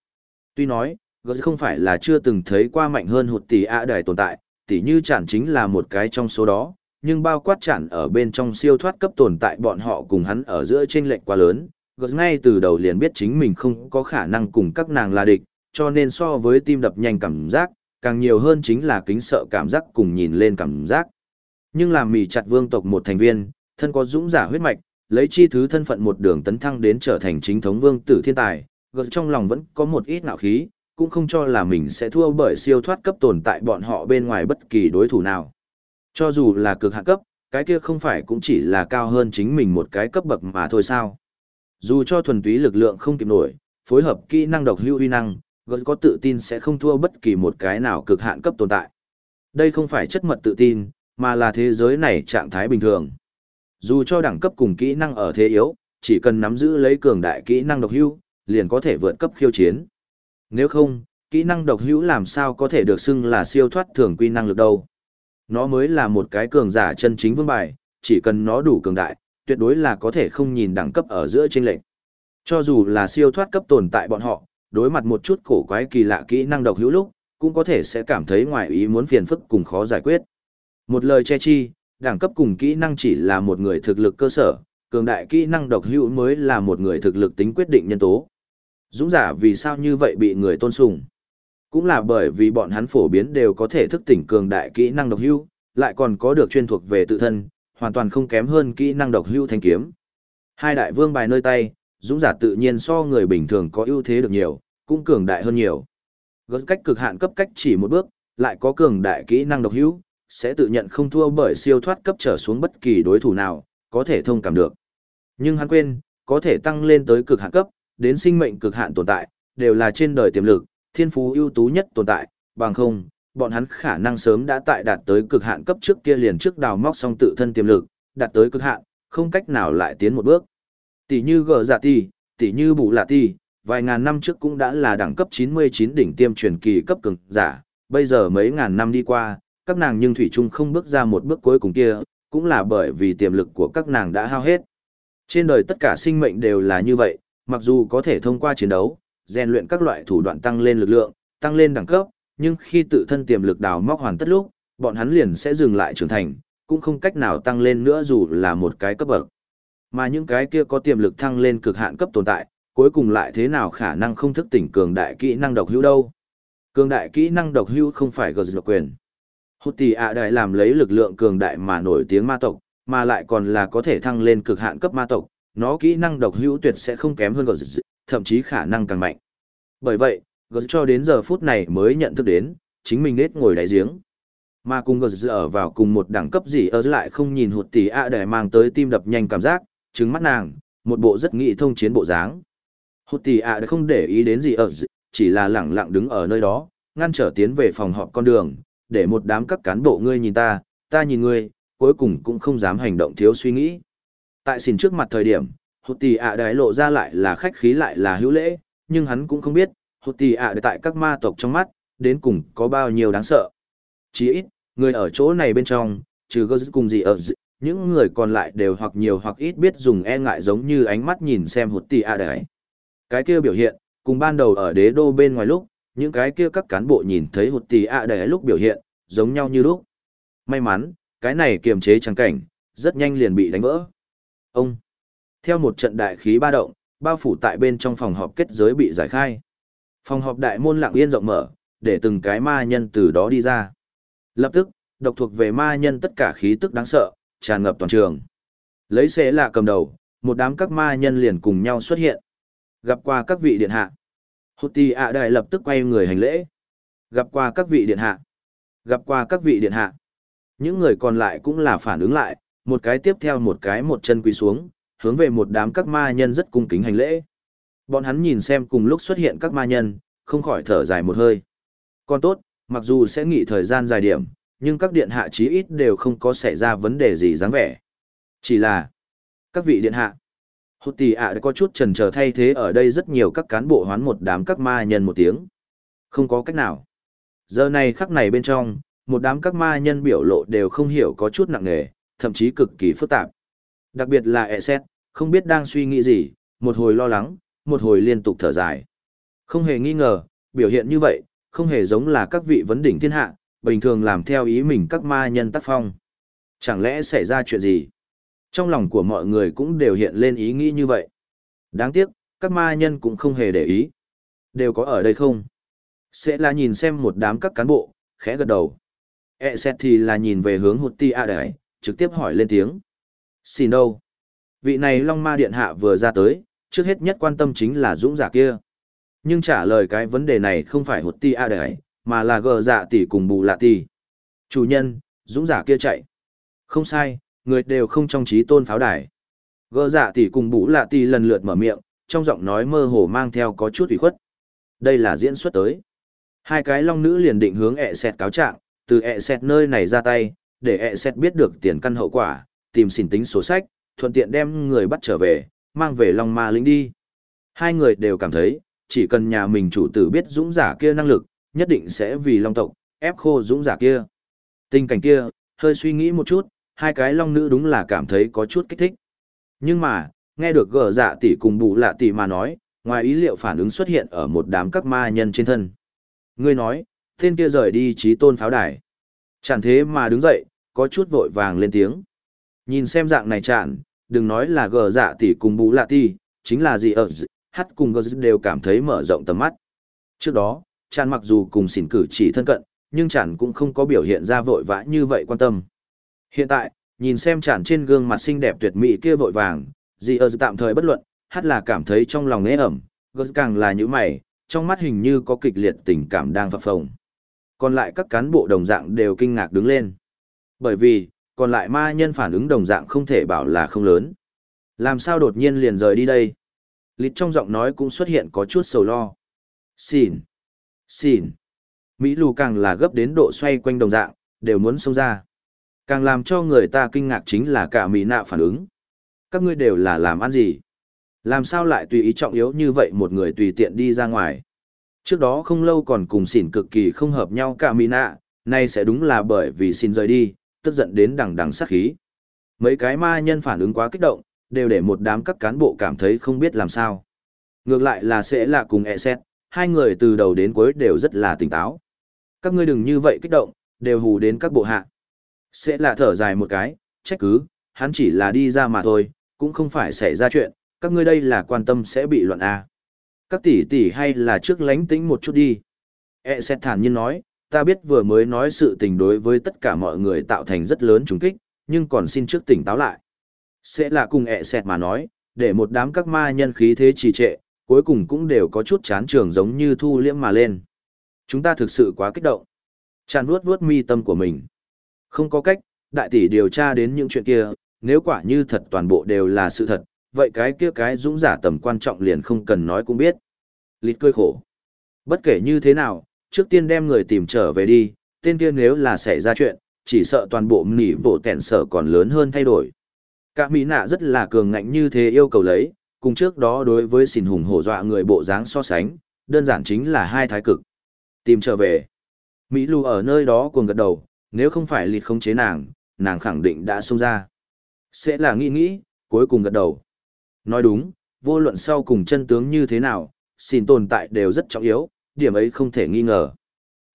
Tuy nói, gớt không phải là chưa từng thấy qua mạnh hơn hụt tỷ ạ đài tồn tại, tỷ như chản chính là một cái trong số đó, nhưng bao quát chản ở bên trong siêu thoát cấp tồn tại bọn họ cùng hắn ở giữa trên lệch quá lớn, gật ngay từ đầu liền biết chính mình không có khả năng cùng các nàng là địch, cho nên so với tim đập nhanh cảm giác, càng nhiều hơn chính là kính sợ cảm giác cùng nhìn lên cảm giác. Nhưng làm mì chặt vương tộc một thành viên, thân có dũng giả huyết mạch, lấy chi thứ thân phận một đường tấn thăng đến trở thành chính thống vương tử thiên tài, gật trong lòng vẫn có một ít nạo khí, cũng không cho là mình sẽ thua bởi siêu thoát cấp tồn tại bọn họ bên ngoài bất kỳ đối thủ nào. Cho dù là cực hạ cấp, cái kia không phải cũng chỉ là cao hơn chính mình một cái cấp bậc mà thôi sao. Dù cho thuần túy lực lượng không kịp nổi, phối hợp kỹ năng độc hữu uy năng, Ghost có tự tin sẽ không thua bất kỳ một cái nào cực hạn cấp tồn tại. Đây không phải chất mật tự tin, mà là thế giới này trạng thái bình thường. Dù cho đẳng cấp cùng kỹ năng ở thế yếu, chỉ cần nắm giữ lấy cường đại kỹ năng độc hữu, liền có thể vượt cấp khiêu chiến. Nếu không, kỹ năng độc hữu làm sao có thể được xưng là siêu thoát thường quy năng lực đâu. Nó mới là một cái cường giả chân chính vương bài, chỉ cần nó đủ cường đại, tuyệt đối là có thể không nhìn đẳng cấp ở giữa trên lệnh. Cho dù là siêu thoát cấp tồn tại bọn họ, đối mặt một chút cổ quái kỳ lạ kỹ năng độc hữu lúc, cũng có thể sẽ cảm thấy ngoài ý muốn phiền phức cùng khó giải quyết. Một lời che chi, đẳng cấp cùng kỹ năng chỉ là một người thực lực cơ sở, cường đại kỹ năng độc hữu mới là một người thực lực tính quyết định nhân tố. Dũng giả vì sao như vậy bị người tôn sùng? Cũng là bởi vì bọn hắn phổ biến đều có thể thức tỉnh cường đại kỹ năng độc hưu, lại còn có được chuyên thuộc về tự thân, hoàn toàn không kém hơn kỹ năng độc hưu thanh kiếm. Hai đại vương bài nơi tay, dũng giả tự nhiên so người bình thường có ưu thế được nhiều, cũng cường đại hơn nhiều. Gớt cách cực hạn cấp cách chỉ một bước, lại có cường đại kỹ năng độc hữu, sẽ tự nhận không thua bởi siêu thoát cấp trở xuống bất kỳ đối thủ nào, có thể thông cảm được. Nhưng hắn quên, có thể tăng lên tới cực hạn cấp, đến sinh mệnh cực hạn tồn tại, đều là trên đời tiềm lực, thiên phú ưu tú nhất tồn tại, bằng không, bọn hắn khả năng sớm đã tại đạt tới cực hạn cấp trước kia liền trước đào móc xong tự thân tiềm lực, đạt tới cực hạn, không cách nào lại tiến một bước. Tỷ như gờ giả dạ tỷ, tỷ như bù lạ tỷ, vài ngàn năm trước cũng đã là đẳng cấp 99 đỉnh tiêm truyền kỳ cấp cường giả, bây giờ mấy ngàn năm đi qua, các nàng nhưng thủy chung không bước ra một bước cuối cùng kia, cũng là bởi vì tiềm lực của các nàng đã hao hết. Trên đời tất cả sinh mệnh đều là như vậy, mặc dù có thể thông qua chiến đấu, rèn luyện các loại thủ đoạn tăng lên lực lượng, tăng lên đẳng cấp, nhưng khi tự thân tiềm lực đào móc hoàn tất lúc, bọn hắn liền sẽ dừng lại trưởng thành, cũng không cách nào tăng lên nữa dù là một cái cấp bậc. Mà những cái kia có tiềm lực thăng lên cực hạn cấp tồn tại, cuối cùng lại thế nào khả năng không thức tỉnh cường đại kỹ năng độc hữu đâu. Cường đại kỹ năng độc hữu không phải gờ dược quyền. Hút tỷ ạ đại làm lấy lực lượng cường đại mà nổi tiếng ma tộc, mà lại còn là có thể thăng lên cực hạn cấp ma tộc, nó kỹ năng độc hữu tuyệt sẽ không kém hơn gờ thậm chí khả năng càng mạnh. Bởi vậy, gờ cho đến giờ phút này mới nhận thức đến, chính mình nết ngồi đáy giếng. Mà cùng gờ ở vào cùng một đẳng cấp gì ở lại không nhìn hụt tỷ A để mang tới tim đập nhanh cảm giác, trứng mắt nàng, một bộ rất nghị thông chiến bộ dáng. Hụt tỷ A đã không để ý đến gì ở chỉ là lẳng lặng đứng ở nơi đó, ngăn trở tiến về phòng họp con đường, để một đám các cán bộ ngươi nhìn ta, ta nhìn ngươi, cuối cùng cũng không dám hành động thiếu suy nghĩ. Tại xin trước mặt thời điểm, hụt tỷ ạ đại lộ ra lại là khách khí lại là hữu lễ, nhưng hắn cũng không biết, hụt tỷ ạ tại các ma tộc trong mắt, đến cùng có bao nhiêu đáng sợ. Chỉ ít, người ở chỗ này bên trong, trừ gơ cùng gì ở những người còn lại đều hoặc nhiều hoặc ít biết dùng e ngại giống như ánh mắt nhìn xem hụt tỷ ạ đấy. Cái kia biểu hiện, cùng ban đầu ở đế đô bên ngoài lúc, những cái kia các cán bộ nhìn thấy hụt tỷ ạ đấy lúc biểu hiện, giống nhau như lúc. May mắn, cái này kiềm chế trang cảnh, rất nhanh liền bị đánh vỡ. Ông, theo một trận đại khí ba động, bao phủ tại bên trong phòng họp kết giới bị giải khai. Phòng họp đại môn lặng yên rộng mở, để từng cái ma nhân từ đó đi ra. Lập tức, độc thuộc về ma nhân tất cả khí tức đáng sợ, tràn ngập toàn trường. Lấy xế lạ cầm đầu, một đám các ma nhân liền cùng nhau xuất hiện. Gặp qua các vị điện hạ. Hụt tì ạ đại lập tức quay người hành lễ. Gặp qua các vị điện hạ. Gặp qua các vị điện hạ. Những người còn lại cũng là phản ứng lại, một cái tiếp theo một cái một chân quỳ xuống, hướng về một đám các ma nhân rất cung kính hành lễ. Bọn hắn nhìn xem cùng lúc xuất hiện các ma nhân, không khỏi thở dài một hơi. Còn tốt, mặc dù sẽ nghỉ thời gian dài điểm, nhưng các điện hạ chí ít đều không có xảy ra vấn đề gì dáng vẻ. Chỉ là, các vị điện hạ, hụt tỷ ạ đã có chút trần chờ thay thế ở đây rất nhiều các cán bộ hoán một đám các ma nhân một tiếng. Không có cách nào. Giờ này khắc này bên trong, một đám các ma nhân biểu lộ đều không hiểu có chút nặng nề, thậm chí cực kỳ phức tạp. Đặc biệt là e xét, không biết đang suy nghĩ gì, một hồi lo lắng, một hồi liên tục thở dài. Không hề nghi ngờ, biểu hiện như vậy, không hề giống là các vị vấn đỉnh thiên hạ, bình thường làm theo ý mình các ma nhân tác phong. Chẳng lẽ xảy ra chuyện gì? Trong lòng của mọi người cũng đều hiện lên ý nghĩ như vậy. Đáng tiếc, các ma nhân cũng không hề để ý. Đều có ở đây không? Sẽ là nhìn xem một đám các cán bộ, khẽ gật đầu. E xét thì là nhìn về hướng hụt ti a đấy, trực tiếp hỏi lên tiếng. Xin đâu? Vị này Long Ma Điện Hạ vừa ra tới, trước hết nhất quan tâm chính là dũng giả kia. Nhưng trả lời cái vấn đề này không phải hột ti a đấy, mà là gờ dạ tỷ cùng bù lạ tỷ. Chủ nhân, dũng giả kia chạy. Không sai, người đều không trong trí tôn pháo đài. Gờ dạ tỷ cùng bù lạ tỷ lần lượt mở miệng, trong giọng nói mơ hồ mang theo có chút ủy khuất. Đây là diễn xuất tới. Hai cái long nữ liền định hướng ẹ xẹt cáo trạng, từ ẹ xẹt nơi này ra tay, để ẹ xét biết được tiền căn hậu quả, tìm xỉn tính sổ sách, thuận tiện đem người bắt trở về, mang về long ma lính đi. Hai người đều cảm thấy, chỉ cần nhà mình chủ tử biết dũng giả kia năng lực, nhất định sẽ vì long tộc, ép khô dũng giả kia. Tình cảnh kia, hơi suy nghĩ một chút, hai cái long nữ đúng là cảm thấy có chút kích thích. Nhưng mà, nghe được gờ dạ tỷ cùng bù lạ tỷ mà nói, ngoài ý liệu phản ứng xuất hiện ở một đám các ma nhân trên thân. Ngươi nói, tên kia rời đi trí tôn pháo đài. Chẳng thế mà đứng dậy, có chút vội vàng lên tiếng. Nhìn xem dạng này chạn, đừng nói là gờ dạ tỷ cùng bú lạ tỷ, chính là gì ở hát cùng gờ dạ đều cảm thấy mở rộng tầm mắt. Trước đó, chản mặc dù cùng xỉn cử chỉ thân cận, nhưng chản cũng không có biểu hiện ra vội vã như vậy quan tâm. Hiện tại, nhìn xem chản trên gương mặt xinh đẹp tuyệt mỹ kia vội vàng, gì ở tạm thời bất luận, hát là cảm thấy trong lòng nế ẩm, gờ dạ càng là những mày, trong mắt hình như có kịch liệt tình cảm đang phập phồng. Còn lại các cán bộ đồng dạng đều kinh ngạc đứng lên. Bởi vì, còn lại ma nhân phản ứng đồng dạng không thể bảo là không lớn. Làm sao đột nhiên liền rời đi đây? Lịt trong giọng nói cũng xuất hiện có chút sầu lo. Xin. Xin. Mỹ lù càng là gấp đến độ xoay quanh đồng dạng, đều muốn xông ra. Càng làm cho người ta kinh ngạc chính là cả Mỹ nạ phản ứng. Các ngươi đều là làm ăn gì? Làm sao lại tùy ý trọng yếu như vậy một người tùy tiện đi ra ngoài? Trước đó không lâu còn cùng xỉn cực kỳ không hợp nhau cả Mỹ nạ, Nay sẽ đúng là bởi vì xin rời đi, tức giận đến đằng đằng sát khí. Mấy cái ma nhân phản ứng quá kích động, đều để một đám các cán bộ cảm thấy không biết làm sao. Ngược lại là sẽ là cùng e xét, hai người từ đầu đến cuối đều rất là tỉnh táo. Các ngươi đừng như vậy kích động, đều hù đến các bộ hạ. Sẽ là thở dài một cái, trách cứ, hắn chỉ là đi ra mà thôi, cũng không phải xảy ra chuyện, các ngươi đây là quan tâm sẽ bị loạn A. Các tỷ tỷ hay là trước lánh tĩnh một chút đi. E sẽ thản nhiên nói, ta biết vừa mới nói sự tình đối với tất cả mọi người tạo thành rất lớn trùng kích, nhưng còn xin trước tỉnh táo lại. Sẽ là cùng e ẹ sẽ mà nói, để một đám các ma nhân khí thế trì trệ, cuối cùng cũng đều có chút chán trường giống như thu liễm mà lên. Chúng ta thực sự quá kích động. Chàn vuốt vuốt mi tâm của mình. Không có cách, đại tỷ điều tra đến những chuyện kia, nếu quả như thật toàn bộ đều là sự thật, vậy cái kia cái dũng giả tầm quan trọng liền không cần nói cũng biết. lít cơi khổ. Bất kể như thế nào, trước tiên đem người tìm trở về đi, tên kia nếu là xảy ra chuyện, chỉ sợ toàn bộ nỉ bộ tẹn sở còn lớn hơn thay đổi. Cả Mỹ nạ rất là cường ngạnh như thế yêu cầu lấy, cùng trước đó đối với xỉn hùng hổ dọa người bộ dáng so sánh, đơn giản chính là hai thái cực. Tìm trở về. Mỹ lù ở nơi đó cuồng gật đầu, nếu không phải lịt không chế nàng, nàng khẳng định đã xông ra. Sẽ là nghĩ nghĩ, cuối cùng gật đầu. Nói đúng, vô luận sau cùng chân tướng như thế nào, xin tồn tại đều rất trọng yếu, điểm ấy không thể nghi ngờ.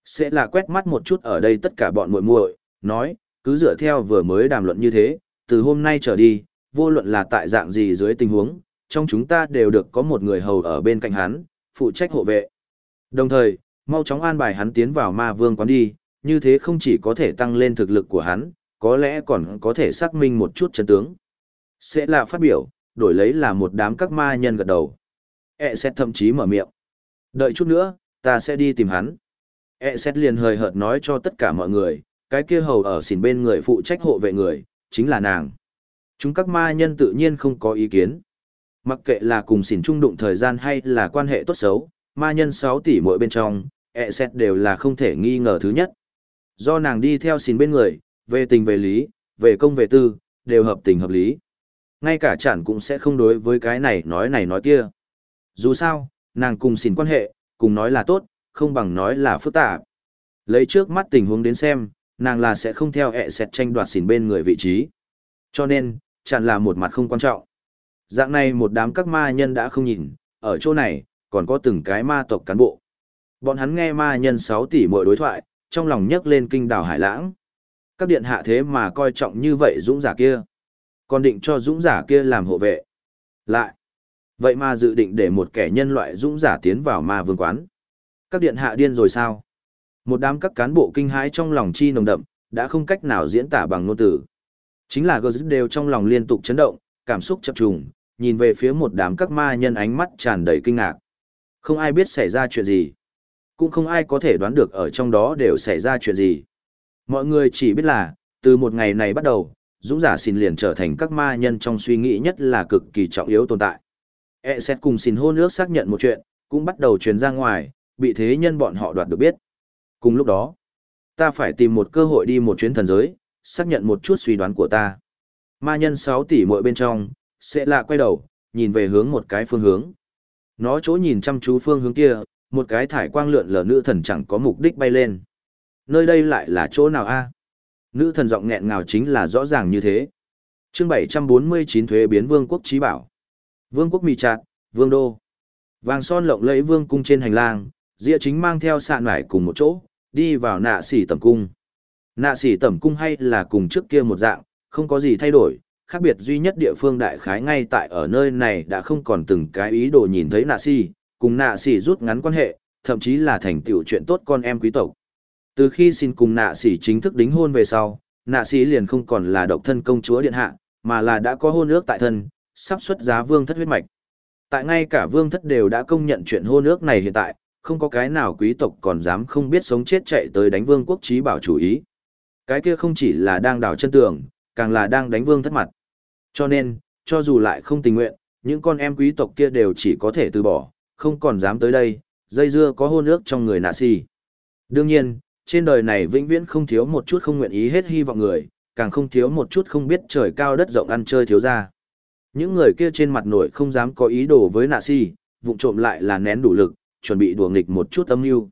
Sẽ là quét mắt một chút ở đây tất cả bọn muội muội, nói, cứ dựa theo vừa mới đàm luận như thế, từ hôm nay trở đi, vô luận là tại dạng gì dưới tình huống, trong chúng ta đều được có một người hầu ở bên cạnh hắn, phụ trách hộ vệ. Đồng thời, mau chóng an bài hắn tiến vào ma vương quán đi, như thế không chỉ có thể tăng lên thực lực của hắn, có lẽ còn có thể xác minh một chút chân tướng. Sẽ là phát biểu, đổi lấy là một đám các ma nhân gật đầu. E sẽ thậm chí mở miệng. Đợi chút nữa, ta sẽ đi tìm hắn. E xét liền hời hợt nói cho tất cả mọi người, cái kia hầu ở xỉn bên người phụ trách hộ vệ người, chính là nàng. Chúng các ma nhân tự nhiên không có ý kiến. Mặc kệ là cùng xỉn chung đụng thời gian hay là quan hệ tốt xấu, ma nhân 6 tỷ mỗi bên trong, e xét đều là không thể nghi ngờ thứ nhất. Do nàng đi theo xỉn bên người, về tình về lý, về công về tư, đều hợp tình hợp lý. Ngay cả chản cũng sẽ không đối với cái này nói này nói kia. Dù sao, nàng cùng xỉn quan hệ, cùng nói là tốt, không bằng nói là phức tạp. Lấy trước mắt tình huống đến xem, nàng là sẽ không theo ẹ sẹt tranh đoạt xỉn bên người vị trí. Cho nên, chản là một mặt không quan trọng. Dạng này một đám các ma nhân đã không nhìn, ở chỗ này, còn có từng cái ma tộc cán bộ. Bọn hắn nghe ma nhân 6 tỷ mỗi đối thoại, trong lòng nhấc lên kinh đảo hải lãng. Các điện hạ thế mà coi trọng như vậy dũng giả kia. Còn định cho dũng giả kia làm hộ vệ. Lại. Vậy mà dự định để một kẻ nhân loại dũng giả tiến vào ma vương quán. Các điện hạ điên rồi sao? Một đám các cán bộ kinh hãi trong lòng chi nồng đậm, đã không cách nào diễn tả bằng ngôn từ. Chính là Gơ đều trong lòng liên tục chấn động, cảm xúc chập trùng, nhìn về phía một đám các ma nhân ánh mắt tràn đầy kinh ngạc. Không ai biết xảy ra chuyện gì. Cũng không ai có thể đoán được ở trong đó đều xảy ra chuyện gì. Mọi người chỉ biết là, từ một ngày này bắt đầu, dũng giả xin liền trở thành các ma nhân trong suy nghĩ nhất là cực kỳ trọng yếu tồn tại. E xét cùng xin hôn ước xác nhận một chuyện, cũng bắt đầu truyền ra ngoài, bị thế nhân bọn họ đoạt được biết. Cùng lúc đó, ta phải tìm một cơ hội đi một chuyến thần giới, xác nhận một chút suy đoán của ta. Ma nhân 6 tỷ mỗi bên trong, sẽ lạ quay đầu, nhìn về hướng một cái phương hướng. Nó chỗ nhìn chăm chú phương hướng kia, một cái thải quang lượn lờ nữ thần chẳng có mục đích bay lên. Nơi đây lại là chỗ nào a? Nữ thần giọng nghẹn ngào chính là rõ ràng như thế. Chương 749 thuế biến vương quốc trí bảo. Vương quốc mì chặt, vương đô. Vàng son lộng lẫy vương cung trên hành lang, Diệp chính mang theo sạn nải cùng một chỗ, đi vào nạ sỉ tẩm cung. Nạ sỉ tẩm cung hay là cùng trước kia một dạng, không có gì thay đổi, khác biệt duy nhất địa phương đại khái ngay tại ở nơi này đã không còn từng cái ý đồ nhìn thấy nạ sỉ, cùng nạ sỉ rút ngắn quan hệ, thậm chí là thành tựu chuyện tốt con em quý tộc. Từ khi xin cùng nạ sĩ chính thức đính hôn về sau, nạ sĩ liền không còn là độc thân công chúa điện hạ, mà là đã có hôn ước tại thân, sắp xuất giá vương thất huyết mạch. Tại ngay cả vương thất đều đã công nhận chuyện hôn ước này hiện tại, không có cái nào quý tộc còn dám không biết sống chết chạy tới đánh vương quốc trí bảo chủ ý. Cái kia không chỉ là đang đào chân tường, càng là đang đánh vương thất mặt. Cho nên, cho dù lại không tình nguyện, những con em quý tộc kia đều chỉ có thể từ bỏ, không còn dám tới đây, dây dưa có hôn ước trong người nạ si. Đương nhiên, trên đời này vĩnh viễn không thiếu một chút không nguyện ý hết hy vọng người, càng không thiếu một chút không biết trời cao đất rộng ăn chơi thiếu ra. Những người kia trên mặt nổi không dám có ý đồ với nạ si, vụng trộm lại là nén đủ lực, chuẩn bị đùa nghịch một chút âm mưu.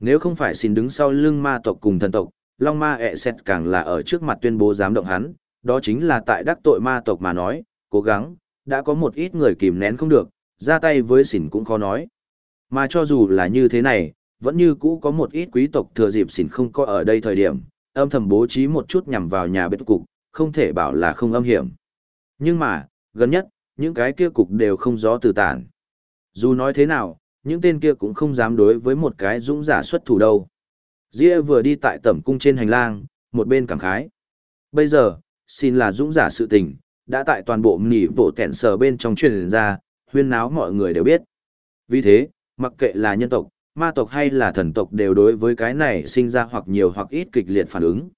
Nếu không phải xin đứng sau lưng ma tộc cùng thần tộc, Long Ma e ẹ xét càng là ở trước mặt tuyên bố dám động hắn, đó chính là tại đắc tội ma tộc mà nói, cố gắng, đã có một ít người kìm nén không được, ra tay với xỉn cũng khó nói. Mà cho dù là như thế này, vẫn như cũ có một ít quý tộc thừa dịp xỉn không có ở đây thời điểm, âm thầm bố trí một chút nhằm vào nhà bếp cục, không thể bảo là không âm hiểm. Nhưng mà, gần nhất, những cái kia cục đều không gió từ tản. Dù nói thế nào, những tên kia cũng không dám đối với một cái dũng giả xuất thủ đâu. Ria vừa đi tại tẩm cung trên hành lang, một bên cảm khái. Bây giờ, xin là dũng giả sự tình, đã tại toàn bộ mỉ bộ kẹn sờ bên trong truyền ra, huyên náo mọi người đều biết. Vì thế, mặc kệ là nhân tộc, ma tộc hay là thần tộc đều đối với cái này sinh ra hoặc nhiều hoặc ít kịch liệt phản ứng.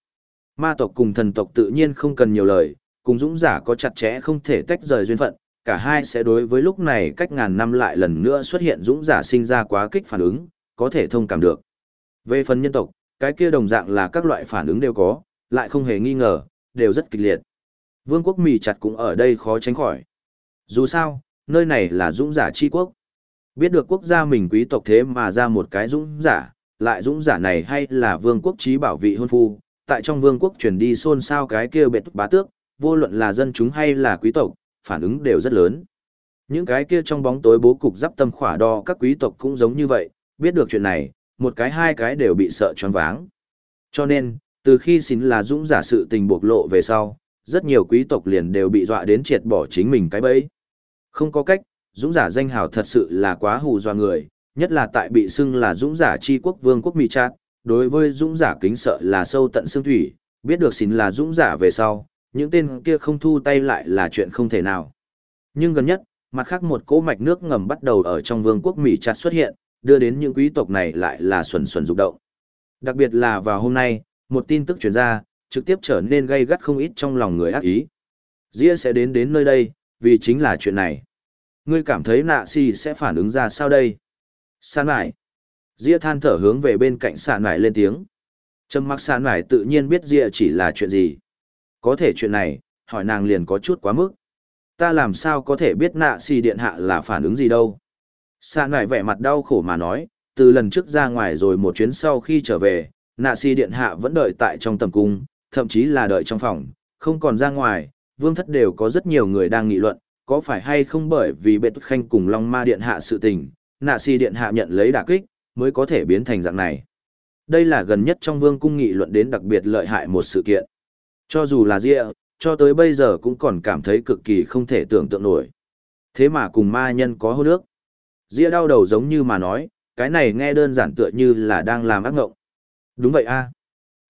Ma tộc cùng thần tộc tự nhiên không cần nhiều lời, cùng dũng giả có chặt chẽ không thể tách rời duyên phận, cả hai sẽ đối với lúc này cách ngàn năm lại lần nữa xuất hiện dũng giả sinh ra quá kích phản ứng, có thể thông cảm được. Về phần nhân tộc, cái kia đồng dạng là các loại phản ứng đều có, lại không hề nghi ngờ, đều rất kịch liệt. Vương quốc mì chặt cũng ở đây khó tránh khỏi. Dù sao, nơi này là dũng giả chi quốc. Biết được quốc gia mình quý tộc thế mà ra một cái dũng giả, lại dũng giả này hay là vương quốc trí bảo vị hôn phu, tại trong vương quốc truyền đi xôn xao cái kia bệt bá tước, vô luận là dân chúng hay là quý tộc, phản ứng đều rất lớn. Những cái kia trong bóng tối bố cục giáp tâm khỏa đo các quý tộc cũng giống như vậy, biết được chuyện này, một cái hai cái đều bị sợ choáng váng. Cho nên, từ khi xin là dũng giả sự tình bộc lộ về sau, rất nhiều quý tộc liền đều bị dọa đến triệt bỏ chính mình cái bẫy. Không có cách, dũng giả danh hào thật sự là quá hù dọa người, nhất là tại bị xưng là dũng giả chi quốc vương quốc mỹ trát, đối với dũng giả kính sợ là sâu tận xương thủy, biết được xin là dũng giả về sau, những tên kia không thu tay lại là chuyện không thể nào. Nhưng gần nhất, mặt khác một cỗ mạch nước ngầm bắt đầu ở trong vương quốc Mỹ trát xuất hiện, đưa đến những quý tộc này lại là xuẩn xuẩn rụng động. Đặc biệt là vào hôm nay, một tin tức truyền ra, trực tiếp trở nên gây gắt không ít trong lòng người ác ý. Dĩa sẽ đến đến nơi đây, vì chính là chuyện này. Ngươi cảm thấy nạ si sẽ phản ứng ra sao đây? Sàn mải. Dĩa than thở hướng về bên cạnh sàn mải lên tiếng. Trầm mặc sàn mải tự nhiên biết Dĩa chỉ là chuyện gì. Có thể chuyện này, hỏi nàng liền có chút quá mức. Ta làm sao có thể biết nạ si điện hạ là phản ứng gì đâu. Sàn mải vẻ mặt đau khổ mà nói, từ lần trước ra ngoài rồi một chuyến sau khi trở về, nạ si điện hạ vẫn đợi tại trong tầm cung, thậm chí là đợi trong phòng, không còn ra ngoài, vương thất đều có rất nhiều người đang nghị luận, có phải hay không bởi vì bệ tức khanh cùng Long Ma Điện Hạ sự tình, nạ si Điện Hạ nhận lấy đả kích, mới có thể biến thành dạng này. Đây là gần nhất trong vương cung nghị luận đến đặc biệt lợi hại một sự kiện. Cho dù là Dịa, cho tới bây giờ cũng còn cảm thấy cực kỳ không thể tưởng tượng nổi. Thế mà cùng ma nhân có hô nước. Dịa đau đầu giống như mà nói, cái này nghe đơn giản tựa như là đang làm ác ngộng. Đúng vậy a à.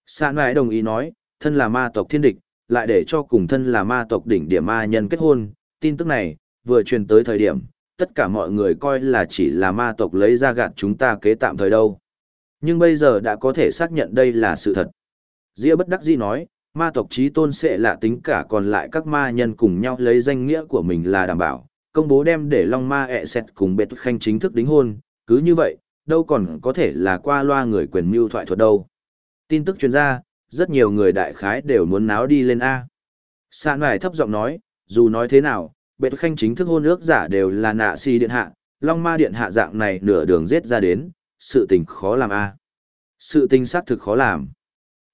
Sạn lại đồng ý nói, thân là ma tộc thiên địch, lại để cho cùng thân là ma tộc đỉnh điểm ma nhân kết hôn, tin tức này, vừa truyền tới thời điểm, tất cả mọi người coi là chỉ là ma tộc lấy ra gạt chúng ta kế tạm thời đâu. Nhưng bây giờ đã có thể xác nhận đây là sự thật. Dĩa bất đắc dĩ nói, ma tộc trí tôn sẽ là tính cả còn lại các ma nhân cùng nhau lấy danh nghĩa của mình là đảm bảo, công bố đem để Long Ma ẹ xẹt cùng bệt khanh chính thức đính hôn, cứ như vậy, đâu còn có thể là qua loa người quyền mưu thoại thuật đâu. Tin tức truyền ra, rất nhiều người đại khái đều muốn náo đi lên A. Sạn Nải thấp giọng nói, dù nói thế nào, bệ khanh chính thức hôn ước giả đều là nạ si điện hạ, long ma điện hạ dạng này nửa đường giết ra đến, sự tình khó làm A. À. Sự tình xác thực khó làm.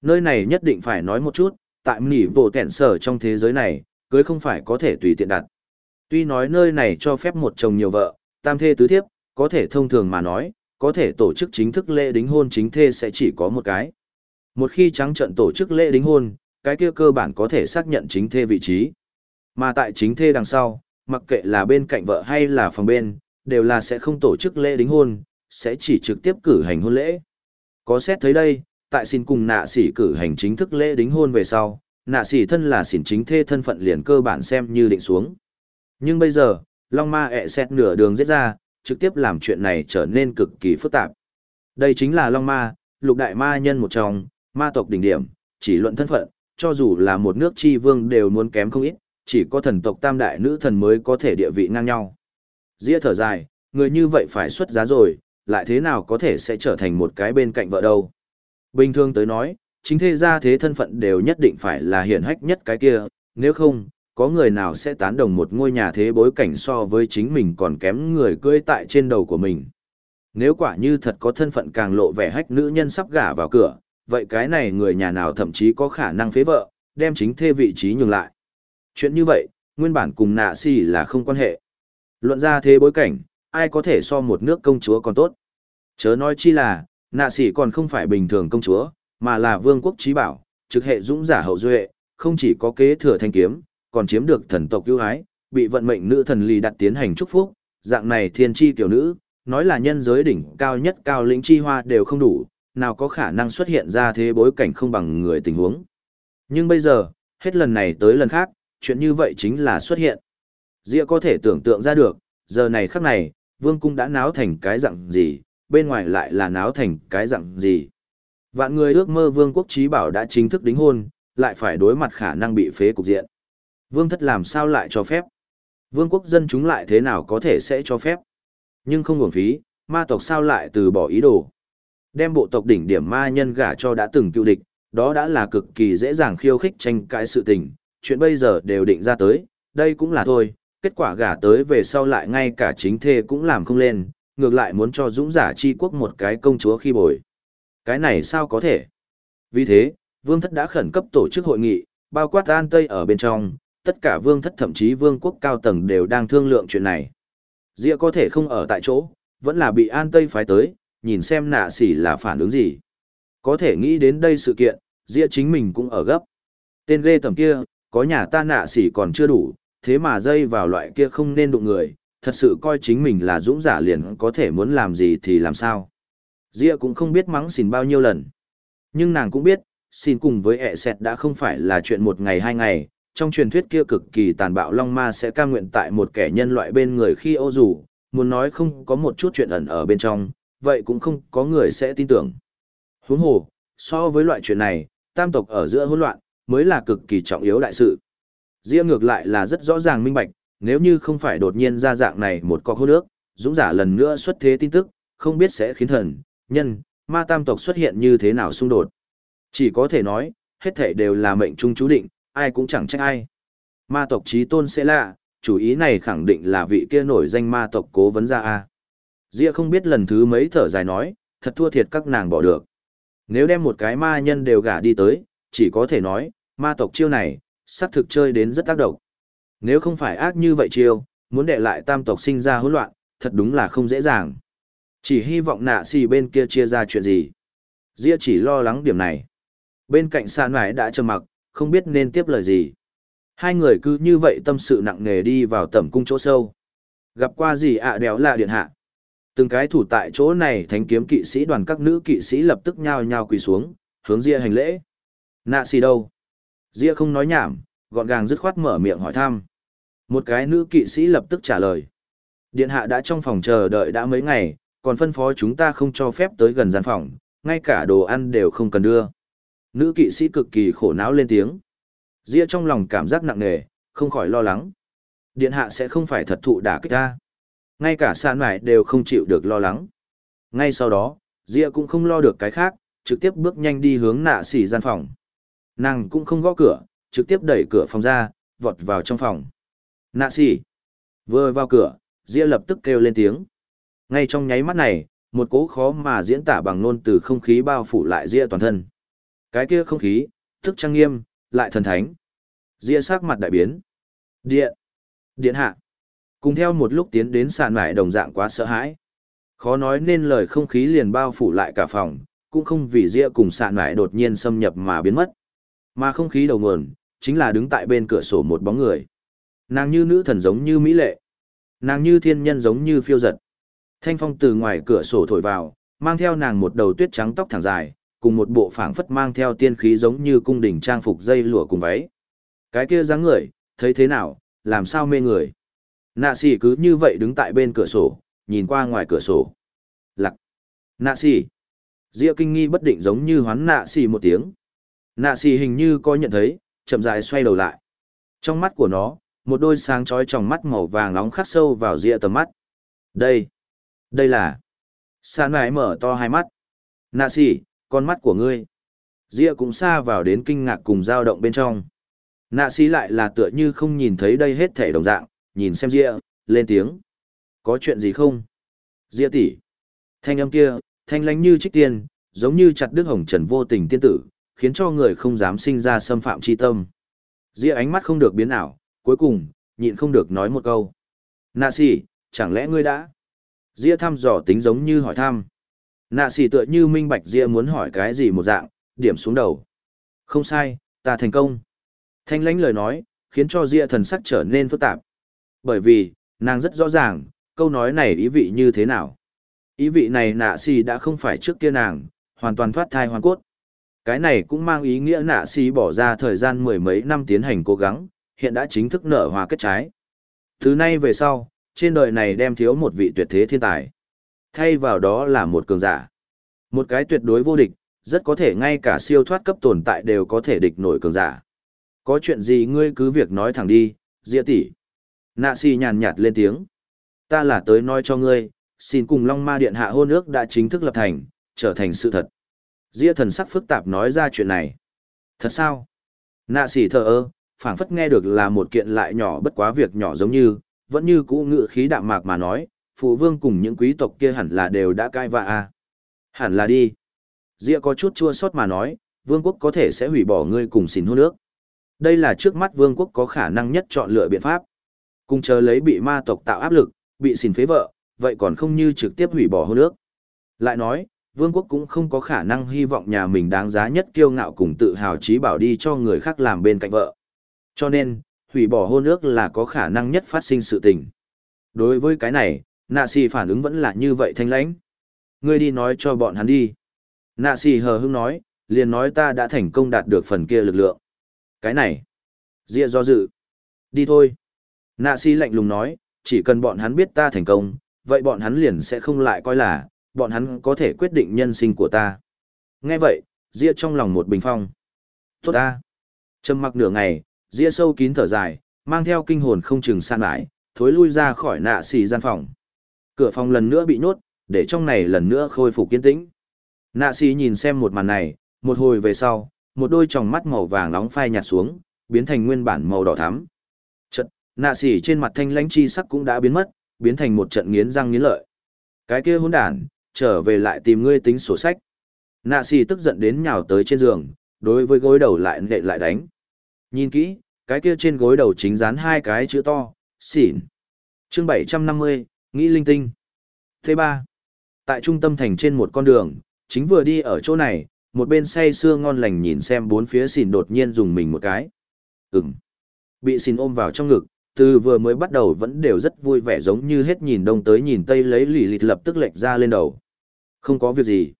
Nơi này nhất định phải nói một chút, tại mỉ bộ kẹn sở trong thế giới này, cưới không phải có thể tùy tiện đặt. Tuy nói nơi này cho phép một chồng nhiều vợ, tam thê tứ thiếp, có thể thông thường mà nói, có thể tổ chức chính thức lễ đính hôn chính thê sẽ chỉ có một cái. Một khi trắng trận tổ chức lễ đính hôn, cái kia cơ bản có thể xác nhận chính thê vị trí. Mà tại chính thê đằng sau, mặc kệ là bên cạnh vợ hay là phòng bên, đều là sẽ không tổ chức lễ đính hôn, sẽ chỉ trực tiếp cử hành hôn lễ. Có xét thấy đây, tại xin cùng nạ sĩ cử hành chính thức lễ đính hôn về sau, nạ sĩ thân là xỉn chính thê thân phận liền cơ bản xem như định xuống. Nhưng bây giờ, Long Ma ẹ xét nửa đường giết ra, trực tiếp làm chuyện này trở nên cực kỳ phức tạp. Đây chính là Long Ma, lục đại ma nhân một trong, ma tộc đỉnh điểm, chỉ luận thân phận, cho dù là một nước chi vương đều muốn kém không ít, chỉ có thần tộc tam đại nữ thần mới có thể địa vị ngang nhau. Dĩa thở dài, người như vậy phải xuất giá rồi, lại thế nào có thể sẽ trở thành một cái bên cạnh vợ đâu. Bình thường tới nói, chính thế gia thế thân phận đều nhất định phải là hiển hách nhất cái kia, nếu không, có người nào sẽ tán đồng một ngôi nhà thế bối cảnh so với chính mình còn kém người cưỡi tại trên đầu của mình. Nếu quả như thật có thân phận càng lộ vẻ hách nữ nhân sắp gả vào cửa, vậy cái này người nhà nào thậm chí có khả năng phế vợ, đem chính thê vị trí nhường lại. Chuyện như vậy, nguyên bản cùng nạ si là không quan hệ. Luận ra thế bối cảnh, ai có thể so một nước công chúa còn tốt. Chớ nói chi là, nạ sĩ còn không phải bình thường công chúa, mà là vương quốc trí bảo, trực hệ dũng giả hậu duệ, không chỉ có kế thừa thanh kiếm, còn chiếm được thần tộc ưu ái, bị vận mệnh nữ thần lì đặt tiến hành chúc phúc, dạng này thiên chi tiểu nữ, nói là nhân giới đỉnh cao nhất cao lĩnh chi hoa đều không đủ, nào có khả năng xuất hiện ra thế bối cảnh không bằng người tình huống. Nhưng bây giờ, hết lần này tới lần khác, chuyện như vậy chính là xuất hiện. Dĩa có thể tưởng tượng ra được, giờ này khắc này, vương cung đã náo thành cái dạng gì, bên ngoài lại là náo thành cái dạng gì. Vạn người ước mơ vương quốc trí bảo đã chính thức đính hôn, lại phải đối mặt khả năng bị phế cục diện. Vương thất làm sao lại cho phép? Vương quốc dân chúng lại thế nào có thể sẽ cho phép? Nhưng không nguồn phí, ma tộc sao lại từ bỏ ý đồ? Đem bộ tộc đỉnh điểm ma nhân gả cho đã từng cựu địch, đó đã là cực kỳ dễ dàng khiêu khích tranh cãi sự tình, chuyện bây giờ đều định ra tới, đây cũng là thôi, kết quả gả tới về sau lại ngay cả chính thê cũng làm không lên, ngược lại muốn cho dũng giả chi quốc một cái công chúa khi bồi. Cái này sao có thể? Vì thế, vương thất đã khẩn cấp tổ chức hội nghị, bao quát an tây ở bên trong, tất cả vương thất thậm chí vương quốc cao tầng đều đang thương lượng chuyện này. Dĩa có thể không ở tại chỗ, vẫn là bị an tây phái tới, nhìn xem nạ xỉ là phản ứng gì. Có thể nghĩ đến đây sự kiện, Dĩa chính mình cũng ở gấp. Tên ghê tầm kia, có nhà ta nạ xỉ còn chưa đủ, thế mà dây vào loại kia không nên đụng người, thật sự coi chính mình là dũng giả liền có thể muốn làm gì thì làm sao. Dĩa cũng không biết mắng xỉn bao nhiêu lần. Nhưng nàng cũng biết, xin cùng với ẹ sẹt đã không phải là chuyện một ngày hai ngày, trong truyền thuyết kia cực kỳ tàn bạo long ma sẽ cam nguyện tại một kẻ nhân loại bên người khi ô rủ, muốn nói không có một chút chuyện ẩn ở bên trong, vậy cũng không có người sẽ tin tưởng. Huống hồ, so với loại chuyện này, tam tộc ở giữa hỗn loạn, mới là cực kỳ trọng yếu đại sự. Diễm ngược lại là rất rõ ràng minh bạch, nếu như không phải đột nhiên ra dạng này một cọc hô nước, dũng giả lần nữa xuất thế tin tức, không biết sẽ khiến thần, nhân, ma tam tộc xuất hiện như thế nào xung đột. Chỉ có thể nói, hết thể đều là mệnh trung chú định, ai cũng chẳng trách ai. Ma tộc trí tôn sẽ lạ, chủ ý này khẳng định là vị kia nổi danh ma tộc cố vấn ra a. Dĩa không biết lần thứ mấy thở dài nói, thật thua thiệt các nàng bỏ được. Nếu đem một cái ma nhân đều gả đi tới, chỉ có thể nói, ma tộc chiêu này, xác thực chơi đến rất tác động. Nếu không phải ác như vậy chiêu, muốn để lại tam tộc sinh ra hỗn loạn, thật đúng là không dễ dàng. Chỉ hy vọng nạ xì bên kia chia ra chuyện gì. Ria chỉ lo lắng điểm này. Bên cạnh sàn mải đã trầm mặc, không biết nên tiếp lời gì. Hai người cứ như vậy tâm sự nặng nề đi vào tẩm cung chỗ sâu. Gặp qua gì ạ à đéo là điện hạ. Từng cái thủ tại chỗ này thánh kiếm kỵ sĩ đoàn các nữ kỵ sĩ lập tức nhao nhao quỳ xuống, hướng Ria hành lễ. Nạ xì đâu? Ria không nói nhảm, gọn gàng dứt khoát mở miệng hỏi thăm. Một cái nữ kỵ sĩ lập tức trả lời. Điện hạ đã trong phòng chờ đợi đã mấy ngày, còn phân phó chúng ta không cho phép tới gần gian phòng, ngay cả đồ ăn đều không cần đưa. Nữ kỵ sĩ cực kỳ khổ não lên tiếng. Ria trong lòng cảm giác nặng nề, không khỏi lo lắng. Điện hạ sẽ không phải thật thụ đả kích ta. Ngay cả sàn mải đều không chịu được lo lắng. Ngay sau đó, Ria cũng không lo được cái khác, trực tiếp bước nhanh đi hướng nạ xỉ gian phòng. Nàng cũng không gõ cửa, trực tiếp đẩy cửa phòng ra, vọt vào trong phòng. Nạ xỉ. Vừa vào cửa, Ria lập tức kêu lên tiếng. Ngay trong nháy mắt này, một cố khó mà diễn tả bằng ngôn từ không khí bao phủ lại Ria toàn thân. Cái kia không khí, thức trang nghiêm, lại thần thánh. Ria sắc mặt đại biến. Điện. Điện hạ. Cùng theo một lúc tiến đến sàn mải đồng dạng quá sợ hãi. Khó nói nên lời không khí liền bao phủ lại cả phòng, cũng không vì Ria cùng sàn mải đột nhiên xâm nhập mà biến mất. Mà không khí đầu nguồn, chính là đứng tại bên cửa sổ một bóng người. Nàng như nữ thần giống như mỹ lệ. Nàng như thiên nhân giống như phiêu giật. Thanh phong từ ngoài cửa sổ thổi vào, mang theo nàng một đầu tuyết trắng tóc thẳng dài, cùng một bộ phảng phất mang theo tiên khí giống như cung đình trang phục dây lụa cùng váy. Cái kia dáng người, thấy thế nào, làm sao mê người. Nạ xỉ cứ như vậy đứng tại bên cửa sổ, nhìn qua ngoài cửa sổ. Lặc. Nạ xỉ. Diệu kinh nghi bất định giống như hoán nạ xỉ một tiếng. Nạ xì hình như có nhận thấy, chậm rãi xoay đầu lại. Trong mắt của nó, một đôi sáng chói tròng mắt màu vàng nóng khắc sâu vào rìa tầm mắt. Đây, đây là... Sàn mãi mở to hai mắt. Nạ xì, con mắt của ngươi. Rìa cũng xa vào đến kinh ngạc cùng dao động bên trong. Nạ xì lại là tựa như không nhìn thấy đây hết thể đồng dạng, nhìn xem rìa, lên tiếng. Có chuyện gì không? Rìa tỷ Thanh âm kia, thanh lánh như trích tiên, giống như chặt đứt hồng trần vô tình tiên tử, khiến cho người không dám sinh ra xâm phạm chi tâm. Dĩa ánh mắt không được biến ảo, cuối cùng, nhịn không được nói một câu. Nạ sĩ, chẳng lẽ ngươi đã? Dĩa thăm dò tính giống như hỏi thăm. Nạ sĩ tựa như minh bạch Dĩa muốn hỏi cái gì một dạng, điểm xuống đầu. Không sai, ta thành công. Thanh lãnh lời nói, khiến cho Dĩa thần sắc trở nên phức tạp. Bởi vì, nàng rất rõ ràng, câu nói này ý vị như thế nào. Ý vị này nạ xì đã không phải trước kia nàng, hoàn toàn thoát thai hoàn cốt. Cái này cũng mang ý nghĩa nạ xì bỏ ra thời gian mười mấy năm tiến hành cố gắng, hiện đã chính thức nở hoa kết trái. Thứ nay về sau, trên đời này đem thiếu một vị tuyệt thế thiên tài. Thay vào đó là một cường giả. Một cái tuyệt đối vô địch, rất có thể ngay cả siêu thoát cấp tồn tại đều có thể địch nổi cường giả. Có chuyện gì ngươi cứ việc nói thẳng đi, dĩa tỷ. Nạ xì nhàn nhạt lên tiếng. Ta là tới nói cho ngươi, xin cùng Long Ma Điện hạ hôn ước đã chính thức lập thành, trở thành sự thật. Diệp thần sắc phức tạp nói ra chuyện này. Thật sao? Nạ sỉ thờ ơ, phảng phất nghe được là một kiện lại nhỏ bất quá việc nhỏ giống như, vẫn như cũ ngự khí đạm mạc mà nói, phụ vương cùng những quý tộc kia hẳn là đều đã cai vạ à. Hẳn là đi. Diệp có chút chua xót mà nói, vương quốc có thể sẽ hủy bỏ ngươi cùng xin hôn nước. Đây là trước mắt vương quốc có khả năng nhất chọn lựa biện pháp. Cùng chờ lấy bị ma tộc tạo áp lực, bị xin phế vợ, vậy còn không như trực tiếp hủy bỏ hôn nước. Lại nói, vương quốc cũng không có khả năng hy vọng nhà mình đáng giá nhất kiêu ngạo cùng tự hào trí bảo đi cho người khác làm bên cạnh vợ. Cho nên, hủy bỏ hôn ước là có khả năng nhất phát sinh sự tình. Đối với cái này, nạ xì phản ứng vẫn là như vậy thanh lãnh. Ngươi đi nói cho bọn hắn đi. Nạ xì hờ hững nói, liền nói ta đã thành công đạt được phần kia lực lượng. Cái này. Dịa do dự. Đi thôi. Nạ Xì lạnh lùng nói, chỉ cần bọn hắn biết ta thành công, vậy bọn hắn liền sẽ không lại coi là, bọn hắn có thể quyết định nhân sinh của ta. Nghe vậy, Dĩa trong lòng một bình phong. Tốt ta. Trầm mặc nửa ngày, Dĩa sâu kín thở dài, mang theo kinh hồn không chừng san lại, thối lui ra khỏi nạ xì gian phòng. Cửa phòng lần nữa bị nhốt, để trong này lần nữa khôi phục kiên tĩnh. Nạ xì nhìn xem một màn này, một hồi về sau, một đôi tròng mắt màu vàng nóng phai nhạt xuống, biến thành nguyên bản màu đỏ thắm. Chật, nạ xì trên mặt thanh lãnh chi sắc cũng đã biến mất, biến thành một trận nghiến răng nghiến lợi. Cái kia hỗn đản, trở về lại tìm ngươi tính sổ sách. Nạ xì tức giận đến nhào tới trên giường, đối với gối đầu lại nệ lại đánh. Nhìn kỹ, cái kia trên gối đầu chính dán hai cái chữ to, xỉn. Chương 750, Nghĩ linh tinh. T3. Tại trung tâm thành trên một con đường, chính vừa đi ở chỗ này, một bên say sưa ngon lành nhìn xem bốn phía xỉn đột nhiên dùng mình một cái. Ừm. Bị xỉn ôm vào trong ngực, từ vừa mới bắt đầu vẫn đều rất vui vẻ giống như hết nhìn đông tới nhìn tây lấy lì lịt lập tức lệch ra lên đầu. Không có việc gì.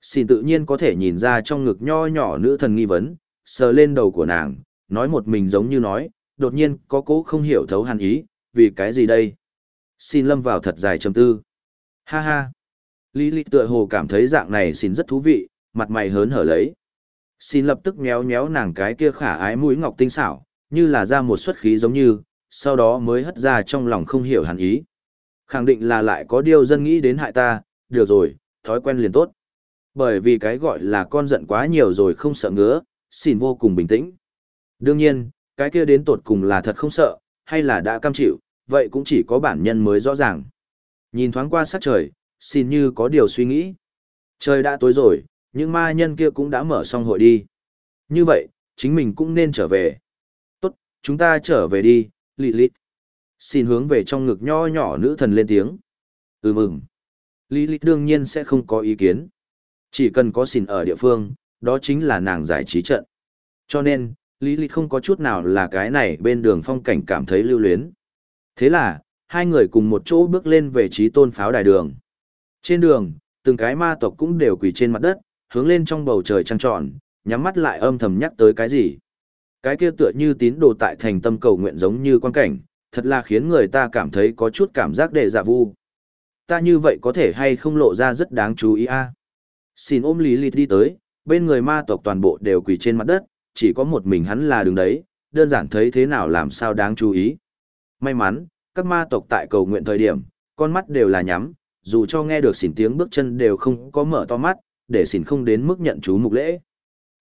Xin tự nhiên có thể nhìn ra trong ngực nho nhỏ nữ thần nghi vấn, sờ lên đầu của nàng, nói một mình giống như nói, đột nhiên có cố không hiểu thấu hàn ý, vì cái gì đây? Xin lâm vào thật dài trầm tư. Ha ha. Lý lịch tựa hồ cảm thấy dạng này xin rất thú vị, mặt mày hớn hở lấy. Xin lập tức méo méo nàng cái kia khả ái mũi ngọc tinh xảo, như là ra một xuất khí giống như, sau đó mới hất ra trong lòng không hiểu hẳn ý. Khẳng định là lại có điều dân nghĩ đến hại ta, được rồi, thói quen liền tốt. Bởi vì cái gọi là con giận quá nhiều rồi không sợ ngứa, xin vô cùng bình tĩnh. Đương nhiên, cái kia đến tột cùng là thật không sợ, hay là đã cam chịu, vậy cũng chỉ có bản nhân mới rõ ràng. Nhìn thoáng qua sát trời, xin như có điều suy nghĩ. Trời đã tối rồi, những ma nhân kia cũng đã mở xong hội đi. Như vậy, chính mình cũng nên trở về. Tốt, chúng ta trở về đi, Lilith. Xin hướng về trong ngực nho nhỏ nữ thần lên tiếng. Ừ mừng. Lý Lịch đương nhiên sẽ không có ý kiến. Chỉ cần có xin ở địa phương, đó chính là nàng giải trí trận. Cho nên, Lý Lịch không có chút nào là cái này bên đường phong cảnh cảm thấy lưu luyến. Thế là, hai người cùng một chỗ bước lên về trí tôn pháo đài đường. Trên đường, từng cái ma tộc cũng đều quỳ trên mặt đất, hướng lên trong bầu trời trăng tròn, nhắm mắt lại âm thầm nhắc tới cái gì. Cái kia tựa như tín đồ tại thành tâm cầu nguyện giống như quan cảnh, thật là khiến người ta cảm thấy có chút cảm giác đệ dạ vu. Ta như vậy có thể hay không lộ ra rất đáng chú ý a Xin ôm Lý Lịt đi tới, bên người ma tộc toàn bộ đều quỳ trên mặt đất, chỉ có một mình hắn là đứng đấy, đơn giản thấy thế nào làm sao đáng chú ý. May mắn, các ma tộc tại cầu nguyện thời điểm, con mắt đều là nhắm, dù cho nghe được xỉn tiếng bước chân đều không có mở to mắt, để xỉn không đến mức nhận chú mục lễ.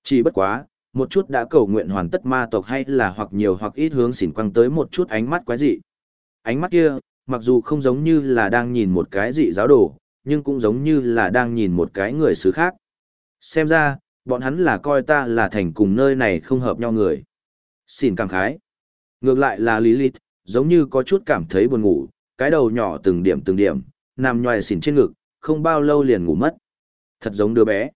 Chỉ bất quá, một chút đã cầu nguyện hoàn tất ma tộc hay là hoặc nhiều hoặc ít hướng xỉn quăng tới một chút ánh mắt quái dị. Ánh mắt kia, mặc dù không giống như là đang nhìn một cái dị giáo đồ, nhưng cũng giống như là đang nhìn một cái người xứ khác. Xem ra, bọn hắn là coi ta là thành cùng nơi này không hợp nhau người. Xin cảm khái. Ngược lại là Lilith, giống như có chút cảm thấy buồn ngủ, cái đầu nhỏ từng điểm từng điểm, nằm nhòi xỉn trên ngực, không bao lâu liền ngủ mất. Thật giống đứa bé.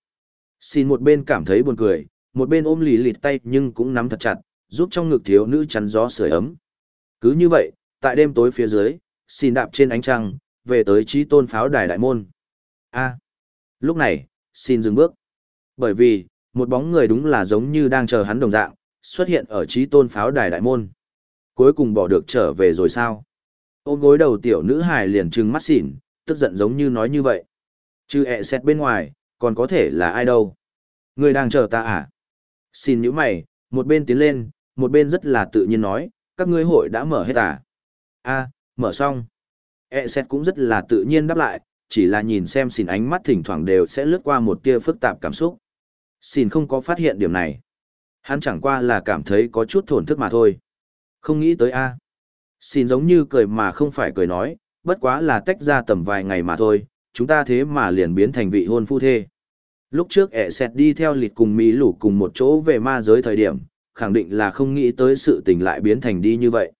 Xin một bên cảm thấy buồn cười, một bên ôm lì lịt tay nhưng cũng nắm thật chặt, giúp trong ngực thiếu nữ chắn gió sưởi ấm. Cứ như vậy, tại đêm tối phía dưới, xin đạp trên ánh trăng, về tới trí tôn pháo đài đại môn. a lúc này, xin dừng bước. Bởi vì, một bóng người đúng là giống như đang chờ hắn đồng dạng, xuất hiện ở trí tôn pháo đài đại môn. Cuối cùng bỏ được trở về rồi sao? Ôm gối đầu tiểu nữ hài liền trừng mắt xỉn, tức giận giống như nói như vậy. Chứ ẹ xét bên ngoài, còn có thể là ai đâu? Người đang chờ ta à? Xin những mày, một bên tiến lên, một bên rất là tự nhiên nói, các ngươi hội đã mở hết à? a mở xong. E xét cũng rất là tự nhiên đáp lại, chỉ là nhìn xem xin ánh mắt thỉnh thoảng đều sẽ lướt qua một tia phức tạp cảm xúc. Xin không có phát hiện điểm này. Hắn chẳng qua là cảm thấy có chút thổn thức mà thôi. Không nghĩ tới a Xin giống như cười mà không phải cười nói, bất quá là tách ra tầm vài ngày mà thôi, chúng ta thế mà liền biến thành vị hôn phu thê. Lúc trước e ẹ xẹt đi theo lịt cùng Mỹ lũ cùng một chỗ về ma giới thời điểm, khẳng định là không nghĩ tới sự tình lại biến thành đi như vậy.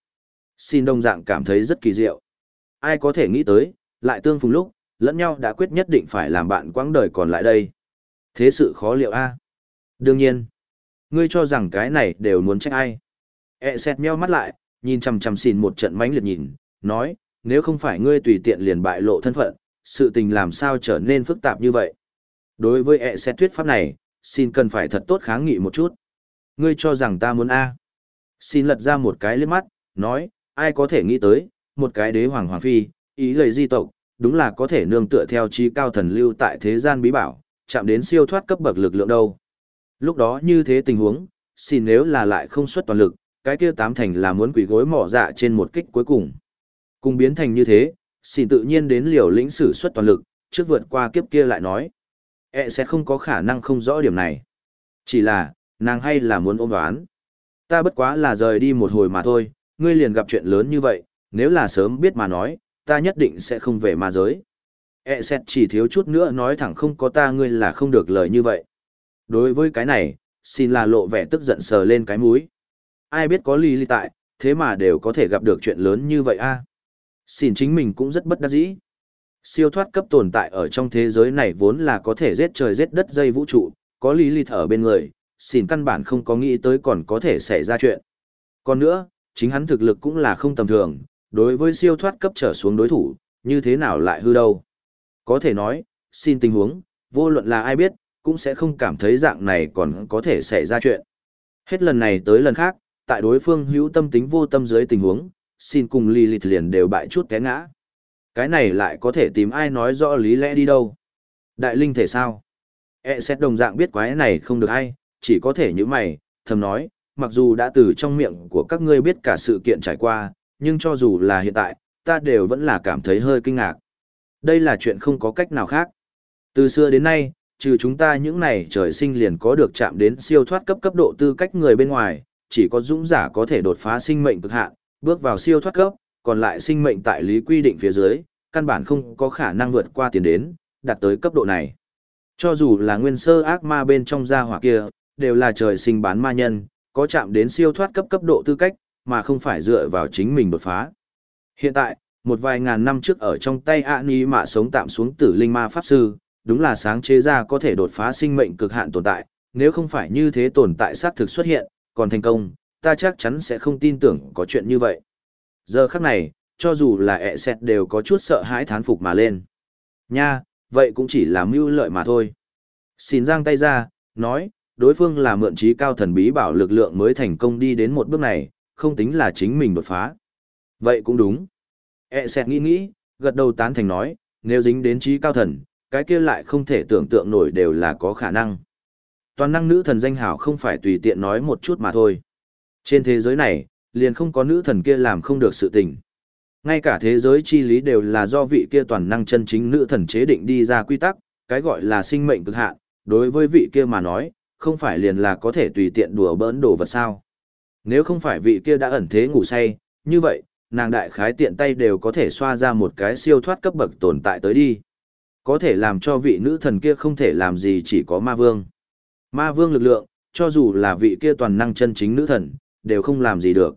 Xin đồng dạng cảm thấy rất kỳ diệu. Ai có thể nghĩ tới, lại tương phùng lúc, lẫn nhau đã quyết nhất định phải làm bạn quãng đời còn lại đây. Thế sự khó liệu a Đương nhiên, ngươi cho rằng cái này đều muốn trách ai. E xét meo mắt lại, nhìn chằm chằm xin một trận mánh liệt nhìn, nói, nếu không phải ngươi tùy tiện liền bại lộ thân phận, sự tình làm sao trở nên phức tạp như vậy. Đối với E xét thuyết pháp này, xin cần phải thật tốt kháng nghị một chút. Ngươi cho rằng ta muốn A. Xin lật ra một cái liếc mắt, nói, ai có thể nghĩ tới, một cái đế hoàng hoàng phi, ý lời di tộc, đúng là có thể nương tựa theo trí cao thần lưu tại thế gian bí bảo, chạm đến siêu thoát cấp bậc lực lượng đâu. Lúc đó như thế tình huống, xin nếu là lại không xuất toàn lực, cái kia tám thành là muốn quỷ gối mỏ dạ trên một kích cuối cùng. Cùng biến thành như thế, xin tự nhiên đến liều lĩnh sử xuất toàn lực, trước vượt qua kiếp kia lại nói. E sẽ không có khả năng không rõ điểm này. Chỉ là, nàng hay là muốn ôm đoán. Ta bất quá là rời đi một hồi mà thôi, ngươi liền gặp chuyện lớn như vậy, nếu là sớm biết mà nói, ta nhất định sẽ không về ma giới. E xét chỉ thiếu chút nữa nói thẳng không có ta ngươi là không được lời như vậy. Đối với cái này, xin là lộ vẻ tức giận sờ lên cái mũi. Ai biết có ly ly tại, thế mà đều có thể gặp được chuyện lớn như vậy a Xin chính mình cũng rất bất đắc dĩ. Siêu thoát cấp tồn tại ở trong thế giới này vốn là có thể giết trời giết đất dây vũ trụ, có lý ly ở bên người, xin căn bản không có nghĩ tới còn có thể xảy ra chuyện. Còn nữa, chính hắn thực lực cũng là không tầm thường, đối với siêu thoát cấp trở xuống đối thủ, như thế nào lại hư đâu. Có thể nói, xin tình huống, vô luận là ai biết, cũng sẽ không cảm thấy dạng này còn có thể xảy ra chuyện. Hết lần này tới lần khác, tại đối phương hữu tâm tính vô tâm dưới tình huống, xin cùng Lilith liền đều bại chút té ngã. Cái này lại có thể tìm ai nói rõ lý lẽ đi đâu. Đại linh thể sao? E xét đồng dạng biết quái này không được ai, chỉ có thể như mày, thầm nói, mặc dù đã từ trong miệng của các ngươi biết cả sự kiện trải qua, nhưng cho dù là hiện tại, ta đều vẫn là cảm thấy hơi kinh ngạc. Đây là chuyện không có cách nào khác. Từ xưa đến nay, trừ chúng ta những này trời sinh liền có được chạm đến siêu thoát cấp cấp độ tư cách người bên ngoài, chỉ có dũng giả có thể đột phá sinh mệnh cực hạn, bước vào siêu thoát cấp, còn lại sinh mệnh tại lý quy định phía dưới, căn bản không có khả năng vượt qua tiền đến, đạt tới cấp độ này. Cho dù là nguyên sơ ác ma bên trong gia hỏa kia, đều là trời sinh bán ma nhân, có chạm đến siêu thoát cấp cấp độ tư cách, mà không phải dựa vào chính mình đột phá. Hiện tại, một vài ngàn năm trước ở trong tay ạ ni mạ sống tạm xuống tử linh ma pháp sư, đúng là sáng chế ra có thể đột phá sinh mệnh cực hạn tồn tại, nếu không phải như thế tồn tại xác thực xuất hiện, còn thành công, ta chắc chắn sẽ không tin tưởng có chuyện như vậy. Giờ khắc này, cho dù là ẹ xẹt đều có chút sợ hãi thán phục mà lên. Nha, vậy cũng chỉ là mưu lợi mà thôi. Xin giang tay ra, nói, đối phương là mượn trí cao thần bí bảo lực lượng mới thành công đi đến một bước này, không tính là chính mình đột phá. Vậy cũng đúng. E sẹt nghĩ nghĩ, gật đầu tán thành nói, nếu dính đến trí cao thần, cái kia lại không thể tưởng tượng nổi đều là có khả năng. Toàn năng nữ thần danh hảo không phải tùy tiện nói một chút mà thôi. Trên thế giới này, liền không có nữ thần kia làm không được sự tình. Ngay cả thế giới chi lý đều là do vị kia toàn năng chân chính nữ thần chế định đi ra quy tắc, cái gọi là sinh mệnh cực hạn, đối với vị kia mà nói, không phải liền là có thể tùy tiện đùa bỡn đồ vật sao. Nếu không phải vị kia đã ẩn thế ngủ say, như vậy, nàng đại khái tiện tay đều có thể xoa ra một cái siêu thoát cấp bậc tồn tại tới đi. Có thể làm cho vị nữ thần kia không thể làm gì chỉ có ma vương. Ma vương lực lượng, cho dù là vị kia toàn năng chân chính nữ thần, đều không làm gì được.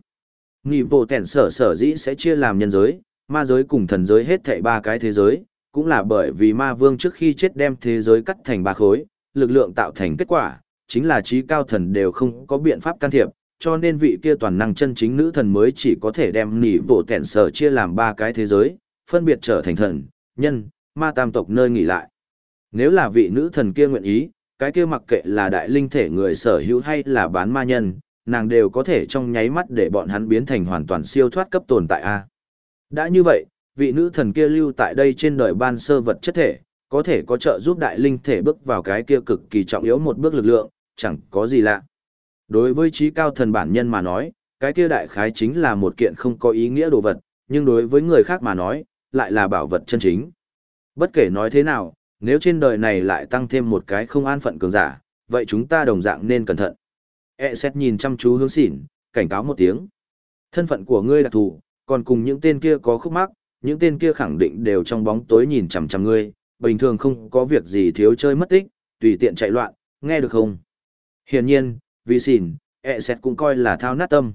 Nghị bộ tẻn sở sở dĩ sẽ chia làm nhân giới, ma giới cùng thần giới hết thảy ba cái thế giới, cũng là bởi vì ma vương trước khi chết đem thế giới cắt thành ba khối, lực lượng tạo thành kết quả, chính là trí cao thần đều không có biện pháp can thiệp, cho nên vị kia toàn năng chân chính nữ thần mới chỉ có thể đem nỉ bộ tẻn sở chia làm ba cái thế giới, phân biệt trở thành thần, nhân, ma tam tộc nơi nghỉ lại. Nếu là vị nữ thần kia nguyện ý, cái kia mặc kệ là đại linh thể người sở hữu hay là bán ma nhân, nàng đều có thể trong nháy mắt để bọn hắn biến thành hoàn toàn siêu thoát cấp tồn tại A. Đã như vậy, vị nữ thần kia lưu tại đây trên đời ban sơ vật chất thể, có thể có trợ giúp đại linh thể bước vào cái kia cực kỳ trọng yếu một bước lực lượng, chẳng có gì lạ. Đối với trí cao thần bản nhân mà nói, cái kia đại khái chính là một kiện không có ý nghĩa đồ vật, nhưng đối với người khác mà nói, lại là bảo vật chân chính. Bất kể nói thế nào, nếu trên đời này lại tăng thêm một cái không an phận cường giả, vậy chúng ta đồng dạng nên cẩn thận. E xét nhìn chăm chú hướng xỉn, cảnh cáo một tiếng. Thân phận của ngươi đặc thù, còn cùng những tên kia có khúc mắc, những tên kia khẳng định đều trong bóng tối nhìn chằm chằm ngươi, bình thường không có việc gì thiếu chơi mất tích, tùy tiện chạy loạn, nghe được không? Hiển nhiên, vì xỉn, E xẹt cũng coi là thao nát tâm.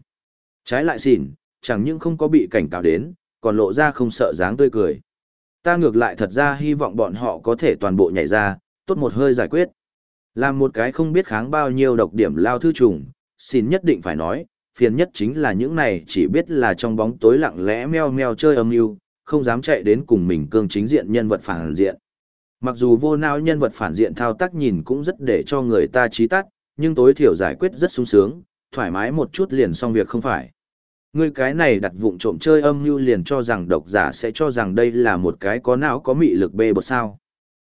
Trái lại xỉn, chẳng những không có bị cảnh cáo đến, còn lộ ra không sợ dáng tươi cười. Ta ngược lại thật ra hy vọng bọn họ có thể toàn bộ nhảy ra, tốt một hơi giải quyết. Làm một cái không biết kháng bao nhiêu độc điểm lao thư trùng, xin nhất định phải nói, phiền nhất chính là những này chỉ biết là trong bóng tối lặng lẽ meo meo chơi âm mưu không dám chạy đến cùng mình cương chính diện nhân vật phản diện. Mặc dù vô não nhân vật phản diện thao tác nhìn cũng rất để cho người ta trí tắt, nhưng tối thiểu giải quyết rất sung sướng, thoải mái một chút liền xong việc không phải. Ngươi cái này đặt vụng trộm chơi âm mưu liền cho rằng độc giả sẽ cho rằng đây là một cái có não có mị lực bê bột sao.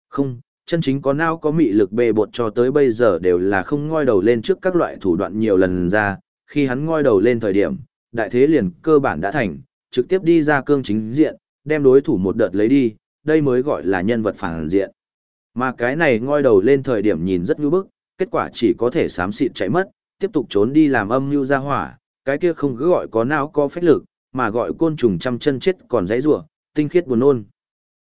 Không, chân chính có não có mị lực bê bột cho tới bây giờ đều là không ngoi đầu lên trước các loại thủ đoạn nhiều lần ra, khi hắn ngoi đầu lên thời điểm, đại thế liền cơ bản đã thành, trực tiếp đi ra cương chính diện, đem đối thủ một đợt lấy đi, đây mới gọi là nhân vật phản diện. Mà cái này ngoi đầu lên thời điểm nhìn rất ngư bức, kết quả chỉ có thể xám xịt chạy mất, tiếp tục trốn đi làm âm mưu ra hỏa, cái kia không cứ gọi có não có phách lực, mà gọi côn trùng trăm chân chết còn dãy rủa, tinh khiết buồn nôn.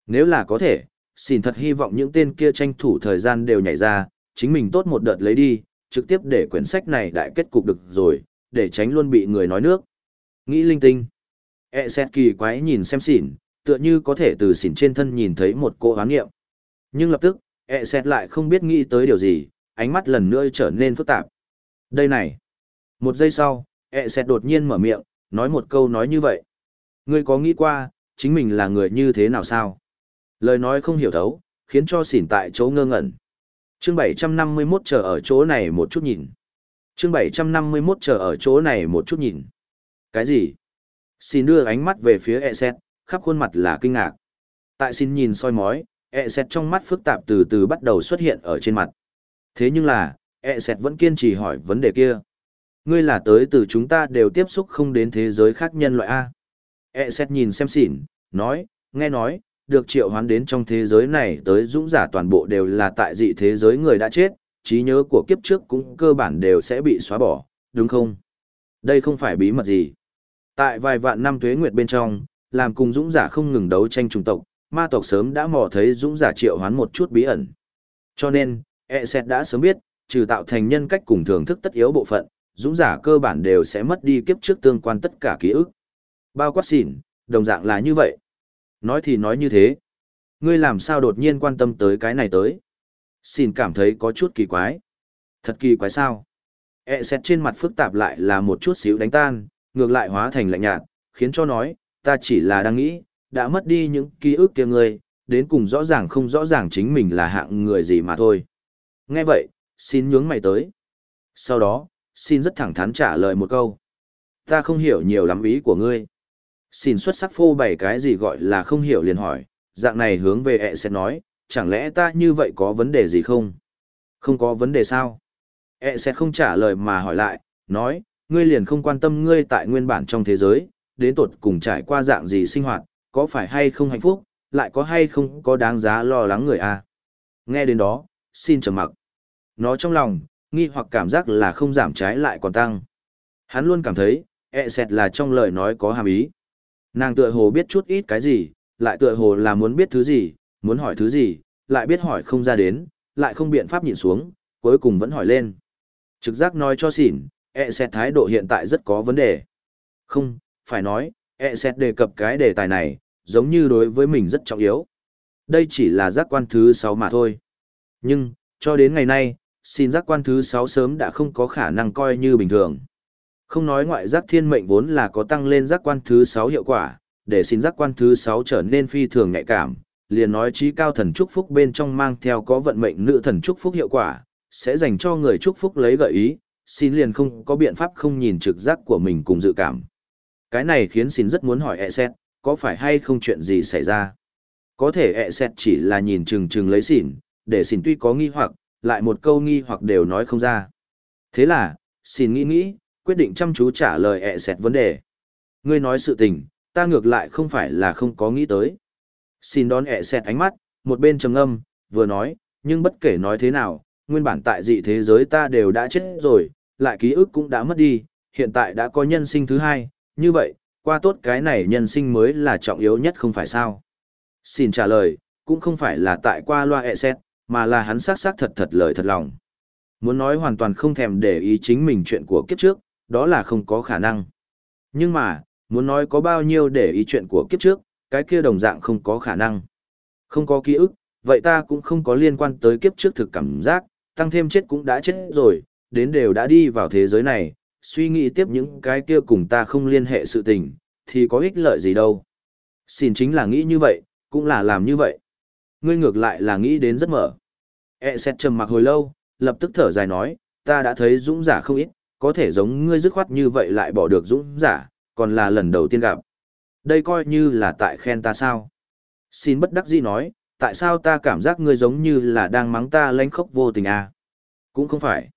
Nếu là có thể, xin thật hy vọng những tên kia tranh thủ thời gian đều nhảy ra, chính mình tốt một đợt lấy đi, trực tiếp để quyển sách này đại kết cục được rồi, để tránh luôn bị người nói nước. Nghĩ linh tinh. E xét kỳ quái nhìn xem xỉn, tựa như có thể từ xỉn trên thân nhìn thấy một cô hoán nghiệm. Nhưng lập tức, E xét lại không biết nghĩ tới điều gì, ánh mắt lần nữa trở nên phức tạp. Đây này. Một giây sau, e ẹ sẽ đột nhiên mở miệng, nói một câu nói như vậy. Ngươi có nghĩ qua, chính mình là người như thế nào sao? Lời nói không hiểu thấu, khiến cho xỉn tại chỗ ngơ ngẩn. Chương 751 chờ ở chỗ này một chút nhìn. Chương 751 chờ ở chỗ này một chút nhìn. Cái gì? Xin đưa ánh mắt về phía E xét, khắp khuôn mặt là kinh ngạc. Tại xin nhìn soi mói, E xét trong mắt phức tạp từ từ bắt đầu xuất hiện ở trên mặt. Thế nhưng là, E sẹt vẫn kiên trì hỏi vấn đề kia ngươi là tới từ chúng ta đều tiếp xúc không đến thế giới khác nhân loại A. E sẹt nhìn xem xỉn, nói, nghe nói, được triệu hoán đến trong thế giới này tới dũng giả toàn bộ đều là tại dị thế giới người đã chết, trí nhớ của kiếp trước cũng cơ bản đều sẽ bị xóa bỏ, đúng không? Đây không phải bí mật gì. Tại vài vạn năm tuế nguyệt bên trong, làm cùng dũng giả không ngừng đấu tranh chủng tộc, ma tộc sớm đã mò thấy dũng giả triệu hoán một chút bí ẩn. Cho nên, E xét đã sớm biết, trừ tạo thành nhân cách cùng thưởng thức tất yếu bộ phận, dũng giả cơ bản đều sẽ mất đi kiếp trước tương quan tất cả ký ức. Bao quát xỉn, đồng dạng là như vậy. Nói thì nói như thế. Ngươi làm sao đột nhiên quan tâm tới cái này tới? Xin cảm thấy có chút kỳ quái. Thật kỳ quái sao? E xét trên mặt phức tạp lại là một chút xíu đánh tan, ngược lại hóa thành lạnh nhạt, khiến cho nói, ta chỉ là đang nghĩ, đã mất đi những ký ức kia ngươi, đến cùng rõ ràng không rõ ràng chính mình là hạng người gì mà thôi. Nghe vậy, xin nhướng mày tới. Sau đó, xin rất thẳng thắn trả lời một câu. Ta không hiểu nhiều lắm ý của ngươi. Xin xuất sắc phô bày cái gì gọi là không hiểu liền hỏi, dạng này hướng về ẹ sẽ nói, chẳng lẽ ta như vậy có vấn đề gì không? Không có vấn đề sao? ẹ sẽ không trả lời mà hỏi lại, nói, ngươi liền không quan tâm ngươi tại nguyên bản trong thế giới, đến tột cùng trải qua dạng gì sinh hoạt, có phải hay không hạnh phúc, lại có hay không có đáng giá lo lắng người à? Nghe đến đó, xin trầm mặc. Nó trong lòng, nghi hoặc cảm giác là không giảm trái lại còn tăng. Hắn luôn cảm thấy, ẹ sẹt là trong lời nói có hàm ý. Nàng tựa hồ biết chút ít cái gì, lại tựa hồ là muốn biết thứ gì, muốn hỏi thứ gì, lại biết hỏi không ra đến, lại không biện pháp nhìn xuống, cuối cùng vẫn hỏi lên. Trực giác nói cho xỉn, e sẹt thái độ hiện tại rất có vấn đề. Không, phải nói, e sẹt đề cập cái đề tài này, giống như đối với mình rất trọng yếu. Đây chỉ là giác quan thứ 6 mà thôi. Nhưng, cho đến ngày nay, xin giác quan thứ 6 sớm đã không có khả năng coi như bình thường. Không nói ngoại giác thiên mệnh vốn là có tăng lên giác quan thứ 6 hiệu quả, để xin giác quan thứ 6 trở nên phi thường nhạy cảm, liền nói trí cao thần chúc phúc bên trong mang theo có vận mệnh nữ thần chúc phúc hiệu quả, sẽ dành cho người chúc phúc lấy gợi ý, xin liền không có biện pháp không nhìn trực giác của mình cùng dự cảm. Cái này khiến xin rất muốn hỏi e xét, có phải hay không chuyện gì xảy ra. Có thể e xét chỉ là nhìn chừng chừng lấy xỉn, để xỉn tuy có nghi hoặc, lại một câu nghi hoặc đều nói không ra. Thế là, xin nghĩ nghĩ, quyết định chăm chú trả lời ẹ xẹt vấn đề. Ngươi nói sự tình, ta ngược lại không phải là không có nghĩ tới. Xin đón ẹ xẹt ánh mắt, một bên trầm âm, vừa nói, nhưng bất kể nói thế nào, nguyên bản tại dị thế giới ta đều đã chết rồi, lại ký ức cũng đã mất đi, hiện tại đã có nhân sinh thứ hai, như vậy, qua tốt cái này nhân sinh mới là trọng yếu nhất không phải sao. Xin trả lời, cũng không phải là tại qua loa ẹ xẹt, mà là hắn xác xác thật thật lời thật lòng. Muốn nói hoàn toàn không thèm để ý chính mình chuyện của kiếp trước, đó là không có khả năng. Nhưng mà, muốn nói có bao nhiêu để ý chuyện của kiếp trước, cái kia đồng dạng không có khả năng. Không có ký ức, vậy ta cũng không có liên quan tới kiếp trước thực cảm giác, tăng thêm chết cũng đã chết rồi, đến đều đã đi vào thế giới này, suy nghĩ tiếp những cái kia cùng ta không liên hệ sự tình, thì có ích lợi gì đâu. Xin chính là nghĩ như vậy, cũng là làm như vậy. Ngươi ngược lại là nghĩ đến rất mở. E xét trầm mặc hồi lâu, lập tức thở dài nói, ta đã thấy dũng giả không ít, có thể giống ngươi dứt khoát như vậy lại bỏ được dũng giả, còn là lần đầu tiên gặp. Đây coi như là tại khen ta sao. Xin bất đắc dĩ nói, tại sao ta cảm giác ngươi giống như là đang mắng ta lánh khóc vô tình à? Cũng không phải.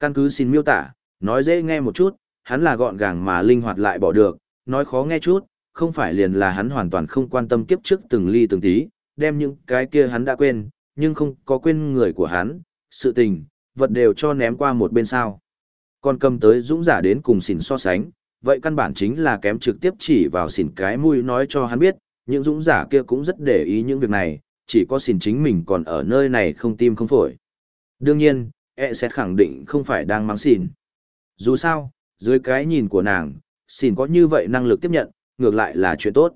Căn cứ xin miêu tả, nói dễ nghe một chút, hắn là gọn gàng mà linh hoạt lại bỏ được, nói khó nghe chút, không phải liền là hắn hoàn toàn không quan tâm kiếp trước từng ly từng tí, đem những cái kia hắn đã quên, nhưng không có quên người của hắn, sự tình, vật đều cho ném qua một bên sao. Còn cầm tới dũng giả đến cùng xỉn so sánh, vậy căn bản chính là kém trực tiếp chỉ vào xỉn cái mũi nói cho hắn biết, những dũng giả kia cũng rất để ý những việc này, chỉ có xỉn chính mình còn ở nơi này không tim không phổi. Đương nhiên, e sẽ khẳng định không phải đang mắng xỉn. Dù sao, dưới cái nhìn của nàng, xỉn có như vậy năng lực tiếp nhận, ngược lại là chuyện tốt.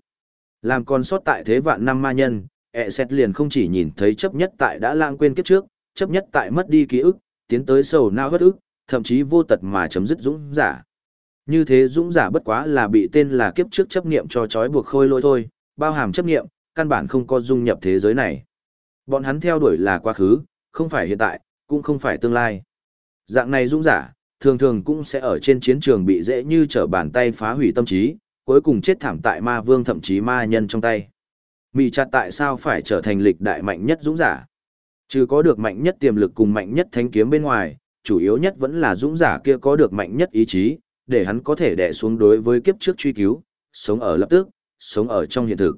Làm con sót tại thế vạn năm ma nhân, ẹ xét liền không chỉ nhìn thấy chấp nhất tại đã lãng quên kiếp trước, chấp nhất tại mất đi ký ức, tiến tới sầu não hất ức, thậm chí vô tật mà chấm dứt dũng giả. Như thế dũng giả bất quá là bị tên là kiếp trước chấp niệm cho trói buộc khôi lôi thôi, bao hàm chấp niệm, căn bản không có dung nhập thế giới này. Bọn hắn theo đuổi là quá khứ, không phải hiện tại, cũng không phải tương lai. Dạng này dũng giả, thường thường cũng sẽ ở trên chiến trường bị dễ như trở bàn tay phá hủy tâm trí, cuối cùng chết thảm tại ma vương thậm chí ma nhân trong tay. Mị chặt tại sao phải trở thành lịch đại mạnh nhất dũng giả? Chứ có được mạnh nhất tiềm lực cùng mạnh nhất thánh kiếm bên ngoài, chủ yếu nhất vẫn là dũng giả kia có được mạnh nhất ý chí, để hắn có thể đè xuống đối với kiếp trước truy cứu, sống ở lập tức, sống ở trong hiện thực.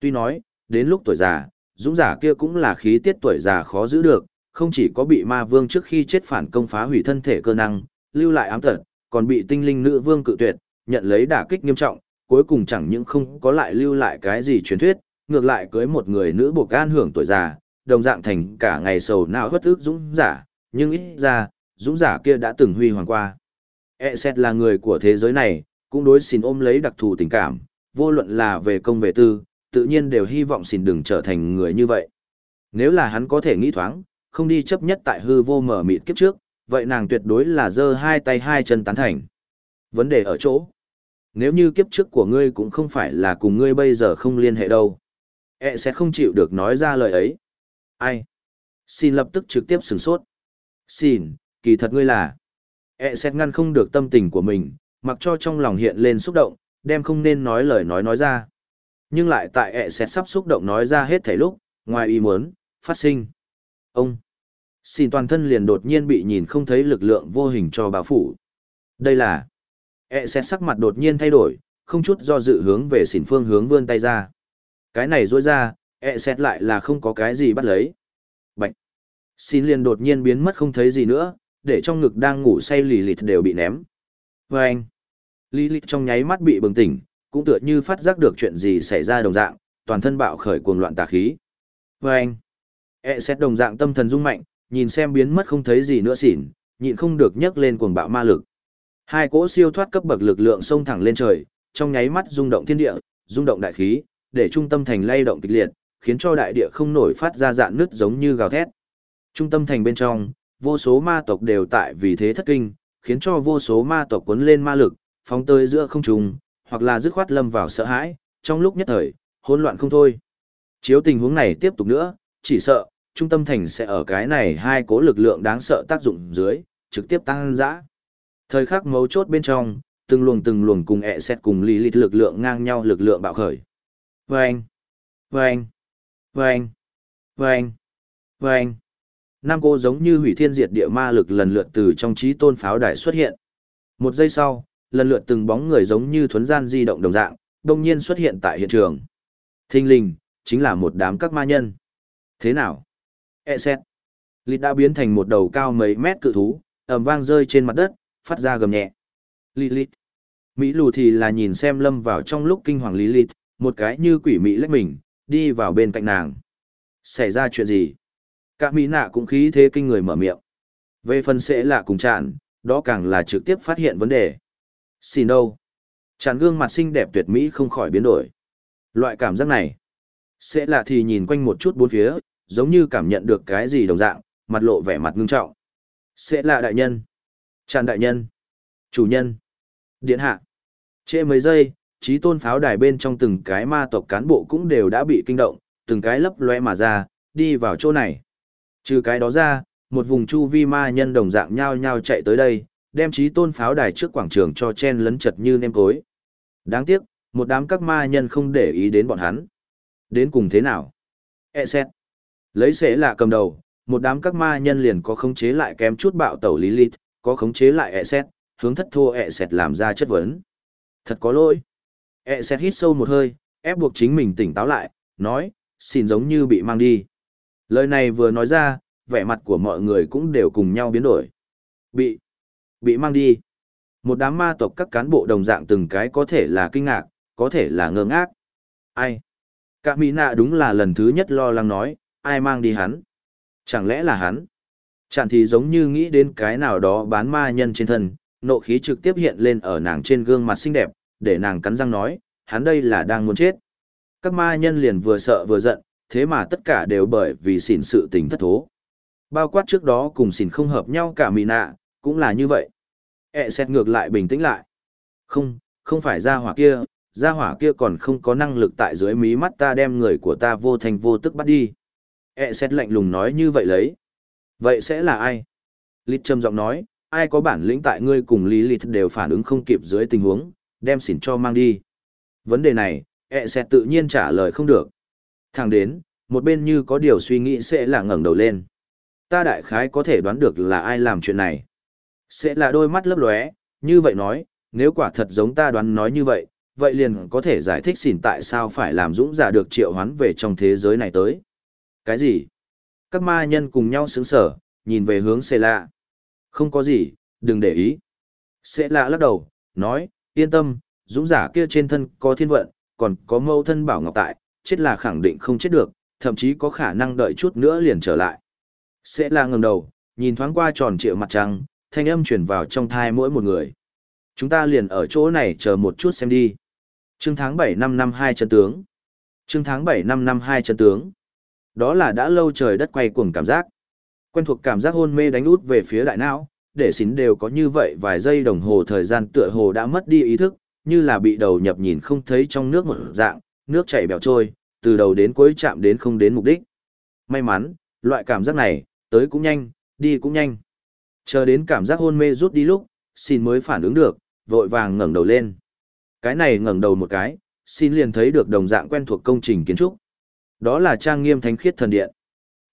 Tuy nói, đến lúc tuổi già, dũng giả kia cũng là khí tiết tuổi già khó giữ được, không chỉ có bị ma vương trước khi chết phản công phá hủy thân thể cơ năng, lưu lại ám tật, còn bị tinh linh nữ vương cự tuyệt, nhận lấy đả kích nghiêm trọng, cuối cùng chẳng những không có lại lưu lại cái gì truyền thuyết, ngược lại cưới một người nữ buộc an hưởng tuổi già, đồng dạng thành cả ngày sầu não hất ức dũng giả, nhưng ít ra, dũng giả kia đã từng huy hoàng qua. E xét là người của thế giới này, cũng đối xin ôm lấy đặc thù tình cảm, vô luận là về công về tư, tự nhiên đều hy vọng xin đừng trở thành người như vậy. Nếu là hắn có thể nghĩ thoáng, không đi chấp nhất tại hư vô mở mịt kiếp trước, vậy nàng tuyệt đối là giơ hai tay hai chân tán thành. Vấn đề ở chỗ. Nếu như kiếp trước của ngươi cũng không phải là cùng ngươi bây giờ không liên hệ đâu. E sẽ không chịu được nói ra lời ấy. Ai? Xin lập tức trực tiếp sửng sốt. Xin, kỳ thật ngươi là. E sẽ ngăn không được tâm tình của mình, mặc cho trong lòng hiện lên xúc động, đem không nên nói lời nói nói ra. Nhưng lại tại E sẽ sắp xúc động nói ra hết thảy lúc, ngoài ý muốn, phát sinh. Ông. Xin toàn thân liền đột nhiên bị nhìn không thấy lực lượng vô hình cho bao phủ. Đây là. E sẽ sắc mặt đột nhiên thay đổi, không chút do dự hướng về xỉn phương hướng vươn tay ra. Cái này rối ra, E xét lại là không có cái gì bắt lấy. Bạch. Xin liền đột nhiên biến mất không thấy gì nữa, để trong ngực đang ngủ say lì lịt đều bị ném. Và anh, lì lịt trong nháy mắt bị bừng tỉnh, cũng tựa như phát giác được chuyện gì xảy ra đồng dạng, toàn thân bạo khởi cuồng loạn tà khí. Và anh, E xét đồng dạng tâm thần rung mạnh, nhìn xem biến mất không thấy gì nữa xỉn, nhịn không được nhấc lên cuồng bạo ma lực. Hai cỗ siêu thoát cấp bậc lực lượng xông thẳng lên trời, trong nháy mắt rung động thiên địa, rung động đại khí, để trung tâm thành lay động kịch liệt, khiến cho đại địa không nổi phát ra dạn nứt giống như gào thét. Trung tâm thành bên trong, vô số ma tộc đều tại vì thế thất kinh, khiến cho vô số ma tộc cuốn lên ma lực, phóng tới giữa không trung, hoặc là dứt khoát lâm vào sợ hãi, trong lúc nhất thời, hỗn loạn không thôi. Chiếu tình huống này tiếp tục nữa, chỉ sợ, trung tâm thành sẽ ở cái này hai cố lực lượng đáng sợ tác dụng dưới, trực tiếp tăng dã. Thời khắc mấu chốt bên trong, từng luồng từng luồng cùng ẹ xét cùng lý lịch lực lượng ngang nhau lực lượng bạo khởi. Vâng! Vâng! Vâng! Vâng! Vâng! Nam cô giống như hủy thiên diệt địa ma lực lần lượt từ trong trí tôn pháo đài xuất hiện. Một giây sau, lần lượt từng bóng người giống như thuấn gian di động đồng dạng, đông nhiên xuất hiện tại hiện trường. Thinh linh, chính là một đám các ma nhân. Thế nào? E xét. Lịt đã biến thành một đầu cao mấy mét cự thú, ầm vang rơi trên mặt đất, phát ra gầm nhẹ. Lilith. Mỹ lù thì là nhìn xem lâm vào trong lúc kinh hoàng Lilith, một cái như quỷ Mỹ lách mình, đi vào bên cạnh nàng. Xảy ra chuyện gì? Cả Mỹ nạ cũng khí thế kinh người mở miệng. Về phần sẽ là cùng chạn, đó càng là trực tiếp phát hiện vấn đề. Xin đâu? Chạn gương mặt xinh đẹp tuyệt mỹ không khỏi biến đổi. Loại cảm giác này. Sẽ lạ thì nhìn quanh một chút bốn phía, giống như cảm nhận được cái gì đồng dạng, mặt lộ vẻ mặt ngưng trọng. Sẽ lạ đại nhân. Chạn đại nhân. Chủ nhân. Điện hạ. Trễ mấy giây, trí tôn pháo đài bên trong từng cái ma tộc cán bộ cũng đều đã bị kinh động, từng cái lấp lóe mà ra, đi vào chỗ này. Trừ cái đó ra, một vùng chu vi ma nhân đồng dạng nhau nhau chạy tới đây, đem trí tôn pháo đài trước quảng trường cho chen lấn chật như nêm cối. Đáng tiếc, một đám các ma nhân không để ý đến bọn hắn. Đến cùng thế nào? E xét. Lấy sẽ lạ cầm đầu, một đám các ma nhân liền có khống chế lại kém chút bạo tẩu lý lít, có khống chế lại e xét, hướng thất thua e xét làm ra chất vấn. Thật có lỗi. E xét hít sâu một hơi, ép buộc chính mình tỉnh táo lại, nói, xin giống như bị mang đi. Lời này vừa nói ra, vẻ mặt của mọi người cũng đều cùng nhau biến đổi. Bị, bị mang đi. Một đám ma tộc các cán bộ đồng dạng từng cái có thể là kinh ngạc, có thể là ngơ ngác. Ai? Cả Mỹ nạ đúng là lần thứ nhất lo lắng nói, ai mang đi hắn? Chẳng lẽ là hắn? Chẳng thì giống như nghĩ đến cái nào đó bán ma nhân trên thân, nộ khí trực tiếp hiện lên ở nàng trên gương mặt xinh đẹp, để nàng cắn răng nói, hắn đây là đang muốn chết. Các ma nhân liền vừa sợ vừa giận, thế mà tất cả đều bởi vì xỉn sự tình thất thố. Bao quát trước đó cùng xỉn không hợp nhau cả mì nạ, cũng là như vậy. E xét ngược lại bình tĩnh lại. Không, không phải ra hỏa kia, ra hỏa kia còn không có năng lực tại dưới mí mắt ta đem người của ta vô thành vô tức bắt đi. E xét lạnh lùng nói như vậy lấy. Vậy sẽ là ai? Lít trầm giọng nói, ai có bản lĩnh tại ngươi cùng Lý Lít đều phản ứng không kịp dưới tình huống, đem xỉn cho mang đi. Vấn đề này, E sẽ tự nhiên trả lời không được. Thẳng đến, một bên như có điều suy nghĩ sẽ là ngẩng đầu lên. Ta đại khái có thể đoán được là ai làm chuyện này. Sẽ là đôi mắt lấp lóe, như vậy nói, nếu quả thật giống ta đoán nói như vậy, vậy liền có thể giải thích xỉn tại sao phải làm dũng giả được triệu hoán về trong thế giới này tới. Cái gì? Các ma nhân cùng nhau sướng sở, nhìn về hướng xê lạ. Không có gì, đừng để ý. Xê lạ lắc đầu, nói, yên tâm, dũng giả kia trên thân có thiên vận, còn có mâu thân bảo ngọc tại, chết là khẳng định không chết được, thậm chí có khả năng đợi chút nữa liền trở lại. Sẽ là ngẩng đầu, nhìn thoáng qua tròn trịa mặt trăng, thanh âm truyền vào trong thai mỗi một người. Chúng ta liền ở chỗ này chờ một chút xem đi. Trương tháng 7 năm năm hai chân tướng. Trương tháng 7 năm năm hai chân tướng. Đó là đã lâu trời đất quay cuồng cảm giác. Quen thuộc cảm giác hôn mê đánh út về phía đại não, để xín đều có như vậy vài giây đồng hồ thời gian tựa hồ đã mất đi ý thức, như là bị đầu nhập nhìn không thấy trong nước một dạng, nước chảy bèo trôi, từ đầu đến cuối chạm đến không đến mục đích. May mắn, loại cảm giác này, tới cũng nhanh, đi cũng nhanh. Chờ đến cảm giác hôn mê rút đi lúc, xin mới phản ứng được, vội vàng ngẩng đầu lên. Cái này ngẩng đầu một cái, xin liền thấy được đồng dạng quen thuộc công trình kiến trúc. Đó là trang nghiêm thánh khiết thần điện.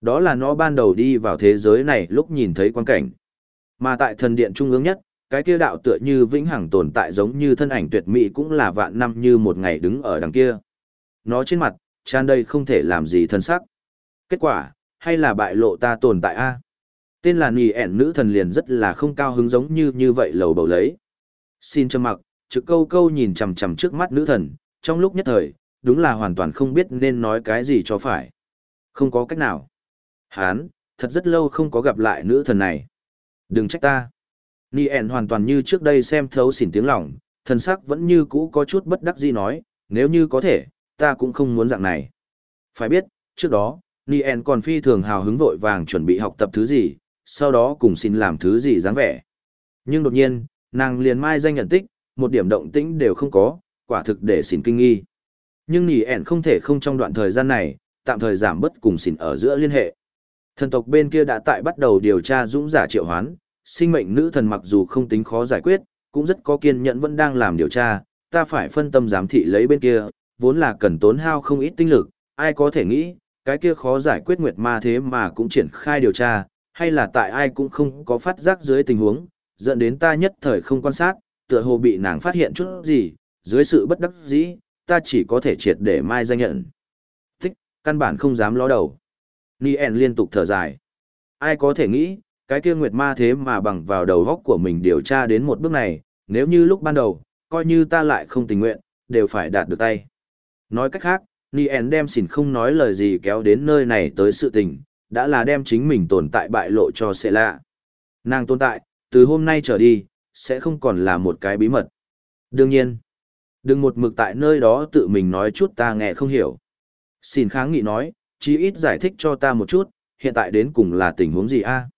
Đó là nó ban đầu đi vào thế giới này lúc nhìn thấy quan cảnh. Mà tại thần điện trung ương nhất, cái kia đạo tựa như vĩnh hằng tồn tại giống như thân ảnh tuyệt mỹ cũng là vạn năm như một ngày đứng ở đằng kia. Nó trên mặt, tràn đầy không thể làm gì thân sắc. Kết quả, hay là bại lộ ta tồn tại a Tên là nì ẻn nữ thần liền rất là không cao hứng giống như như vậy lầu bầu lấy. Xin cho mặc, trực câu câu nhìn chằm chằm trước mắt nữ thần, trong lúc nhất thời, đúng là hoàn toàn không biết nên nói cái gì cho phải. Không có cách nào. Hán, thật rất lâu không có gặp lại nữ thần này. Đừng trách ta. Nien hoàn toàn như trước đây xem thấu xỉn tiếng lòng, thần sắc vẫn như cũ có chút bất đắc dĩ nói, nếu như có thể, ta cũng không muốn dạng này. Phải biết, trước đó, Nien còn phi thường hào hứng vội vàng chuẩn bị học tập thứ gì, sau đó cùng xin làm thứ gì dáng vẻ. Nhưng đột nhiên, nàng liền mai danh nhận tích, một điểm động tĩnh đều không có, quả thực để xỉn kinh nghi. Nhưng Nien không thể không trong đoạn thời gian này, tạm thời giảm bất cùng xỉn ở giữa liên hệ. Thần tộc bên kia đã tại bắt đầu điều tra dũng giả triệu hoán, sinh mệnh nữ thần mặc dù không tính khó giải quyết, cũng rất có kiên nhẫn vẫn đang làm điều tra, ta phải phân tâm giám thị lấy bên kia, vốn là cần tốn hao không ít tinh lực, ai có thể nghĩ, cái kia khó giải quyết nguyệt ma thế mà cũng triển khai điều tra, hay là tại ai cũng không có phát giác dưới tình huống, dẫn đến ta nhất thời không quan sát, tựa hồ bị nàng phát hiện chút gì, dưới sự bất đắc dĩ, ta chỉ có thể triệt để mai danh nhận. Thích, căn bản không dám ló đầu. Nien liên tục thở dài. Ai có thể nghĩ, cái kia nguyệt ma thế mà bằng vào đầu góc của mình điều tra đến một bước này, nếu như lúc ban đầu, coi như ta lại không tình nguyện, đều phải đạt được tay. Nói cách khác, Nien đem xỉn không nói lời gì kéo đến nơi này tới sự tình, đã là đem chính mình tồn tại bại lộ cho sẽ lạ. Nàng tồn tại, từ hôm nay trở đi, sẽ không còn là một cái bí mật. Đương nhiên, đừng một mực tại nơi đó tự mình nói chút ta nghe không hiểu. Xin kháng nghị nói, chí ít giải thích cho ta một chút, hiện tại đến cùng là tình huống gì a?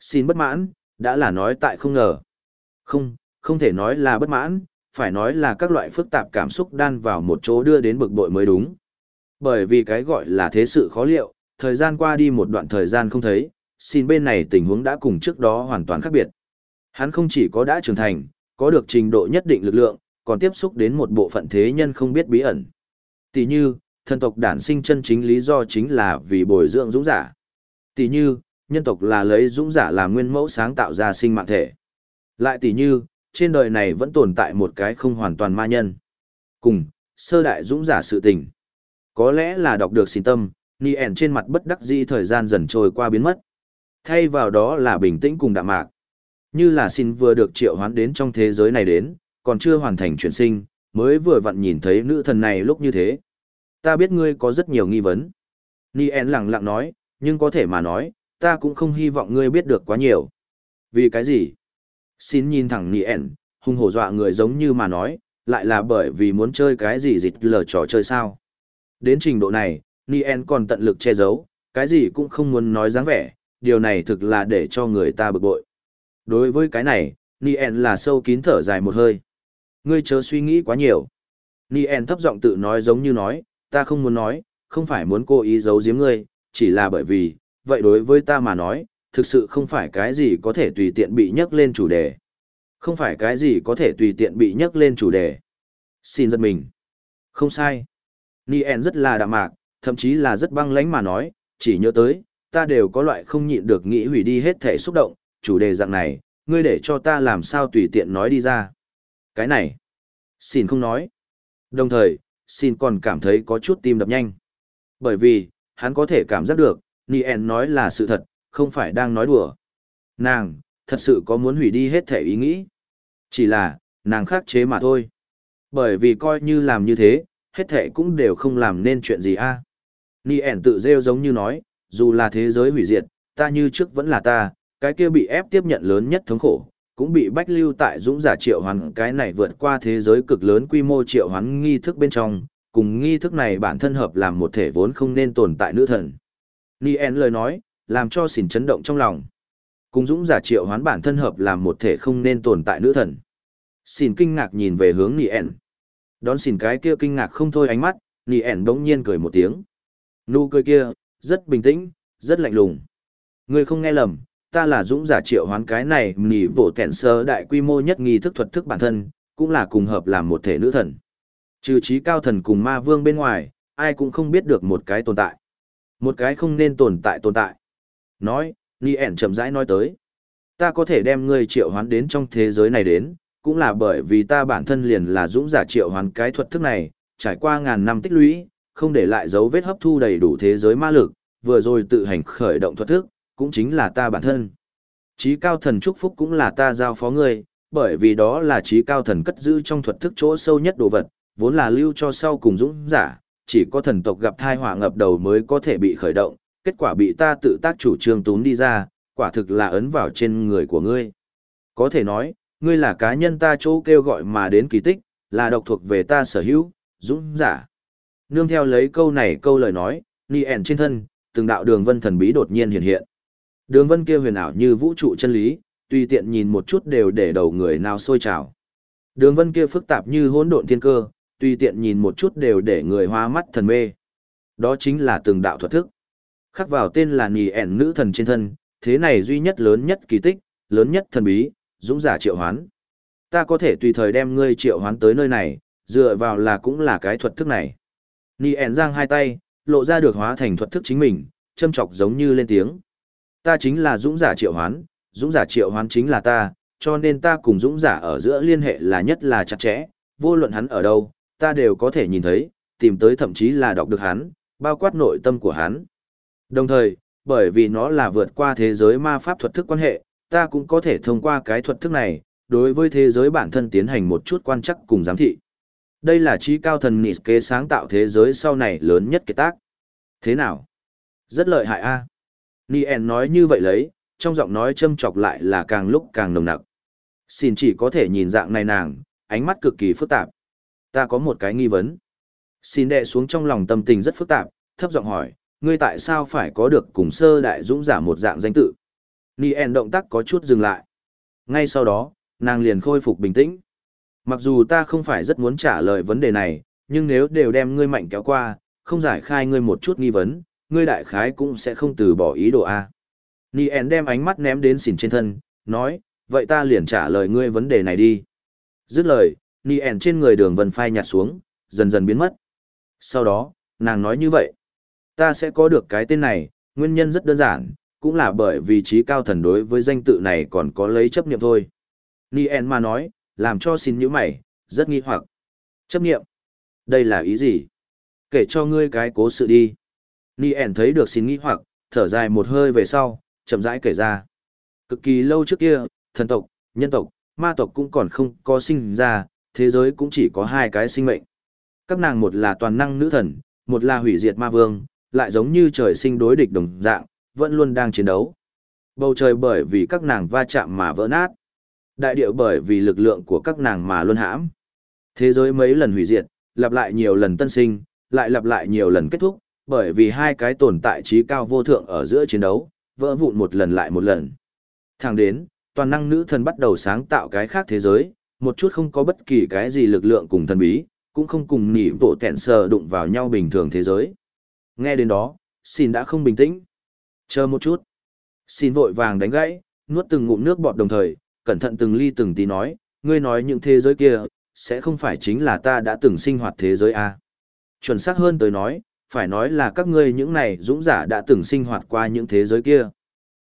Xin bất mãn, đã là nói tại không ngờ. Không, không thể nói là bất mãn, phải nói là các loại phức tạp cảm xúc đan vào một chỗ đưa đến bực bội mới đúng. Bởi vì cái gọi là thế sự khó liệu, thời gian qua đi một đoạn thời gian không thấy, xin bên này tình huống đã cùng trước đó hoàn toàn khác biệt. Hắn không chỉ có đã trưởng thành, có được trình độ nhất định lực lượng, còn tiếp xúc đến một bộ phận thế nhân không biết bí ẩn. Tỷ như, thần tộc đản sinh chân chính lý do chính là vì bồi dưỡng dũng giả. Tỷ như, nhân tộc là lấy dũng giả làm nguyên mẫu sáng tạo ra sinh mạng thể. Lại tỷ như, trên đời này vẫn tồn tại một cái không hoàn toàn ma nhân. Cùng, sơ đại dũng giả sự tình. Có lẽ là đọc được xin tâm, Nien trên mặt bất đắc dĩ thời gian dần trôi qua biến mất. Thay vào đó là bình tĩnh cùng đạm mạc. Như là xin vừa được triệu hoán đến trong thế giới này đến, còn chưa hoàn thành chuyển sinh, mới vừa vặn nhìn thấy nữ thần này lúc như thế. Ta biết ngươi có rất nhiều nghi vấn. Nien lặng lặng nói, nhưng có thể mà nói, ta cũng không hy vọng ngươi biết được quá nhiều. Vì cái gì? Xin nhìn thẳng Nien, hung hổ dọa người giống như mà nói, lại là bởi vì muốn chơi cái gì dịch lờ trò chơi sao. Đến trình độ này, Nien còn tận lực che giấu, cái gì cũng không muốn nói dáng vẻ, điều này thực là để cho người ta bực bội. Đối với cái này, Nien là sâu kín thở dài một hơi. Ngươi chớ suy nghĩ quá nhiều. Nien thấp giọng tự nói giống như nói, ta không muốn nói, không phải muốn cố ý giấu giếm ngươi, chỉ là bởi vì, vậy đối với ta mà nói, thực sự không phải cái gì có thể tùy tiện bị nhắc lên chủ đề. Không phải cái gì có thể tùy tiện bị nhắc lên chủ đề. Xin giật mình. Không sai. Nien rất là đạm mạc, thậm chí là rất băng lãnh mà nói, chỉ nhớ tới, ta đều có loại không nhịn được nghĩ hủy đi hết thể xúc động, chủ đề dạng này, ngươi để cho ta làm sao tùy tiện nói đi ra. Cái này, xin không nói. Đồng thời, xin còn cảm thấy có chút tim đập nhanh. Bởi vì, hắn có thể cảm giác được, Nien nói là sự thật, không phải đang nói đùa. Nàng, thật sự có muốn hủy đi hết thể ý nghĩ. Chỉ là, nàng khắc chế mà thôi. Bởi vì coi như làm như thế, hết thể cũng đều không làm nên chuyện gì a. Nien tự rêu giống như nói, dù là thế giới hủy diệt, ta như trước vẫn là ta, cái kia bị ép tiếp nhận lớn nhất thống khổ, cũng bị bách lưu tại dũng giả triệu hoán cái này vượt qua thế giới cực lớn quy mô triệu hoán nghi thức bên trong, cùng nghi thức này bản thân hợp làm một thể vốn không nên tồn tại nữ thần. Nien lời nói, làm cho xỉn chấn động trong lòng. Cùng dũng giả triệu hoán bản thân hợp làm một thể không nên tồn tại nữ thần. Xỉn kinh ngạc nhìn về hướng Nien. Đón xỉn cái kia kinh ngạc không thôi ánh mắt, Nien đống nhiên cười một tiếng. Nụ cười kia, rất bình tĩnh, rất lạnh lùng. Ngươi không nghe lầm, ta là dũng giả triệu hoán cái này nỉ bộ kẹn sơ đại quy mô nhất nghi thức thuật thức bản thân, cũng là cùng hợp làm một thể nữ thần. Trừ trí cao thần cùng ma vương bên ngoài, ai cũng không biết được một cái tồn tại. Một cái không nên tồn tại tồn tại. Nói, Ni ẻn chậm rãi nói tới. Ta có thể đem ngươi triệu hoán đến trong thế giới này đến, cũng là bởi vì ta bản thân liền là dũng giả triệu hoán cái thuật thức này, trải qua ngàn năm tích lũy, không để lại dấu vết hấp thu đầy đủ thế giới ma lực, vừa rồi tự hành khởi động thuật thức, cũng chính là ta bản thân. Chí cao thần chúc phúc cũng là ta giao phó ngươi, bởi vì đó là chí cao thần cất giữ trong thuật thức chỗ sâu nhất đồ vật, vốn là lưu cho sau cùng dũng giả, chỉ có thần tộc gặp thai họa ngập đầu mới có thể bị khởi động, kết quả bị ta tự tác chủ trương tún đi ra, quả thực là ấn vào trên người của ngươi. Có thể nói, ngươi là cá nhân ta chỗ kêu gọi mà đến kỳ tích, là độc thuộc về ta sở hữu, dũng giả. Nương theo lấy câu này câu lời nói, ni ẻn trên thân, từng đạo đường vân thần bí đột nhiên hiện hiện. Đường vân kia huyền ảo như vũ trụ chân lý, tùy tiện nhìn một chút đều để đầu người nào sôi trào. Đường vân kia phức tạp như hỗn độn thiên cơ, tùy tiện nhìn một chút đều để người hoa mắt thần mê. Đó chính là từng đạo thuật thức. Khắc vào tên là nì ẻn nữ thần trên thân, thế này duy nhất lớn nhất kỳ tích, lớn nhất thần bí, dũng giả triệu hoán. Ta có thể tùy thời đem ngươi triệu hoán tới nơi này, dựa vào là cũng là cái thuật thức này. Nì ẻn giang hai tay, lộ ra được hóa thành thuật thức chính mình, châm chọc giống như lên tiếng. Ta chính là dũng giả triệu hoán, dũng giả triệu hoán chính là ta, cho nên ta cùng dũng giả ở giữa liên hệ là nhất là chặt chẽ, vô luận hắn ở đâu, ta đều có thể nhìn thấy, tìm tới thậm chí là đọc được hắn, bao quát nội tâm của hắn. Đồng thời, bởi vì nó là vượt qua thế giới ma pháp thuật thức quan hệ, ta cũng có thể thông qua cái thuật thức này, đối với thế giới bản thân tiến hành một chút quan chắc cùng giám thị. Đây là trí cao thần nịt kế sáng tạo thế giới sau này lớn nhất kế tác. Thế nào? Rất lợi hại a. À? Nien nói như vậy lấy, trong giọng nói châm chọc lại là càng lúc càng nồng nặc. Xin chỉ có thể nhìn dạng này nàng, ánh mắt cực kỳ phức tạp. Ta có một cái nghi vấn. Xin đệ xuống trong lòng tâm tình rất phức tạp, thấp giọng hỏi, ngươi tại sao phải có được cùng sơ đại dũng giả một dạng danh tự? Nien động tác có chút dừng lại. Ngay sau đó, nàng liền khôi phục bình tĩnh. Mặc dù ta không phải rất muốn trả lời vấn đề này, nhưng nếu đều đem ngươi mạnh kéo qua, không giải khai ngươi một chút nghi vấn, ngươi đại khái cũng sẽ không từ bỏ ý đồ A. Nien đem ánh mắt ném đến xỉn trên thân, nói, vậy ta liền trả lời ngươi vấn đề này đi. Dứt lời, Nien trên người đường vân phai nhạt xuống, dần dần biến mất. Sau đó, nàng nói như vậy, ta sẽ có được cái tên này, nguyên nhân rất đơn giản, cũng là bởi vì trí cao thần đối với danh tự này còn có lấy chấp niệm thôi. Nien mà nói, làm cho xin nhữ mày, rất nghi hoặc. Chấp niệm? Đây là ý gì? Kể cho ngươi cái cố sự đi. Nien thấy được xin nghĩ hoặc, thở dài một hơi về sau, chậm rãi kể ra. Cực kỳ lâu trước kia, thần tộc, nhân tộc, ma tộc cũng còn không có sinh ra, thế giới cũng chỉ có hai cái sinh mệnh. Các nàng một là toàn năng nữ thần, một là hủy diệt ma vương, lại giống như trời sinh đối địch đồng dạng, vẫn luôn đang chiến đấu. Bầu trời bởi vì các nàng va chạm mà vỡ nát. Đại địa bởi vì lực lượng của các nàng mà luân hãm. Thế giới mấy lần hủy diệt, lặp lại nhiều lần tân sinh, lại lặp lại nhiều lần kết thúc, bởi vì hai cái tồn tại trí cao vô thượng ở giữa chiến đấu, vỡ vụn một lần lại một lần. Thẳng đến, toàn năng nữ thần bắt đầu sáng tạo cái khác thế giới, một chút không có bất kỳ cái gì lực lượng cùng thần bí, cũng không cùng nỉ bộ tẹn sờ đụng vào nhau bình thường thế giới. Nghe đến đó, xin đã không bình tĩnh. Chờ một chút. Xin vội vàng đánh gãy, nuốt từng ngụm nước bọt đồng thời, cẩn thận từng ly từng tí nói, ngươi nói những thế giới kia, sẽ không phải chính là ta đã từng sinh hoạt thế giới a Chuẩn xác hơn tới nói, phải nói là các ngươi những này dũng giả đã từng sinh hoạt qua những thế giới kia.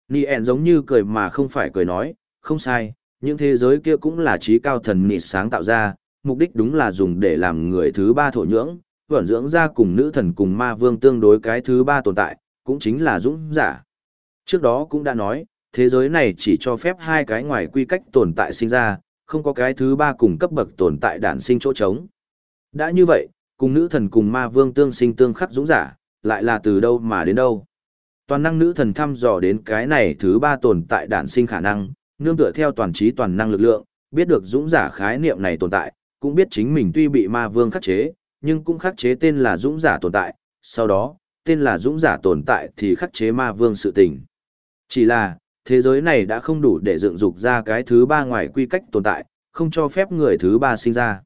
Nien giống như cười mà không phải cười nói, không sai, những thế giới kia cũng là trí cao thần nị sáng tạo ra, mục đích đúng là dùng để làm người thứ ba thổ nhưỡng, vẩn dưỡng ra cùng nữ thần cùng ma vương tương đối cái thứ ba tồn tại, cũng chính là dũng giả. Trước đó cũng đã nói, thế giới này chỉ cho phép hai cái ngoài quy cách tồn tại sinh ra, không có cái thứ ba cùng cấp bậc tồn tại đản sinh chỗ trống. Đã như vậy, cùng nữ thần cùng ma vương tương sinh tương khắc dũng giả, lại là từ đâu mà đến đâu. Toàn năng nữ thần thăm dò đến cái này thứ ba tồn tại đản sinh khả năng, nương tựa theo toàn trí toàn năng lực lượng, biết được dũng giả khái niệm này tồn tại, cũng biết chính mình tuy bị ma vương khắc chế, nhưng cũng khắc chế tên là dũng giả tồn tại, sau đó, tên là dũng giả tồn tại thì khắc chế ma vương sự tình. Chỉ là, thế giới này đã không đủ để dựng dục ra cái thứ ba ngoài quy cách tồn tại, không cho phép người thứ ba sinh ra.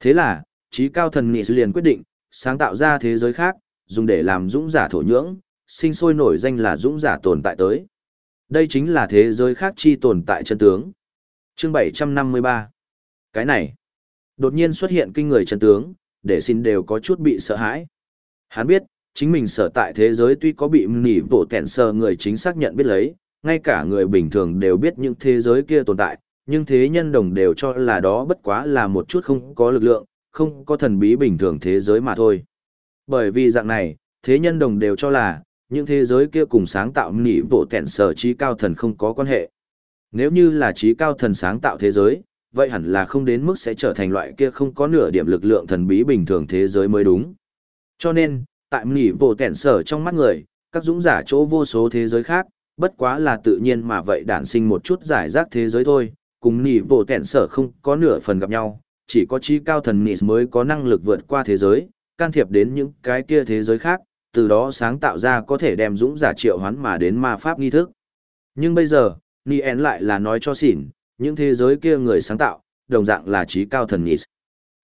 Thế là, trí cao thần nghị liền quyết định, sáng tạo ra thế giới khác, dùng để làm dũng giả thổ nhưỡng, sinh sôi nổi danh là dũng giả tồn tại tới. Đây chính là thế giới khác chi tồn tại chân tướng. Chương 753 Cái này, đột nhiên xuất hiện kinh người chân tướng, để xin đều có chút bị sợ hãi. Hắn biết, chính mình sở tại thế giới tuy có bị nỉ bộ kẹn sờ người chính xác nhận biết lấy, ngay cả người bình thường đều biết những thế giới kia tồn tại, nhưng thế nhân đồng đều cho là đó bất quá là một chút không có lực lượng, không có thần bí bình thường thế giới mà thôi. Bởi vì dạng này, thế nhân đồng đều cho là, những thế giới kia cùng sáng tạo nỉ bộ kẹn sở trí cao thần không có quan hệ. Nếu như là trí cao thần sáng tạo thế giới, vậy hẳn là không đến mức sẽ trở thành loại kia không có nửa điểm lực lượng thần bí bình thường thế giới mới đúng. Cho nên, tại nỉ bộ kẹn sở trong mắt người, các dũng giả chỗ vô số thế giới khác, bất quá là tự nhiên mà vậy đản sinh một chút giải rác thế giới thôi, cùng nỉ bộ tẹn sở không có nửa phần gặp nhau, chỉ có trí cao thần nỉ mới có năng lực vượt qua thế giới, can thiệp đến những cái kia thế giới khác, từ đó sáng tạo ra có thể đem dũng giả triệu hoán mà đến ma pháp nghi thức. Nhưng bây giờ, Nien lại là nói cho xỉn, những thế giới kia người sáng tạo, đồng dạng là trí cao thần Nis.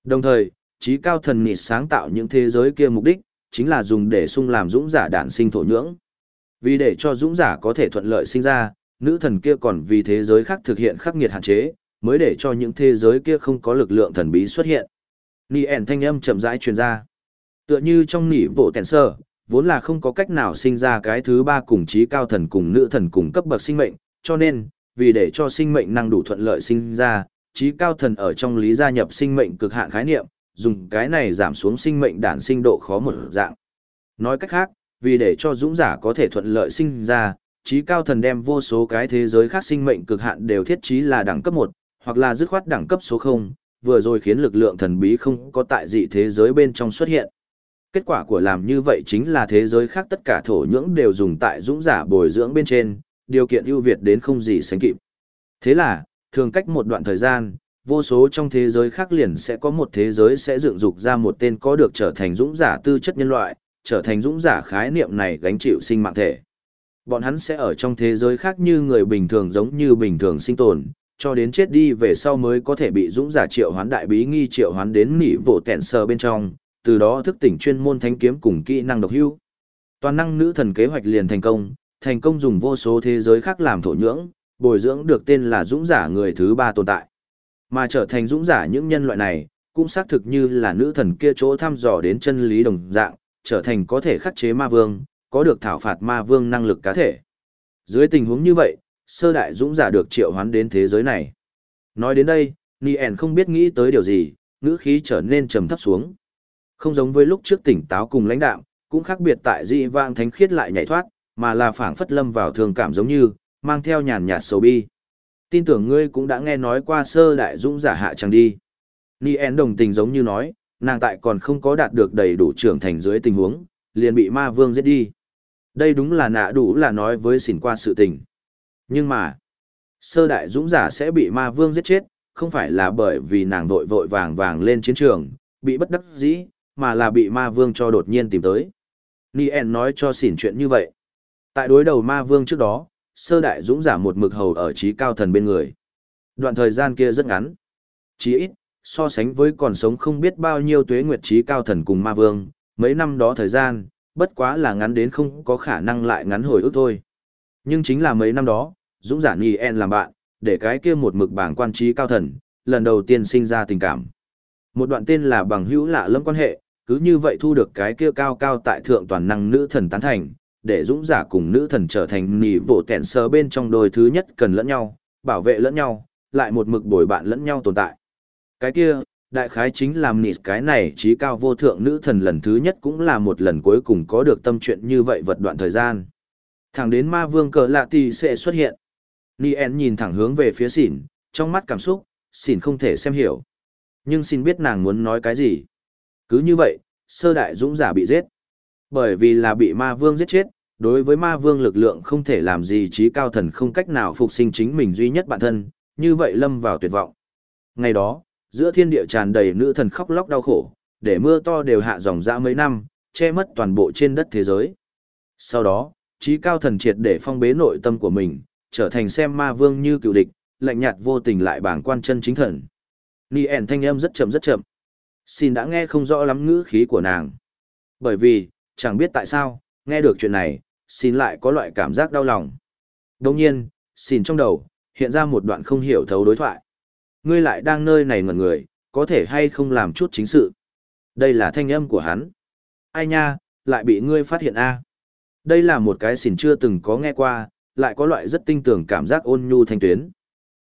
Đồng thời, trí cao thần Nis sáng tạo những thế giới kia mục đích, chính là dùng để sung làm dũng giả đản sinh thổ nhưỡng. Vì để cho dũng giả có thể thuận lợi sinh ra, nữ thần kia còn vì thế giới khác thực hiện khắc nghiệt hạn chế, mới để cho những thế giới kia không có lực lượng thần bí xuất hiện. Nien thanh âm chậm rãi truyền ra. Tựa như trong nỉ bộ tèn sơ, vốn là không có cách nào sinh ra cái thứ ba cùng trí cao thần cùng nữ thần cùng cấp bậc sinh mệnh, cho nên, vì để cho sinh mệnh năng đủ thuận lợi sinh ra, trí cao thần ở trong lý gia nhập sinh mệnh cực hạn khái niệm, dùng cái này giảm xuống sinh mệnh đản sinh độ khó một dạng. Nói cách khác, vì để cho dũng giả có thể thuận lợi sinh ra, trí cao thần đem vô số cái thế giới khác sinh mệnh cực hạn đều thiết trí là đẳng cấp 1, hoặc là dứt khoát đẳng cấp số 0, vừa rồi khiến lực lượng thần bí không có tại dị thế giới bên trong xuất hiện. Kết quả của làm như vậy chính là thế giới khác tất cả thổ nhưỡng đều dùng tại dũng giả bồi dưỡng bên trên, điều kiện ưu việt đến không gì sánh kịp. Thế là, thường cách một đoạn thời gian, vô số trong thế giới khác liền sẽ có một thế giới sẽ dựng dục ra một tên có được trở thành dũng giả tư chất nhân loại, trở thành dũng giả khái niệm này gánh chịu sinh mạng thể. Bọn hắn sẽ ở trong thế giới khác như người bình thường giống như bình thường sinh tồn, cho đến chết đi về sau mới có thể bị dũng giả triệu hoán đại bí nghi triệu hoán đến nỉ vỗ tẹn sờ bên trong, từ đó thức tỉnh chuyên môn thánh kiếm cùng kỹ năng độc hưu. Toàn năng nữ thần kế hoạch liền thành công, thành công dùng vô số thế giới khác làm thổ nhưỡng, bồi dưỡng được tên là dũng giả người thứ ba tồn tại. Mà trở thành dũng giả những nhân loại này, cũng xác thực như là nữ thần kia chỗ thăm dò đến chân lý đồng dạng, trở thành có thể khắc chế ma vương, có được thảo phạt ma vương năng lực cá thể. Dưới tình huống như vậy, sơ đại dũng giả được triệu hoán đến thế giới này. Nói đến đây, Nien không biết nghĩ tới điều gì, ngữ khí trở nên trầm thấp xuống. Không giống với lúc trước tỉnh táo cùng lãnh đạm, cũng khác biệt tại dị vang thánh khiết lại nhảy thoát, mà là phảng phất lâm vào thường cảm giống như, mang theo nhàn nhạt sầu bi. Tin tưởng ngươi cũng đã nghe nói qua sơ đại dũng giả hạ chẳng đi. Nien đồng tình giống như nói, nàng tại còn không có đạt được đầy đủ trưởng thành dưới tình huống, liền bị ma vương giết đi. Đây đúng là nạ đủ là nói với xỉn qua sự tình. Nhưng mà, sơ đại dũng giả sẽ bị ma vương giết chết, không phải là bởi vì nàng vội vội vàng vàng lên chiến trường, bị bất đắc dĩ, mà là bị ma vương cho đột nhiên tìm tới. Nien nói cho xỉn chuyện như vậy. Tại đối đầu ma vương trước đó, sơ đại dũng giả một mực hầu ở trí cao thần bên người. Đoạn thời gian kia rất ngắn. Chỉ ít, so sánh với còn sống không biết bao nhiêu tuế nguyệt trí cao thần cùng ma vương, mấy năm đó thời gian, bất quá là ngắn đến không có khả năng lại ngắn hồi ức thôi. Nhưng chính là mấy năm đó, dũng giả Nien làm bạn, để cái kia một mực bảng quan trí cao thần, lần đầu tiên sinh ra tình cảm. Một đoạn tên là bằng hữu lạ lâm quan hệ, cứ như vậy thu được cái kia cao cao tại thượng toàn năng nữ thần tán thành, để dũng giả cùng nữ thần trở thành nỉ bộ kẹn sơ bên trong đôi thứ nhất cần lẫn nhau, bảo vệ lẫn nhau, lại một mực bồi bạn lẫn nhau tồn tại. Cái kia, đại khái chính làm nỉ cái này trí cao vô thượng nữ thần lần thứ nhất cũng là một lần cuối cùng có được tâm chuyện như vậy vật đoạn thời gian. Thẳng đến ma vương cờ lạ tì sẽ xuất hiện. Nien nhìn thẳng hướng về phía xỉn, trong mắt cảm xúc, xỉn không thể xem hiểu. Nhưng xin biết nàng muốn nói cái gì. Cứ như vậy, sơ đại dũng giả bị giết. Bởi vì là bị ma vương giết chết, đối với ma vương lực lượng không thể làm gì trí cao thần không cách nào phục sinh chính mình duy nhất bản thân, như vậy lâm vào tuyệt vọng. Ngày đó, giữa thiên địa tràn đầy nữ thần khóc lóc đau khổ, để mưa to đều hạ dòng dã mấy năm, che mất toàn bộ trên đất thế giới. Sau đó, trí cao thần triệt để phong bế nội tâm của mình, trở thành xem ma vương như cựu địch, lạnh nhạt vô tình lại bảng quan chân chính thần. Nien thanh âm rất chậm rất chậm. Xin đã nghe không rõ lắm ngữ khí của nàng. Bởi vì, chẳng biết tại sao, nghe được chuyện này, xin lại có loại cảm giác đau lòng. Đồng nhiên, xin trong đầu, hiện ra một đoạn không hiểu thấu đối thoại. Ngươi lại đang nơi này ngẩn người, có thể hay không làm chút chính sự. Đây là thanh âm của hắn. Ai nha, lại bị ngươi phát hiện a đây là một cái xỉn chưa từng có nghe qua, lại có loại rất tinh tưởng cảm giác ôn nhu thanh tuyến.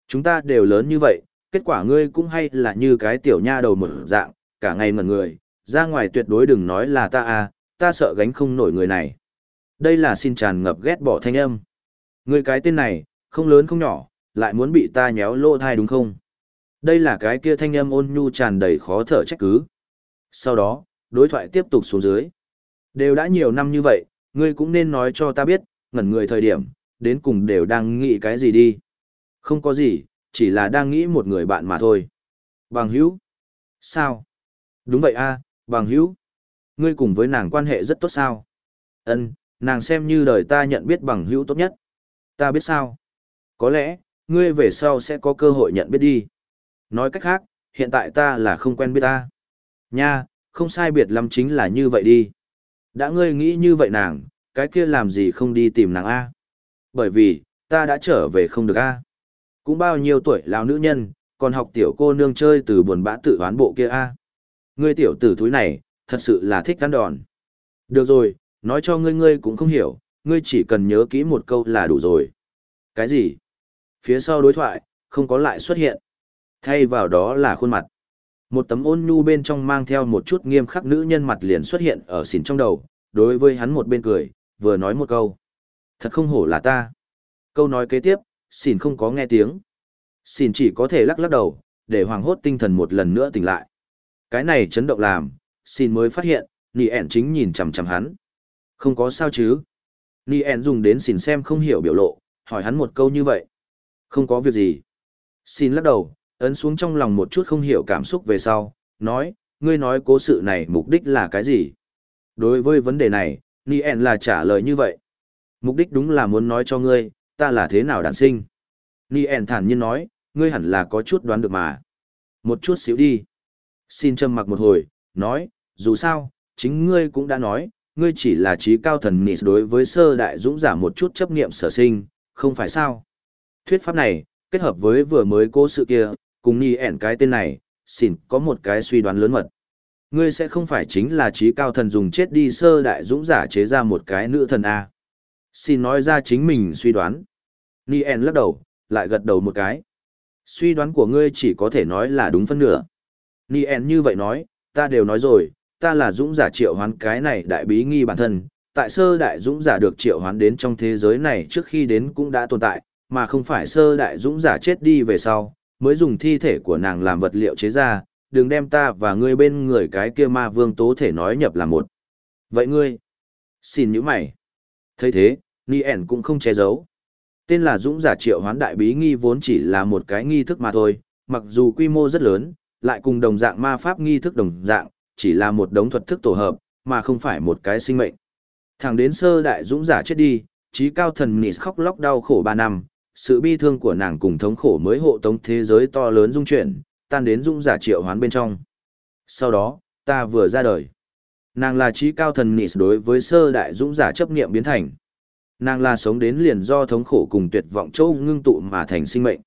Chúng ta đều lớn như vậy, kết quả ngươi cũng hay là như cái tiểu nha đầu mở dạng, cả ngày ngẩn người, ra ngoài tuyệt đối đừng nói là ta à, ta sợ gánh không nổi người này. Đây là xin tràn ngập ghét bỏ thanh âm. Người cái tên này, không lớn không nhỏ, lại muốn bị ta nhéo lô thai đúng không? Đây là cái kia thanh âm ôn nhu tràn đầy khó thở trách cứ. Sau đó, đối thoại tiếp tục xuống dưới. Đều đã nhiều năm như vậy, ngươi cũng nên nói cho ta biết, ngẩn người thời điểm, đến cùng đều đang nghĩ cái gì đi. Không có gì, chỉ là đang nghĩ một người bạn mà thôi. Bằng hữu? Sao? Đúng vậy a, bằng hữu. Ngươi cùng với nàng quan hệ rất tốt sao? Ân, nàng xem như đời ta nhận biết bằng hữu tốt nhất. Ta biết sao? Có lẽ, ngươi về sau sẽ có cơ hội nhận biết đi. Nói cách khác, hiện tại ta là không quen biết ta. Nha, không sai biệt lắm chính là như vậy đi. Đã ngươi nghĩ như vậy nàng, cái kia làm gì không đi tìm nàng A. Bởi vì, ta đã trở về không được A. Cũng bao nhiêu tuổi lão nữ nhân, còn học tiểu cô nương chơi từ buồn bã tự hoán bộ kia A. Ngươi tiểu tử thúi này, thật sự là thích cắn đòn. Được rồi, nói cho ngươi ngươi cũng không hiểu, ngươi chỉ cần nhớ kỹ một câu là đủ rồi. Cái gì? Phía sau đối thoại, không có lại xuất hiện. Thay vào đó là khuôn mặt. Một tấm ôn nhu bên trong mang theo một chút nghiêm khắc nữ nhân mặt liền xuất hiện ở xỉn trong đầu, đối với hắn một bên cười, vừa nói một câu. Thật không hổ là ta. Câu nói kế tiếp, xỉn không có nghe tiếng. Xỉn chỉ có thể lắc lắc đầu, để hoàng hốt tinh thần một lần nữa tỉnh lại. Cái này chấn động làm, xỉn mới phát hiện, nì ẻn chính nhìn chằm chằm hắn. Không có sao chứ. Nì ẻn dùng đến xỉn xem không hiểu biểu lộ, hỏi hắn một câu như vậy. Không có việc gì. Xin lắc đầu, ấn xuống trong lòng một chút không hiểu cảm xúc về sau, nói, ngươi nói cố sự này mục đích là cái gì? Đối với vấn đề này, Nien là trả lời như vậy. Mục đích đúng là muốn nói cho ngươi, ta là thế nào đàn sinh. Nien thản nhiên nói, ngươi hẳn là có chút đoán được mà. Một chút xíu đi. Xin trầm mặc một hồi, nói, dù sao, chính ngươi cũng đã nói, ngươi chỉ là trí cao thần nị đối với sơ đại dũng giả một chút chấp niệm sở sinh, không phải sao? Thuyết pháp này, kết hợp với vừa mới cố sự kia, cùng nghi ẻn cái tên này, xin có một cái suy đoán lớn mật. Ngươi sẽ không phải chính là trí cao thần dùng chết đi sơ đại dũng giả chế ra một cái nữ thần A. Xin nói ra chính mình suy đoán. Ni ẻn lắc đầu, lại gật đầu một cái. Suy đoán của ngươi chỉ có thể nói là đúng phân nửa. Ni ẻn như vậy nói, ta đều nói rồi, ta là dũng giả triệu hoán cái này đại bí nghi bản thân, tại sơ đại dũng giả được triệu hoán đến trong thế giới này trước khi đến cũng đã tồn tại, mà không phải sơ đại dũng giả chết đi về sau, mới dùng thi thể của nàng làm vật liệu chế ra, đừng đem ta và ngươi bên người cái kia ma vương tố thể nói nhập là một. Vậy ngươi, xin những mày. thấy thế, Ni ẻn cũng không che giấu. Tên là dũng giả triệu hoán đại bí nghi vốn chỉ là một cái nghi thức mà thôi, mặc dù quy mô rất lớn, lại cùng đồng dạng ma pháp nghi thức đồng dạng, chỉ là một đống thuật thức tổ hợp, mà không phải một cái sinh mệnh. Thẳng đến sơ đại dũng giả chết đi, trí cao thần nịt khóc lóc đau khổ ba năm, sự bi thương của nàng cùng thống khổ mới hộ tống thế giới to lớn dung chuyển, tan đến dũng giả triệu hoán bên trong. Sau đó, ta vừa ra đời. Nàng là trí cao thần nịt đối với sơ đại dũng giả chấp niệm biến thành. Nàng là sống đến liền do thống khổ cùng tuyệt vọng châu ngưng tụ mà thành sinh mệnh.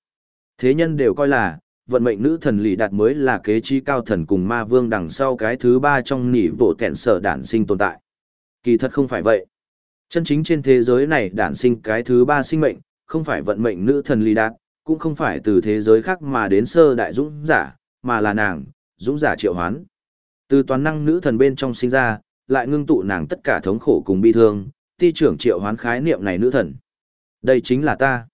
Thế nhân đều coi là, vận mệnh nữ thần lì đạt mới là kế trí cao thần cùng ma vương đằng sau cái thứ ba trong nỉ bộ kẹn sở đản sinh tồn tại. Kỳ thật không phải vậy. Chân chính trên thế giới này đản sinh cái thứ ba sinh mệnh, không phải vận mệnh nữ thần ly đạt, cũng không phải từ thế giới khác mà đến sơ đại dũng giả, mà là nàng, dũng giả triệu hoán. Từ toàn năng nữ thần bên trong sinh ra, lại ngưng tụ nàng tất cả thống khổ cùng bi thương, ti trưởng triệu hoán khái niệm này nữ thần. Đây chính là ta.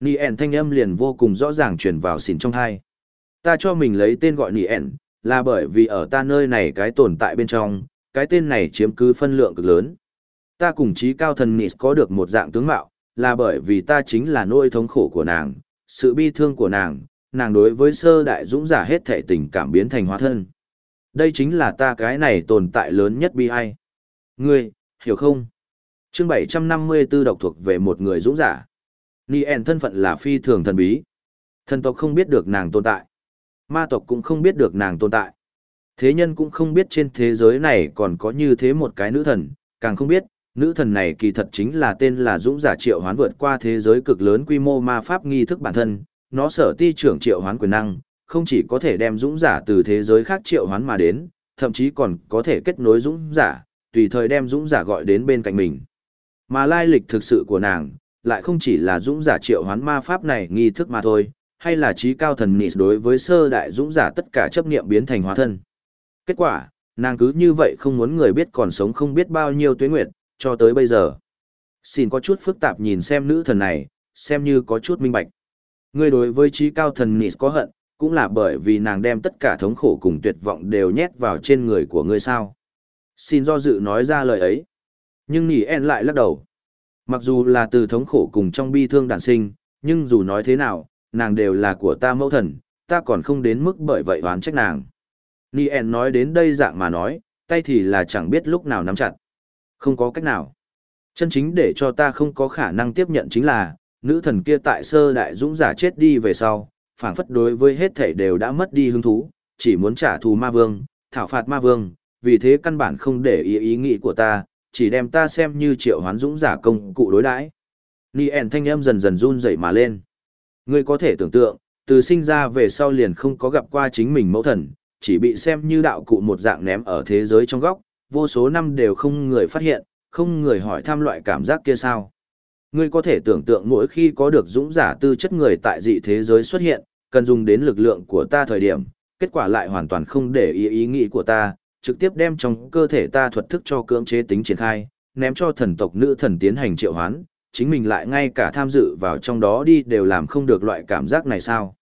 Nì ẻn thanh âm liền vô cùng rõ ràng truyền vào xỉn trong hai. Ta cho mình lấy tên gọi Nì ẻn, là bởi vì ở ta nơi này cái tồn tại bên trong, cái tên này chiếm cứ phân lượng cực lớn. Ta cùng trí cao thần Nis có được một dạng tướng mạo, là bởi vì ta chính là nỗi thống khổ của nàng, sự bi thương của nàng, nàng đối với sơ đại dũng giả hết thể tình cảm biến thành hóa thân. Đây chính là ta cái này tồn tại lớn nhất bi ai. Ngươi, hiểu không? chương 754 độc thuộc về một người dũng giả. Nien thân phận là phi thường thần bí. Thần tộc không biết được nàng tồn tại. Ma tộc cũng không biết được nàng tồn tại. Thế nhân cũng không biết trên thế giới này còn có như thế một cái nữ thần, càng không biết, nữ thần này kỳ thật chính là tên là Dũng giả triệu hoán vượt qua thế giới cực lớn quy mô ma pháp nghi thức bản thân, nó sở ti trưởng triệu hoán quyền năng, không chỉ có thể đem Dũng giả từ thế giới khác triệu hoán mà đến, thậm chí còn có thể kết nối Dũng giả, tùy thời đem Dũng giả gọi đến bên cạnh mình. Mà lai lịch thực sự của nàng, lại không chỉ là Dũng giả triệu hoán ma pháp này nghi thức mà thôi, hay là trí cao thần nị đối với sơ đại Dũng giả tất cả chấp niệm biến thành hóa thân. Kết quả, nàng cứ như vậy không muốn người biết còn sống không biết bao nhiêu tuyến nguyệt, cho tới bây giờ. Xin có chút phức tạp nhìn xem nữ thần này, xem như có chút minh bạch. Ngươi đối với trí cao thần Nis có hận, cũng là bởi vì nàng đem tất cả thống khổ cùng tuyệt vọng đều nhét vào trên người của ngươi sao. Xin do dự nói ra lời ấy. Nhưng Nì En lại lắc đầu. Mặc dù là từ thống khổ cùng trong bi thương đàn sinh, nhưng dù nói thế nào, nàng đều là của ta mẫu thần, ta còn không đến mức bởi vậy oán trách nàng. Nì En nói đến đây dạng mà nói, tay thì là chẳng biết lúc nào nắm chặt. Không có cách nào. Chân chính để cho ta không có khả năng tiếp nhận chính là, nữ thần kia tại sơ đại dũng giả chết đi về sau, phảng phất đối với hết thể đều đã mất đi hứng thú, chỉ muốn trả thù ma vương, thảo phạt ma vương, vì thế căn bản không để ý ý nghĩ của ta, chỉ đem ta xem như triệu hoán dũng giả công cụ đối đãi. Nien thanh âm dần dần run rẩy mà lên. Ngươi có thể tưởng tượng, từ sinh ra về sau liền không có gặp qua chính mình mẫu thần, chỉ bị xem như đạo cụ một dạng ném ở thế giới trong góc, vô số năm đều không người phát hiện, không người hỏi thăm loại cảm giác kia sao. Ngươi có thể tưởng tượng mỗi khi có được dũng giả tư chất người tại dị thế giới xuất hiện, cần dùng đến lực lượng của ta thời điểm, kết quả lại hoàn toàn không để ý ý nghĩ của ta, trực tiếp đem trong cơ thể ta thuật thức cho cưỡng chế tính triển khai, ném cho thần tộc nữ thần tiến hành triệu hoán, chính mình lại ngay cả tham dự vào trong đó đi đều làm không được loại cảm giác này sao.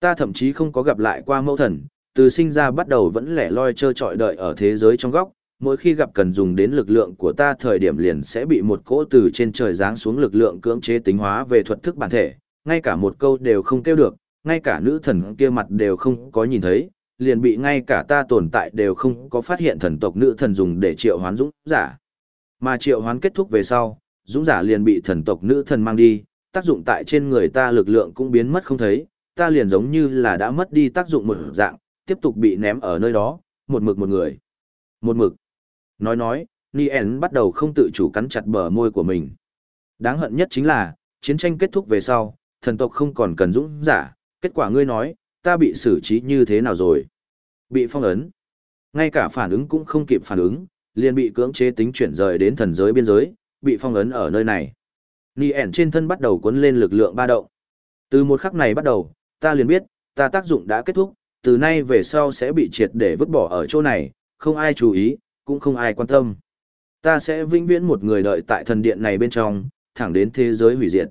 Ta thậm chí không có gặp lại qua mẫu thần, từ sinh ra bắt đầu vẫn lẻ loi trơ trọi đợi ở thế giới trong góc, mỗi khi gặp cần dùng đến lực lượng của ta thời điểm liền sẽ bị một cỗ từ trên trời giáng xuống lực lượng cưỡng chế tính hóa về thuật thức bản thể, ngay cả một câu đều không kêu được, ngay cả nữ thần kia mặt đều không có nhìn thấy, liền bị ngay cả ta tồn tại đều không có phát hiện thần tộc nữ thần dùng để triệu hoán dũng giả. Mà triệu hoán kết thúc về sau, dũng giả liền bị thần tộc nữ thần mang đi, tác dụng tại trên người ta lực lượng cũng biến mất không thấy, ta liền giống như là đã mất đi tác dụng một dạng, tiếp tục bị ném ở nơi đó, một mực một người. Một mực. Nói nói, Nien bắt đầu không tự chủ cắn chặt bờ môi của mình. Đáng hận nhất chính là, chiến tranh kết thúc về sau, thần tộc không còn cần dũng giả, kết quả ngươi nói, ta bị xử trí như thế nào rồi? Bị phong ấn. Ngay cả phản ứng cũng không kịp phản ứng, liền bị cưỡng chế tính chuyển rời đến thần giới biên giới, bị phong ấn ở nơi này. Nien trên thân bắt đầu cuốn lên lực lượng ba động. Từ một khắc này bắt đầu, ta liền biết, ta tác dụng đã kết thúc, từ nay về sau sẽ bị triệt để vứt bỏ ở chỗ này, không ai chú ý, cũng không ai quan tâm. Ta sẽ vĩnh viễn một người đợi tại thần điện này bên trong, thẳng đến thế giới hủy diệt.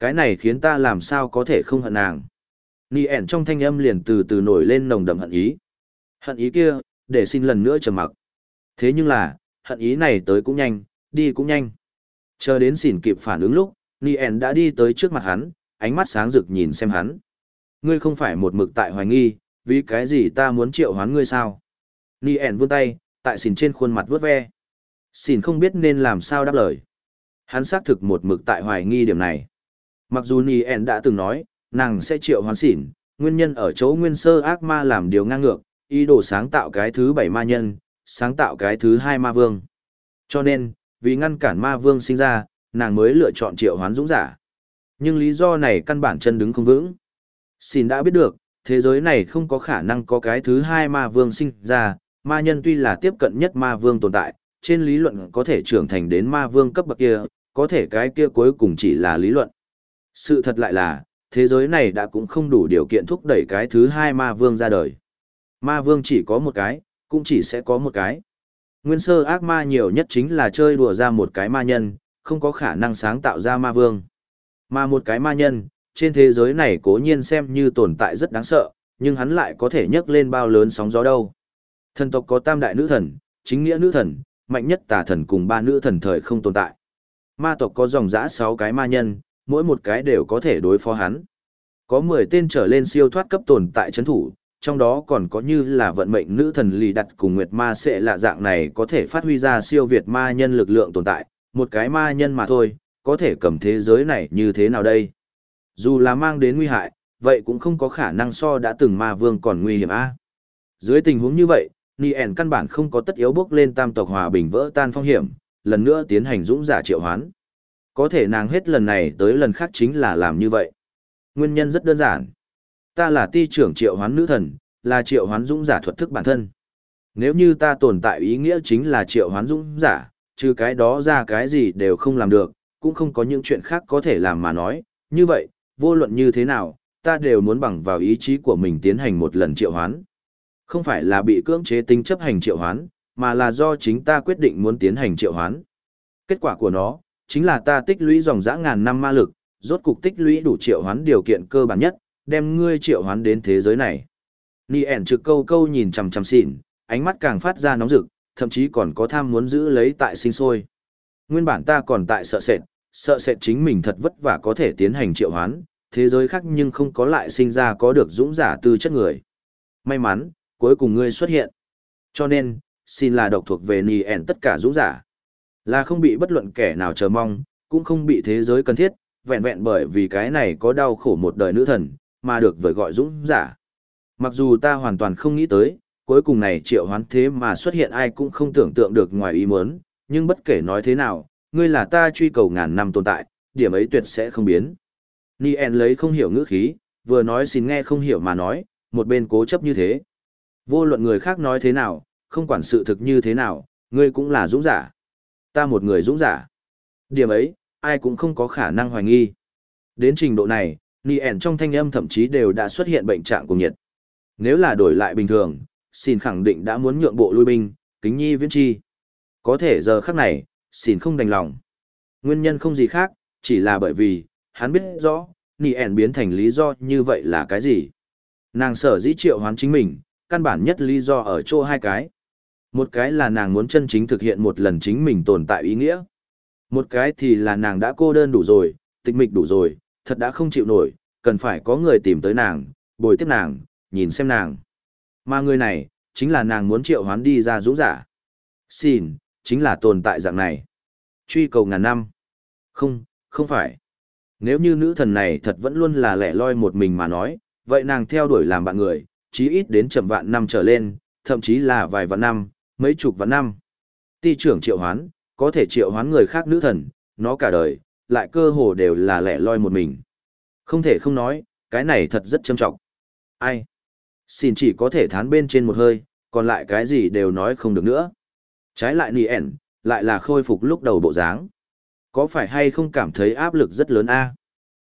Cái này khiến ta làm sao có thể không hận nàng. Nì ẻn trong thanh âm liền từ từ nổi lên nồng đậm hận ý. Hận ý kia, để xin lần nữa trầm mặc. Thế nhưng là, hận ý này tới cũng nhanh, đi cũng nhanh. Chờ đến xỉn kịp phản ứng lúc, Nì ẻn đã đi tới trước mặt hắn, ánh mắt sáng rực nhìn xem hắn. Ngươi không phải một mực tại hoài nghi, vì cái gì ta muốn triệu hoán ngươi sao? Nì ẻn vươn tay, tại xỉn trên khuôn mặt vớt ve. Xỉn không biết nên làm sao đáp lời. Hắn xác thực một mực tại hoài nghi điểm này. Mặc dù Nì en đã từng nói, nàng sẽ triệu hoán xỉn, nguyên nhân ở chỗ nguyên sơ ác ma làm điều ngang ngược, ý đồ sáng tạo cái thứ bảy ma nhân, sáng tạo cái thứ hai ma vương. Cho nên, vì ngăn cản ma vương sinh ra, nàng mới lựa chọn triệu hoán dũng giả. Nhưng lý do này căn bản chân đứng không vững. Xin đã biết được, thế giới này không có khả năng có cái thứ hai ma vương sinh ra, ma nhân tuy là tiếp cận nhất ma vương tồn tại, trên lý luận có thể trưởng thành đến ma vương cấp bậc kia, có thể cái kia cuối cùng chỉ là lý luận. Sự thật lại là, thế giới này đã cũng không đủ điều kiện thúc đẩy cái thứ hai ma vương ra đời. Ma vương chỉ có một cái, cũng chỉ sẽ có một cái. Nguyên sơ ác ma nhiều nhất chính là chơi đùa ra một cái ma nhân, không có khả năng sáng tạo ra ma vương. Mà một cái ma nhân, trên thế giới này cố nhiên xem như tồn tại rất đáng sợ, nhưng hắn lại có thể nhấc lên bao lớn sóng gió đâu. Thần tộc có tam đại nữ thần, chính nghĩa nữ thần, mạnh nhất tà thần cùng ba nữ thần thời không tồn tại. Ma tộc có dòng dã sáu cái ma nhân, mỗi một cái đều có thể đối phó hắn. Có 10 tên trở lên siêu thoát cấp tồn tại chấn thủ, trong đó còn có như là vận mệnh nữ thần lì đặt cùng nguyệt ma sẽ lạ dạng này có thể phát huy ra siêu việt ma nhân lực lượng tồn tại, một cái ma nhân mà thôi, có thể cầm thế giới này như thế nào đây? Dù là mang đến nguy hại, vậy cũng không có khả năng so đã từng ma vương còn nguy hiểm a. Dưới tình huống như vậy, Nien căn bản không có tất yếu bước lên tam tộc hòa bình vỡ tan phong hiểm, lần nữa tiến hành dũng giả triệu hoán. Có thể nàng hết lần này tới lần khác chính là làm như vậy. Nguyên nhân rất đơn giản. Ta là ti trưởng triệu hoán nữ thần, là triệu hoán dũng giả thuật thức bản thân. Nếu như ta tồn tại ý nghĩa chính là triệu hoán dũng giả, trừ cái đó ra cái gì đều không làm được, cũng không có những chuyện khác có thể làm mà nói. Như vậy, vô luận như thế nào, ta đều muốn bằng vào ý chí của mình tiến hành một lần triệu hoán. Không phải là bị cưỡng chế tính chấp hành triệu hoán, mà là do chính ta quyết định muốn tiến hành triệu hoán. Kết quả của nó, chính là ta tích lũy dòng dã ngàn năm ma lực, rốt cục tích lũy đủ triệu hoán điều kiện cơ bản nhất, đem ngươi triệu hoán đến thế giới này. Nì ẻn trực câu câu nhìn chằm chằm xỉn, ánh mắt càng phát ra nóng rực, thậm chí còn có tham muốn giữ lấy tại sinh sôi. Nguyên bản ta còn tại sợ sệt, sợ sệt chính mình thật vất vả có thể tiến hành triệu hoán, thế giới khác nhưng không có lại sinh ra có được dũng giả tư chất người. May mắn, cuối cùng ngươi xuất hiện. Cho nên, xin là độc thuộc về nì ẻn tất cả dũng giả. Là không bị bất luận kẻ nào chờ mong, cũng không bị thế giới cần thiết, vẹn vẹn bởi vì cái này có đau khổ một đời nữ thần, mà được vời gọi dũng giả. Mặc dù ta hoàn toàn không nghĩ tới, cuối cùng này triệu hoán thế mà xuất hiện ai cũng không tưởng tượng được ngoài ý muốn, nhưng bất kể nói thế nào, ngươi là ta truy cầu ngàn năm tồn tại, điểm ấy tuyệt sẽ không biến. Nien lấy không hiểu ngữ khí, vừa nói xin nghe không hiểu mà nói, một bên cố chấp như thế. Vô luận người khác nói thế nào, không quản sự thực như thế nào, ngươi cũng là dũng giả. Ta một người dũng giả. Điểm ấy, ai cũng không có khả năng hoài nghi. Đến trình độ này, Nien trong thanh âm thậm chí đều đã xuất hiện bệnh trạng của nhiệt. Nếu là đổi lại bình thường, xin khẳng định đã muốn nhượng bộ lui binh, kính nhi viễn chi. Có thể giờ khắc này, xin không đành lòng. Nguyên nhân không gì khác, chỉ là bởi vì, hắn biết rõ, Nien biến thành lý do như vậy là cái gì. Nàng sở dĩ triệu hoán chính mình, căn bản nhất lý do ở chỗ hai cái. Một cái là nàng muốn chân chính thực hiện một lần chính mình tồn tại ý nghĩa. Một cái thì là nàng đã cô đơn đủ rồi, tịch mịch đủ rồi, thật đã không chịu nổi, cần phải có người tìm tới nàng, bồi tiếp nàng, nhìn xem nàng. Mà người này, chính là nàng muốn triệu hoán đi ra dũng giả. Xin, chính là tồn tại dạng này. Truy cầu ngàn năm. Không, không phải. Nếu như nữ thần này thật vẫn luôn là lẻ loi một mình mà nói, vậy nàng theo đuổi làm bạn người, chí ít đến chậm vạn năm trở lên, thậm chí là vài vạn năm, mấy chục vạn năm. Ti trưởng triệu hoán, có thể triệu hoán người khác nữ thần, nó cả đời, lại cơ hồ đều là lẻ loi một mình. Không thể không nói, cái này thật rất châm trọng. Ai? Xin chỉ có thể thán bên trên một hơi, còn lại cái gì đều nói không được nữa. Trái lại nì ẻn, lại là khôi phục lúc đầu bộ dáng. Có phải hay không cảm thấy áp lực rất lớn a? À?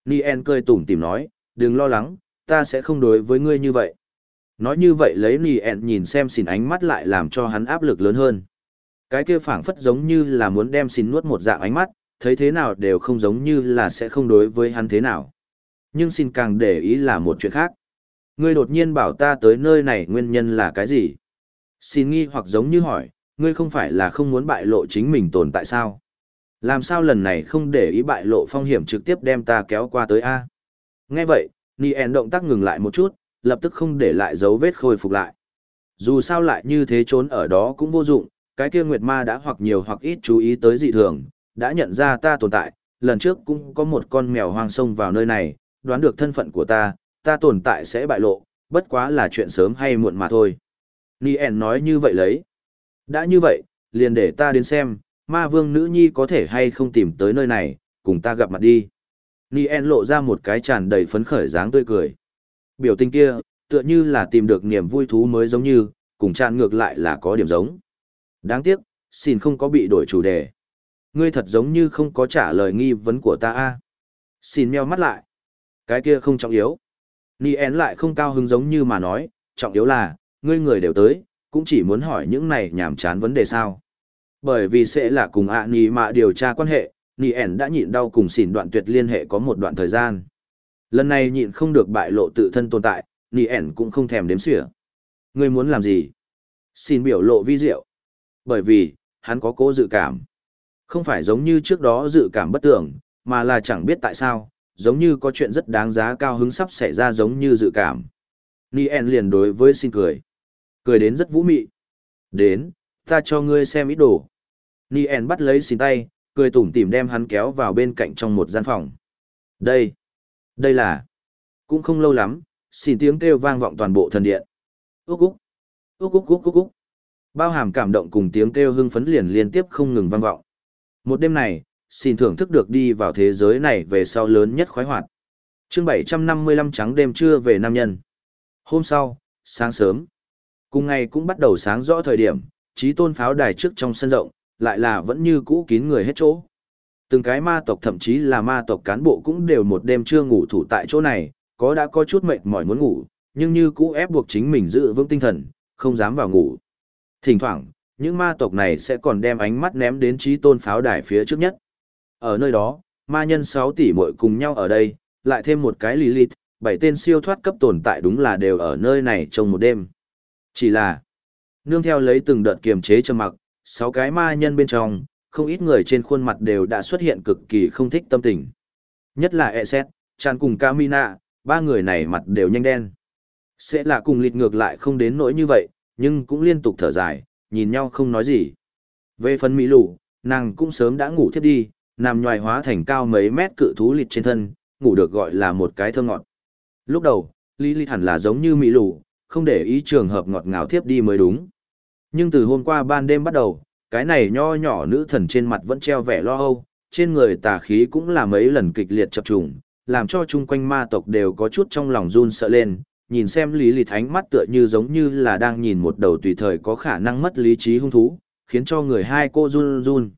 Nien cười tủm tìm nói, đừng lo lắng, ta sẽ không đối với ngươi như vậy. Nói như vậy lấy Nien nhìn xem xin ánh mắt lại làm cho hắn áp lực lớn hơn. Cái kia phảng phất giống như là muốn đem xin nuốt một dạng ánh mắt, thấy thế nào đều không giống như là sẽ không đối với hắn thế nào. Nhưng xin càng để ý là một chuyện khác. Ngươi đột nhiên bảo ta tới nơi này nguyên nhân là cái gì? Xin nghi hoặc giống như hỏi, ngươi không phải là không muốn bại lộ chính mình tồn tại sao? Làm sao lần này không để ý bại lộ phong hiểm trực tiếp đem ta kéo qua tới A? Nghe vậy, Nien động tác ngừng lại một chút, lập tức không để lại dấu vết khôi phục lại. Dù sao lại như thế trốn ở đó cũng vô dụng, cái kia Nguyệt Ma đã hoặc nhiều hoặc ít chú ý tới dị thường, đã nhận ra ta tồn tại, lần trước cũng có một con mèo hoang sông vào nơi này, đoán được thân phận của ta, ta tồn tại sẽ bại lộ, bất quá là chuyện sớm hay muộn mà thôi. Nien nói như vậy lấy. Đã như vậy, liền để ta đến xem, ma vương nữ nhi có thể hay không tìm tới nơi này, cùng ta gặp mặt đi. Nien lộ ra một cái tràn đầy phấn khởi dáng tươi cười. Biểu tình kia, tựa như là tìm được niềm vui thú mới giống như, cùng tràn ngược lại là có điểm giống. Đáng tiếc, xin không có bị đổi chủ đề. Ngươi thật giống như không có trả lời nghi vấn của ta a. Xin meo mắt lại. Cái kia không trọng yếu. Nien lại không cao hứng giống như mà nói, trọng yếu là, ngươi người đều tới, cũng chỉ muốn hỏi những này nhảm chán vấn đề sao. Bởi vì sẽ là cùng ạ à nì điều tra quan hệ, Nien đã nhịn đau cùng xỉn đoạn tuyệt liên hệ có một đoạn thời gian. Lần này nhịn không được bại lộ tự thân tồn tại, Nien cũng không thèm đếm xỉa. Ngươi muốn làm gì? Xin biểu lộ vi diệu. Bởi vì, hắn có cố dự cảm. Không phải giống như trước đó dự cảm bất tưởng, mà là chẳng biết tại sao, giống như có chuyện rất đáng giá cao hứng sắp xảy ra giống như dự cảm. Nien liền đối với xin cười. Cười đến rất vũ mị. Đến, ta cho ngươi xem ít đồ. Nien bắt lấy xin tay, cười tủm tỉm đem hắn kéo vào bên cạnh trong một gian phòng. Đây, đây là... Cũng không lâu lắm, xin tiếng kêu vang vọng toàn bộ thần điện. Úc úc, úc úc úc úc úc. Bao hàm cảm động cùng tiếng kêu hưng phấn liền liên tiếp không ngừng vang vọng. Một đêm này, xin thưởng thức được đi vào thế giới này về sau lớn nhất khoái hoạt. chương 755 trắng đêm trưa về nam nhân. Hôm sau, sáng sớm, cùng ngày cũng bắt đầu sáng rõ thời điểm, trí tôn pháo đài trước trong sân rộng, lại là vẫn như cũ kín người hết chỗ. Từng cái ma tộc thậm chí là ma tộc cán bộ cũng đều một đêm chưa ngủ thủ tại chỗ này, có đã có chút mệt mỏi muốn ngủ, nhưng như cũ ép buộc chính mình giữ vững tinh thần, không dám vào ngủ. Thỉnh thoảng, những ma tộc này sẽ còn đem ánh mắt ném đến trí tôn pháo đài phía trước nhất. Ở nơi đó, ma nhân 6 tỷ muội cùng nhau ở đây, lại thêm một cái Lilith, bảy tên siêu thoát cấp tồn tại đúng là đều ở nơi này trong một đêm. Chỉ là, nương theo lấy từng đợt kiềm chế trầm mặc, sáu cái ma nhân bên trong, không ít người trên khuôn mặt đều đã xuất hiện cực kỳ không thích tâm tình. Nhất là Eset, Chan cùng Camina, ba người này mặt đều nhanh đen. Sẽ là cùng lịt ngược lại không đến nỗi như vậy, nhưng cũng liên tục thở dài, nhìn nhau không nói gì. Về phần Mỹ lù, nàng cũng sớm đã ngủ thiếp đi, nằm nhòi hóa thành cao mấy mét cự thú lịt trên thân, ngủ được gọi là một cái thơ ngọt. Lúc đầu, Lý Lý hẳn là giống như Mỹ lù, không để ý trường hợp ngọt ngào thiếp đi mới đúng. Nhưng từ hôm qua ban đêm bắt đầu, cái này nho nhỏ nữ thần trên mặt vẫn treo vẻ lo âu, trên người tà khí cũng là mấy lần kịch liệt chập trùng, làm cho chung quanh ma tộc đều có chút trong lòng run sợ lên, nhìn xem lý lì thánh mắt tựa như giống như là đang nhìn một đầu tùy thời có khả năng mất lý trí hung thú, khiến cho người hai cô run run.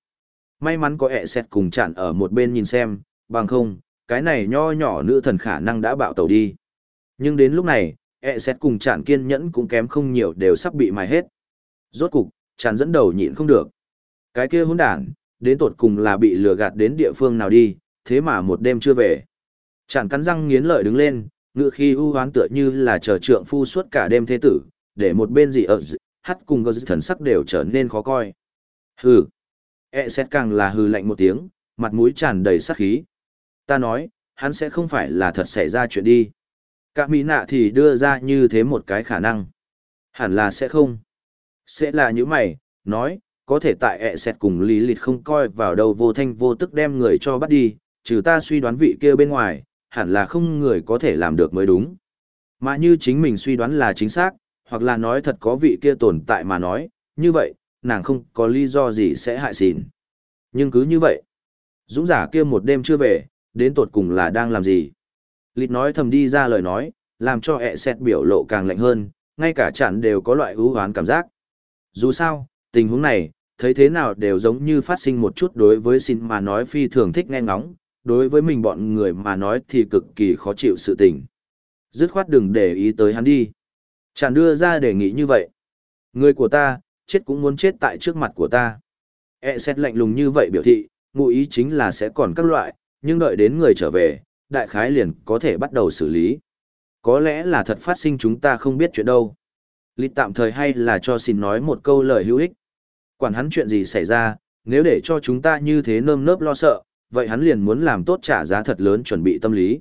May mắn có ẹ xẹt cùng chặn ở một bên nhìn xem, bằng không, cái này nho nhỏ nữ thần khả năng đã bạo tàu đi. Nhưng đến lúc này, ẹ xẹt cùng chặn kiên nhẫn cũng kém không nhiều đều sắp bị mài hết. Rốt cục, Tràn dẫn đầu nhịn không được. Cái kia hỗn đản, đến tột cùng là bị lừa gạt đến địa phương nào đi, thế mà một đêm chưa về. Tràn cắn răng nghiến lợi đứng lên, ngựa khi u hoán tựa như là chờ trượng phu suốt cả đêm thế tử, để một bên gì ở dị, hắt cùng gơ thần sắc đều trở nên khó coi. Hừ. E xét càng là hừ lạnh một tiếng, mặt mũi tràn đầy sát khí. Ta nói, hắn sẽ không phải là thật xảy ra chuyện đi. Cả mỹ nạ thì đưa ra như thế một cái khả năng. Hẳn là sẽ không. Sẽ là như mày, nói, có thể tại ẹ xẹt cùng lý lịch không coi vào đâu vô thanh vô tức đem người cho bắt đi, trừ ta suy đoán vị kia bên ngoài, hẳn là không người có thể làm được mới đúng. Mà như chính mình suy đoán là chính xác, hoặc là nói thật có vị kia tồn tại mà nói, như vậy, nàng không có lý do gì sẽ hại xỉn. Nhưng cứ như vậy, dũng giả kia một đêm chưa về, đến tột cùng là đang làm gì? Lịt nói thầm đi ra lời nói, làm cho ẹ xẹt biểu lộ càng lạnh hơn, ngay cả chặn đều có loại ưu hoán cảm giác. Dù sao, tình huống này, thấy thế nào đều giống như phát sinh một chút đối với xin mà nói phi thường thích nghe ngóng, đối với mình bọn người mà nói thì cực kỳ khó chịu sự tình. Dứt khoát đừng để ý tới hắn đi. Chàng đưa ra đề nghị như vậy. Người của ta, chết cũng muốn chết tại trước mặt của ta. E xét lạnh lùng như vậy biểu thị, ngụ ý chính là sẽ còn các loại, nhưng đợi đến người trở về, đại khái liền có thể bắt đầu xử lý. Có lẽ là thật phát sinh chúng ta không biết chuyện đâu. Lịt tạm thời hay là cho xin nói một câu lời hữu ích. Quản hắn chuyện gì xảy ra, nếu để cho chúng ta như thế nơm nớp lo sợ, vậy hắn liền muốn làm tốt trả giá thật lớn chuẩn bị tâm lý.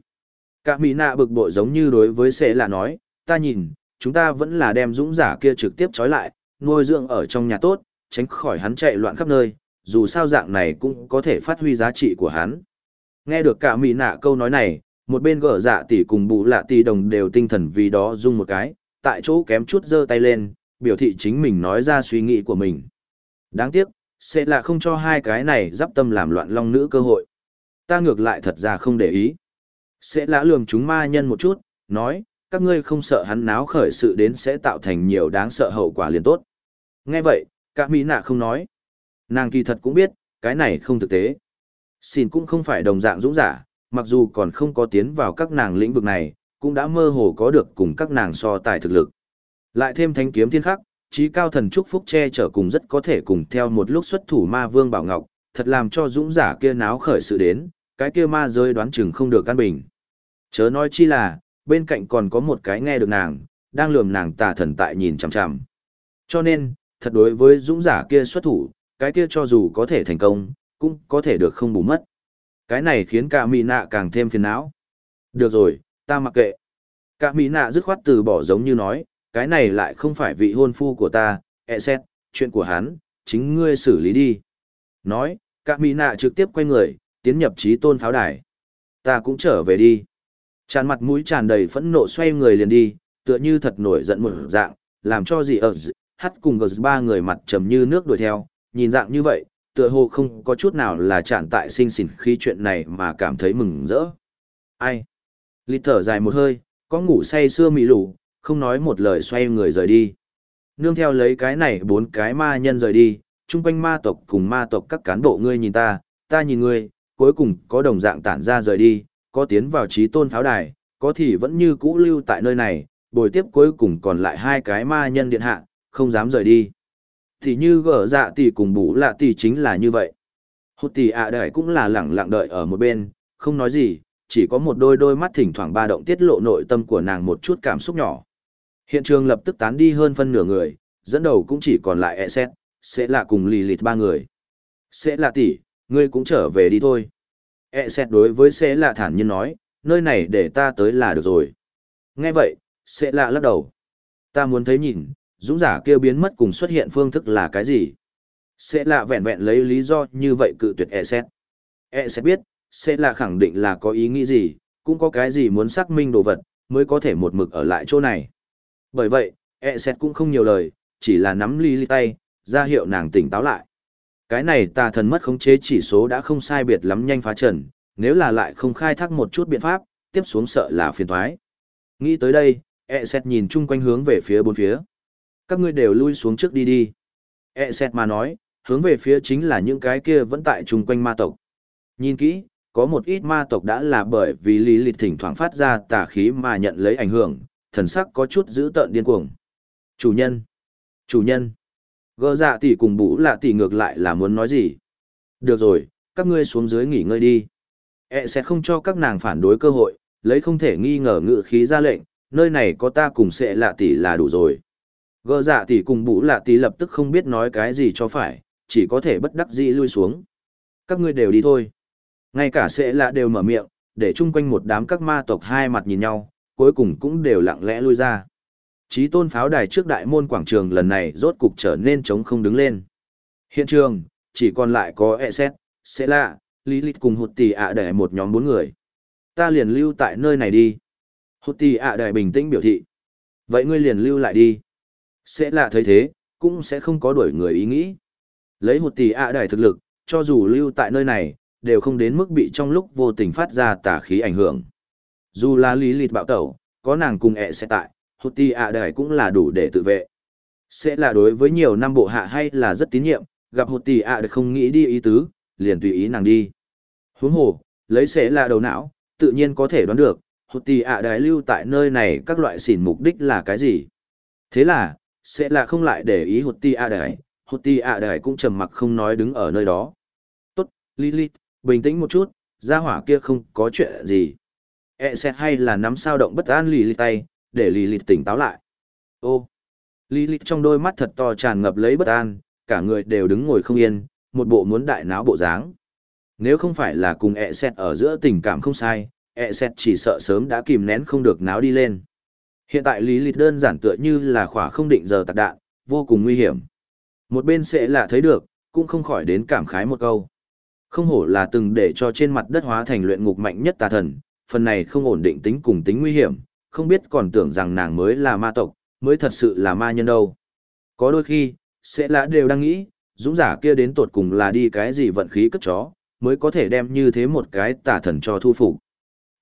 Cả mỹ nạ bực bội giống như đối với sẽ là nói, ta nhìn, chúng ta vẫn là đem dũng giả kia trực tiếp trói lại, nuôi dưỡng ở trong nhà tốt, tránh khỏi hắn chạy loạn khắp nơi, dù sao dạng này cũng có thể phát huy giá trị của hắn. Nghe được cả mỹ nạ câu nói này, một bên gở dạ tỷ cùng bù lạ tỷ đồng đều tinh thần vì đó rung một cái, tại chỗ kém chút giơ tay lên, biểu thị chính mình nói ra suy nghĩ của mình. Đáng tiếc, sẽ là không cho hai cái này giáp tâm làm loạn long nữ cơ hội. Ta ngược lại thật ra không để ý. Sẽ lã lường chúng ma nhân một chút, nói, các ngươi không sợ hắn náo khởi sự đến sẽ tạo thành nhiều đáng sợ hậu quả liền tốt. Nghe vậy, cả mỹ nạ không nói. Nàng kỳ thật cũng biết, cái này không thực tế. Xin cũng không phải đồng dạng dũng giả, mặc dù còn không có tiến vào các nàng lĩnh vực này, cũng đã mơ hồ có được cùng các nàng so tài thực lực. Lại thêm thánh kiếm thiên khắc, trí cao thần chúc phúc che chở cùng rất có thể cùng theo một lúc xuất thủ ma vương bảo ngọc, thật làm cho dũng giả kia náo khởi sự đến, cái kia ma rơi đoán chừng không được căn bình. Chớ nói chi là, bên cạnh còn có một cái nghe được nàng, đang lườm nàng tà thần tại nhìn chằm chằm. Cho nên, thật đối với dũng giả kia xuất thủ, cái kia cho dù có thể thành công, cũng có thể được không bù mất. Cái này khiến cả mỹ nạ càng thêm phiền não. Được rồi, ta mặc kệ. Cả mỹ nạ dứt khoát từ bỏ giống như nói, cái này lại không phải vị hôn phu của ta, e xét, chuyện của hắn, chính ngươi xử lý đi. Nói, cả mỹ nạ trực tiếp quay người, tiến nhập trí tôn pháo đài. Ta cũng trở về đi. Tràn mặt mũi tràn đầy phẫn nộ xoay người liền đi, tựa như thật nổi giận một dạng, làm cho gì ở hắt cùng gờ ba người mặt trầm như nước đuổi theo, nhìn dạng như vậy, tựa hồ không có chút nào là tràn tại sinh xỉn khi chuyện này mà cảm thấy mừng rỡ. Ai? Lít thở dài một hơi, có ngủ say xưa mị lủ, không nói một lời xoay người rời đi. Nương theo lấy cái này bốn cái ma nhân rời đi, chung quanh ma tộc cùng ma tộc các cán bộ ngươi nhìn ta, ta nhìn ngươi, cuối cùng có đồng dạng tản ra rời đi, có tiến vào trí tôn pháo đài, có thì vẫn như cũ lưu tại nơi này, bồi tiếp cuối cùng còn lại hai cái ma nhân điện hạ, không dám rời đi. Thì như gở dạ tỷ cùng bù lạ tỷ chính là như vậy. Hụt tỷ ạ đợi cũng là lẳng lặng đợi ở một bên, không nói gì, chỉ có một đôi đôi mắt thỉnh thoảng ba động tiết lộ nội tâm của nàng một chút cảm xúc nhỏ. Hiện trường lập tức tán đi hơn phân nửa người, dẫn đầu cũng chỉ còn lại e xét, sẽ là cùng lì lịt ba người. Sẽ là tỷ, ngươi cũng trở về đi thôi. E xét đối với sẽ là thản nhiên nói, nơi này để ta tới là được rồi. Nghe vậy, sẽ lạ lắc đầu. Ta muốn thấy nhìn, dũng giả kêu biến mất cùng xuất hiện phương thức là cái gì? Sẽ lạ vẹn vẹn lấy lý do như vậy cự tuyệt e xét. E xét biết, sẽ là khẳng định là có ý nghĩ gì, cũng có cái gì muốn xác minh đồ vật, mới có thể một mực ở lại chỗ này. Bởi vậy, e xét cũng không nhiều lời, chỉ là nắm ly ly tay, ra hiệu nàng tỉnh táo lại. Cái này tà thần mất khống chế chỉ số đã không sai biệt lắm nhanh phá trần, nếu là lại không khai thác một chút biện pháp, tiếp xuống sợ là phiền thoái. Nghĩ tới đây, e xét nhìn chung quanh hướng về phía bốn phía. Các ngươi đều lui xuống trước đi đi. E xét mà nói, hướng về phía chính là những cái kia vẫn tại chung quanh ma tộc. Nhìn kỹ, có một ít ma tộc đã là bởi vì lý lịch thỉnh thoảng phát ra tà khí mà nhận lấy ảnh hưởng, thần sắc có chút dữ tợn điên cuồng. Chủ nhân! Chủ nhân! Gơ dạ tỷ cùng bũ lạ tỷ ngược lại là muốn nói gì? Được rồi, các ngươi xuống dưới nghỉ ngơi đi. E sẽ không cho các nàng phản đối cơ hội, lấy không thể nghi ngờ ngự khí ra lệnh, nơi này có ta cùng sẽ lạ tỷ là đủ rồi. Gơ dạ tỷ cùng bũ lạ tỷ lập tức không biết nói cái gì cho phải, chỉ có thể bất đắc dĩ lui xuống. Các ngươi đều đi thôi. Ngay cả sẽ lạ đều mở miệng, để chung quanh một đám các ma tộc hai mặt nhìn nhau, cuối cùng cũng đều lặng lẽ lui ra. Chí tôn pháo đài trước đại môn quảng trường lần này rốt cục trở nên trống không đứng lên. Hiện trường, chỉ còn lại có e xét, sẽ lạ, lý lịch cùng hụt tỷ ạ để một nhóm bốn người. Ta liền lưu tại nơi này đi. Hụt tỷ ạ đại bình tĩnh biểu thị. Vậy ngươi liền lưu lại đi. Sẽ lạ thấy thế, cũng sẽ không có đuổi người ý nghĩ. Lấy hụt tỷ ạ đại thực lực, cho dù lưu tại nơi này, đều không đến mức bị trong lúc vô tình phát ra tà khí ảnh hưởng. Dù là lý lịt bạo tẩu, có nàng cùng ẹ sẽ tại, hụt tỷ ạ đời cũng là đủ để tự vệ. Sẽ là đối với nhiều năm bộ hạ hay là rất tín nhiệm, gặp hụt tỷ ạ đời không nghĩ đi ý tứ, liền tùy ý nàng đi. Huống hồ, lấy sẽ là đầu não, tự nhiên có thể đoán được, hụt tỷ ạ đời lưu tại nơi này các loại xỉn mục đích là cái gì. Thế là, sẽ là không lại để ý hụt tỷ ạ đời, hụt tỷ ạ đời cũng trầm mặc không nói đứng ở nơi đó. Tốt, Lilith, bình tĩnh một chút, gia hỏa kia không có chuyện gì. E xét hay là nắm sao động bất an lì lì tay, để Lilith tỉnh táo lại. Ô, Lilith trong đôi mắt thật to tràn ngập lấy bất an, cả người đều đứng ngồi không yên, một bộ muốn đại náo bộ dáng. Nếu không phải là cùng E xét ở giữa tình cảm không sai, E xét chỉ sợ sớm đã kìm nén không được náo đi lên. Hiện tại lý lịch đơn giản tựa như là khỏa không định giờ tạc đạn, vô cùng nguy hiểm. Một bên sẽ là thấy được, cũng không khỏi đến cảm khái một câu. Không hổ là từng để cho trên mặt đất hóa thành luyện ngục mạnh nhất tà thần, phần này không ổn định tính cùng tính nguy hiểm, không biết còn tưởng rằng nàng mới là ma tộc, mới thật sự là ma nhân đâu. Có đôi khi, sẽ lã đều đang nghĩ, dũng giả kia đến tột cùng là đi cái gì vận khí cất chó, mới có thể đem như thế một cái tà thần cho thu phục.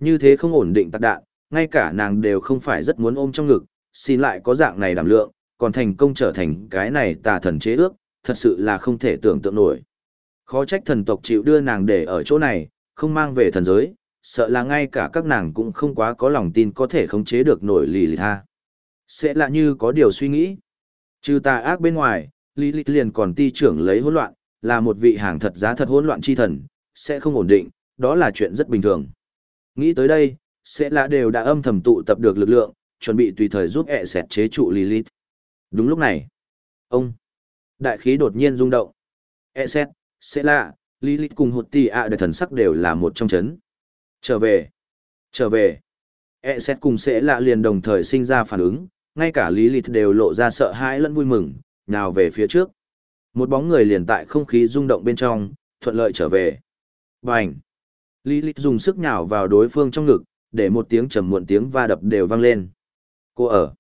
Như thế không ổn định tạc đạn, ngay cả nàng đều không phải rất muốn ôm trong ngực, xin lại có dạng này đảm lượng, còn thành công trở thành cái này tà thần chế ước, thật sự là không thể tưởng tượng nổi. Khó trách thần tộc chịu đưa nàng để ở chỗ này, không mang về thần giới, sợ là ngay cả các nàng cũng không quá có lòng tin có thể khống chế được nổi lì lì tha. Sẽ là như có điều suy nghĩ. Trừ tà ác bên ngoài, lì lì liền còn ti trưởng lấy hỗn loạn, là một vị hàng thật giá thật hỗn loạn chi thần, sẽ không ổn định, đó là chuyện rất bình thường. Nghĩ tới đây, sẽ là đều đã âm thầm tụ tập được lực lượng, chuẩn bị tùy thời giúp ẹ sẹt chế trụ Lilith. Đúng lúc này, ông, đại khí đột nhiên rung động. ẹ sẹt, sẽ lạ, Lilith cùng hụt Tì ạ à thần sắc đều là một trong chấn. Trở về, trở về. e xét cùng sẽ lạ liền đồng thời sinh ra phản ứng, ngay cả Lilith đều lộ ra sợ hãi lẫn vui mừng, nào về phía trước. Một bóng người liền tại không khí rung động bên trong, thuận lợi trở về. Bành! Lilith dùng sức nhào vào đối phương trong ngực, để một tiếng trầm muộn tiếng va đập đều vang lên. Cô ở.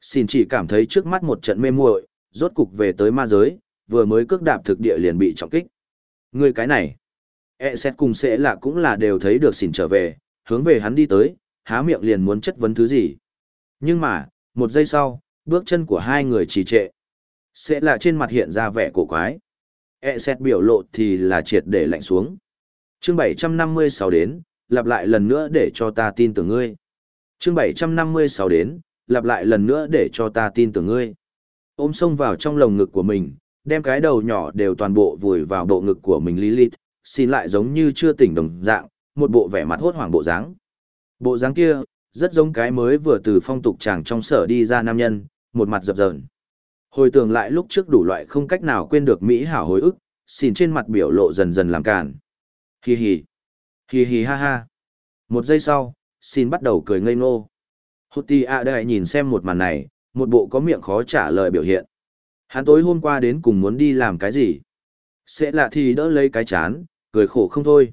Xin chỉ cảm thấy trước mắt một trận mê muội, rốt cục về tới ma giới, vừa mới cước đạp thực địa liền bị trọng kích. Người cái này. E xét cùng sẽ là cũng là đều thấy được xỉn trở về, hướng về hắn đi tới, há miệng liền muốn chất vấn thứ gì. Nhưng mà, một giây sau, bước chân của hai người trì trệ. Sẽ là trên mặt hiện ra vẻ cổ quái. E xét biểu lộ thì là triệt để lạnh xuống. chương 756 đến, lặp lại lần nữa để cho ta tin tưởng ngươi. chương 756 đến, lặp lại lần nữa để cho ta tin tưởng ngươi. Ôm sông vào trong lồng ngực của mình, đem cái đầu nhỏ đều toàn bộ vùi vào bộ ngực của mình Lilith, xin lại giống như chưa tỉnh đồng dạng, một bộ vẻ mặt hốt hoảng bộ dáng. Bộ dáng kia, rất giống cái mới vừa từ phong tục chàng trong sở đi ra nam nhân, một mặt dập dờn. Hồi tưởng lại lúc trước đủ loại không cách nào quên được Mỹ hảo hồi ức, xin trên mặt biểu lộ dần dần làm cản. Hi hi. Hi hi ha ha. Một giây sau, xin bắt đầu cười ngây ngô. Hụt tì ạ đại nhìn xem một màn này, một bộ có miệng khó trả lời biểu hiện. Hắn tối hôm qua đến cùng muốn đi làm cái gì? Sẽ lạ thì đỡ lấy cái chán, cười khổ không thôi.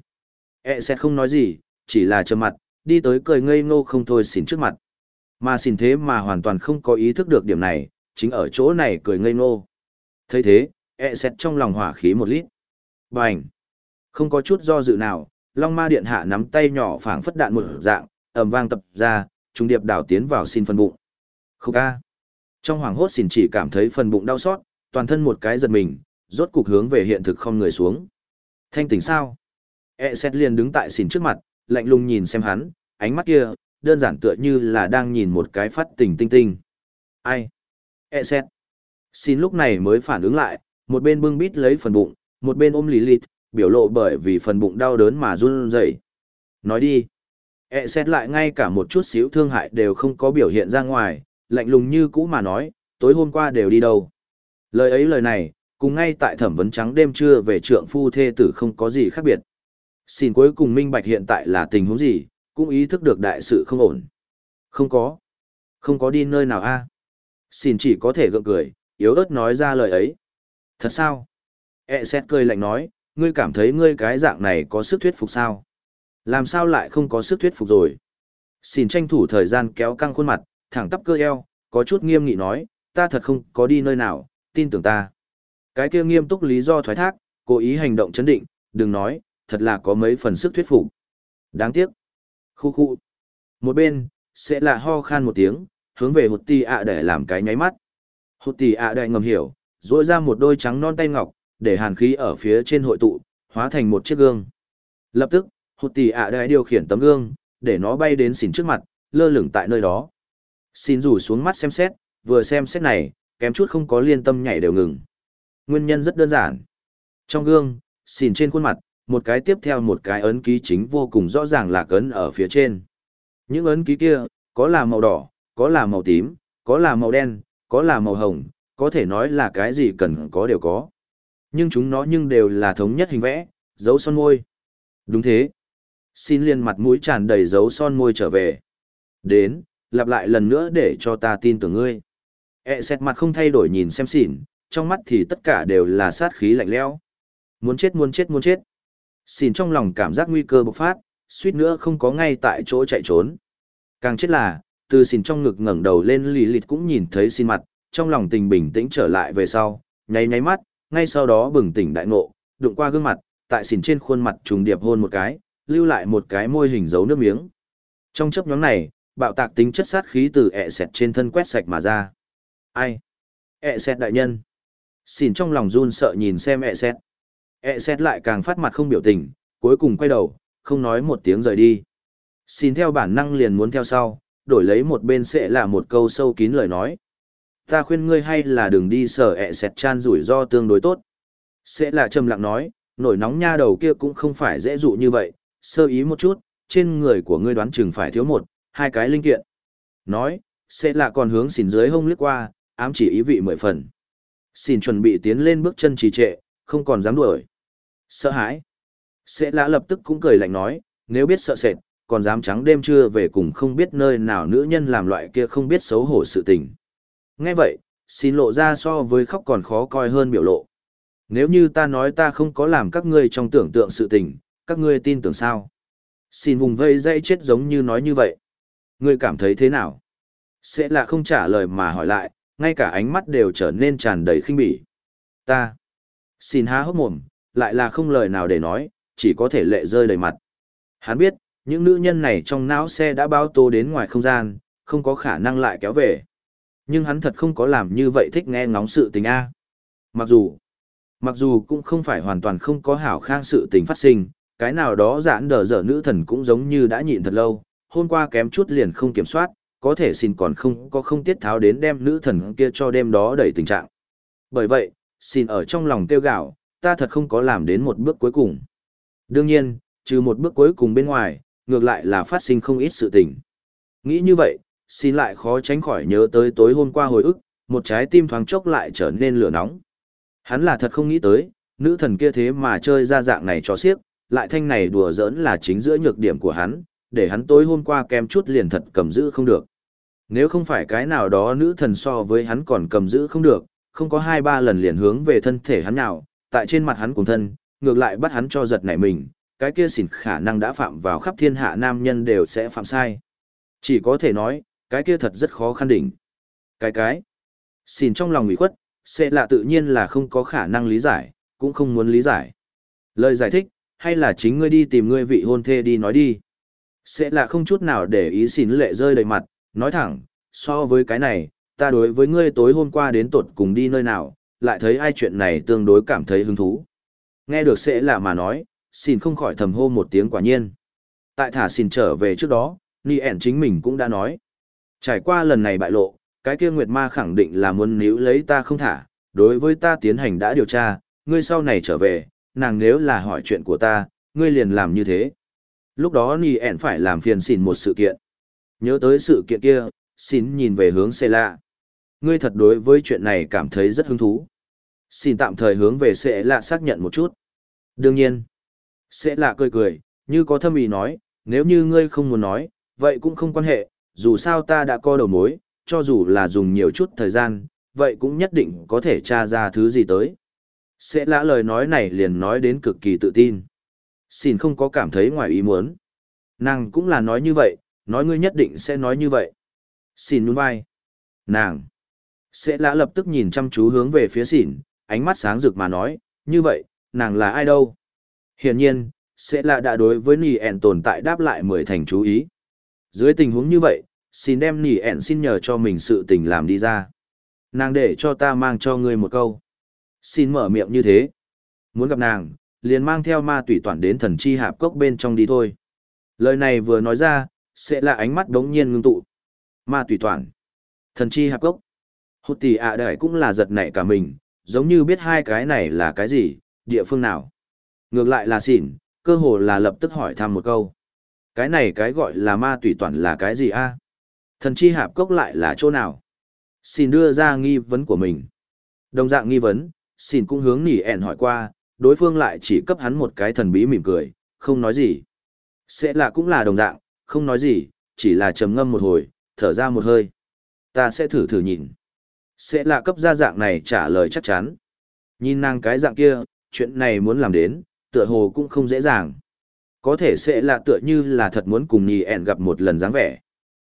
E sẽ không nói gì, chỉ là trầm mặt, đi tới cười ngây ngô không thôi xỉn trước mặt. Mà xỉn thế mà hoàn toàn không có ý thức được điểm này, chính ở chỗ này cười ngây ngô. thấy thế, e xét trong lòng hỏa khí một lít. Bành! Không có chút do dự nào, Long Ma Điện hạ nắm tay nhỏ phảng phất đạn một dạng, ầm vang tập ra, trung điệp đảo tiến vào xin phần bụng. Khúc A! Trong hoàng hốt xỉn chỉ cảm thấy phần bụng đau xót, toàn thân một cái giật mình, rốt cục hướng về hiện thực không người xuống. Thanh tỉnh sao? E xét liền đứng tại xỉn trước mặt, lạnh lùng nhìn xem hắn, ánh mắt kia, đơn giản tựa như là đang nhìn một cái phát tỉnh tinh tinh. Ai? E xét. Xin lúc này mới phản ứng lại, một bên bưng bít lấy phần bụng, một bên ôm lý lịt, biểu lộ bởi vì phần bụng đau đớn mà run rẩy. Nói đi. E xét lại ngay cả một chút xíu thương hại đều không có biểu hiện ra ngoài, lạnh lùng như cũ mà nói, tối hôm qua đều đi đâu. Lời ấy lời này, cùng ngay tại thẩm vấn trắng đêm trưa về trượng phu thê tử không có gì khác biệt. Xin cuối cùng minh bạch hiện tại là tình huống gì, cũng ý thức được đại sự không ổn. Không có. Không có đi nơi nào a Xin chỉ có thể gượng cười, yếu ớt nói ra lời ấy. Thật sao? E xét cười lạnh nói, ngươi cảm thấy ngươi cái dạng này có sức thuyết phục sao? Làm sao lại không có sức thuyết phục rồi? Xin tranh thủ thời gian kéo căng khuôn mặt, thẳng tắp cơ eo, có chút nghiêm nghị nói, ta thật không có đi nơi nào, tin tưởng ta. Cái kia nghiêm túc lý do thoái thác, cố ý hành động chấn định, đừng nói, thật là có mấy phần sức thuyết phục. Đáng tiếc. Khu khu. Một bên, sẽ là ho khan một tiếng, hướng về hụt tì ạ để làm cái nháy mắt. Hụt tì ạ đại ngầm hiểu, rỗi ra một đôi trắng non tay ngọc, để hàn khí ở phía trên hội tụ, hóa thành một chiếc gương. Lập tức, hụt tì ạ đại điều khiển tấm gương, để nó bay đến xỉn trước mặt, lơ lửng tại nơi đó. Xin rủ xuống mắt xem xét, vừa xem xét này, kém chút không có liên tâm nhảy đều ngừng. Nguyên nhân rất đơn giản. Trong gương, xin trên khuôn mặt, một cái tiếp theo một cái ấn ký chính vô cùng rõ ràng là cấn ở phía trên. Những ấn ký kia, có là màu đỏ, có là màu tím, có là màu đen, có là màu hồng, có thể nói là cái gì cần có đều có. Nhưng chúng nó nhưng đều là thống nhất hình vẽ, dấu son môi. Đúng thế. Xin liên mặt mũi tràn đầy dấu son môi trở về. Đến, lặp lại lần nữa để cho ta tin tưởng ngươi. E xét mặt không thay đổi nhìn xem xỉn, trong mắt thì tất cả đều là sát khí lạnh lẽo. Muốn chết muốn chết muốn chết. Xỉn trong lòng cảm giác nguy cơ bộc phát, suýt nữa không có ngay tại chỗ chạy trốn. Càng chết là, từ xỉn trong ngực ngẩng đầu lên lì lịt cũng nhìn thấy xỉn mặt, trong lòng tình bình tĩnh trở lại về sau, nháy nháy mắt, ngay sau đó bừng tỉnh đại ngộ, đụng qua gương mặt, tại xỉn trên khuôn mặt trùng điệp hôn một cái, lưu lại một cái môi hình dấu nước miếng. Trong chấp nhóm này, bạo tạc tính chất sát khí từ ẹ sẹt trên thân quét sạch mà ra. Ai? ẹ sẹt đại nhân. Xin trong lòng run sợ nhìn xem ẹ sẹt. ẹ sẹt lại càng phát mặt không biểu tình, cuối cùng quay đầu, không nói một tiếng rời đi. Xin theo bản năng liền muốn theo sau, đổi lấy một bên sẽ là một câu sâu kín lời nói. Ta khuyên ngươi hay là đừng đi sở ẹ sẹt chan rủi ro tương đối tốt. Sẽ là trầm lặng nói, nổi nóng nha đầu kia cũng không phải dễ dụ như vậy, sơ ý một chút, trên người của ngươi đoán chừng phải thiếu một, hai cái linh kiện. Nói, sẽ là còn hướng xỉn dưới hông lướt qua, ám chỉ ý vị mười phần. Xỉn chuẩn bị tiến lên bước chân trì trệ, không còn dám đuổi. Sợ hãi. Sẽ lạ lập tức cũng cười lạnh nói, nếu biết sợ sệt, còn dám trắng đêm trưa về cùng không biết nơi nào nữ nhân làm loại kia không biết xấu hổ sự tình. Nghe vậy, xin lộ ra so với khóc còn khó coi hơn biểu lộ. Nếu như ta nói ta không có làm các ngươi trong tưởng tượng sự tình, các ngươi tin tưởng sao? Xin vùng vây dây chết giống như nói như vậy. Ngươi cảm thấy thế nào? Sẽ là không trả lời mà hỏi lại, ngay cả ánh mắt đều trở nên tràn đầy khinh bỉ. Ta. Xin há hốc mồm, lại là không lời nào để nói, chỉ có thể lệ rơi đầy mặt. Hắn biết, những nữ nhân này trong não xe đã bao tô đến ngoài không gian, không có khả năng lại kéo về. Nhưng hắn thật không có làm như vậy thích nghe ngóng sự tình A. Mặc dù, mặc dù cũng không phải hoàn toàn không có hảo khang sự tình phát sinh, cái nào đó giãn đờ dở nữ thần cũng giống như đã nhịn thật lâu, hôm qua kém chút liền không kiểm soát, có thể xin còn không có không tiết tháo đến đem nữ thần kia cho đêm đó đẩy tình trạng. Bởi vậy, xin ở trong lòng tiêu gạo, ta thật không có làm đến một bước cuối cùng. Đương nhiên, trừ một bước cuối cùng bên ngoài, ngược lại là phát sinh không ít sự tình. Nghĩ như vậy, xin lại khó tránh khỏi nhớ tới tối hôm qua hồi ức, một trái tim thoáng chốc lại trở nên lửa nóng. Hắn là thật không nghĩ tới, nữ thần kia thế mà chơi ra dạng này cho xiếc, lại thanh này đùa giỡn là chính giữa nhược điểm của hắn, để hắn tối hôm qua kém chút liền thật cầm giữ không được. Nếu không phải cái nào đó nữ thần so với hắn còn cầm giữ không được, không có hai ba lần liền hướng về thân thể hắn nào, tại trên mặt hắn cùng thân, ngược lại bắt hắn cho giật nảy mình, cái kia xỉn khả năng đã phạm vào khắp thiên hạ nam nhân đều sẽ phạm sai. Chỉ có thể nói, cái kia thật rất khó khăn đỉnh. Cái cái, xỉn trong lòng ủy khuất, sẽ là tự nhiên là không có khả năng lý giải, cũng không muốn lý giải. Lời giải thích, hay là chính ngươi đi tìm ngươi vị hôn thê đi nói đi. Sẽ là không chút nào để ý xin lệ rơi đầy mặt, nói thẳng, so với cái này, ta đối với ngươi tối hôm qua đến tột cùng đi nơi nào, lại thấy ai chuyện này tương đối cảm thấy hứng thú. Nghe được sẽ là mà nói, xin không khỏi thầm hô một tiếng quả nhiên. Tại thả xin trở về trước đó, Ni ẻn chính mình cũng đã nói. Trải qua lần này bại lộ, cái kia Nguyệt Ma khẳng định là muốn níu lấy ta không thả, đối với ta tiến hành đã điều tra, ngươi sau này trở về, nàng nếu là hỏi chuyện của ta, ngươi liền làm như thế. Lúc đó Ni ẹn phải làm phiền xin một sự kiện. Nhớ tới sự kiện kia, xin nhìn về hướng Xê Lạ. Ngươi thật đối với chuyện này cảm thấy rất hứng thú. Xin tạm thời hướng về Xê Lạ xác nhận một chút. Đương nhiên, Xê Lạ cười cười, như có thâm ý nói, nếu như ngươi không muốn nói, vậy cũng không quan hệ, dù sao ta đã có đầu mối, cho dù là dùng nhiều chút thời gian, vậy cũng nhất định có thể tra ra thứ gì tới. Sẽ lạ lời nói này liền nói đến cực kỳ tự tin. Xin không có cảm thấy ngoài ý muốn. Nàng cũng là nói như vậy, nói ngươi nhất định sẽ nói như vậy. Xin nhún vai. Nàng. Sẽ Lã lập tức nhìn chăm chú hướng về phía xỉn, ánh mắt sáng rực mà nói, như vậy, nàng là ai đâu? Hiển nhiên, sẽ Lã đã đối với nì ẹn tồn tại đáp lại mười thành chú ý. Dưới tình huống như vậy, xin đem nỉ ẹn xin nhờ cho mình sự tình làm đi ra. Nàng để cho ta mang cho ngươi một câu. Xin mở miệng như thế. Muốn gặp nàng, liền mang theo ma tùy toàn đến thần chi hạp cốc bên trong đi thôi. Lời này vừa nói ra, sẽ là ánh mắt đống nhiên ngưng tụ. Ma tùy toàn. Thần chi hạp cốc. Hụt tỷ ạ à cũng là giật nảy cả mình, giống như biết hai cái này là cái gì, địa phương nào. Ngược lại là xỉn, cơ hồ là lập tức hỏi thăm một câu. Cái này cái gọi là ma tùy toàn là cái gì a? Thần chi hạp cốc lại là chỗ nào? Xin đưa ra nghi vấn của mình. Đồng dạng nghi vấn, xin cũng hướng nỉ ẹn hỏi qua, đối phương lại chỉ cấp hắn một cái thần bí mỉm cười, không nói gì. Sẽ là cũng là đồng dạng, không nói gì, chỉ là trầm ngâm một hồi, thở ra một hơi. Ta sẽ thử thử nhìn. Sẽ là cấp ra dạng này trả lời chắc chắn. Nhìn nàng cái dạng kia, chuyện này muốn làm đến, tựa hồ cũng không dễ dàng. Có thể sẽ là tựa như là thật muốn cùng nhì ẹn gặp một lần dáng vẻ.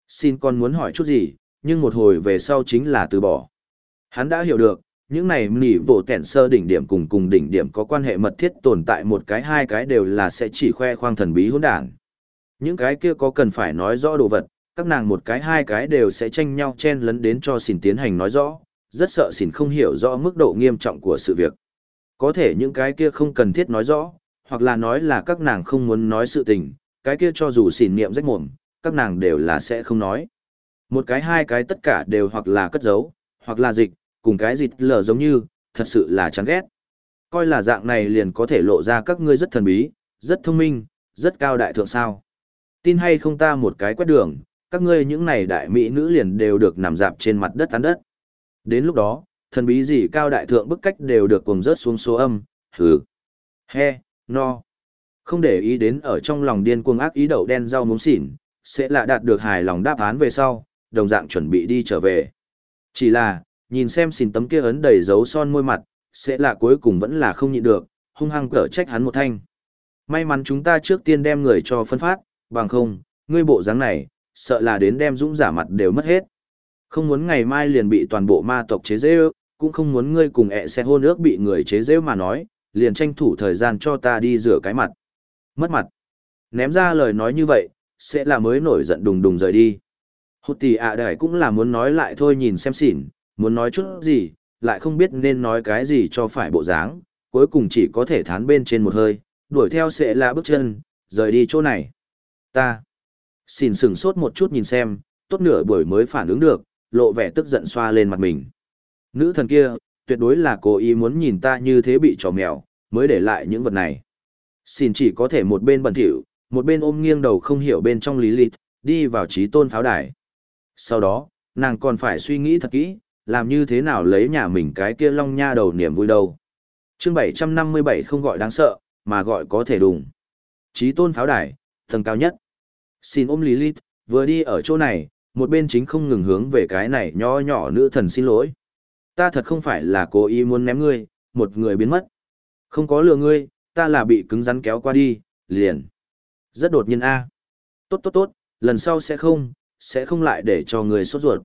Xin con muốn hỏi chút gì, nhưng một hồi về sau chính là từ bỏ. Hắn đã hiểu được, những này nỉ bộ tẹn sơ đỉnh điểm cùng cùng đỉnh điểm có quan hệ mật thiết tồn tại một cái hai cái đều là sẽ chỉ khoe khoang thần bí hỗn đản. Những cái kia có cần phải nói rõ đồ vật, các nàng một cái hai cái đều sẽ tranh nhau chen lấn đến cho xỉn tiến hành nói rõ, rất sợ xỉn không hiểu rõ mức độ nghiêm trọng của sự việc. Có thể những cái kia không cần thiết nói rõ, hoặc là nói là các nàng không muốn nói sự tình, cái kia cho dù xỉn niệm rách mồm, các nàng đều là sẽ không nói. Một cái hai cái tất cả đều hoặc là cất giấu, hoặc là dịch, cùng cái dịt lở giống như, thật sự là chán ghét. Coi là dạng này liền có thể lộ ra các ngươi rất thần bí, rất thông minh, rất cao đại thượng sao. Tin hay không ta một cái quét đường, các ngươi những này đại mỹ nữ liền đều được nằm dạp trên mặt đất tán đất. Đến lúc đó, thần bí gì cao đại thượng bức cách đều được cùng rớt xuống số âm, hừ. He, no. Không để ý đến ở trong lòng điên cuồng ác ý đậu đen rau muống xỉn, sẽ là đạt được hài lòng đáp án về sau, đồng dạng chuẩn bị đi trở về. Chỉ là, nhìn xem xỉn tấm kia ấn đầy dấu son môi mặt, sẽ là cuối cùng vẫn là không nhịn được, hung hăng cở trách hắn một thanh. May mắn chúng ta trước tiên đem người cho phân phát, bằng không, ngươi bộ dáng này, sợ là đến đem dũng giả mặt đều mất hết. Không muốn ngày mai liền bị toàn bộ ma tộc chế dễ cũng không muốn ngươi cùng ẹ xe hôn ước bị người chế dễ mà nói, liền tranh thủ thời gian cho ta đi rửa cái mặt. Mất mặt. Ném ra lời nói như vậy, sẽ là mới nổi giận đùng đùng rời đi. Hụt tỷ ạ à cũng là muốn nói lại thôi nhìn xem xỉn, muốn nói chút gì, lại không biết nên nói cái gì cho phải bộ dáng, cuối cùng chỉ có thể thán bên trên một hơi, đuổi theo sẽ là bước chân, rời đi chỗ này. Ta. Xỉn sừng sốt một chút nhìn xem, tốt nửa buổi mới phản ứng được, lộ vẻ tức giận xoa lên mặt mình. Nữ thần kia, tuyệt đối là cố ý muốn nhìn ta như thế bị trò mèo, mới để lại những vật này. Xin chỉ có thể một bên bẩn thỉu, một bên ôm nghiêng đầu không hiểu bên trong lý lịch, đi vào trí tôn pháo đài. Sau đó, nàng còn phải suy nghĩ thật kỹ, làm như thế nào lấy nhà mình cái kia long nha đầu niềm vui đâu. chương 757 không gọi đáng sợ, mà gọi có thể đùng. Chí tôn pháo đài, tầng cao nhất. Xin ôm Lilith, vừa đi ở chỗ này, một bên chính không ngừng hướng về cái này nho nhỏ nữ thần xin lỗi. Ta thật không phải là cố ý muốn ném ngươi, một người biến mất. Không có lừa ngươi, ta là bị cứng rắn kéo qua đi, liền. Rất đột nhiên a. Tốt tốt tốt, lần sau sẽ không, sẽ không lại để cho người sốt ruột.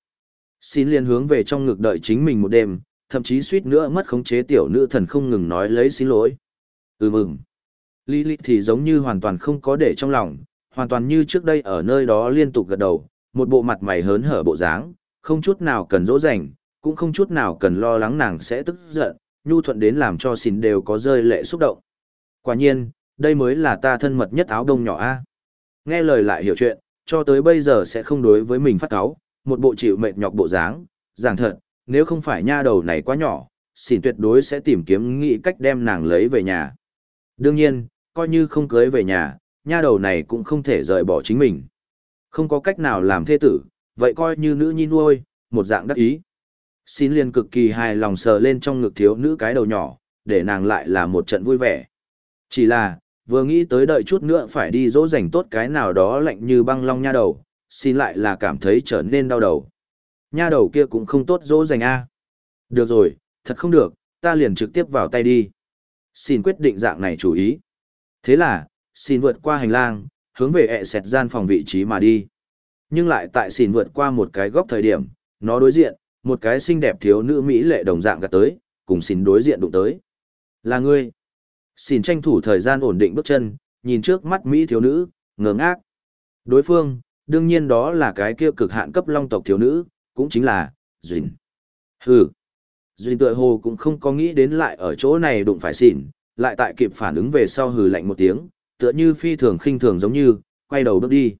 Xin liền hướng về trong ngực đợi chính mình một đêm, thậm chí suýt nữa mất khống chế tiểu nữ thần không ngừng nói lấy xin lỗi. Ừ mừng. Lilith thì giống như hoàn toàn không có để trong lòng, hoàn toàn như trước đây ở nơi đó liên tục gật đầu, một bộ mặt mày hớn hở bộ dáng, không chút nào cần dỗ dành, cũng không chút nào cần lo lắng nàng sẽ tức giận, nhu thuận đến làm cho xin đều có rơi lệ xúc động. Quả nhiên, đây mới là ta thân mật nhất áo đông nhỏ a. Nghe lời lại hiểu chuyện, cho tới bây giờ sẽ không đối với mình phát cáo, một bộ chịu mệt nhọc bộ dáng, giảng thật, nếu không phải nha đầu này quá nhỏ, xỉn tuyệt đối sẽ tìm kiếm nghĩ cách đem nàng lấy về nhà. Đương nhiên, coi như không cưới về nhà, nha đầu này cũng không thể rời bỏ chính mình. Không có cách nào làm thê tử, vậy coi như nữ nhi nuôi, một dạng đắc ý. Xin liền cực kỳ hài lòng sờ lên trong ngực thiếu nữ cái đầu nhỏ, để nàng lại là một trận vui vẻ. Chỉ là, vừa nghĩ tới đợi chút nữa phải đi dỗ dành tốt cái nào đó lạnh như băng long nha đầu, xin lại là cảm thấy trở nên đau đầu. Nha đầu kia cũng không tốt dỗ dành a. Được rồi, thật không được, ta liền trực tiếp vào tay đi. Xin quyết định dạng này chủ ý. Thế là, xin vượt qua hành lang, hướng về ẹ xẹt gian phòng vị trí mà đi. Nhưng lại tại xin vượt qua một cái góc thời điểm, nó đối diện, một cái xinh đẹp thiếu nữ Mỹ lệ đồng dạng gạt tới, cùng xin đối diện đụng tới. Là ngươi. Xin tranh thủ thời gian ổn định bước chân, nhìn trước mắt Mỹ thiếu nữ, ngơ ngác. Đối phương, đương nhiên đó là cái kia cực hạn cấp long tộc thiếu nữ, cũng chính là, Duyên. Hừ. Duyên tựa hồ cũng không có nghĩ đến lại ở chỗ này đụng phải xỉn, lại tại kịp phản ứng về sau hừ lạnh một tiếng, tựa như phi thường khinh thường giống như, quay đầu bước đi.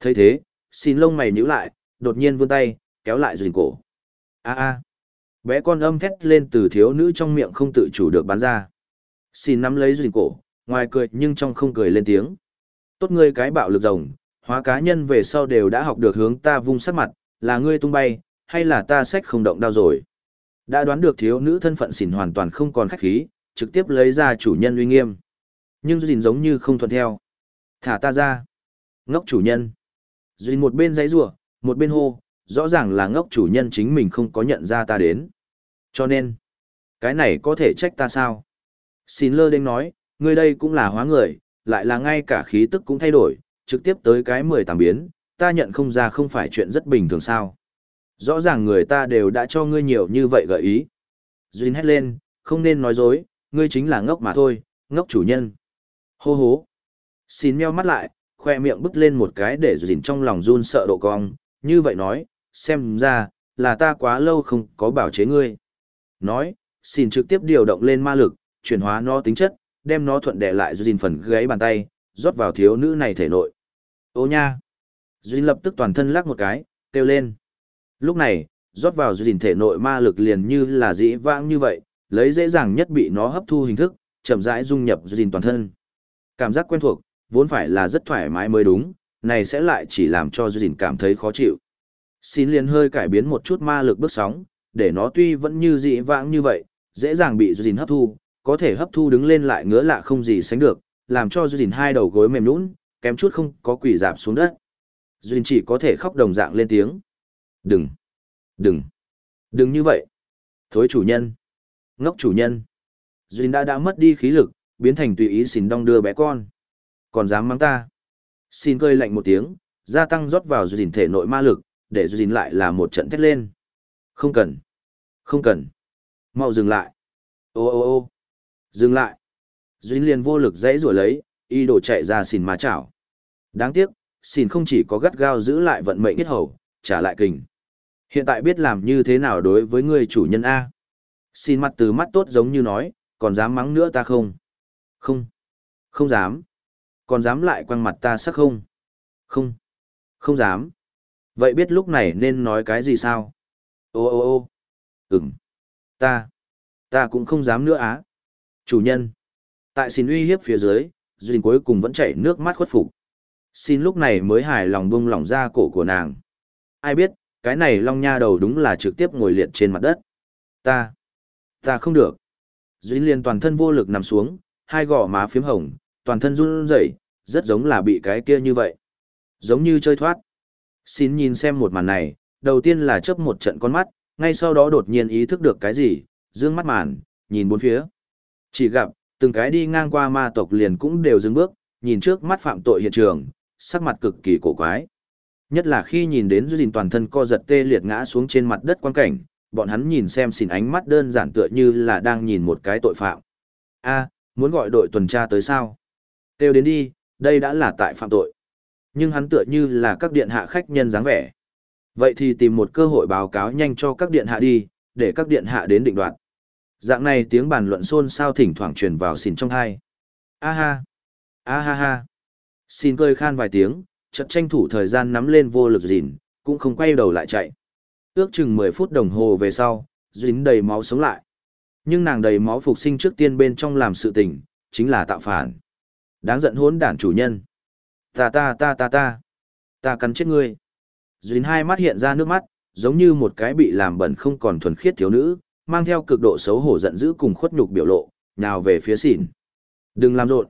thấy thế, xin lông mày nhíu lại, đột nhiên vươn tay, kéo lại Duyên cổ. a a bé con âm thét lên từ thiếu nữ trong miệng không tự chủ được bắn ra. Xin nắm lấy Duyên cổ, ngoài cười nhưng trong không cười lên tiếng. Tốt ngươi cái bạo lực rồng, hóa cá nhân về sau đều đã học được hướng ta vung sát mặt, là ngươi tung bay, hay là ta sách không động đau rồi. Đã đoán được thiếu nữ thân phận xỉn hoàn toàn không còn khách khí, trực tiếp lấy ra chủ nhân uy nghiêm. Nhưng Duyên giống như không thuận theo. Thả ta ra. Ngốc chủ nhân. Duyên một bên giấy rủa một bên hô, rõ ràng là ngốc chủ nhân chính mình không có nhận ra ta đến. Cho nên, cái này có thể trách ta sao? Xin lơ đênh nói, ngươi đây cũng là hóa người, lại là ngay cả khí tức cũng thay đổi, trực tiếp tới cái mười tàng biến, ta nhận không ra không phải chuyện rất bình thường sao. Rõ ràng người ta đều đã cho ngươi nhiều như vậy gợi ý. Duyên hét lên, không nên nói dối, ngươi chính là ngốc mà thôi, ngốc chủ nhân. Hô hố. Xin meo mắt lại, khoe miệng bứt lên một cái để Duyên trong lòng run sợ độ cong, như vậy nói, xem ra, là ta quá lâu không có bảo chế ngươi. Nói, xin trực tiếp điều động lên ma lực, chuyển hóa nó tính chất, đem nó thuận đè lại Duyên phần gáy bàn tay, rót vào thiếu nữ này thể nội. Ô nha! Duyên lập tức toàn thân lắc một cái, kêu lên. Lúc này, rót vào duyên thể nội ma lực liền như là dĩ vãng như vậy, lấy dễ dàng nhất bị nó hấp thu hình thức, chậm rãi dung nhập duyên toàn thân. Cảm giác quen thuộc, vốn phải là rất thoải mái mới đúng, này sẽ lại chỉ làm cho duyên cảm thấy khó chịu. Xin liền hơi cải biến một chút ma lực bước sóng, để nó tuy vẫn như dĩ vãng như vậy, dễ dàng bị duyên hấp thu, có thể hấp thu đứng lên lại ngứa lạ không gì sánh được, làm cho duyên hai đầu gối mềm nhũn, kém chút không có quỷ dạp xuống đất. Duyên chỉ có thể khóc đồng dạng lên tiếng. Đừng! Đừng! Đừng như vậy! Thối chủ nhân! Ngốc chủ nhân! Duyên đã đã mất đi khí lực, biến thành tùy ý xin đong đưa bé con. Còn dám mắng ta! Xin cơi lạnh một tiếng, gia tăng rót vào Duyên thể nội ma lực, để Duyên lại là một trận thét lên. Không cần! Không cần! Mau dừng lại! Ô ô ô! Dừng lại! Duyên liền vô lực dãy rủa lấy, y đổ chạy ra xin ma chảo. Đáng tiếc, xin không chỉ có gắt gao giữ lại vận mệnh kết hầu, trả lại kình. Hiện tại biết làm như thế nào đối với người chủ nhân A. Xin mặt từ mắt tốt giống như nói, còn dám mắng nữa ta không? Không. Không dám. Còn dám lại quăng mặt ta sắc không? Không. Không dám. Vậy biết lúc này nên nói cái gì sao? Ô ô ô. Ừm. Ta. Ta cũng không dám nữa á. Chủ nhân. Tại xin uy hiếp phía dưới, Duyên cuối cùng vẫn chảy nước mắt khuất phục. Xin lúc này mới hài lòng bung lỏng ra cổ của nàng. Ai biết, cái này long nha đầu đúng là trực tiếp ngồi liệt trên mặt đất. Ta, ta không được. Duyên liền toàn thân vô lực nằm xuống, hai gò má phiếm hồng, toàn thân run rẩy, rất giống là bị cái kia như vậy. Giống như chơi thoát. Xin nhìn xem một màn này, đầu tiên là chớp một trận con mắt, ngay sau đó đột nhiên ý thức được cái gì, dương mắt màn, nhìn bốn phía. Chỉ gặp, từng cái đi ngang qua ma tộc liền cũng đều dừng bước, nhìn trước mắt phạm tội hiện trường, sắc mặt cực kỳ cổ quái. Nhất là khi nhìn đến Duyên toàn thân co giật tê liệt ngã xuống trên mặt đất quan cảnh, bọn hắn nhìn xem xỉn ánh mắt đơn giản tựa như là đang nhìn một cái tội phạm. a muốn gọi đội tuần tra tới sao? Têu đến đi, đây đã là tại phạm tội. Nhưng hắn tựa như là các điện hạ khách nhân dáng vẻ. Vậy thì tìm một cơ hội báo cáo nhanh cho các điện hạ đi, để các điện hạ đến định đoạt. Dạng này tiếng bàn luận xôn xao thỉnh thoảng truyền vào xin trong hai. A ha! A ha ha! Xin cười khan vài tiếng, chợt tranh thủ thời gian nắm lên vô lực dìn, cũng không quay đầu lại chạy. Ước chừng 10 phút đồng hồ về sau, dính đầy máu sống lại. Nhưng nàng đầy máu phục sinh trước tiên bên trong làm sự tình, chính là tạo phản. Đáng giận hỗn đản chủ nhân. Ta ta ta ta ta. Ta cắn chết ngươi. Dính hai mắt hiện ra nước mắt, giống như một cái bị làm bẩn không còn thuần khiết thiếu nữ, mang theo cực độ xấu hổ giận dữ cùng khuất nhục biểu lộ, nào về phía xỉn. Đừng làm rộn.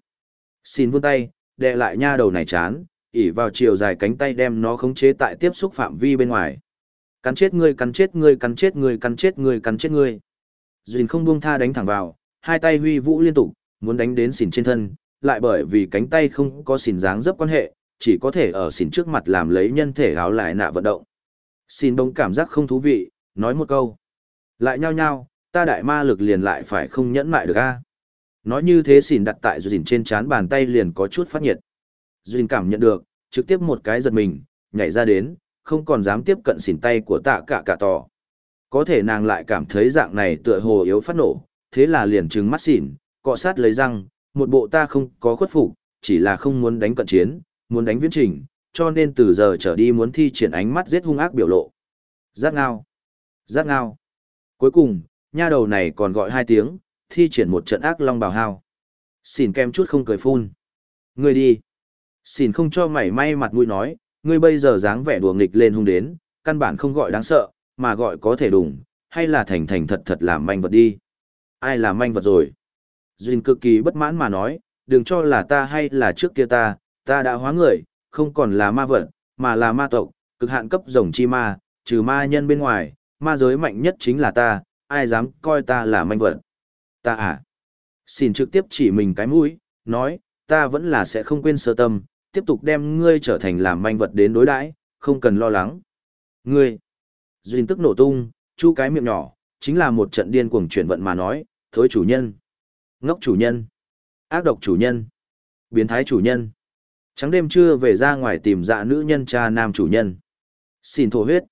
xỉn vươn tay, đè lại nha đầu này chán, ỉ vào chiều dài cánh tay đem nó khống chế tại tiếp xúc phạm vi bên ngoài. Cắn chết ngươi, cắn chết ngươi, cắn chết ngươi, cắn chết ngươi, cắn chết ngươi. Duyên không buông tha đánh thẳng vào, hai tay huy vũ liên tục, muốn đánh đến xỉn trên thân, lại bởi vì cánh tay không có xỉn dáng dấp quan hệ, chỉ có thể ở xỉn trước mặt làm lấy nhân thể áo lại nạ vận động. Xin bỗng cảm giác không thú vị, nói một câu. Lại nhao nhao, ta đại ma lực liền lại phải không nhẫn mại được a. Nói như thế xỉn đặt tại dùn trên chán bàn tay liền có chút phát nhiệt. Dùn cảm nhận được, trực tiếp một cái giật mình, nhảy ra đến, không còn dám tiếp cận xỉn tay của tạ cả cả tỏ. Có thể nàng lại cảm thấy dạng này tựa hồ yếu phát nổ, thế là liền trừng mắt xỉn, cọ sát lấy răng, một bộ ta không có khuất phục, chỉ là không muốn đánh cận chiến, muốn đánh viễn trình, cho nên từ giờ trở đi muốn thi triển ánh mắt giết hung ác biểu lộ. Giác ngao. Giác ngao. Cuối cùng, nha đầu này còn gọi hai tiếng, thi triển một trận ác long bào hao. Xin kem chút không cười phun. Ngươi đi. Xin không cho mảy may mặt mũi nói, ngươi bây giờ dáng vẻ đùa nghịch lên hung đến, căn bản không gọi đáng sợ, mà gọi có thể đủng, hay là thành thành thật thật làm manh vật đi. Ai làm manh vật rồi? Duyên cực kỳ bất mãn mà nói, đừng cho là ta hay là trước kia ta, ta đã hóa người, không còn là ma vật, mà là ma tộc, cực hạn cấp rồng chi ma, trừ ma nhân bên ngoài, ma giới mạnh nhất chính là ta, ai dám coi ta là manh vật. Ta à? Xin trực tiếp chỉ mình cái mũi, nói, ta vẫn là sẽ không quên sơ tâm, tiếp tục đem ngươi trở thành làm manh vật đến đối đãi, không cần lo lắng. Ngươi, Duyên tức nổ tung, chu cái miệng nhỏ, chính là một trận điên cuồng chuyển vận mà nói, thối chủ nhân, ngốc chủ nhân, ác độc chủ nhân, biến thái chủ nhân. Trắng đêm trưa về ra ngoài tìm dạ nữ nhân cha nam chủ nhân. Xin thổ huyết.